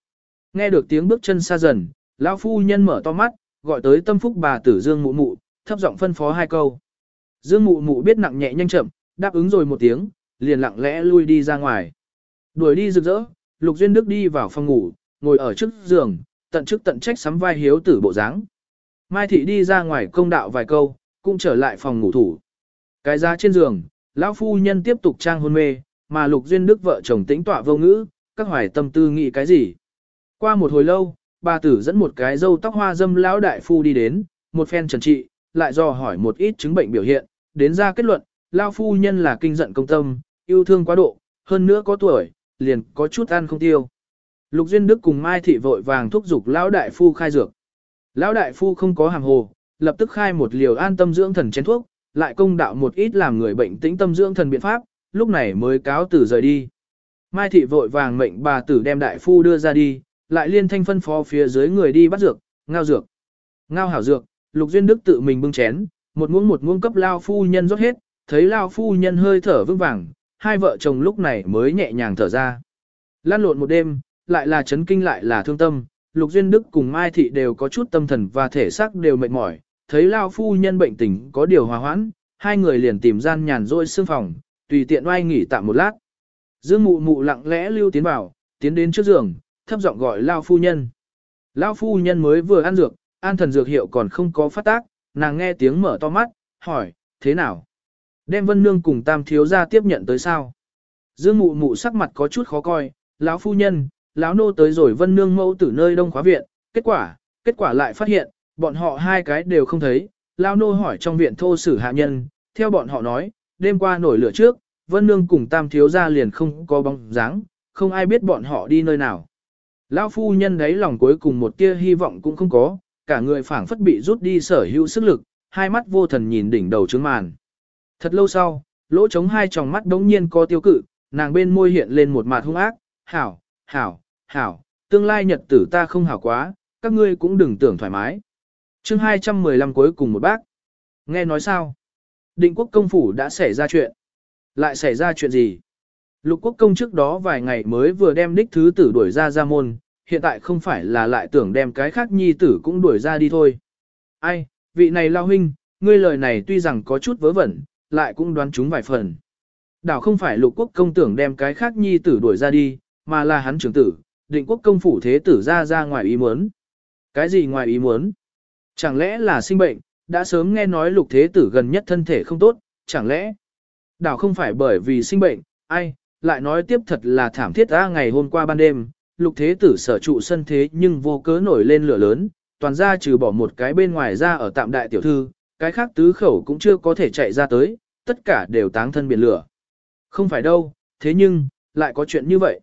Nghe được tiếng bước chân xa dần, lão phu nhân mở to mắt, gọi tới tâm phúc bà tử Dương Mụ Mụ, thấp giọng phân phó hai câu. Dương Mụ Mụ biết nặng nhẹ nhanh chậm, đáp ứng rồi một tiếng, liền lặng lẽ lui đi ra ngoài. Đuổi đi rực rỡ, Lục Duyên Đức đi vào phòng ngủ, ngồi ở trước giường, tận chức tận trách sắm vai hiếu tử bộ dáng. Mai Thị đi ra ngoài công đạo vài câu, cũng trở lại phòng ngủ thủ. Cái ra trên giường, lão phu nhân tiếp tục trang hôn mê, mà Lục Duyên Đức vợ chồng tĩnh tọa vô ngữ, các hoài tâm tư nghĩ cái gì. Qua một hồi lâu, bà tử dẫn một cái dâu tóc hoa dâm lão đại phu đi đến, một phen trần trị, lại dò hỏi một ít chứng bệnh biểu hiện, đến ra kết luận, lão phu nhân là kinh giận công tâm, yêu thương quá độ, hơn nữa có tuổi, liền có chút ăn không tiêu. Lục Duyên Đức cùng Mai Thị vội vàng thúc giục lão đại phu khai dược. Lão đại phu không có hàng hồ, lập tức khai một liều an tâm dưỡng thần chén thuốc, lại công đạo một ít làm người bệnh tĩnh tâm dưỡng thần biện pháp, lúc này mới cáo tử rời đi. Mai Thị vội vàng mệnh bà tử đem đại phu đưa ra đi, lại liên thanh phân phó phía dưới người đi bắt dược, ngao dược. Ngao hảo dược, Lục Duyên Đức tự mình bưng chén, một muỗng một muỗng cấp lao phu nhân rót hết, thấy lao phu nhân hơi thở vững vàng, hai vợ chồng lúc này mới nhẹ nhàng thở ra. Lan lộn một đêm, lại là chấn kinh lại là thương tâm, Lục Duyên Đức cùng Mai Thị đều có chút tâm thần và thể xác đều mệt mỏi, thấy Lao Phu nhân bệnh tình có điều hòa hoãn, hai người liền tìm gian nhàn rỗi xương phòng, tùy tiện oai nghỉ tạm một lát. Dương mụ mụ lặng lẽ lưu tiến vào, tiến đến trước giường, thấp giọng gọi Lao Phu nhân. Lao Phu nhân mới vừa ăn dược, an thần dược hiệu còn không có phát tác, nàng nghe tiếng mở to mắt, hỏi, thế nào? Đem Vân Nương cùng Tam thiếu gia tiếp nhận tới sao? Dương Mụ Mụ sắc mặt có chút khó coi, lão phu nhân, lão nô tới rồi Vân Nương mẫu tử nơi Đông khóa viện, kết quả, kết quả lại phát hiện, bọn họ hai cái đều không thấy. Lão nô hỏi trong viện thô sử hạ nhân, theo bọn họ nói, đêm qua nổi lửa trước, Vân Nương cùng Tam thiếu gia liền không có bóng dáng, không ai biết bọn họ đi nơi nào. Lão phu nhân đấy lòng cuối cùng một tia hy vọng cũng không có, cả người phảng phất bị rút đi sở hữu sức lực, hai mắt vô thần nhìn đỉnh đầu trướng màn. Thật lâu sau, lỗ trống hai tròng mắt đống nhiên có tiêu cự, nàng bên môi hiện lên một mặt hung ác, hảo, hảo, hảo, tương lai nhật tử ta không hảo quá, các ngươi cũng đừng tưởng thoải mái. chương 215 cuối cùng một bác. Nghe nói sao? Định quốc công phủ đã xảy ra chuyện. Lại xảy ra chuyện gì? Lục quốc công trước đó vài ngày mới vừa đem đích thứ tử đuổi ra ra môn, hiện tại không phải là lại tưởng đem cái khác nhi tử cũng đuổi ra đi thôi. Ai, vị này lao huynh, ngươi lời này tuy rằng có chút vớ vẩn, lại cũng đoán chúng vài phần. Đảo không phải lục quốc công tưởng đem cái khác nhi tử đuổi ra đi, mà là hắn trưởng tử, định quốc công phủ thế tử ra ra ngoài ý muốn. Cái gì ngoài ý muốn? Chẳng lẽ là sinh bệnh, đã sớm nghe nói lục thế tử gần nhất thân thể không tốt, chẳng lẽ? Đảo không phải bởi vì sinh bệnh, ai, lại nói tiếp thật là thảm thiết ra ngày hôm qua ban đêm, lục thế tử sở trụ sân thế nhưng vô cớ nổi lên lửa lớn, toàn ra trừ bỏ một cái bên ngoài ra ở tạm đại tiểu thư, cái khác tứ khẩu cũng chưa có thể chạy ra tới, tất cả đều táng thân biển lửa. Không phải đâu, thế nhưng, lại có chuyện như vậy.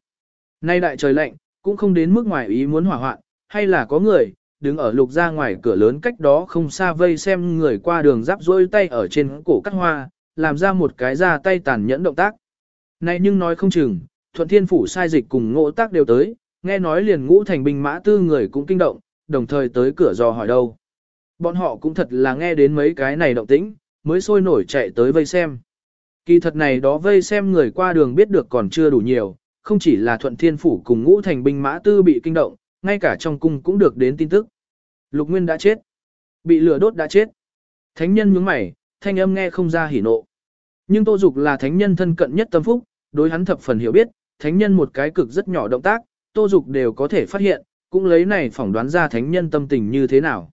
Nay đại trời lạnh, cũng không đến mức ngoài ý muốn hỏa hoạn, hay là có người, đứng ở lục ra ngoài cửa lớn cách đó không xa vây xem người qua đường giáp rôi tay ở trên cổ cắt hoa, làm ra một cái ra tay tàn nhẫn động tác. Này nhưng nói không chừng, thuận thiên phủ sai dịch cùng ngộ tác đều tới, nghe nói liền ngũ thành binh mã tư người cũng kinh động, đồng thời tới cửa dò hỏi đâu. Bọn họ cũng thật là nghe đến mấy cái này động tĩnh, mới sôi nổi chạy tới vây xem. Kỳ thật này đó vây xem người qua đường biết được còn chưa đủ nhiều, không chỉ là thuận thiên phủ cùng ngũ thành binh mã tư bị kinh động, ngay cả trong cung cũng được đến tin tức. Lục Nguyên đã chết. Bị lửa đốt đã chết. Thánh nhân nhướng mày, thanh âm nghe không ra hỉ nộ. Nhưng Tô Dục là thánh nhân thân cận nhất tâm phúc, đối hắn thập phần hiểu biết, thánh nhân một cái cực rất nhỏ động tác, Tô Dục đều có thể phát hiện, cũng lấy này phỏng đoán ra thánh nhân tâm tình như thế nào.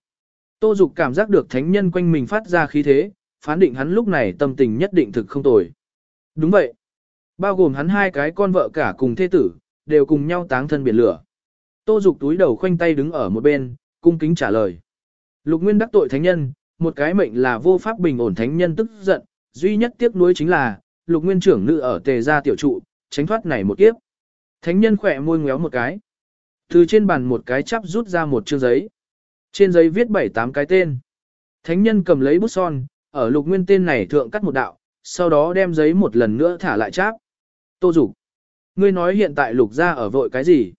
Tô Dục cảm giác được thánh nhân quanh mình phát ra khí thế, phán định hắn lúc này tâm tình nhất định thực không tồi. Đúng vậy. Bao gồm hắn hai cái con vợ cả cùng thế tử, đều cùng nhau táng thân biển lửa. Tô Dục túi đầu khoanh tay đứng ở một bên, cung kính trả lời. Lục Nguyên đắc tội thánh nhân, một cái mệnh là vô pháp bình ổn thánh nhân tức giận, duy nhất tiếc nuối chính là, Lục Nguyên trưởng nữ ở tề gia tiểu trụ, tránh thoát này một kiếp. Thánh nhân khỏe môi ngéo một cái. Từ trên bàn một cái chắp rút ra một chương giấy. Trên giấy viết bảy tám cái tên. Thánh nhân cầm lấy bút son, ở lục nguyên tên này thượng cắt một đạo, sau đó đem giấy một lần nữa thả lại cháp. Tô Dục, ngươi nói hiện tại lục gia ở vội cái gì?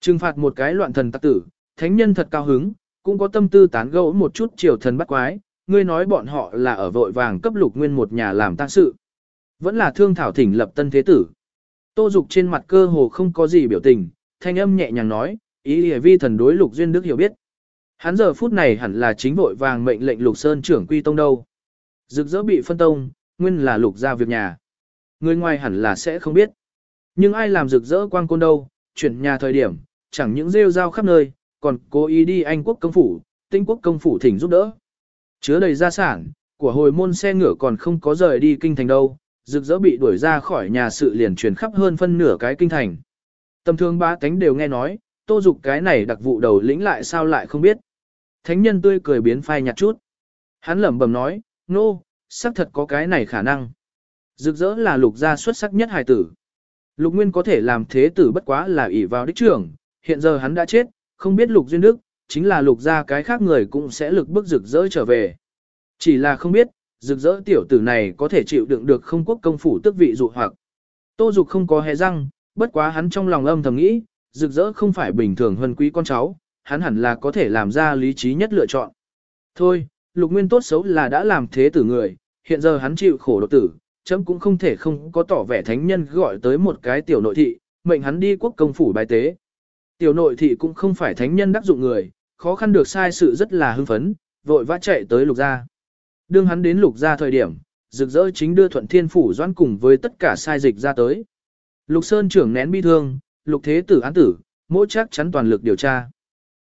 Trừng phạt một cái loạn thần tắc tử, thánh nhân thật cao hứng, cũng có tâm tư tán gẫu một chút triều thần bắt quái, ngươi nói bọn họ là ở vội vàng cấp lục nguyên một nhà làm tang sự. Vẫn là thương thảo thỉnh lập tân thế tử. Tô Dục trên mặt cơ hồ không có gì biểu tình, thanh âm nhẹ nhàng nói, ý hề vi thần đối lục duyên đức hiểu biết. Hắn giờ phút này hẳn là chính vội vàng mệnh lệnh lục sơn trưởng quy tông đâu. Rực rỡ bị phân tông, nguyên là lục ra việc nhà. Người ngoài hẳn là sẽ không biết. Nhưng ai làm rực rỡ quang côn đâu, chuyển nhà thời điểm, chẳng những rêu rao khắp nơi, còn cố ý đi Anh quốc công phủ, tinh quốc công phủ thỉnh giúp đỡ. Chứa đầy gia sản, của hồi môn xe ngựa còn không có rời đi kinh thành đâu, rực rỡ bị đuổi ra khỏi nhà sự liền truyền khắp hơn phân nửa cái kinh thành. Tầm thương ba tánh đều nghe nói, tô dục cái này đặc vụ đầu lĩnh lại sao lại không biết. Thánh nhân tươi cười biến phai nhạt chút. Hắn lẩm bẩm nói, nô, no, xác thật có cái này khả năng. Rực rỡ là lục gia xuất sắc nhất hài tử. Lục Nguyên có thể làm thế tử bất quá là ỷ vào đích trưởng, hiện giờ hắn đã chết, không biết lục duyên đức, chính là lục gia cái khác người cũng sẽ lực bức rực rỡ trở về. Chỉ là không biết, rực rỡ tiểu tử này có thể chịu đựng được không quốc công phủ tức vị dụ hoặc. Tô dục không có hề răng, bất quá hắn trong lòng âm thầm nghĩ, rực rỡ không phải bình thường hơn quý con cháu, hắn hẳn là có thể làm ra lý trí nhất lựa chọn. Thôi, lục nguyên tốt xấu là đã làm thế tử người, hiện giờ hắn chịu khổ độc tử, chấm cũng không thể không có tỏ vẻ thánh nhân gọi tới một cái tiểu nội thị, mệnh hắn đi quốc công phủ bài tế. Tiểu nội thị cũng không phải thánh nhân đắc dụng người, khó khăn được sai sự rất là hưng phấn, vội vã chạy tới lục gia. Đương hắn đến lục gia thời điểm, rực rỡ chính đưa thuận thiên phủ doãn cùng với tất cả sai dịch ra tới. Lục Sơn trưởng nén bi thương, lục thế tử án tử, mỗi chắc chắn toàn lực điều tra.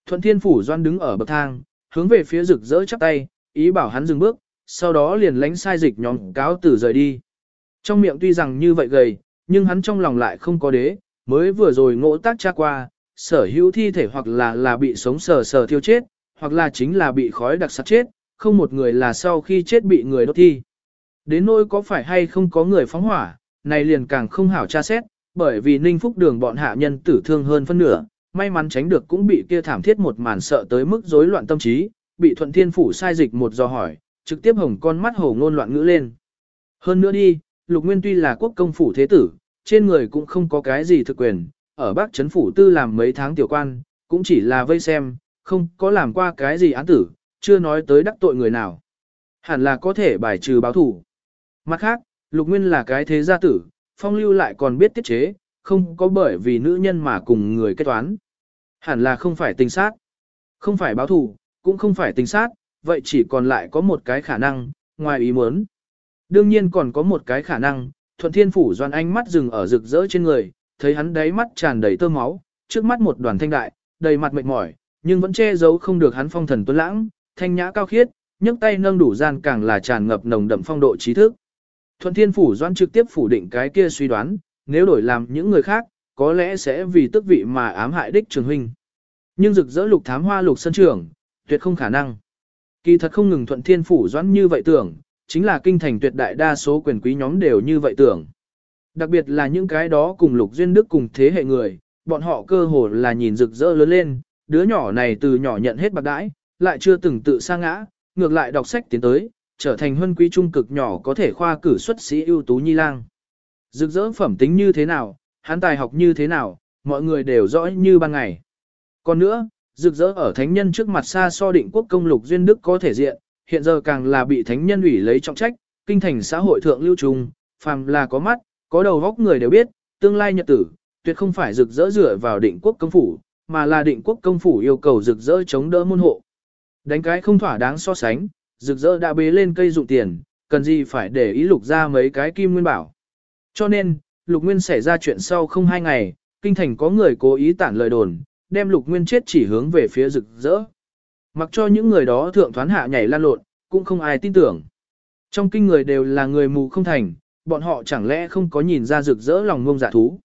Thuận thiên phủ doãn đứng ở bậc thang, hướng về phía rực rỡ chắp tay, ý bảo hắn dừng bước, sau đó liền lánh sai dịch nhóm cáo tử rời đi. Trong miệng tuy rằng như vậy gầy, nhưng hắn trong lòng lại không có đế, mới vừa rồi ngỗ tác tra qua, sở hữu thi thể hoặc là là bị sống sờ sờ thiêu chết, hoặc là chính là bị khói đặc sắt chết, không một người là sau khi chết bị người đốt thi. Đến nỗi có phải hay không có người phóng hỏa, này liền càng không hảo tra xét, bởi vì Ninh Phúc Đường bọn hạ nhân tử thương hơn phân nửa, may mắn tránh được cũng bị kia thảm thiết một màn sợ tới mức rối loạn tâm trí, bị Thuận Thiên phủ sai dịch một do hỏi, trực tiếp hồng con mắt hổ ngôn loạn ngữ lên. Hơn nữa đi, Lục Nguyên tuy là quốc công phủ thế tử, trên người cũng không có cái gì thực quyền, ở Bắc Trấn Phủ Tư làm mấy tháng tiểu quan, cũng chỉ là vây xem, không có làm qua cái gì án tử, chưa nói tới đắc tội người nào. Hẳn là có thể bài trừ báo thủ. Mặt khác, Lục Nguyên là cái thế gia tử, phong lưu lại còn biết tiết chế, không có bởi vì nữ nhân mà cùng người kết toán. Hẳn là không phải tình sát, không phải báo thủ, cũng không phải tình sát, vậy chỉ còn lại có một cái khả năng, ngoài ý muốn. Đương nhiên còn có một cái khả năng, thuận thiên phủ doan ánh mắt dừng ở rực rỡ trên người, thấy hắn đáy mắt tràn đầy tơ máu, trước mắt một đoàn thanh đại, đầy mặt mệt mỏi, nhưng vẫn che giấu không được hắn phong thần tuấn lãng, thanh nhã cao khiết, nhấc tay nâng đủ gian càng là tràn ngập nồng đậm phong độ trí thức. Thuận Thiên phủ doãn trực tiếp phủ định cái kia suy đoán, nếu đổi làm những người khác, có lẽ sẽ vì tức vị mà ám hại đích trường huynh. Nhưng rực rỡ lục thám hoa lục sân trưởng, tuyệt không khả năng. Kỳ thật không ngừng Thuận Thiên phủ doãn như vậy tưởng, chính là kinh thành tuyệt đại đa số quyền quý nhóm đều như vậy tưởng. Đặc biệt là những cái đó cùng Lục Duyên Đức cùng thế hệ người, bọn họ cơ hồ là nhìn rực rỡ lớn lên, đứa nhỏ này từ nhỏ nhận hết bạc đãi, lại chưa từng tự sa ngã, ngược lại đọc sách tiến tới, trở thành huân quý trung cực nhỏ có thể khoa cử xuất sĩ ưu tú nhi lang. Rực rỡ phẩm tính như thế nào, hắn tài học như thế nào, mọi người đều rõ như ban ngày. Còn nữa, rực rỡ ở thánh nhân trước mặt xa so định quốc công lục duyên đức có thể diện, hiện giờ càng là bị thánh nhân ủy lấy trọng trách, kinh thành xã hội thượng lưu trùng, phàm là có mắt, có đầu góc người đều biết, tương lai nhật tử, tuyệt không phải rực rỡ rửa vào định quốc công phủ, mà là định quốc công phủ yêu cầu rực rỡ chống đỡ môn hộ. Đánh cái không thỏa đáng so sánh, rực rỡ đã bế lên cây dụng tiền, cần gì phải để ý lục ra mấy cái kim nguyên bảo. Cho nên, lục nguyên xảy ra chuyện sau không hai ngày, kinh thành có người cố ý tản lời đồn, đem lục nguyên chết chỉ hướng về phía rực rỡ. mặc cho những người đó thượng thoán hạ nhảy lan lộn, cũng không ai tin tưởng. Trong kinh người đều là người mù không thành, bọn họ chẳng lẽ không có nhìn ra rực rỡ lòng ngông giả thú.